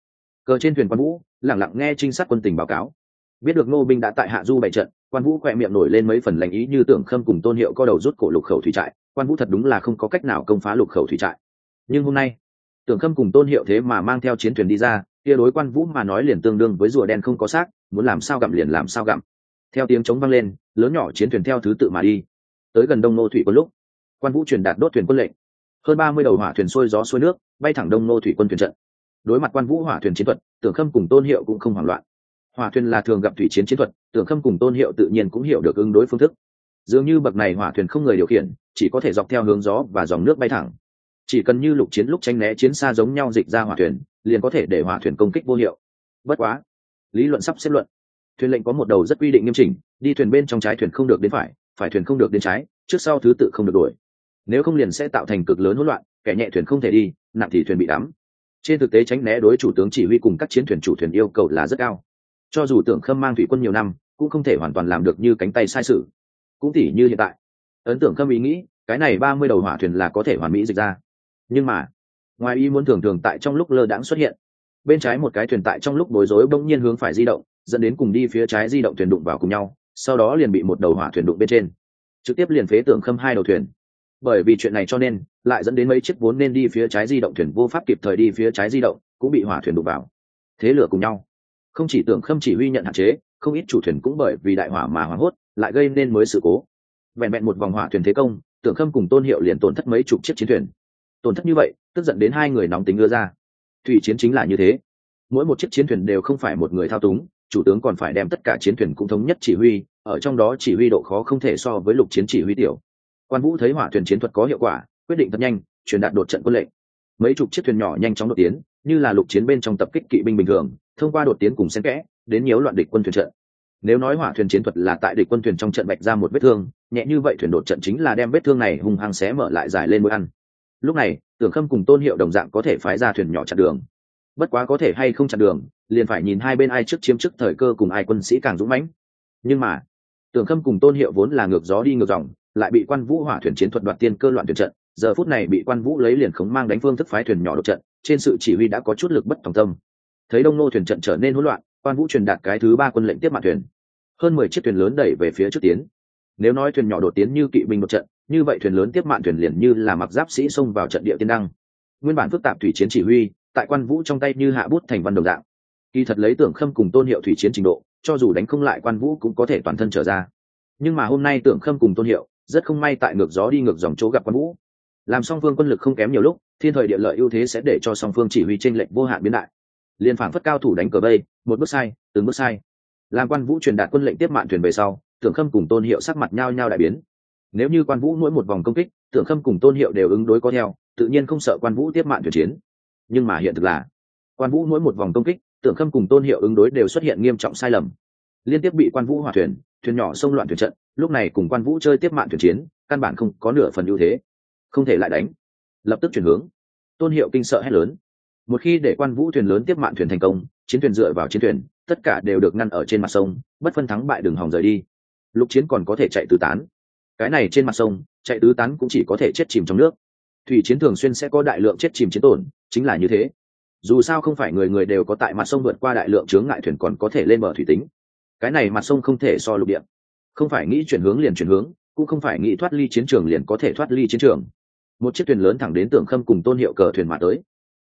cờ trên thuyền quan vũ, lẳng lặng nghe trinh sát quân tình báo cáo. Biết được ngô binh đã tại hạ du bày trận, quan vũ khỏe miệng nổi lên mấy phần lành ý như tưởng khâm cùng tôn hiệu co đầu rút cổ lục khẩu thủy trại. Quan vũ thật đúng là không có cách nào công phá lục khẩu thủy trại. Nhưng hôm nay, tưởng khâm cùng tôn hiệu thế mà mang theo chiến thuyền đi ra, kia đối quan vũ mà nói liền tương đương với rùa đen không có xác, muốn làm sao gặm liền làm sao gặm. Theo tiếng chống vang lên, lớn nhỏ chiến thuyền theo thứ tự mà đi tới gần đông nô thủy quân lúc, quan vũ truyền đạt đốt thuyền quân lệnh. Hơn ba mươi đầu hỏa thuyền xuôi gió xuôi nước, bay thẳng đông nô thủy quân thuyền trận. Đối mặt quan vũ hỏa thuyền chiến thuật, tưởng khâm cùng tôn hiệu cũng không hoảng loạn. Hỏa thuyền là thường gặp thủy chiến chiến thuật, tưởng khâm cùng tôn hiệu tự nhiên cũng hiểu được ứng đối phương thức. Dường như bậc này hỏa thuyền không người điều khiển, chỉ có thể dọc theo hướng gió và dòng nước bay thẳng. Chỉ cần như lục chiến lúc tranh né chiến xa giống nhau dịch ra hỏa thuyền, liền có thể để hỏa thuyền công kích vô hiệu. Bất quá, lý luận sắp xếp luận. Thuyền lệnh có một đầu rất quy định nghiêm chỉnh, đi thuyền bên trong trái thuyền không được đến phải phải thuyền không được đến trái, trước sau thứ tự không được đuổi. Nếu không liền sẽ tạo thành cực lớn hỗn loạn, kẻ nhẹ thuyền không thể đi, nặng thì thuyền bị đắm. Trên thực tế tránh né đối chủ tướng chỉ huy cùng các chiến thuyền chủ thuyền yêu cầu là rất cao. Cho dù tưởng khâm mang thủy quân nhiều năm, cũng không thể hoàn toàn làm được như cánh tay sai sự. Cũng tỉ như hiện tại, ấn tượng khâm ý nghĩ, cái này ba mươi đầu hỏa thuyền là có thể hoàn mỹ dịch ra. Nhưng mà, ngoài ý muốn thường thường tại trong lúc lơ đãng xuất hiện, bên trái một cái thuyền tại trong lúc bối rối bỗng nhiên hướng phải di động, dẫn đến cùng đi phía trái di động thuyền đụng vào cùng nhau sau đó liền bị một đầu hỏa thuyền đụng bên trên. Trực tiếp liền phế tưởng khâm hai đầu thuyền. Bởi vì chuyện này cho nên, lại dẫn đến mấy chiếc vốn nên đi phía trái di động thuyền vô pháp kịp thời đi phía trái di động, cũng bị hỏa thuyền đụng vào. Thế lửa cùng nhau. Không chỉ tưởng khâm chỉ huy nhận hạn chế, không ít chủ thuyền cũng bởi vì đại hỏa mà hoảng hốt, lại gây nên mới sự cố. Vẹn vẹn một vòng hỏa thuyền thế công tưởng khâm cùng tôn hiệu liền tổn thất mấy chục chiếc chiến thuyền. Tổn thất như vậy, tức giận đến hai người nóng tính đưa ra. Thủy chiến chính là như thế. Mỗi một chiếc chiến thuyền đều không phải một người thao túng chủ tướng còn phải đem tất cả chiến thuyền cũng thống nhất chỉ huy, ở trong đó chỉ huy độ khó không thể so với lục chiến chỉ huy tiểu. Quan vũ thấy hỏa thuyền chiến thuật có hiệu quả, quyết định thật nhanh, truyền đạt đột trận quân lệnh. Mấy chục chiếc thuyền nhỏ nhanh chóng đột tiến, như là lục chiến bên trong tập kích kỵ binh bình thường, thông qua đột tiến cùng xen kẽ, đến nhiều loạn địch quân thuyền trận. Nếu nói hỏa thuyền chiến thuật là tại địch quân thuyền trong trận bạch ra một vết thương, nhẹ như vậy thuyền đột trận chính là đem vết thương này hung hăng xé mở lại dài lên mũi ăn. Lúc này, tưởng khâm cùng tôn hiệu đồng dạng có thể phái ra thuyền nhỏ chặn đường. Bất quá có thể hay không chặn đường liền phải nhìn hai bên ai trước chiếm trước thời cơ cùng ai quân sĩ càng dũng mãnh. Nhưng mà, tưởng khâm cùng tôn hiệu vốn là ngược gió đi ngược dòng, lại bị quan vũ hỏa thuyền chiến thuật đoạt tiên cơ loạn tuyển trận. Giờ phút này bị quan vũ lấy liền khống mang đánh phương thức phái thuyền nhỏ đột trận, trên sự chỉ huy đã có chút lực bất tòng tâm. Thấy đông nô thuyền trận trở nên hỗn loạn, quan vũ truyền đạt cái thứ ba quân lệnh tiếp mạn thuyền. Hơn mười chiếc thuyền lớn đẩy về phía trước tiến. Nếu nói thuyền nhỏ đột tiến như kỵ binh một trận, như vậy thuyền lớn tiếp mạn thuyền liền như là mặc giáp sĩ xông vào trận địa tiên đăng. Nguyên bản phức tạp thủy chiến chỉ huy, tại quan vũ trong tay như hạ bút thành văn đồng dạng kỳ thật lấy tưởng khâm cùng tôn hiệu thủy chiến trình độ, cho dù đánh không lại quan vũ cũng có thể toàn thân trở ra. Nhưng mà hôm nay tưởng khâm cùng tôn hiệu, rất không may tại ngược gió đi ngược dòng chỗ gặp quan vũ. Làm song phương quân lực không kém nhiều lúc, thiên thời địa lợi ưu thế sẽ để cho song phương chỉ huy tranh lệnh vô hạn biến đại. Liên phản phất cao thủ đánh cờ bay, một bước sai, từng bước sai. Làm quan vũ truyền đạt quân lệnh tiếp mạn thuyền về sau, tưởng khâm cùng tôn hiệu sắc mặt nhau nhau đại biến. Nếu như quan vũ mỗi một vòng công kích, tưởng khâm cùng tôn hiệu đều ứng đối có theo, tự nhiên không sợ quan vũ tiếp mạn thuyền chiến. Nhưng mà hiện thực là, quan vũ mỗi một vòng công kích tưởng khâm cùng tôn hiệu ứng đối đều xuất hiện nghiêm trọng sai lầm. Liên tiếp bị quan vũ hỏa thuyền thuyền nhỏ xông loạn thuyền trận, lúc này cùng quan vũ chơi tiếp mạng thuyền chiến, căn bản không có nửa phần ưu thế. Không thể lại đánh. Lập tức chuyển hướng. Tôn hiệu kinh sợ hét lớn. Một khi để quan vũ thuyền lớn tiếp mạng thuyền thành công, chiến thuyền dựa vào chiến thuyền, tất cả đều được ngăn ở trên mặt sông, bất phân thắng bại đường hòng rời đi. Lục chiến còn có thể chạy tứ tán. Cái này trên mặt sông, chạy tứ tán cũng chỉ có thể chết chìm trong nước. Thủy chiến thường xuyên sẽ có đại lượng chết chìm chiến tổn, chính là như thế dù sao không phải người người đều có tại mặt sông vượt qua đại lượng chướng ngại thuyền còn có thể lên bờ thủy tính. Cái này mặt sông không thể so lục địa. Không phải nghĩ chuyển hướng liền chuyển hướng, cũng không phải nghĩ thoát ly chiến trường liền có thể thoát ly chiến trường. Một chiếc thuyền lớn thẳng đến tưởng khâm cùng tôn hiệu cờ thuyền mà tới.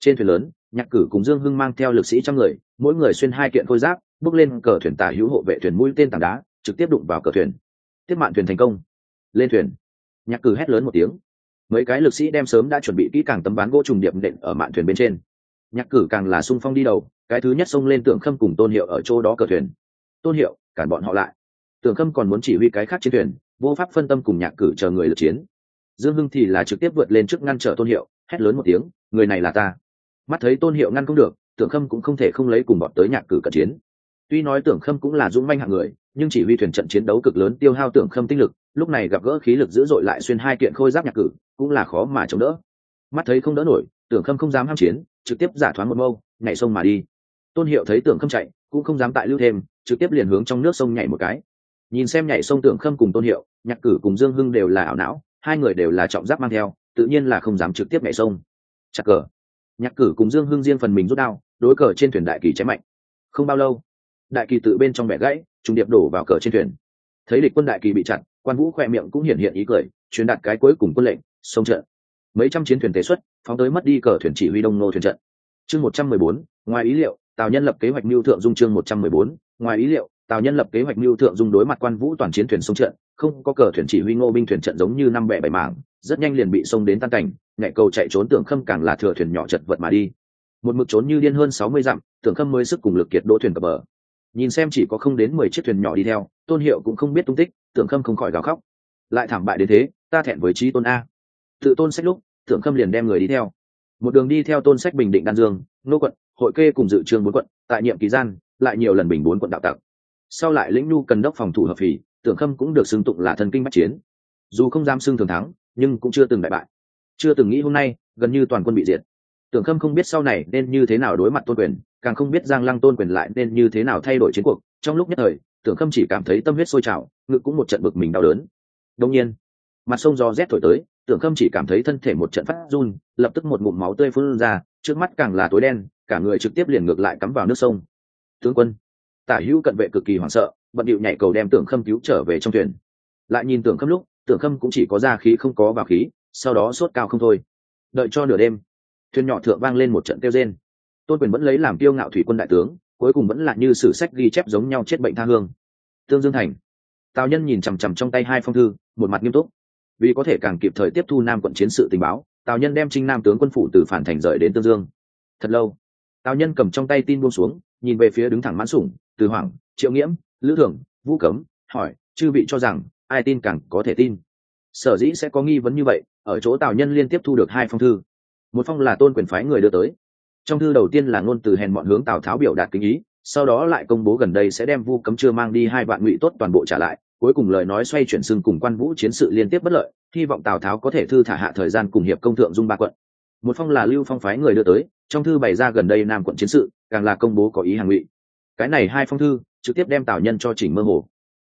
Trên thuyền lớn, nhạc cử cùng dương hưng mang theo lực sĩ trăm người, mỗi người xuyên hai kiện khôi giáp, bước lên cờ thuyền tả hữu hộ vệ thuyền mũi tên tảng đá, trực tiếp đụng vào cờ thuyền. Tiếp mạn thuyền thành công. Lên thuyền. Nhạc cử hét lớn một tiếng. Mấy cái lực sĩ đem sớm đã chuẩn bị kỹ càng tấm ván gỗ trùng điệp nện ở mạn thuyền bên trên nhạc cử càng là sung phong đi đầu, cái thứ nhất xông lên tưởng khâm cùng tôn hiệu ở chỗ đó cờ thuyền. Tôn hiệu, cản bọn họ lại. Tưởng khâm còn muốn chỉ huy cái khác chiến thuyền, vô pháp phân tâm cùng nhạc cử chờ người lượt chiến. Dương hưng thì là trực tiếp vượt lên trước ngăn trở tôn hiệu, hét lớn một tiếng, người này là ta. Mắt thấy tôn hiệu ngăn không được, tưởng khâm cũng không thể không lấy cùng bọn tới nhạc cử cận chiến. Tuy nói tưởng khâm cũng là dũng manh hạng người, nhưng chỉ huy thuyền trận chiến đấu cực lớn tiêu hao tưởng khâm tinh lực, lúc này gặp gỡ khí lực dữ dội lại xuyên hai kiện khôi giáp nhạc cử, cũng là khó mà chống đỡ. Mắt thấy không đỡ nổi tưởng khâm không dám ham chiến, trực tiếp giả thoáng một mâu, nhảy sông mà đi. Tôn hiệu thấy tưởng khâm chạy, cũng không dám tại lưu thêm, trực tiếp liền hướng trong nước sông nhảy một cái. Nhìn xem nhảy sông tưởng khâm cùng tôn hiệu, nhạc cử cùng dương hưng đều là ảo não, hai người đều là trọng giáp mang theo, tự nhiên là không dám trực tiếp nhảy sông. Chặt cờ. Nhạc cử cùng dương hưng riêng phần mình rút đao, đối cờ trên thuyền đại kỳ chém mạnh. Không bao lâu, đại kỳ tự bên trong bẻ gãy, trùng điệp đổ vào cờ trên thuyền. Thấy địch quân đại kỳ bị chặn quan vũ khoe miệng cũng hiện hiện ý cười, truyền đạt cái cuối cùng quân lệnh, sông trận mấy trăm chiến thuyền tế xuất, phóng tới mất đi cờ thuyền chỉ huy đông nô thuyền trận. Chương một trăm mười bốn, ngoài ý liệu, tào nhân lập kế hoạch mưu thượng dung chương một trăm mười bốn, ngoài ý liệu, tào nhân lập kế hoạch mưu thượng dung đối mặt quan vũ toàn chiến thuyền sông trận, không có cờ thuyền chỉ huy ngô binh thuyền trận giống như năm bẻ bảy mảng, rất nhanh liền bị sông đến tan cảnh nhạy cầu chạy trốn tưởng khâm càng là thừa thuyền nhỏ chật vật mà đi. Một mực trốn như điên hơn sáu mươi dặm, tưởng khâm mới sức cùng lực kiệt đỗ thuyền cập bờ. Nhìn xem chỉ có không đến mười chiếc thuyền nhỏ đi theo, tôn hiệu cũng không biết tung tích, tưởng khâm không khỏi gào khóc. Lại thảm bại đến thế, ta thẹn với trí tôn a tự tôn sách lúc, thượng khâm liền đem người đi theo. Một đường đi theo tôn sách bình định đan dương, nô quận, hội kê cùng dự trương bốn quận, tại nhiệm kỳ gian, lại nhiều lần bình bốn quận đạo tặc. Sau lại lĩnh nhu cần đốc phòng thủ hợp phì tưởng khâm cũng được xưng tụng là thần kinh bắt chiến. Dù không dám xưng thường thắng, nhưng cũng chưa từng đại bại. Chưa từng nghĩ hôm nay, gần như toàn quân bị diệt. Tưởng khâm không biết sau này nên như thế nào đối mặt tôn quyền, càng không biết giang lăng tôn quyền lại nên như thế nào thay đổi chiến cuộc. Trong lúc nhất thời tưởng khâm chỉ cảm thấy tâm huyết sôi trào ngự cũng một trận bực mình đau đớn. Đông nhiên, mặt sông do rét thổi tới tưởng khâm chỉ cảm thấy thân thể một trận phát run, lập tức một ngụm máu tươi phun ra, trước mắt càng là tối đen, cả người trực tiếp liền ngược lại cắm vào nước sông. Tướng quân, tả hữu cận vệ cực kỳ hoảng sợ, bận điệu nhảy cầu đem tưởng khâm cứu trở về trong thuyền. Lại nhìn tưởng khâm lúc, tưởng khâm cũng chỉ có ra khí không có vào khí, sau đó sốt cao không thôi. Đợi cho nửa đêm, thuyền nhỏ thượng vang lên một trận kêu rên. Tôn quyền vẫn lấy làm tiêu ngạo thủy quân đại tướng, cuối cùng vẫn là như sử sách ghi chép giống nhau chết bệnh tha hương. Tương dương thành, tào nhân nhìn chằm chằm trong tay hai phong thư, một mặt nghiêm túc vì có thể càng kịp thời tiếp thu nam quận chiến sự tình báo, tào nhân đem trinh nam tướng quân phủ từ phản thành rời đến tương dương. Thật lâu, tào nhân cầm trong tay tin buông xuống, nhìn về phía đứng thẳng mãn sủng, từ hoàng triệu nghiễm, lữ thường vũ cấm, hỏi, chư vị cho rằng ai tin càng có thể tin? Sở dĩ sẽ có nghi vấn như vậy, ở chỗ tào nhân liên tiếp thu được hai phong thư. Một phong là tôn quyền phái người đưa tới. Trong thư đầu tiên là ngôn từ hèn mọn hướng tào tháo biểu đạt kinh ý, sau đó lại công bố gần đây sẽ đem vu cấm chưa mang đi hai vạn ngụy tốt toàn bộ trả lại cuối cùng lời nói xoay chuyển xưng cùng quan vũ chiến sự liên tiếp bất lợi, hy vọng tào tháo có thể thư thả hạ thời gian cùng hiệp công thượng dung ba quận. Một phong là lưu phong phái người đưa tới, trong thư bày ra gần đây nam quận chiến sự, càng là công bố có ý hàng ngụy. Cái này hai phong thư, trực tiếp đem tào nhân cho chỉnh mơ hồ.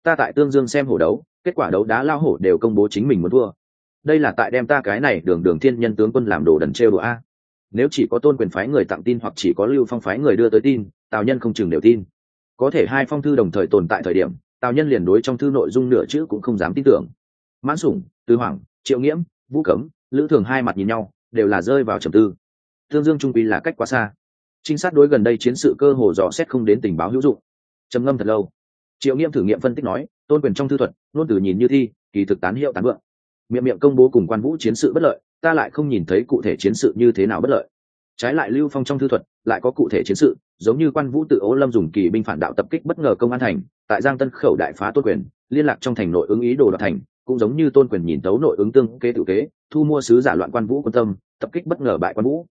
Ta tại tương dương xem hổ đấu, kết quả đấu đá lao hổ đều công bố chính mình muốn thua. Đây là tại đem ta cái này đường đường thiên nhân tướng quân làm đồ đần trêu đồ a. Nếu chỉ có tôn quyền phái người tặng tin hoặc chỉ có lưu phong phái người đưa tới tin, tào nhân không chừng đều tin. Có thể hai phong thư đồng thời tồn tại thời điểm tào nhân liền đối trong thư nội dung nửa chữ cũng không dám tin tưởng. Mãn sủng, tư hoàng triệu nghiễm, vũ cấm, lữ thường hai mặt nhìn nhau, đều là rơi vào trầm tư. Thương dương trung quy là cách quá xa. Trinh sát đối gần đây chiến sự cơ hồ dò xét không đến tình báo hữu dụng. Trầm ngâm thật lâu. Triệu nghiễm thử nghiệm phân tích nói, tôn quyền trong thư thuật, luôn từ nhìn như thi, kỳ thực tán hiệu tán vượng. Miệng miệng công bố cùng quan vũ chiến sự bất lợi, ta lại không nhìn thấy cụ thể chiến sự như thế nào bất lợi. Trái lại lưu phong trong thư thuật lại có cụ thể chiến sự, giống như quan vũ tự ố lâm dùng kỳ binh phản đạo tập kích bất ngờ công an thành, tại giang tân khẩu đại phá tôn quyền, liên lạc trong thành nội ứng ý đồ đoạt thành, cũng giống như tôn quyền nhìn tấu nội ứng tương kế tự kế, thu mua sứ giả loạn quan vũ quân tâm, tập kích bất ngờ bại quan vũ.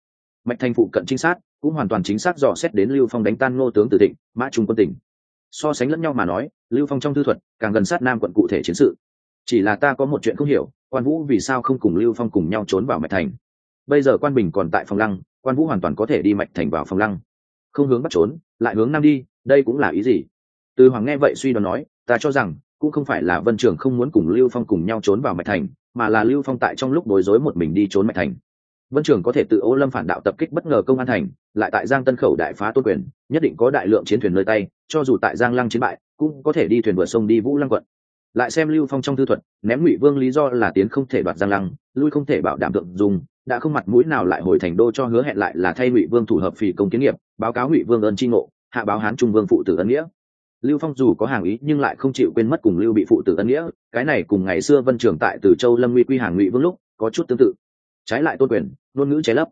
Mạch thành phụ cận trinh sát, cũng hoàn toàn chính xác dò xét đến lưu phong đánh tan ngô tướng tử thịnh, mã trung quân tỉnh. So sánh lẫn nhau mà nói, lưu phong trong thư thuật, càng gần sát nam quận cụ thể chiến sự. Chỉ là ta có một chuyện không hiểu, quan vũ vì sao không cùng lưu phong cùng nhau trốn vào mạch thành? Bây giờ quan bình còn tại phòng lăng quan vũ hoàn toàn có thể đi mạch thành vào phòng lăng. Không hướng bắt trốn, lại hướng nam đi, đây cũng là ý gì? Từ hoàng nghe vậy suy đoán nói, ta cho rằng, cũng không phải là vân trường không muốn cùng lưu phong cùng nhau trốn vào mạch thành, mà là lưu phong tại trong lúc bối rối một mình đi trốn mạch thành. Vân trường có thể tự ô lâm phản đạo tập kích bất ngờ công an thành, lại tại giang tân khẩu đại phá tôn quyền, nhất định có đại lượng chiến thuyền nơi tay, cho dù tại giang lăng chiến bại, cũng có thể đi thuyền vượt sông đi vũ lăng quận lại xem lưu phong trong thư thuật, ném ngụy vương lý do là tiến không thể đoạt giang lăng, lui không thể bảo đảm tượng dùng, đã không mặt mũi nào lại hồi thành đô cho hứa hẹn lại là thay ngụy vương thủ hợp phì công kiến nghiệp, báo cáo ngụy vương ơn tri ngộ, hạ báo hán trung vương phụ tử ân nghĩa. Lưu phong dù có hàng ý nhưng lại không chịu quên mất cùng lưu bị phụ tử ân nghĩa, cái này cùng ngày xưa vân trường tại từ châu lâm nguy quy hàng ngụy vương lúc có chút tương tự. Trái lại tôn quyền, ngôn ngữ trái lấp.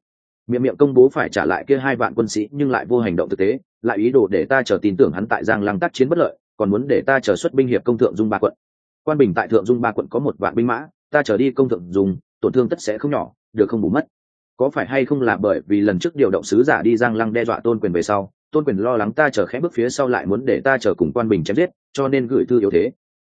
Miệng miệng công bố phải trả lại kia hai vạn quân sĩ nhưng lại vô hành động thực tế, lại ý đồ để ta chờ tin tưởng hắn tại giang lăng tác chiến bất lợi, còn muốn để ta chờ xuất binh hiệp công thượng dung ba quận quan bình tại thượng dung ba quận có một vạn binh mã, ta trở đi công thượng dùng, tổn thương tất sẽ không nhỏ, được không bù mất. Có phải hay không là bởi vì lần trước điều động sứ giả đi giang lăng đe dọa tôn quyền về sau, tôn quyền lo lắng ta chờ khẽ bước phía sau lại muốn để ta chờ cùng quan bình chém giết, cho nên gửi thư yếu thế.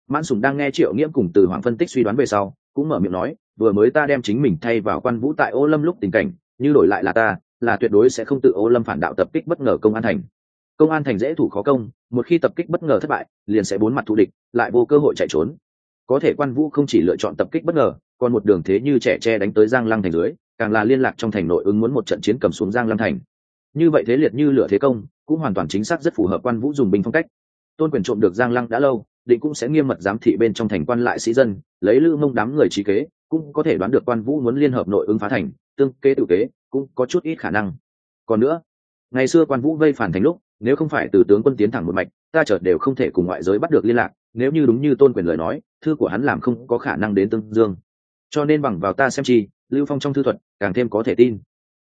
Mãn sùng đang nghe triệu nghiễm cùng từ hoàng phân tích suy đoán về sau, cũng mở miệng nói, vừa mới ta đem chính mình thay vào quan vũ tại ô lâm lúc tình cảnh, như đổi lại là ta, là tuyệt đối sẽ không tự ô lâm phản đạo tập kích bất ngờ công an thành công an thành dễ thủ khó công, một khi tập kích bất ngờ thất bại, liền sẽ bốn mặt thù địch, lại vô cơ hội chạy trốn. Có thể quan vũ không chỉ lựa chọn tập kích bất ngờ, còn một đường thế như trẻ tre đánh tới giang lăng thành dưới, càng là liên lạc trong thành nội ứng muốn một trận chiến cầm xuống giang lăng thành. Như vậy thế liệt như lửa thế công, cũng hoàn toàn chính xác rất phù hợp quan vũ dùng binh phong cách. Tôn quyền trộm được giang lăng đã lâu, định cũng sẽ nghiêm mật giám thị bên trong thành quan lại sĩ dân, lấy lữ mông đám người trí kế, cũng có thể đoán được quan vũ muốn liên hợp nội ứng phá thành, tương kế tự kế, cũng có chút ít khả năng. Còn nữa, ngày xưa quan vũ vây phản thành lúc nếu không phải từ tướng quân tiến thẳng một mạch, ta chợt đều không thể cùng ngoại giới bắt được liên lạc, nếu như đúng như tôn quyền lời nói, thư của hắn làm không có khả năng đến tương dương. Cho nên bằng vào ta xem chi, lưu phong trong thư thuật càng thêm có thể tin.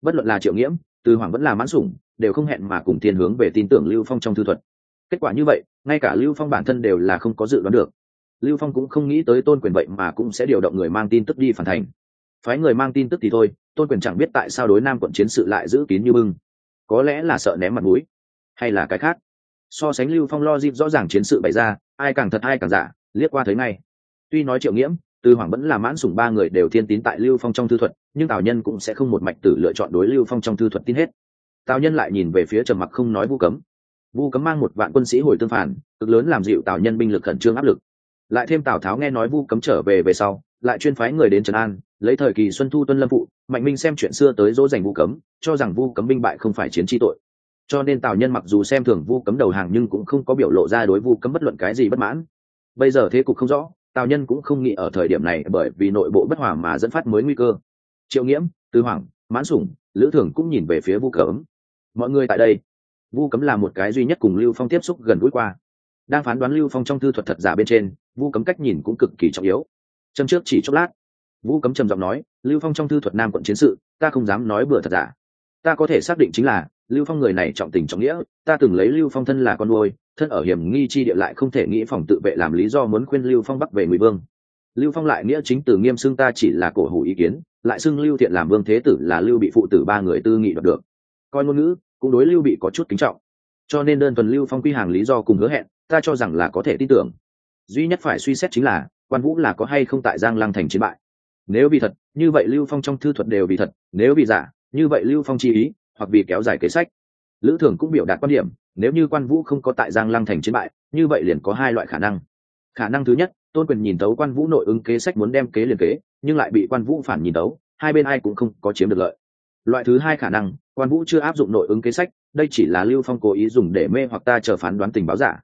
Bất luận là triệu nghiễm, từ hoàng vẫn là mãn sủng, đều không hẹn mà cùng thiên hướng về tin tưởng lưu phong trong thư thuật. Kết quả như vậy, ngay cả lưu phong bản thân đều là không có dự đoán được. Lưu phong cũng không nghĩ tới tôn quyền vậy mà cũng sẽ điều động người mang tin tức đi phản thành. Phái người mang tin tức thì thôi, tôn quyền chẳng biết tại sao đối nam quận chiến sự lại giữ kín như bưng. Có lẽ là sợ ném mặt mũi hay là cái khác? So sánh lưu phong lo dịp rõ ràng chiến sự bày ra, ai càng thật ai càng giả, liếc qua thấy ngay. Tuy nói triệu nghiễm, từ hoàng vẫn là mãn sủng ba người đều thiên tín tại lưu phong trong thư thuật, nhưng tào nhân cũng sẽ không một mạch tử lựa chọn đối lưu phong trong thư thuật tin hết. Tào nhân lại nhìn về phía trầm mặc không nói vu cấm. Vu cấm mang một vạn quân sĩ hồi tương phản, cực lớn làm dịu tào nhân binh lực khẩn trương áp lực. Lại thêm tào tháo nghe nói vu cấm trở về về sau, lại chuyên phái người đến trần an, lấy thời kỳ xuân thu tuân lâm phụ, mạnh minh xem chuyện xưa tới dỗ dành vu cấm, cho rằng vu cấm binh bại không phải chiến tri tội cho nên tào nhân mặc dù xem thường vu cấm đầu hàng nhưng cũng không có biểu lộ ra đối vu cấm bất luận cái gì bất mãn. Bây giờ thế cục không rõ, tào nhân cũng không nghĩ ở thời điểm này bởi vì nội bộ bất hòa mà dẫn phát mới nguy cơ. Triệu nghiễm, tư hoàng mãn sủng, lữ thường cũng nhìn về phía vu cấm. Mọi người tại đây. Vu cấm là một cái duy nhất cùng lưu phong tiếp xúc gần gũi qua. Đang phán đoán lưu phong trong thư thuật thật giả bên trên, vu cấm cách nhìn cũng cực kỳ trọng yếu. Châm trước chỉ chốc lát. Vu cấm trầm giọng nói, lưu phong trong thư thuật nam quận chiến sự, ta không dám nói bừa thật giả. Ta có thể xác định chính là lưu phong người này trọng tình trọng nghĩa, ta từng lấy lưu phong thân là con nuôi, thân ở hiểm nghi chi địa lại không thể nghĩ phòng tự vệ làm lý do muốn khuyên lưu phong bắc về ngụy vương. Lưu phong lại nghĩa chính từ nghiêm xưng ta chỉ là cổ hủ ý kiến, lại xưng lưu thiện làm vương thế tử là lưu bị phụ tử ba người tư nghị đoạt được. Coi ngôn ngữ, cũng đối lưu bị có chút kính trọng. Cho nên đơn thuần lưu phong quy hàng lý do cùng hứa hẹn, ta cho rằng là có thể tin tưởng. Duy nhất phải suy xét chính là, quan vũ là có hay không tại giang lăng thành chiến bại. Nếu vì thật, như vậy lưu phong trong thư thuật đều vì thật, nếu vì giả, như vậy lưu phong chi ý hoặc vì kéo dài kế sách. Lữ thường cũng biểu đạt quan điểm, nếu như quan vũ không có tại giang lăng thành chiến bại, như vậy liền có hai loại khả năng. Khả năng thứ nhất, tôn quyền nhìn tấu quan vũ nội ứng kế sách muốn đem kế liền kế, nhưng lại bị quan vũ phản nhìn tấu hai bên ai cũng không có chiếm được lợi. Loại thứ hai khả năng, quan vũ chưa áp dụng nội ứng kế sách, đây chỉ là lưu phong cố ý dùng để mê hoặc ta chờ phán đoán tình báo giả.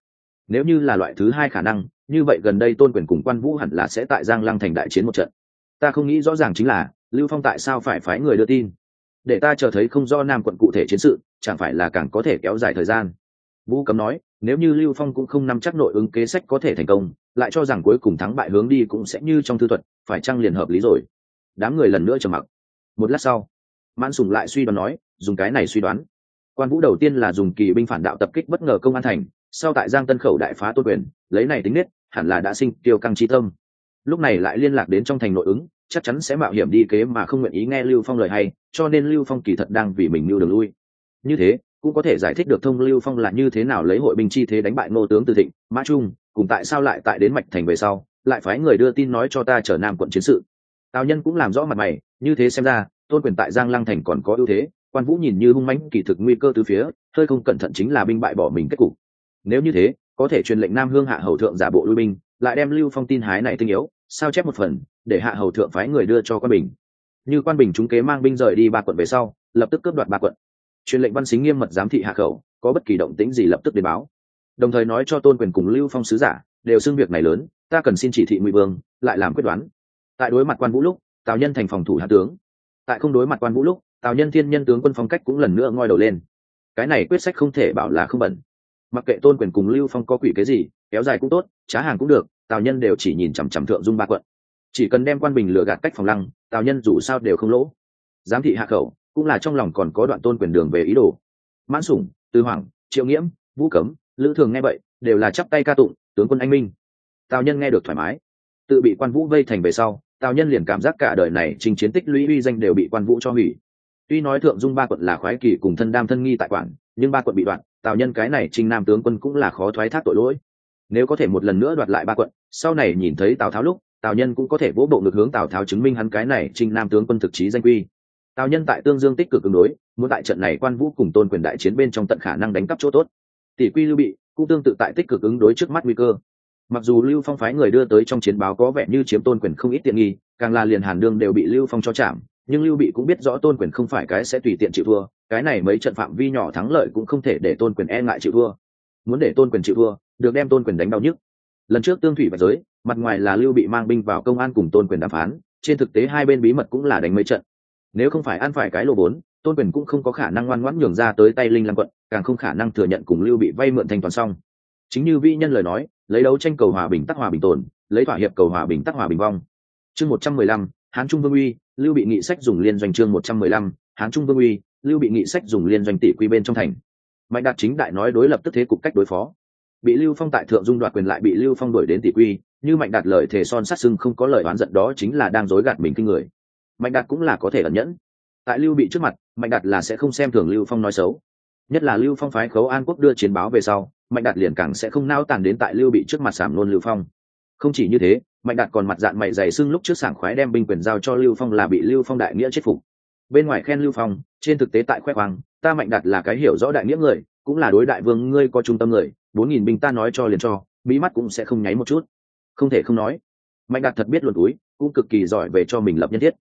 Nếu như là loại thứ hai khả năng, như vậy gần đây tôn quyền cùng quan vũ hẳn là sẽ tại giang lăng thành đại chiến một trận. Ta không nghĩ rõ ràng chính là, lưu phong tại sao phải phái người đưa tin để ta chờ thấy không do nam quận cụ thể chiến sự, chẳng phải là càng có thể kéo dài thời gian. Vũ cấm nói, nếu như lưu phong cũng không nắm chắc nội ứng kế sách có thể thành công, lại cho rằng cuối cùng thắng bại hướng đi cũng sẽ như trong thư thuật, phải chăng liền hợp lý rồi? Đám người lần nữa trầm mặc. Một lát sau, mãn sùng lại suy đoán nói, dùng cái này suy đoán. Quan vũ đầu tiên là dùng kỳ binh phản đạo tập kích bất ngờ công an thành, sau tại giang tân khẩu đại phá tôn quyền, lấy này tính nết, hẳn là đã sinh tiêu căng chi tâm. Lúc này lại liên lạc đến trong thành nội ứng chắc chắn sẽ mạo hiểm đi kế mà không nguyện ý nghe lưu phong lời hay, cho nên lưu phong kỳ thật đang vì mình mưu đường lui. Như thế, cũng có thể giải thích được thông lưu phong là như thế nào lấy hội binh chi thế đánh bại ngô tướng từ thịnh, mã trung, cùng tại sao lại tại đến mạch thành về sau, lại phái người đưa tin nói cho ta trở nam quận chiến sự. Tào nhân cũng làm rõ mặt mày, như thế xem ra, tôn quyền tại giang lăng thành còn có ưu thế, quan vũ nhìn như hung mãnh, kỳ thực nguy cơ từ phía, hơi không cẩn thận chính là binh bại bỏ mình kết cục. Nếu như thế, có thể truyền lệnh nam hương hạ hầu thượng giả bộ lui binh, lại đem lưu phong tin hái này tinh yếu, sao chép một phần để hạ hầu thượng phái người đưa cho quan bình. Như quan bình chúng kế mang binh rời đi ba quận về sau, lập tức cướp đoạt ba quận. Truyền lệnh văn xính nghiêm mật giám thị hạ khẩu, có bất kỳ động tĩnh gì lập tức đến báo. Đồng thời nói cho tôn quyền cùng lưu phong sứ giả, đều xưng việc này lớn, ta cần xin chỉ thị ngụy vương, lại làm quyết đoán. Tại đối mặt quan vũ lúc, tào nhân thành phòng thủ hạ tướng. Tại không đối mặt quan vũ lúc, tào nhân thiên nhân tướng quân phong cách cũng lần nữa ngoi đầu lên. Cái này quyết sách không thể bảo là không bẩn. Mặc kệ tôn quyền cùng lưu phong có quỷ cái gì, kéo dài cũng tốt, trá hàng cũng được, tào nhân đều chỉ nhìn chằm chằm thượng dung ba quận chỉ cần đem quan bình lừa gạt cách phòng lăng, tào nhân dù sao đều không lỗ. Giám thị hạ khẩu, cũng là trong lòng còn có đoạn tôn quyền đường về ý đồ. Mãn sủng, tư hoàng triệu nghiễm, vũ cấm, lữ thường nghe vậy, đều là chắp tay ca tụng, tướng quân anh minh. Tào nhân nghe được thoải mái. Tự bị quan vũ vây thành về sau, tào nhân liền cảm giác cả đời này trình chiến tích lũy uy danh đều bị quan vũ cho hủy. Tuy nói thượng dung ba quận là khoái kỳ cùng thân đam thân nghi tại quản, nhưng ba quận bị đoạn, tào nhân cái này trinh nam tướng quân cũng là khó thoái thác tội lỗi. Nếu có thể một lần nữa đoạt lại ba quận, sau này nhìn thấy tào tháo lúc tào nhân cũng có thể vỗ bộ ngược hướng tào tháo chứng minh hắn cái này trinh nam tướng quân thực chí danh quy. Tào nhân tại tương dương tích cực ứng đối, muốn tại trận này quan vũ cùng tôn quyền đại chiến bên trong tận khả năng đánh cắp chỗ tốt. Tỷ quy lưu bị, cũng tương tự tại tích cực ứng đối trước mắt nguy cơ. Mặc dù lưu phong phái người đưa tới trong chiến báo có vẻ như chiếm tôn quyền không ít tiện nghi, càng là liền hàn đương đều bị lưu phong cho chạm, nhưng lưu bị cũng biết rõ tôn quyền không phải cái sẽ tùy tiện chịu thua, cái này mấy trận phạm vi nhỏ thắng lợi cũng không thể để tôn quyền e ngại chịu thua. Muốn để tôn quyền chịu thua, được đem tôn quyền đánh đau nhức. Lần trước tương thủy và giới mặt ngoài là lưu bị mang binh vào công an cùng tôn quyền đàm phán trên thực tế hai bên bí mật cũng là đánh mấy trận. Nếu không phải ăn phải cái lô vốn, tôn quyền cũng không có khả năng ngoan ngoãn nhường ra tới tay linh lăng quận càng không khả năng thừa nhận cùng lưu bị vay mượn thanh toán xong. Chính như vi nhân lời nói lấy đấu tranh cầu hòa bình tắc hòa bình tồn lấy thỏa hiệp cầu hòa bình tắc hòa bình vong. Chương một trăm mười lăm hán trung vương uy lưu bị nghị sách dùng liên doanh chương một trăm mười lăm hán trung vương uy lưu bị nghị sách dùng liên doanh tỷ quy bên trong thành. Mạnh đạt chính đại nói đối lập tức thế cục cách đối phó. Bị lưu phong tại thượng dung đoạt quyền lại bị lưu phong đuổi đến tỷ quy như mạnh đạt lời thề son sát sưng không có lời oán giận đó chính là đang dối gạt mình kinh người. Mạnh đạt cũng là có thể ẩn nhẫn. Tại lưu bị trước mặt, mạnh đạt là sẽ không xem thường lưu phong nói xấu. Nhất là lưu phong phái khấu an quốc đưa chiến báo về sau, mạnh đạt liền càng sẽ không nao tàn đến tại lưu bị trước mặt sảm luôn lưu phong. Không chỉ như thế, mạnh đạt còn mặt dạng mày dày xưng lúc trước sảng khoái đem binh quyền giao cho lưu phong là bị lưu phong đại nghĩa chết phục. Bên ngoài khen lưu phong, trên thực tế tại khoe khoang, ta mạnh đạt là cái hiểu rõ đại nghĩa người, cũng là đối đại vương ngươi có trung tâm người, bốn nghìn binh ta nói cho liền cho, bí mắt cũng sẽ không nháy một chút không thể không nói. Mạnh đạt thật biết luận túi, cũng cực kỳ giỏi về cho mình lập nhân thiết.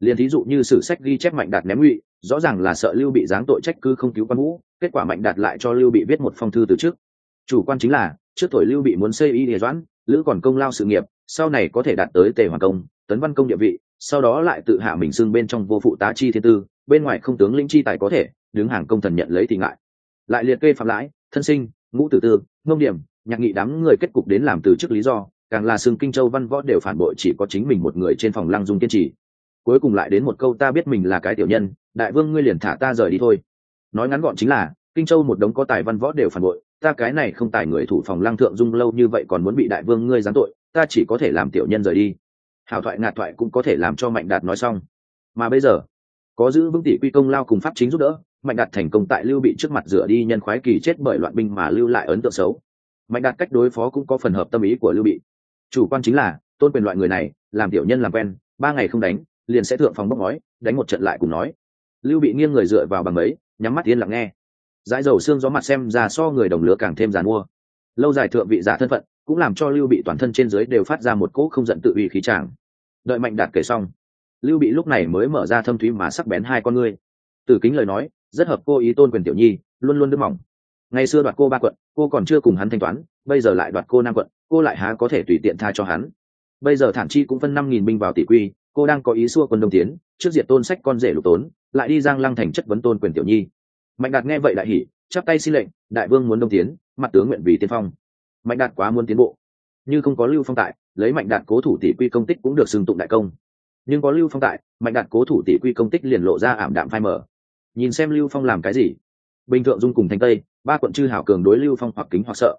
Liền thí dụ như sử sách ghi chép mạnh đạt ném ngụy, rõ ràng là sợ lưu bị giáng tội trách cứ không cứu quan vũ, kết quả mạnh đạt lại cho lưu bị viết một phong thư từ trước. Chủ quan chính là, trước tuổi lưu bị muốn xây y địa doãn, lữ còn công lao sự nghiệp, sau này có thể đạt tới tề hoàng công, tấn văn công địa vị, sau đó lại tự hạ mình xưng bên trong vô phụ tá chi thiên tư, bên ngoài không tướng lĩnh chi tài có thể, đứng hàng công thần nhận lấy thì ngại. Lại liệt kê phạm lãi, thân sinh, ngũ tử tư, ngông điểm, nhạc nghị đám người kết cục đến làm từ chức lý do càng là xương kinh châu văn võ đều phản bội chỉ có chính mình một người trên phòng lăng dung kiên trì. Cuối cùng lại đến một câu ta biết mình là cái tiểu nhân, đại vương ngươi liền thả ta rời đi thôi. Nói ngắn gọn chính là, kinh châu một đống có tài văn võ đều phản bội, ta cái này không tài người thủ phòng lăng thượng dung lâu như vậy còn muốn bị đại vương ngươi giáng tội, ta chỉ có thể làm tiểu nhân rời đi. Hảo thoại ngạt thoại cũng có thể làm cho mạnh đạt nói xong. Mà bây giờ, có giữ vững tỷ quy công lao cùng pháp chính giúp đỡ, mạnh đạt thành công tại lưu bị trước mặt rửa đi nhân khoái kỳ chết bởi loạn binh mà lưu lại ấn tượng xấu. Mạnh đạt cách đối phó cũng có phần hợp tâm ý của lưu bị chủ quan chính là, tôn quyền loại người này, làm tiểu nhân làm quen, ba ngày không đánh, liền sẽ thượng phòng bốc nói đánh một trận lại cùng nói. Lưu bị nghiêng người dựa vào bằng ấy, nhắm mắt yên lặng nghe. Dãi dầu xương gió mặt xem ra so người đồng lứa càng thêm giàn mua. Lâu dài thượng vị giả thân phận, cũng làm cho lưu bị toàn thân trên dưới đều phát ra một cỗ không giận tự ủy khí tràng. Đợi mạnh đạt kể xong, lưu bị lúc này mới mở ra thâm thúy mà sắc bén hai con ngươi. Từ kính lời nói, rất hợp cô ý tôn quyền tiểu nhi, luôn luôn đứt mỏng ngày xưa đoạt cô ba quận, cô còn chưa cùng hắn thanh toán, bây giờ lại đoạt cô năm quận, cô lại há có thể tùy tiện tha cho hắn. Bây giờ thản chi cũng phân năm nghìn binh vào tỷ quy, cô đang có ý xua quân đông tiến, trước diệt tôn sách con rể lục tốn, lại đi giang lăng thành chất vấn tôn quyền tiểu nhi. Mạnh đạt nghe vậy đại hỉ, chắp tay xin lệnh, đại vương muốn đông tiến, mặt tướng nguyện vì tiên phong. Mạnh đạt quá muốn tiến bộ. Như không có lưu phong tại, lấy mạnh đạt cố thủ tỷ quy công tích cũng được xưng tụng đại công. Nhưng có lưu phong tại, mạnh đạt cố thủ tỷ quy công tích liền lộ ra ảm đạm phai mở nhìn xem lưu phong làm cái gì bình thượng dung cùng thành tây, ba quận chư hảo cường đối lưu phong hoặc kính hoặc sợ.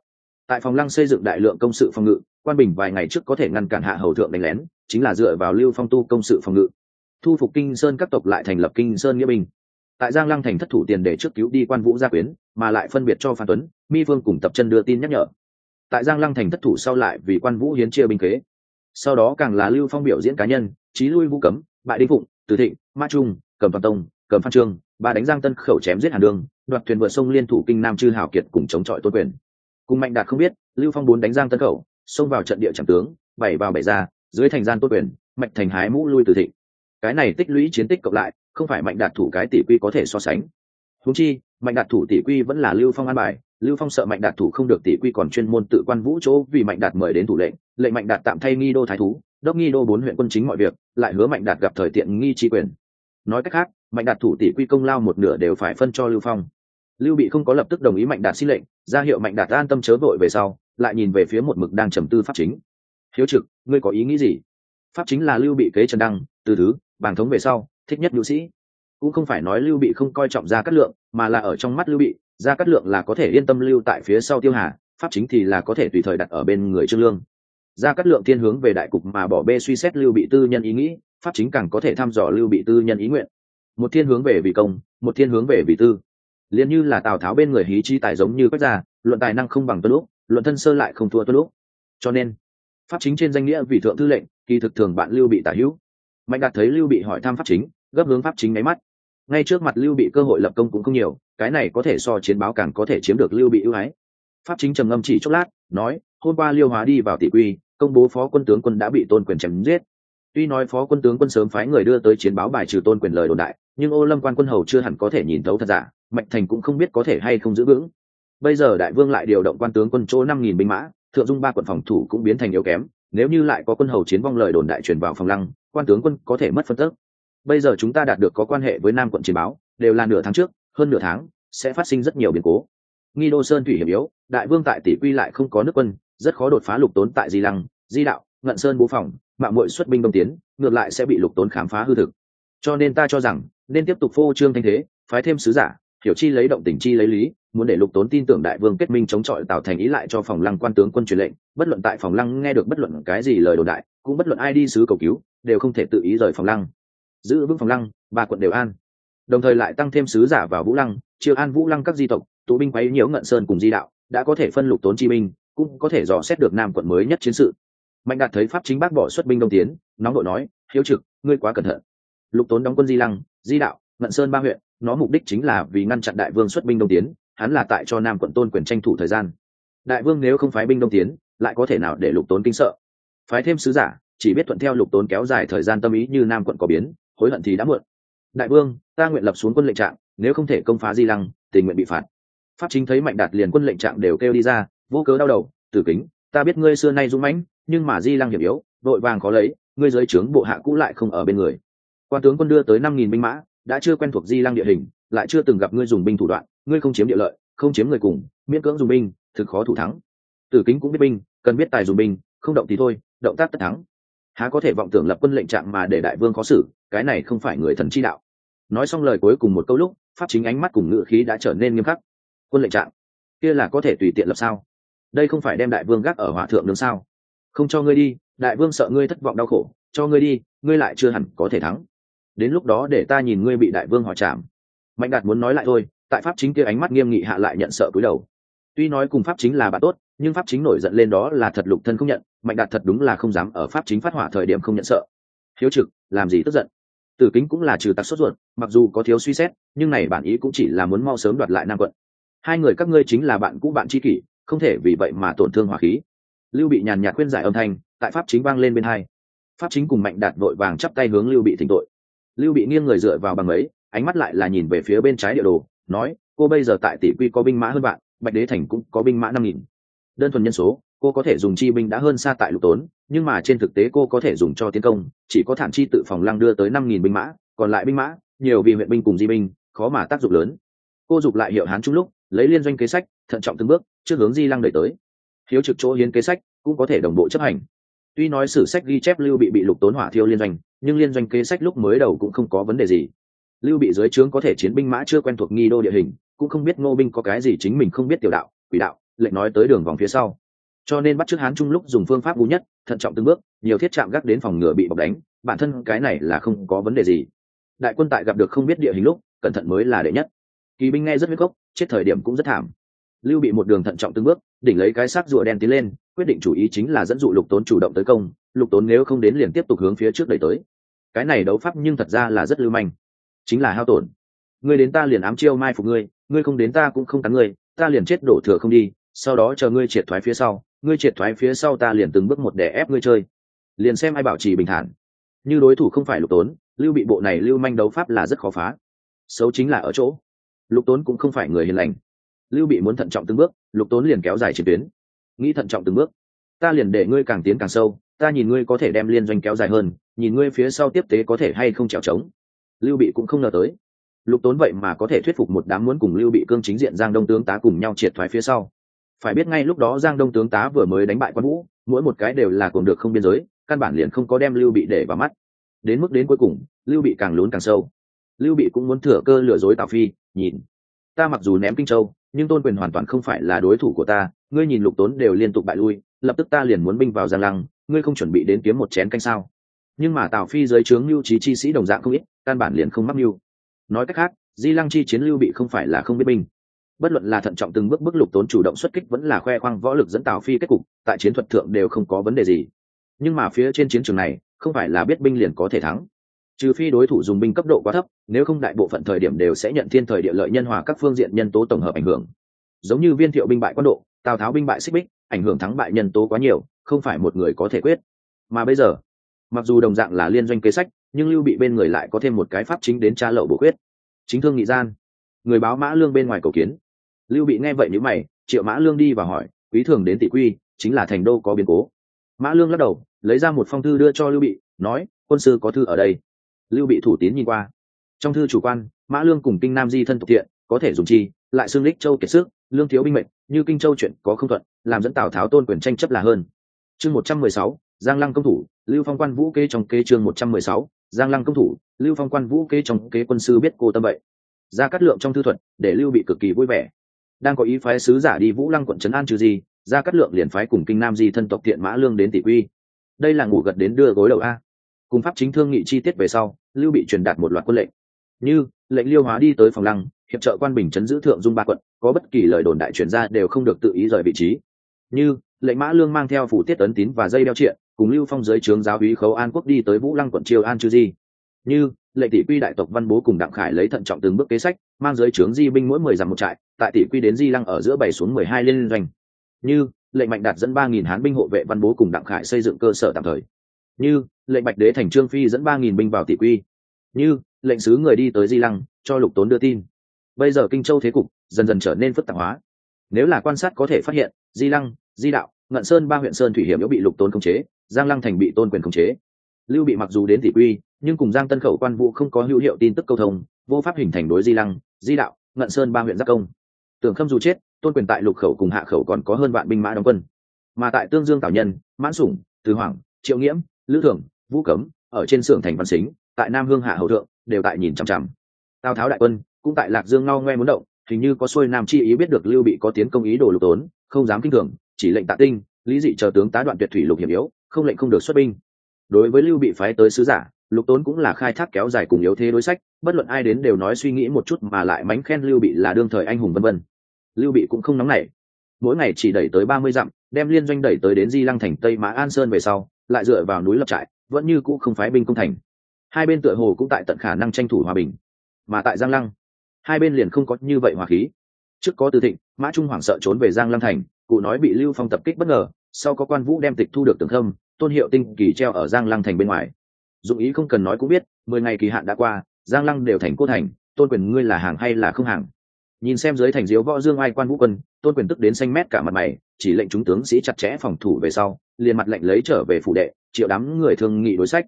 Tại phòng lăng xây dựng đại lượng công sự phòng ngự, quan bình vài ngày trước có thể ngăn cản hạ hầu thượng đánh lén, chính là dựa vào lưu phong tu công sự phòng ngự. Thu phục kinh sơn các tộc lại thành lập kinh sơn nghĩa binh. Tại giang lăng thành thất thủ tiền để trước cứu đi quan vũ gia quyến, mà lại phân biệt cho phan tuấn, mi phương cùng tập chân đưa tin nhắc nhở. Tại giang lăng thành thất thủ sau lại vì quan vũ hiến chia binh kế. Sau đó càng là lưu phong biểu diễn cá nhân trí lui vũ cấm, bại đinh phụng, từ thịnh, ma trung cầm toàn tông cầm phan trương, ba đánh giang tân khẩu chém giết hàn đường đoạt thuyền vượt sông liên thủ kinh nam chư hào kiệt cùng chống chọi tôn quyền. Cùng mạnh đạt không biết, lưu phong bốn đánh giang tân khẩu, xông vào trận địa trạm tướng, bảy vào bảy ra, dưới thành gian tôn quyền mạnh thành hái mũ lui từ thịnh. Cái này tích lũy chiến tích cộng lại, không phải mạnh đạt thủ cái tỷ quy có thể so sánh. Húng chi, mạnh đạt thủ tỷ quy vẫn là lưu phong an bài, lưu phong sợ mạnh đạt thủ không được tỷ quy còn chuyên môn tự quan vũ chỗ vì mạnh đạt mời đến thủ lệnh lệnh mạnh đạt tạm thay nghi đô thái thú, đốc nghi đô bốn huyện quân chính mọi việc, lại hứa mạnh đạt gặp thời tiện nghi tri quyền. Nói cách khác, mạnh đạt thủ tỷ quy công lao một nửa đều phải phân cho lưu phong lưu bị không có lập tức đồng ý mạnh đạt xin lệnh, ra hiệu mạnh đạt an tâm chớ vội về sau, lại nhìn về phía một mực đang trầm tư pháp chính. Hiếu trực, ngươi có ý nghĩ gì? Pháp chính là lưu bị kế trần đăng, từ thứ, bàng thống về sau, thích nhất nhu sĩ. Cũng không phải nói lưu bị không coi trọng gia cát lượng, mà là ở trong mắt lưu bị, gia cát lượng là có thể yên tâm lưu tại phía sau tiêu hà, pháp chính thì là có thể tùy thời đặt ở bên người trương lương. Gia cát lượng thiên hướng về đại cục mà bỏ bê suy xét lưu bị tư nhân ý nghĩ, pháp chính càng có thể thăm dò lưu bị tư nhân ý nguyện. Một thiên hướng về vì công, một thiên hướng về vì tư liền như là tào tháo bên người hí chi tài giống như quách gia luận tài năng không bằng tuân lúc, luận thân sơ lại không thua tuân lúc. Cho nên, pháp chính trên danh nghĩa vì thượng thư lệnh, kỳ thực thường bạn lưu bị tả hữu. Mạnh đạt thấy lưu bị hỏi thăm pháp chính, gấp hướng pháp chính máy mắt. Ngay trước mặt lưu bị cơ hội lập công cũng không nhiều, cái này có thể so chiến báo càng có thể chiếm được lưu bị ưu ái. Pháp chính trầm ngâm chỉ chốc lát, nói, hôm qua liêu hóa đi vào tỷ quy, công bố phó quân tướng quân đã bị tôn quyền chém giết. Tuy nói phó quân tướng quân sớm phái người đưa tới chiến báo bài trừ tôn quyền lời đồn đại, nhưng ô lâm quan quân hầu chưa hẳn có thể nhìn thấu thật giả mạnh thành cũng không biết có thể hay không giữ vững. Bây giờ đại vương lại điều động quan tướng quân chỗ năm nghìn binh mã, thượng dung ba quận phòng thủ cũng biến thành yếu kém, nếu như lại có quân hầu chiến vong lời đồn đại truyền vào phòng lăng, quan tướng quân có thể mất phân tức bây giờ chúng ta đạt được có quan hệ với nam quận chiến báo, đều là nửa tháng trước, hơn nửa tháng, sẽ phát sinh rất nhiều biến cố. Nghi đô sơn thủy hiểm yếu, đại vương tại tỷ quy lại không có nước quân, rất khó đột phá lục tốn tại di lăng, di đạo, ngận sơn bố phòng, mạng mội xuất binh đông tiến, ngược lại sẽ bị lục tốn khám phá hư thực. Cho nên ta cho rằng, nên tiếp tục phô trương thanh thế, phái thêm sứ giả hiểu chi lấy động tình chi lấy lý, muốn để lục tốn tin tưởng đại vương kết minh chống chọi tạo thành ý lại cho phòng lăng quan tướng quân truyền lệnh, bất luận tại phòng lăng nghe được bất luận cái gì lời đồn đại, cũng bất luận ai đi sứ cầu cứu, đều không thể tự ý rời phòng lăng. Giữ vững phòng lăng, ba quận đều an. Đồng thời lại tăng thêm sứ giả vào vũ lăng, chiêu an vũ lăng các di tộc, tụ binh quấy nhiễu ngận sơn cùng di đạo, đã có thể phân lục tốn chi binh, cũng có thể dò xét được nam quận mới nhất chiến sự. Mạnh đạt thấy pháp chính bác bỏ xuất binh đông tiến, nóng đội nói, hiếu trực, ngươi quá cẩn thận. Lục tốn đóng quân di lăng, di đạo, ngận sơn ba huyện nó mục đích chính là vì ngăn chặn đại vương xuất binh đông tiến, hắn là tại cho nam quận tôn quyền tranh thủ thời gian. Đại vương nếu không phái binh đông tiến, lại có thể nào để lục tốn kinh sợ? Phái thêm sứ giả, chỉ biết thuận theo lục tốn kéo dài thời gian tâm ý như nam quận có biến, hối hận thì đã muộn. Đại vương, ta nguyện lập xuống quân lệnh trạng, nếu không thể công phá di lăng, tình nguyện bị phạt. Pháp chính thấy mạnh đạt liền quân lệnh trạng đều kêu đi ra, vô cớ đau đầu, tử kính, ta biết ngươi xưa nay dũng mãnh, nhưng mà di lăng hiểm yếu đội vàng khó lấy, ngươi giới trướng bộ hạ cũ lại không ở bên người. Quan tướng quân đưa tới năm nghìn binh mã đã chưa quen thuộc di lăng địa hình, lại chưa từng gặp ngươi dùng binh thủ đoạn, ngươi không chiếm địa lợi, không chiếm người cùng, miễn cưỡng dùng binh, thực khó thủ thắng. Tử kính cũng biết binh, cần biết tài dùng binh, không động thì thôi, động tác tất thắng. Há có thể vọng tưởng lập quân lệnh trạng mà để đại vương khó xử, cái này không phải người thần chi đạo. Nói xong lời cuối cùng một câu lúc, pháp chính ánh mắt cùng ngự khí đã trở nên nghiêm khắc. Quân lệnh trạng, kia là có thể tùy tiện lập sao? Đây không phải đem đại vương gác ở hòa thượng đường sao? Không cho ngươi đi, đại vương sợ ngươi thất vọng đau khổ, cho ngươi đi, ngươi lại chưa hẳn có thể thắng đến lúc đó để ta nhìn ngươi bị đại vương hỏi chạm mạnh đạt muốn nói lại thôi, tại pháp chính kia ánh mắt nghiêm nghị hạ lại nhận sợ cúi đầu. Tuy nói cùng pháp chính là bạn tốt, nhưng pháp chính nổi giận lên đó là thật lục thân không nhận, mạnh đạt thật đúng là không dám ở pháp chính phát hỏa thời điểm không nhận sợ. Hiếu trực, làm gì tức giận? Tử kính cũng là trừ tặc sốt ruột, mặc dù có thiếu suy xét, nhưng này bản ý cũng chỉ là muốn mau sớm đoạt lại nam quận. Hai người các ngươi chính là bạn cũ bạn tri kỷ, không thể vì vậy mà tổn thương hỏa khí. Lưu bị nhàn nhạt khuyên giải âm thanh, tại pháp chính vang lên bên hai. Pháp chính cùng mạnh đạt vội vàng chắp tay hướng lưu bị thỉnh tội lưu bị nghiêng người dựa vào bằng ấy, ánh mắt lại là nhìn về phía bên trái địa đồ, nói, cô bây giờ tại tỷ quy có binh mã hơn bạn, bạch đế thành cũng có binh mã năm nghìn. Đơn thuần nhân số, cô có thể dùng chi binh đã hơn xa tại lục tốn, nhưng mà trên thực tế cô có thể dùng cho tiến công, chỉ có thản chi tự phòng lăng đưa tới năm nghìn binh mã, còn lại binh mã, nhiều vì huyện binh cùng di binh, khó mà tác dụng lớn. Cô dục lại hiệu hán chung lúc, lấy liên doanh kế sách, thận trọng từng bước, trước hướng di lăng đẩy tới. Hiếu trực chỗ hiến kế sách, cũng có thể đồng bộ chấp hành. Tuy nói sử sách ghi chép lưu bị bị lục tốn hỏa thiêu liên doanh nhưng liên doanh kế sách lúc mới đầu cũng không có vấn đề gì. Lưu bị dưới trướng có thể chiến binh mã chưa quen thuộc nghi đô địa hình, cũng không biết ngô binh có cái gì chính mình không biết tiểu đạo, quỷ đạo, lệnh nói tới đường vòng phía sau. Cho nên bắt trước hán trung lúc dùng phương pháp bú nhất, thận trọng từng bước, nhiều thiết chạm gác đến phòng ngựa bị bọc đánh, bản thân cái này là không có vấn đề gì. Đại quân tại gặp được không biết địa hình lúc, cẩn thận mới là đệ nhất. Kỳ binh nghe rất huyết gốc chết thời điểm cũng rất thảm. Lưu bị một đường thận trọng từng bước, đỉnh lấy cái xác rùa đen tiến lên, quyết định chủ ý chính là dẫn dụ lục tốn chủ động tới công, lục tốn nếu không đến liền tiếp tục hướng phía trước đẩy tới cái này đấu pháp nhưng thật ra là rất lưu manh. Chính là hao tổn. Ngươi đến ta liền ám chiêu mai phục ngươi ngươi không đến ta cũng không cắn ngươi, ta liền chết đổ thừa không đi, sau đó chờ ngươi triệt thoái phía sau, ngươi triệt thoái phía sau ta liền từng bước một để ép ngươi chơi. Liền xem ai bảo trì bình thản. Như đối thủ không phải lục tốn, lưu bị bộ này lưu manh đấu pháp là rất khó phá. Xấu chính là ở chỗ, lục tốn cũng không phải người hiền lành. Lưu bị muốn thận trọng từng bước, lục tốn liền kéo dài chiến tuyến. Nghĩ thận trọng từng bước, ta liền để ngươi càng tiến càng sâu ta nhìn ngươi có thể đem liên doanh kéo dài hơn, nhìn ngươi phía sau tiếp tế có thể hay không trèo trống. Lưu bị cũng không ngờ tới. Lục tốn vậy mà có thể thuyết phục một đám muốn cùng lưu bị cương chính diện giang đông tướng tá cùng nhau triệt thoái phía sau. Phải biết ngay lúc đó giang đông tướng tá vừa mới đánh bại quan vũ, mỗi một cái đều là cùng được không biên giới, căn bản liền không có đem lưu bị để vào mắt. Đến mức đến cuối cùng, lưu bị càng lún càng sâu. Lưu bị cũng muốn thừa cơ lừa dối tào phi, nhìn. Ta mặc dù ném kinh châu, nhưng tôn quyền hoàn toàn không phải là đối thủ của ta, ngươi nhìn lục tốn đều liên tục bại lui, lập tức ta liền muốn binh vào giang lăng ngươi không chuẩn bị đến kiếm một chén canh sao? Nhưng mà tào phi dưới trướng lưu trí chi sĩ đồng dạng không ít, căn bản liền không mắc mưu. Nói cách khác, di lăng chi chiến lưu bị không phải là không biết binh. Bất luận là thận trọng từng bước bước lục tốn chủ động xuất kích vẫn là khoe khoang võ lực dẫn tào phi kết cục, tại chiến thuật thượng đều không có vấn đề gì. Nhưng mà phía trên chiến trường này, không phải là biết binh liền có thể thắng. Trừ phi đối thủ dùng binh cấp độ quá thấp, nếu không đại bộ phận thời điểm đều sẽ nhận thiên thời địa lợi nhân hòa các phương diện nhân tố tổng hợp ảnh hưởng. Giống như viên thiệu binh bại quân độ, tào tháo binh bại xích bích, ảnh hưởng thắng bại nhân tố quá nhiều không phải một người có thể quyết. Mà bây giờ, mặc dù đồng dạng là liên doanh kế sách, nhưng lưu bị bên người lại có thêm một cái pháp chính đến tra lậu bổ quyết. Chính thương nghị gian, người báo mã lương bên ngoài cầu kiến. Lưu bị nghe vậy n mày, triệu mã lương đi và hỏi, quý thường đến tỷ quy, chính là thành đô có biến cố? Mã lương lắc đầu, lấy ra một phong thư đưa cho lưu bị, nói, quân sư có thư ở đây. Lưu bị thủ tín nhìn qua. Trong thư chủ quan, mã lương cùng kinh nam di thân tục thiện, có thể dùng chi, lại xương lích châu kiệt sức, lương thiếu binh mệnh, như kinh châu chuyện có không thuận, làm dẫn tào tháo tôn quyền tranh chấp là hơn chương một trăm mười sáu, giang lăng công thủ, lưu phong quan vũ kê trong kế chương một trăm mười sáu, giang lăng công thủ, lưu phong quan vũ kê trong kế quân sư biết cô tâm vậy. Ra cắt lượng trong thư thuật, để lưu bị cực kỳ vui vẻ. Đang có ý phái sứ giả đi vũ lăng quận trấn an trừ gì, ra cắt lượng liền phái cùng kinh nam di thân tộc thiện mã lương đến tỷ quy. Đây là ngủ gật đến đưa gối đầu a. Cùng pháp chính thương nghị chi tiết về sau, lưu bị truyền đạt một loạt quân lệnh. Như, lệnh liêu hóa đi tới phòng lăng, hiệp trợ quan bình chấn giữ thượng dung ba quận, có bất kỳ lời đồn đại truyền ra đều không được tự ý rời vị trí. Như lệnh mã lương mang theo phủ tiết ấn tín và dây đeo triện, cùng lưu phong dưới trướng giáo úy khấu an quốc đi tới vũ lăng quận triều an chư di. Như, lệnh tỷ quy đại tộc văn bố cùng đặng khải lấy thận trọng từng bước kế sách, mang dưới trướng di binh mỗi mười dặm một trại, tại tỷ quy đến di lăng ở giữa bảy xuống mười hai liên doanh. Như, lệnh mạnh đạt dẫn ba nghìn hán binh hộ vệ văn bố cùng đặng khải xây dựng cơ sở tạm thời. Như, lệnh bạch đế thành trương phi dẫn ba nghìn binh vào tỷ quy. Như, lệnh sứ người đi tới di lăng, cho lục tốn đưa tin. Bây giờ kinh châu thế cục dần dần trở nên phức tạp hóa. Nếu là quan sát có thể phát hiện, di lăng di đạo, ngận sơn ba huyện sơn thủy hiểm yếu bị lục tốn khống chế, giang lăng thành bị tôn quyền khống chế. Lưu bị mặc dù đến thị quy, nhưng cùng giang tân khẩu quan vũ không có hữu hiệu tin tức câu thông, vô pháp hình thành đối di lăng, di đạo, ngận sơn ba huyện giác công. Tưởng khâm dù chết, tôn quyền tại lục khẩu cùng hạ khẩu còn có hơn vạn binh mã đóng quân. Mà tại tương dương tảo nhân, mãn sủng, từ hoàng triệu nghiễm, lữ thường vũ cấm, ở trên xưởng thành văn xính, tại nam hương hạ hậu thượng, đều tại nhìn chằm chằm. Tào tháo đại quân, cũng tại lạc dương ngao ngoe muốn động, hình như có xuôi nam chi ý biết được lưu bị có tiến công ý đồ lục tốn, không dám kinh thường chỉ lệnh tạ tinh, lý dị chờ tướng tá đoạn tuyệt thủy lục hiểm yếu, không lệnh không được xuất binh. Đối với lưu bị phái tới sứ giả, lục tốn cũng là khai thác kéo dài cùng yếu thế đối sách, bất luận ai đến đều nói suy nghĩ một chút mà lại mánh khen lưu bị là đương thời anh hùng vân vân. Lưu bị cũng không nóng nảy. Mỗi ngày chỉ đẩy tới ba mươi dặm, đem liên doanh đẩy tới đến di lăng thành tây mã an sơn về sau, lại dựa vào núi lập trại, vẫn như cũ không phái binh công thành. Hai bên tựa hồ cũng tại tận khả năng tranh thủ hòa bình. Mà tại giang lăng, hai bên liền không có như vậy hòa khí. Trước có tư thịnh, mã trung hoảng sợ trốn về giang lăng thành cụ nói bị lưu phong tập kích bất ngờ, sau có quan vũ đem tịch thu được tường thâm, tôn hiệu tinh kỳ treo ở giang lăng thành bên ngoài. Dụng ý không cần nói cũng biết, mười ngày kỳ hạn đã qua, giang lăng đều thành cô thành, tôn quyền ngươi là hàng hay là không hàng? Nhìn xem dưới thành diếu võ dương ai quan vũ quân, tôn quyền tức đến xanh mét cả mặt mày, chỉ lệnh chúng tướng sĩ chặt chẽ phòng thủ về sau, liền mặt lệnh lấy trở về phủ đệ, triệu đám người thương nghị đối sách.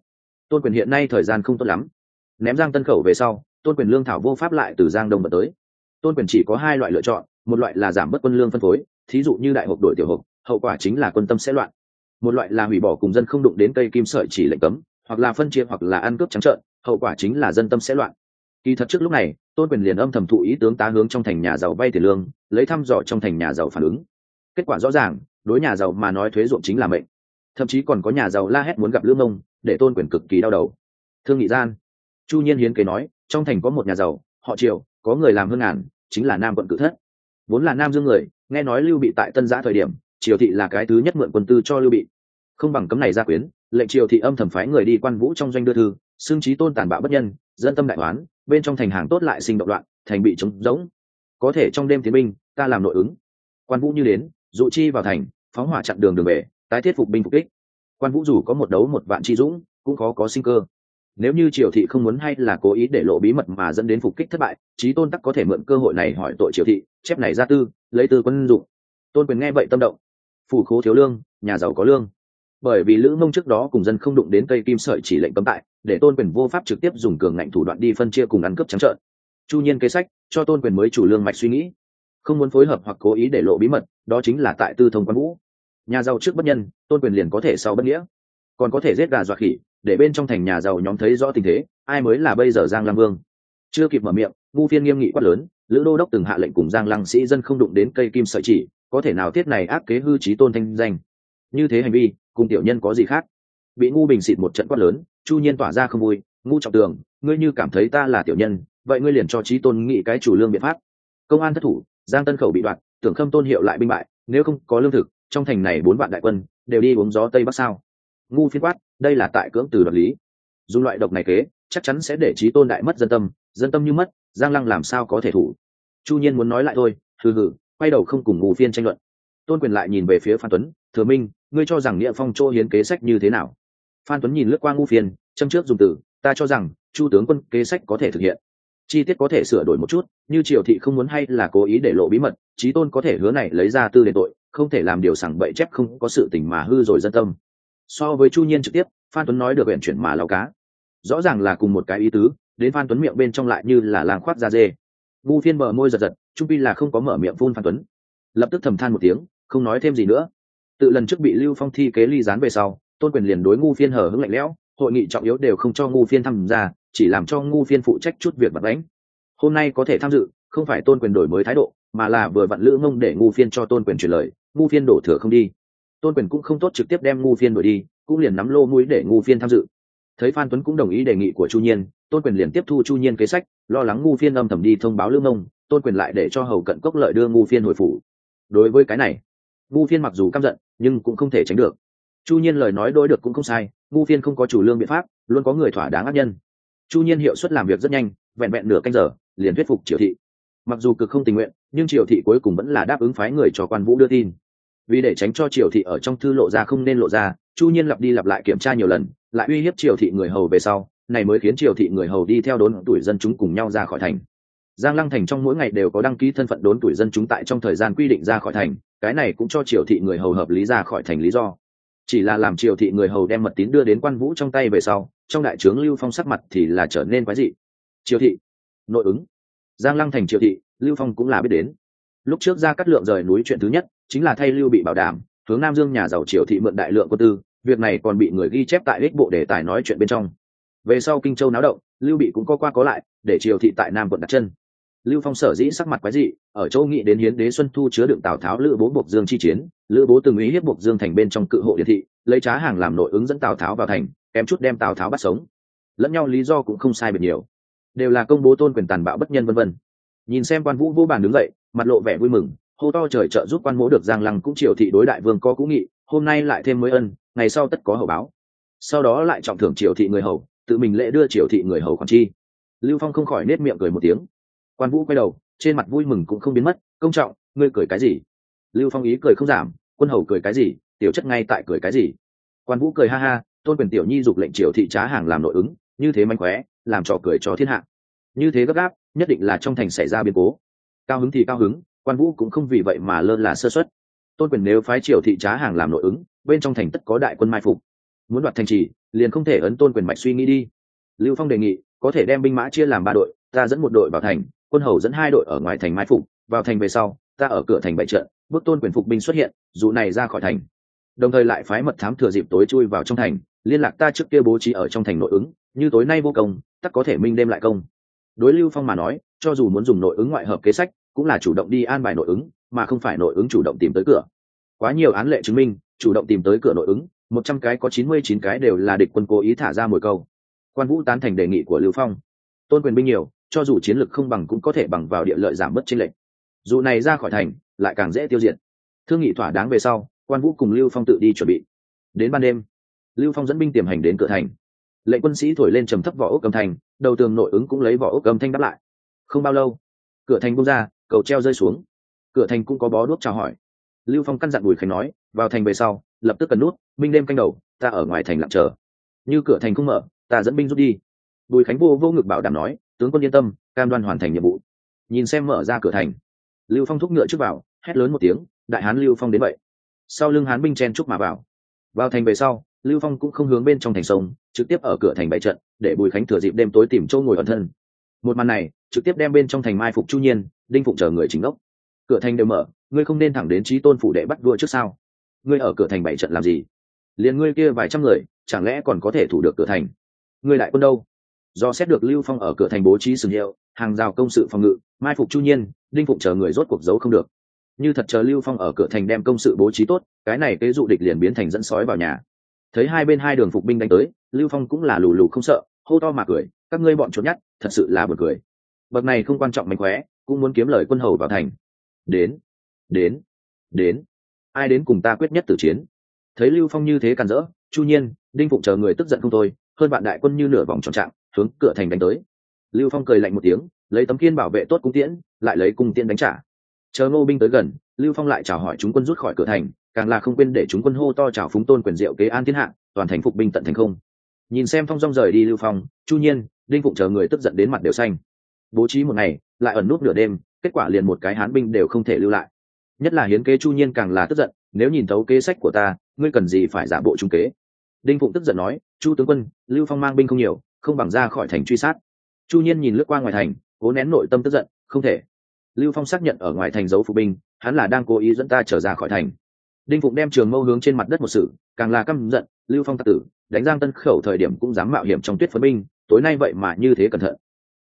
Tôn quyền hiện nay thời gian không tốt lắm. Ném giang tân khẩu về sau, tôn quyền lương thảo vô pháp lại từ giang đông bật tới. Tôn quyền chỉ có hai loại lựa chọn, một loại là giảm bớt quân lương phân phối thí dụ như đại hộp đội tiểu hộp, hậu quả chính là quân tâm sẽ loạn. Một loại là hủy bỏ cùng dân không đụng đến cây kim sợi chỉ lệnh cấm, hoặc là phân chia hoặc là ăn cướp trắng trợn, hậu quả chính là dân tâm sẽ loạn. Kỳ thật trước lúc này, tôn quyền liền âm thầm thụ ý tướng tá hướng trong thành nhà giàu vay tiền lương, lấy thăm dò trong thành nhà giàu phản ứng. Kết quả rõ ràng, đối nhà giàu mà nói thuế ruộng chính là mệnh. Thậm chí còn có nhà giàu la hét muốn gặp lương ông, để tôn quyền cực kỳ đau đầu. Thương nghị gian, chu nhiên hiến kế nói, trong thành có một nhà giàu, họ triều, có người làm hương ngàn, chính là nam quận cử thất. Vốn là nam dương người nghe nói lưu bị tại tân giã thời điểm, triều thị là cái thứ nhất mượn quân tư cho lưu bị. Không bằng cấm này gia quyến, lệnh triều thị âm thầm phái người đi quan vũ trong doanh đưa thư xương trí tôn tàn bạo bất nhân, dân tâm đại toán bên trong thành hàng tốt lại sinh động loạn, thành bị trống rỗng. Có thể trong đêm tiến binh, ta làm nội ứng. Quan vũ như đến, dụ chi vào thành, phóng hỏa chặn đường đường về, tái thiết phục binh phục kích. Quan vũ dù có một đấu một vạn chi dũng, cũng khó có sinh cơ nếu như triều thị không muốn hay là cố ý để lộ bí mật mà dẫn đến phục kích thất bại trí tôn tắc có thể mượn cơ hội này hỏi tội triều thị, chép này ra tư, lấy tư quân dụng. Tôn quyền nghe vậy tâm động. Phủ khố thiếu lương, nhà giàu có lương. Bởi vì lữ mông trước đó cùng dân không đụng đến cây kim sợi chỉ lệnh cấm tại, để tôn quyền vô pháp trực tiếp dùng cường ngạnh thủ đoạn đi phân chia cùng ăn cướp trắng trợn. Chu nhiên kế sách, cho tôn quyền mới chủ lương mạch suy nghĩ. Không muốn phối hợp hoặc cố ý để lộ bí mật, đó chính là tại tư thông quan vũ. Nhà giàu trước bất nhân, tôn quyền liền có thể sau bất nghĩa. Còn có thể giết gà dọa khỉ để bên trong thành nhà giàu nhóm thấy rõ tình thế, ai mới là bây giờ giang lam vương? Chưa kịp mở miệng ngu phiên nghiêm nghị quát lớn, lữ đô đốc từng hạ lệnh cùng giang lăng sĩ dân không đụng đến cây kim sợi chỉ, có thể nào thiết này ác kế hư trí tôn thanh danh? Như thế hành vi, cùng tiểu nhân có gì khác? Bị ngu bình xịt một trận quát lớn, chu nhiên tỏa ra không vui, ngu trọng tường, ngươi như cảm thấy ta là tiểu nhân, vậy ngươi liền cho trí tôn nghị cái chủ lương biện pháp. Công an thất thủ, giang tân khẩu bị đoạt, tưởng khâm tôn hiệu lại binh bại, nếu không có lương thực, trong thành này bốn vạn đại quân đều đi uống gió tây bắc sao? Ngu phiên quát đây là tại cưỡng từ đoạt lý. Dùng loại độc này kế, chắc chắn sẽ để trí tôn đại mất dân tâm dân tâm như mất, giang lăng làm sao có thể thủ? Chu nhiên muốn nói lại thôi, hừ hừ, quay đầu không cùng ngụ phiên tranh luận. Tôn quyền lại nhìn về phía phan tuấn, thừa minh, ngươi cho rằng nghĩa phong chỗ hiến kế sách như thế nào? Phan tuấn nhìn lướt qua ngũ phiên, châm trước dùng từ, ta cho rằng, chu tướng quân kế sách có thể thực hiện. Chi tiết có thể sửa đổi một chút, như triều thị không muốn hay là cố ý để lộ bí mật, trí tôn có thể hứa này lấy ra tư đền tội, không thể làm điều sảng bậy chép không có sự tình mà hư rồi dân tâm so với chu nhiên trực tiếp, phan tuấn nói được huyện chuyển mà lao cá. Rõ ràng là cùng một cái ý tứ, đến phan tuấn miệng bên trong lại như là làng khoác da dê. Ngu phiên bờ môi giật giật, trung pi là không có mở miệng phun phan tuấn. Lập tức thầm than một tiếng, không nói thêm gì nữa. Tự lần trước bị lưu phong thi kế ly gián về sau, tôn quyền liền đối ngu phiên hở hứng lạnh lẽo, hội nghị trọng yếu đều không cho ngu phiên tham gia, chỉ làm cho ngu phiên phụ trách chút việc bật đánh hôm nay có thể tham dự, không phải tôn quyền đổi mới thái độ, mà là vừa vặn lữ ngông để ngu phiên cho tôn quyền truyền lời, ngu phiên đổ thừa không đi tôn quyền cũng không tốt trực tiếp đem ngu phiên đuổi đi, cũng liền nắm lô mũi để ngu phiên tham dự. Thấy phan tuấn cũng đồng ý đề nghị của chu nhiên, tôn quyền liền tiếp thu chu nhiên kế sách, lo lắng ngu phiên âm thầm đi thông báo lương mông, tôn quyền lại để cho hầu cận cốc lợi đưa ngu phiên hồi phủ. Đối với cái này, ngu phiên mặc dù căm giận, nhưng cũng không thể tránh được. Chu nhiên lời nói đôi được cũng không sai, ngu phiên không có chủ lương biện pháp, luôn có người thỏa đáng ác nhân. Chu nhiên hiệu suất làm việc rất nhanh, vẹn vẹn nửa canh giờ, liền thuyết phục triều thị. Mặc dù cực không tình nguyện, nhưng triều thị cuối cùng vẫn là đáp ứng phái người cho quan vũ đưa tin vì để tránh cho triều thị ở trong thư lộ ra không nên lộ ra, chu nhiên lặp đi lặp lại kiểm tra nhiều lần, lại uy hiếp triều thị người hầu về sau, này mới khiến triều thị người hầu đi theo đốn tuổi dân chúng cùng nhau ra khỏi thành. Giang lăng thành trong mỗi ngày đều có đăng ký thân phận đốn tuổi dân chúng tại trong thời gian quy định ra khỏi thành, cái này cũng cho triều thị người hầu hợp lý ra khỏi thành lý do. Chỉ là làm triều thị người hầu đem mật tín đưa đến quan vũ trong tay về sau, trong đại trướng lưu phong sắc mặt thì là trở nên quái dị. Triều thị, nội ứng. Giang lăng thành triều thị, lưu phong cũng là biết đến lúc trước ra cắt lượng rời núi chuyện thứ nhất, chính là thay lưu bị bảo đảm, hướng nam dương nhà giàu triều thị mượn đại lượng quân tư, việc này còn bị người ghi chép tại ích bộ đề tài nói chuyện bên trong. Về sau kinh châu náo động, lưu bị cũng có qua có lại, để triều thị tại nam quận đặt chân. Lưu phong sở dĩ sắc mặt quái dị, ở châu nghị đến hiến đế xuân thu chứa đựng tào tháo lữ bố buộc dương chi chiến, lữ bố từng ý hiếp buộc dương thành bên trong cự hộ địa thị, lấy trá hàng làm nội ứng dẫn tào tháo vào thành, kém chút đem tào tháo bắt sống. Lẫn nhau lý do cũng không sai biệt nhiều. Đều là công bố tôn quyền tàn bạo bất nhân vân vân. Nhìn xem quan vũ vô bàn đứng dậy mặt lộ vẻ vui mừng, hô to trời trợ giúp quan mỗ được giang lăng cũng triều thị đối đại vương có cũ nghị, hôm nay lại thêm mới ân, ngày sau tất có hậu báo. Sau đó lại trọng thưởng triều thị người hầu, tự mình lễ đưa triều thị người hầu còn chi. Lưu phong không khỏi nết miệng cười một tiếng. Quan vũ quay đầu, trên mặt vui mừng cũng không biến mất, công trọng, ngươi cười cái gì? Lưu phong ý cười không giảm, quân hầu cười cái gì, tiểu chất ngay tại cười cái gì? Quan vũ cười ha ha, tôn quyền tiểu nhi dục lệnh triều thị trá hàng làm nội ứng, như thế manh khóe, làm trò cười cho thiên hạ. Như thế gấp gáp, nhất định là trong thành xảy ra biến cố cao hứng thì cao hứng, quan vũ cũng không vì vậy mà lơ là sơ xuất tôn quyền nếu phái triều thị trá hàng làm nội ứng, bên trong thành tất có đại quân mai phục. Muốn đoạt thành trì, liền không thể ấn tôn quyền mạch suy nghĩ đi. Lưu phong đề nghị, có thể đem binh mã chia làm ba đội, ta dẫn một đội vào thành, quân hầu dẫn hai đội ở ngoài thành mai phục, vào thành về sau, ta ở cửa thành bảy trận, bước tôn quyền phục binh xuất hiện dù này ra khỏi thành. Đồng thời lại phái mật thám thừa dịp tối chui vào trong thành, liên lạc ta trước kia bố trí ở trong thành nội ứng, như tối nay vô công tất có thể minh đêm lại công. Đối lưu phong mà nói cho dù muốn dùng nội ứng ngoại hợp kế sách, cũng là chủ động đi an bài nội ứng, mà không phải nội ứng chủ động tìm tới cửa. Quá nhiều án lệ chứng minh, chủ động tìm tới cửa nội ứng, một trăm cái có chín mươi chín cái đều là địch quân cố ý thả ra mồi câu. Quan vũ tán thành đề nghị của lưu phong. Tôn quyền binh nhiều, cho dù chiến lực không bằng cũng có thể bằng vào địa lợi giảm bớt trên lệnh dù này ra khỏi thành, lại càng dễ tiêu diệt. Thương nghị thỏa đáng về sau, quan vũ cùng lưu phong tự đi chuẩn bị. Đến ban đêm, lưu phong dẫn binh tiềm hành đến cửa thành. Lệnh quân sĩ thổi lên trầm thấp vỏ ốc âm thanh, đầu tường nội ứng cũng lấy vỏ ốc âm thanh đáp lại không bao lâu, cửa thành bung ra, cầu treo rơi xuống. Cửa thành cũng có bó đuốc chào hỏi. Lưu phong căn dặn bùi khánh nói, vào thành về sau, lập tức cần nút minh đêm canh đầu, ta ở ngoài thành lặng chờ. Như cửa thành không mở, ta dẫn binh rút đi. Bùi khánh vô vô ngực bảo đảm nói, tướng quân yên tâm, cam đoan hoàn thành nhiệm vụ. Nhìn xem mở ra cửa thành, lưu phong thúc ngựa trước vào, hét lớn một tiếng, đại hán lưu phong đến vậy. Sau lưng hán binh chen chúc mà vào. Vào thành về sau, lưu phong cũng không hướng bên trong thành sông, trực tiếp ở cửa thành bảy trận, để bùi khánh thừa dịp đêm tối tìm chỗ ngồi ẩn thân một màn này, trực tiếp đem bên trong thành mai phục chu nhiên, đinh phụng chờ người chính ốc cửa thành đều mở, ngươi không nên thẳng đến trí tôn phủ đệ bắt đua trước sao? Ngươi ở cửa thành bảy trận làm gì? Liền ngươi kia vài trăm người, chẳng lẽ còn có thể thủ được cửa thành? Ngươi lại quân đâu? Do xét được lưu phong ở cửa thành bố trí sừng hiệu, hàng rào công sự phòng ngự, mai phục chu nhiên, đinh phụng chờ người rốt cuộc giấu không được. Như thật chờ lưu phong ở cửa thành đem công sự bố trí tốt, cái này kế dụ địch liền biến thành dẫn sói vào nhà. Thấy hai bên hai đường phục binh đánh tới, lưu phong cũng là lù lù không sợ, hô to mà cười các ngươi bọn trốn nhát, thật sự là buồn cười. Bậc này không quan trọng mạnh khóe, cũng muốn kiếm lời quân hầu vào thành. Đến đến đến. Ai đến cùng ta quyết nhất tử chiến? Thấy lưu phong như thế càn rỡ, chu nhiên, đinh phụng chờ người tức giận không thôi, hơn bạn đại quân như nửa vòng tròn trạng, hướng cửa thành đánh tới. Lưu phong cười lạnh một tiếng, lấy tấm kiên bảo vệ tốt cung tiễn, lại lấy cung tiễn đánh trả. Chờ ngô binh tới gần, lưu phong lại chào hỏi chúng quân rút khỏi cửa thành, càng là không quên để chúng quân hô to chào phúng tôn quyền diệu kế an thiên hạ, toàn thành phục binh tận thành không nhìn xem phong rong rời đi lưu phong, chu nhiên, đinh phụng chờ người tức giận đến mặt đều xanh. Bố trí một ngày, lại ẩn nút nửa đêm, kết quả liền một cái hán binh đều không thể lưu lại. Nhất là hiến kế chu nhiên càng là tức giận, nếu nhìn thấu kế sách của ta, ngươi cần gì phải giả bộ trung kế? Đinh phụng tức giận nói, chu tướng quân, lưu phong mang binh không nhiều, không bằng ra khỏi thành truy sát. Chu nhiên nhìn lướt qua ngoài thành, cố nén nội tâm tức giận, không thể. Lưu phong xác nhận ở ngoài thành giấu phục binh, hắn là đang cố ý dẫn ta trở ra khỏi thành. Đinh phụng đem trường mâu hướng trên mặt đất một sự càng là căm giận lưu phong tạc tử, đánh giang tân khẩu thời điểm cũng dám mạo hiểm trong tuyết phấn binh, tối nay vậy mà như thế cẩn thận.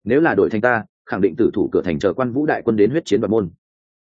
Nếu là đội thành ta, khẳng định tử thủ cửa thành chờ quan vũ đại quân đến huyết chiến đoạt môn.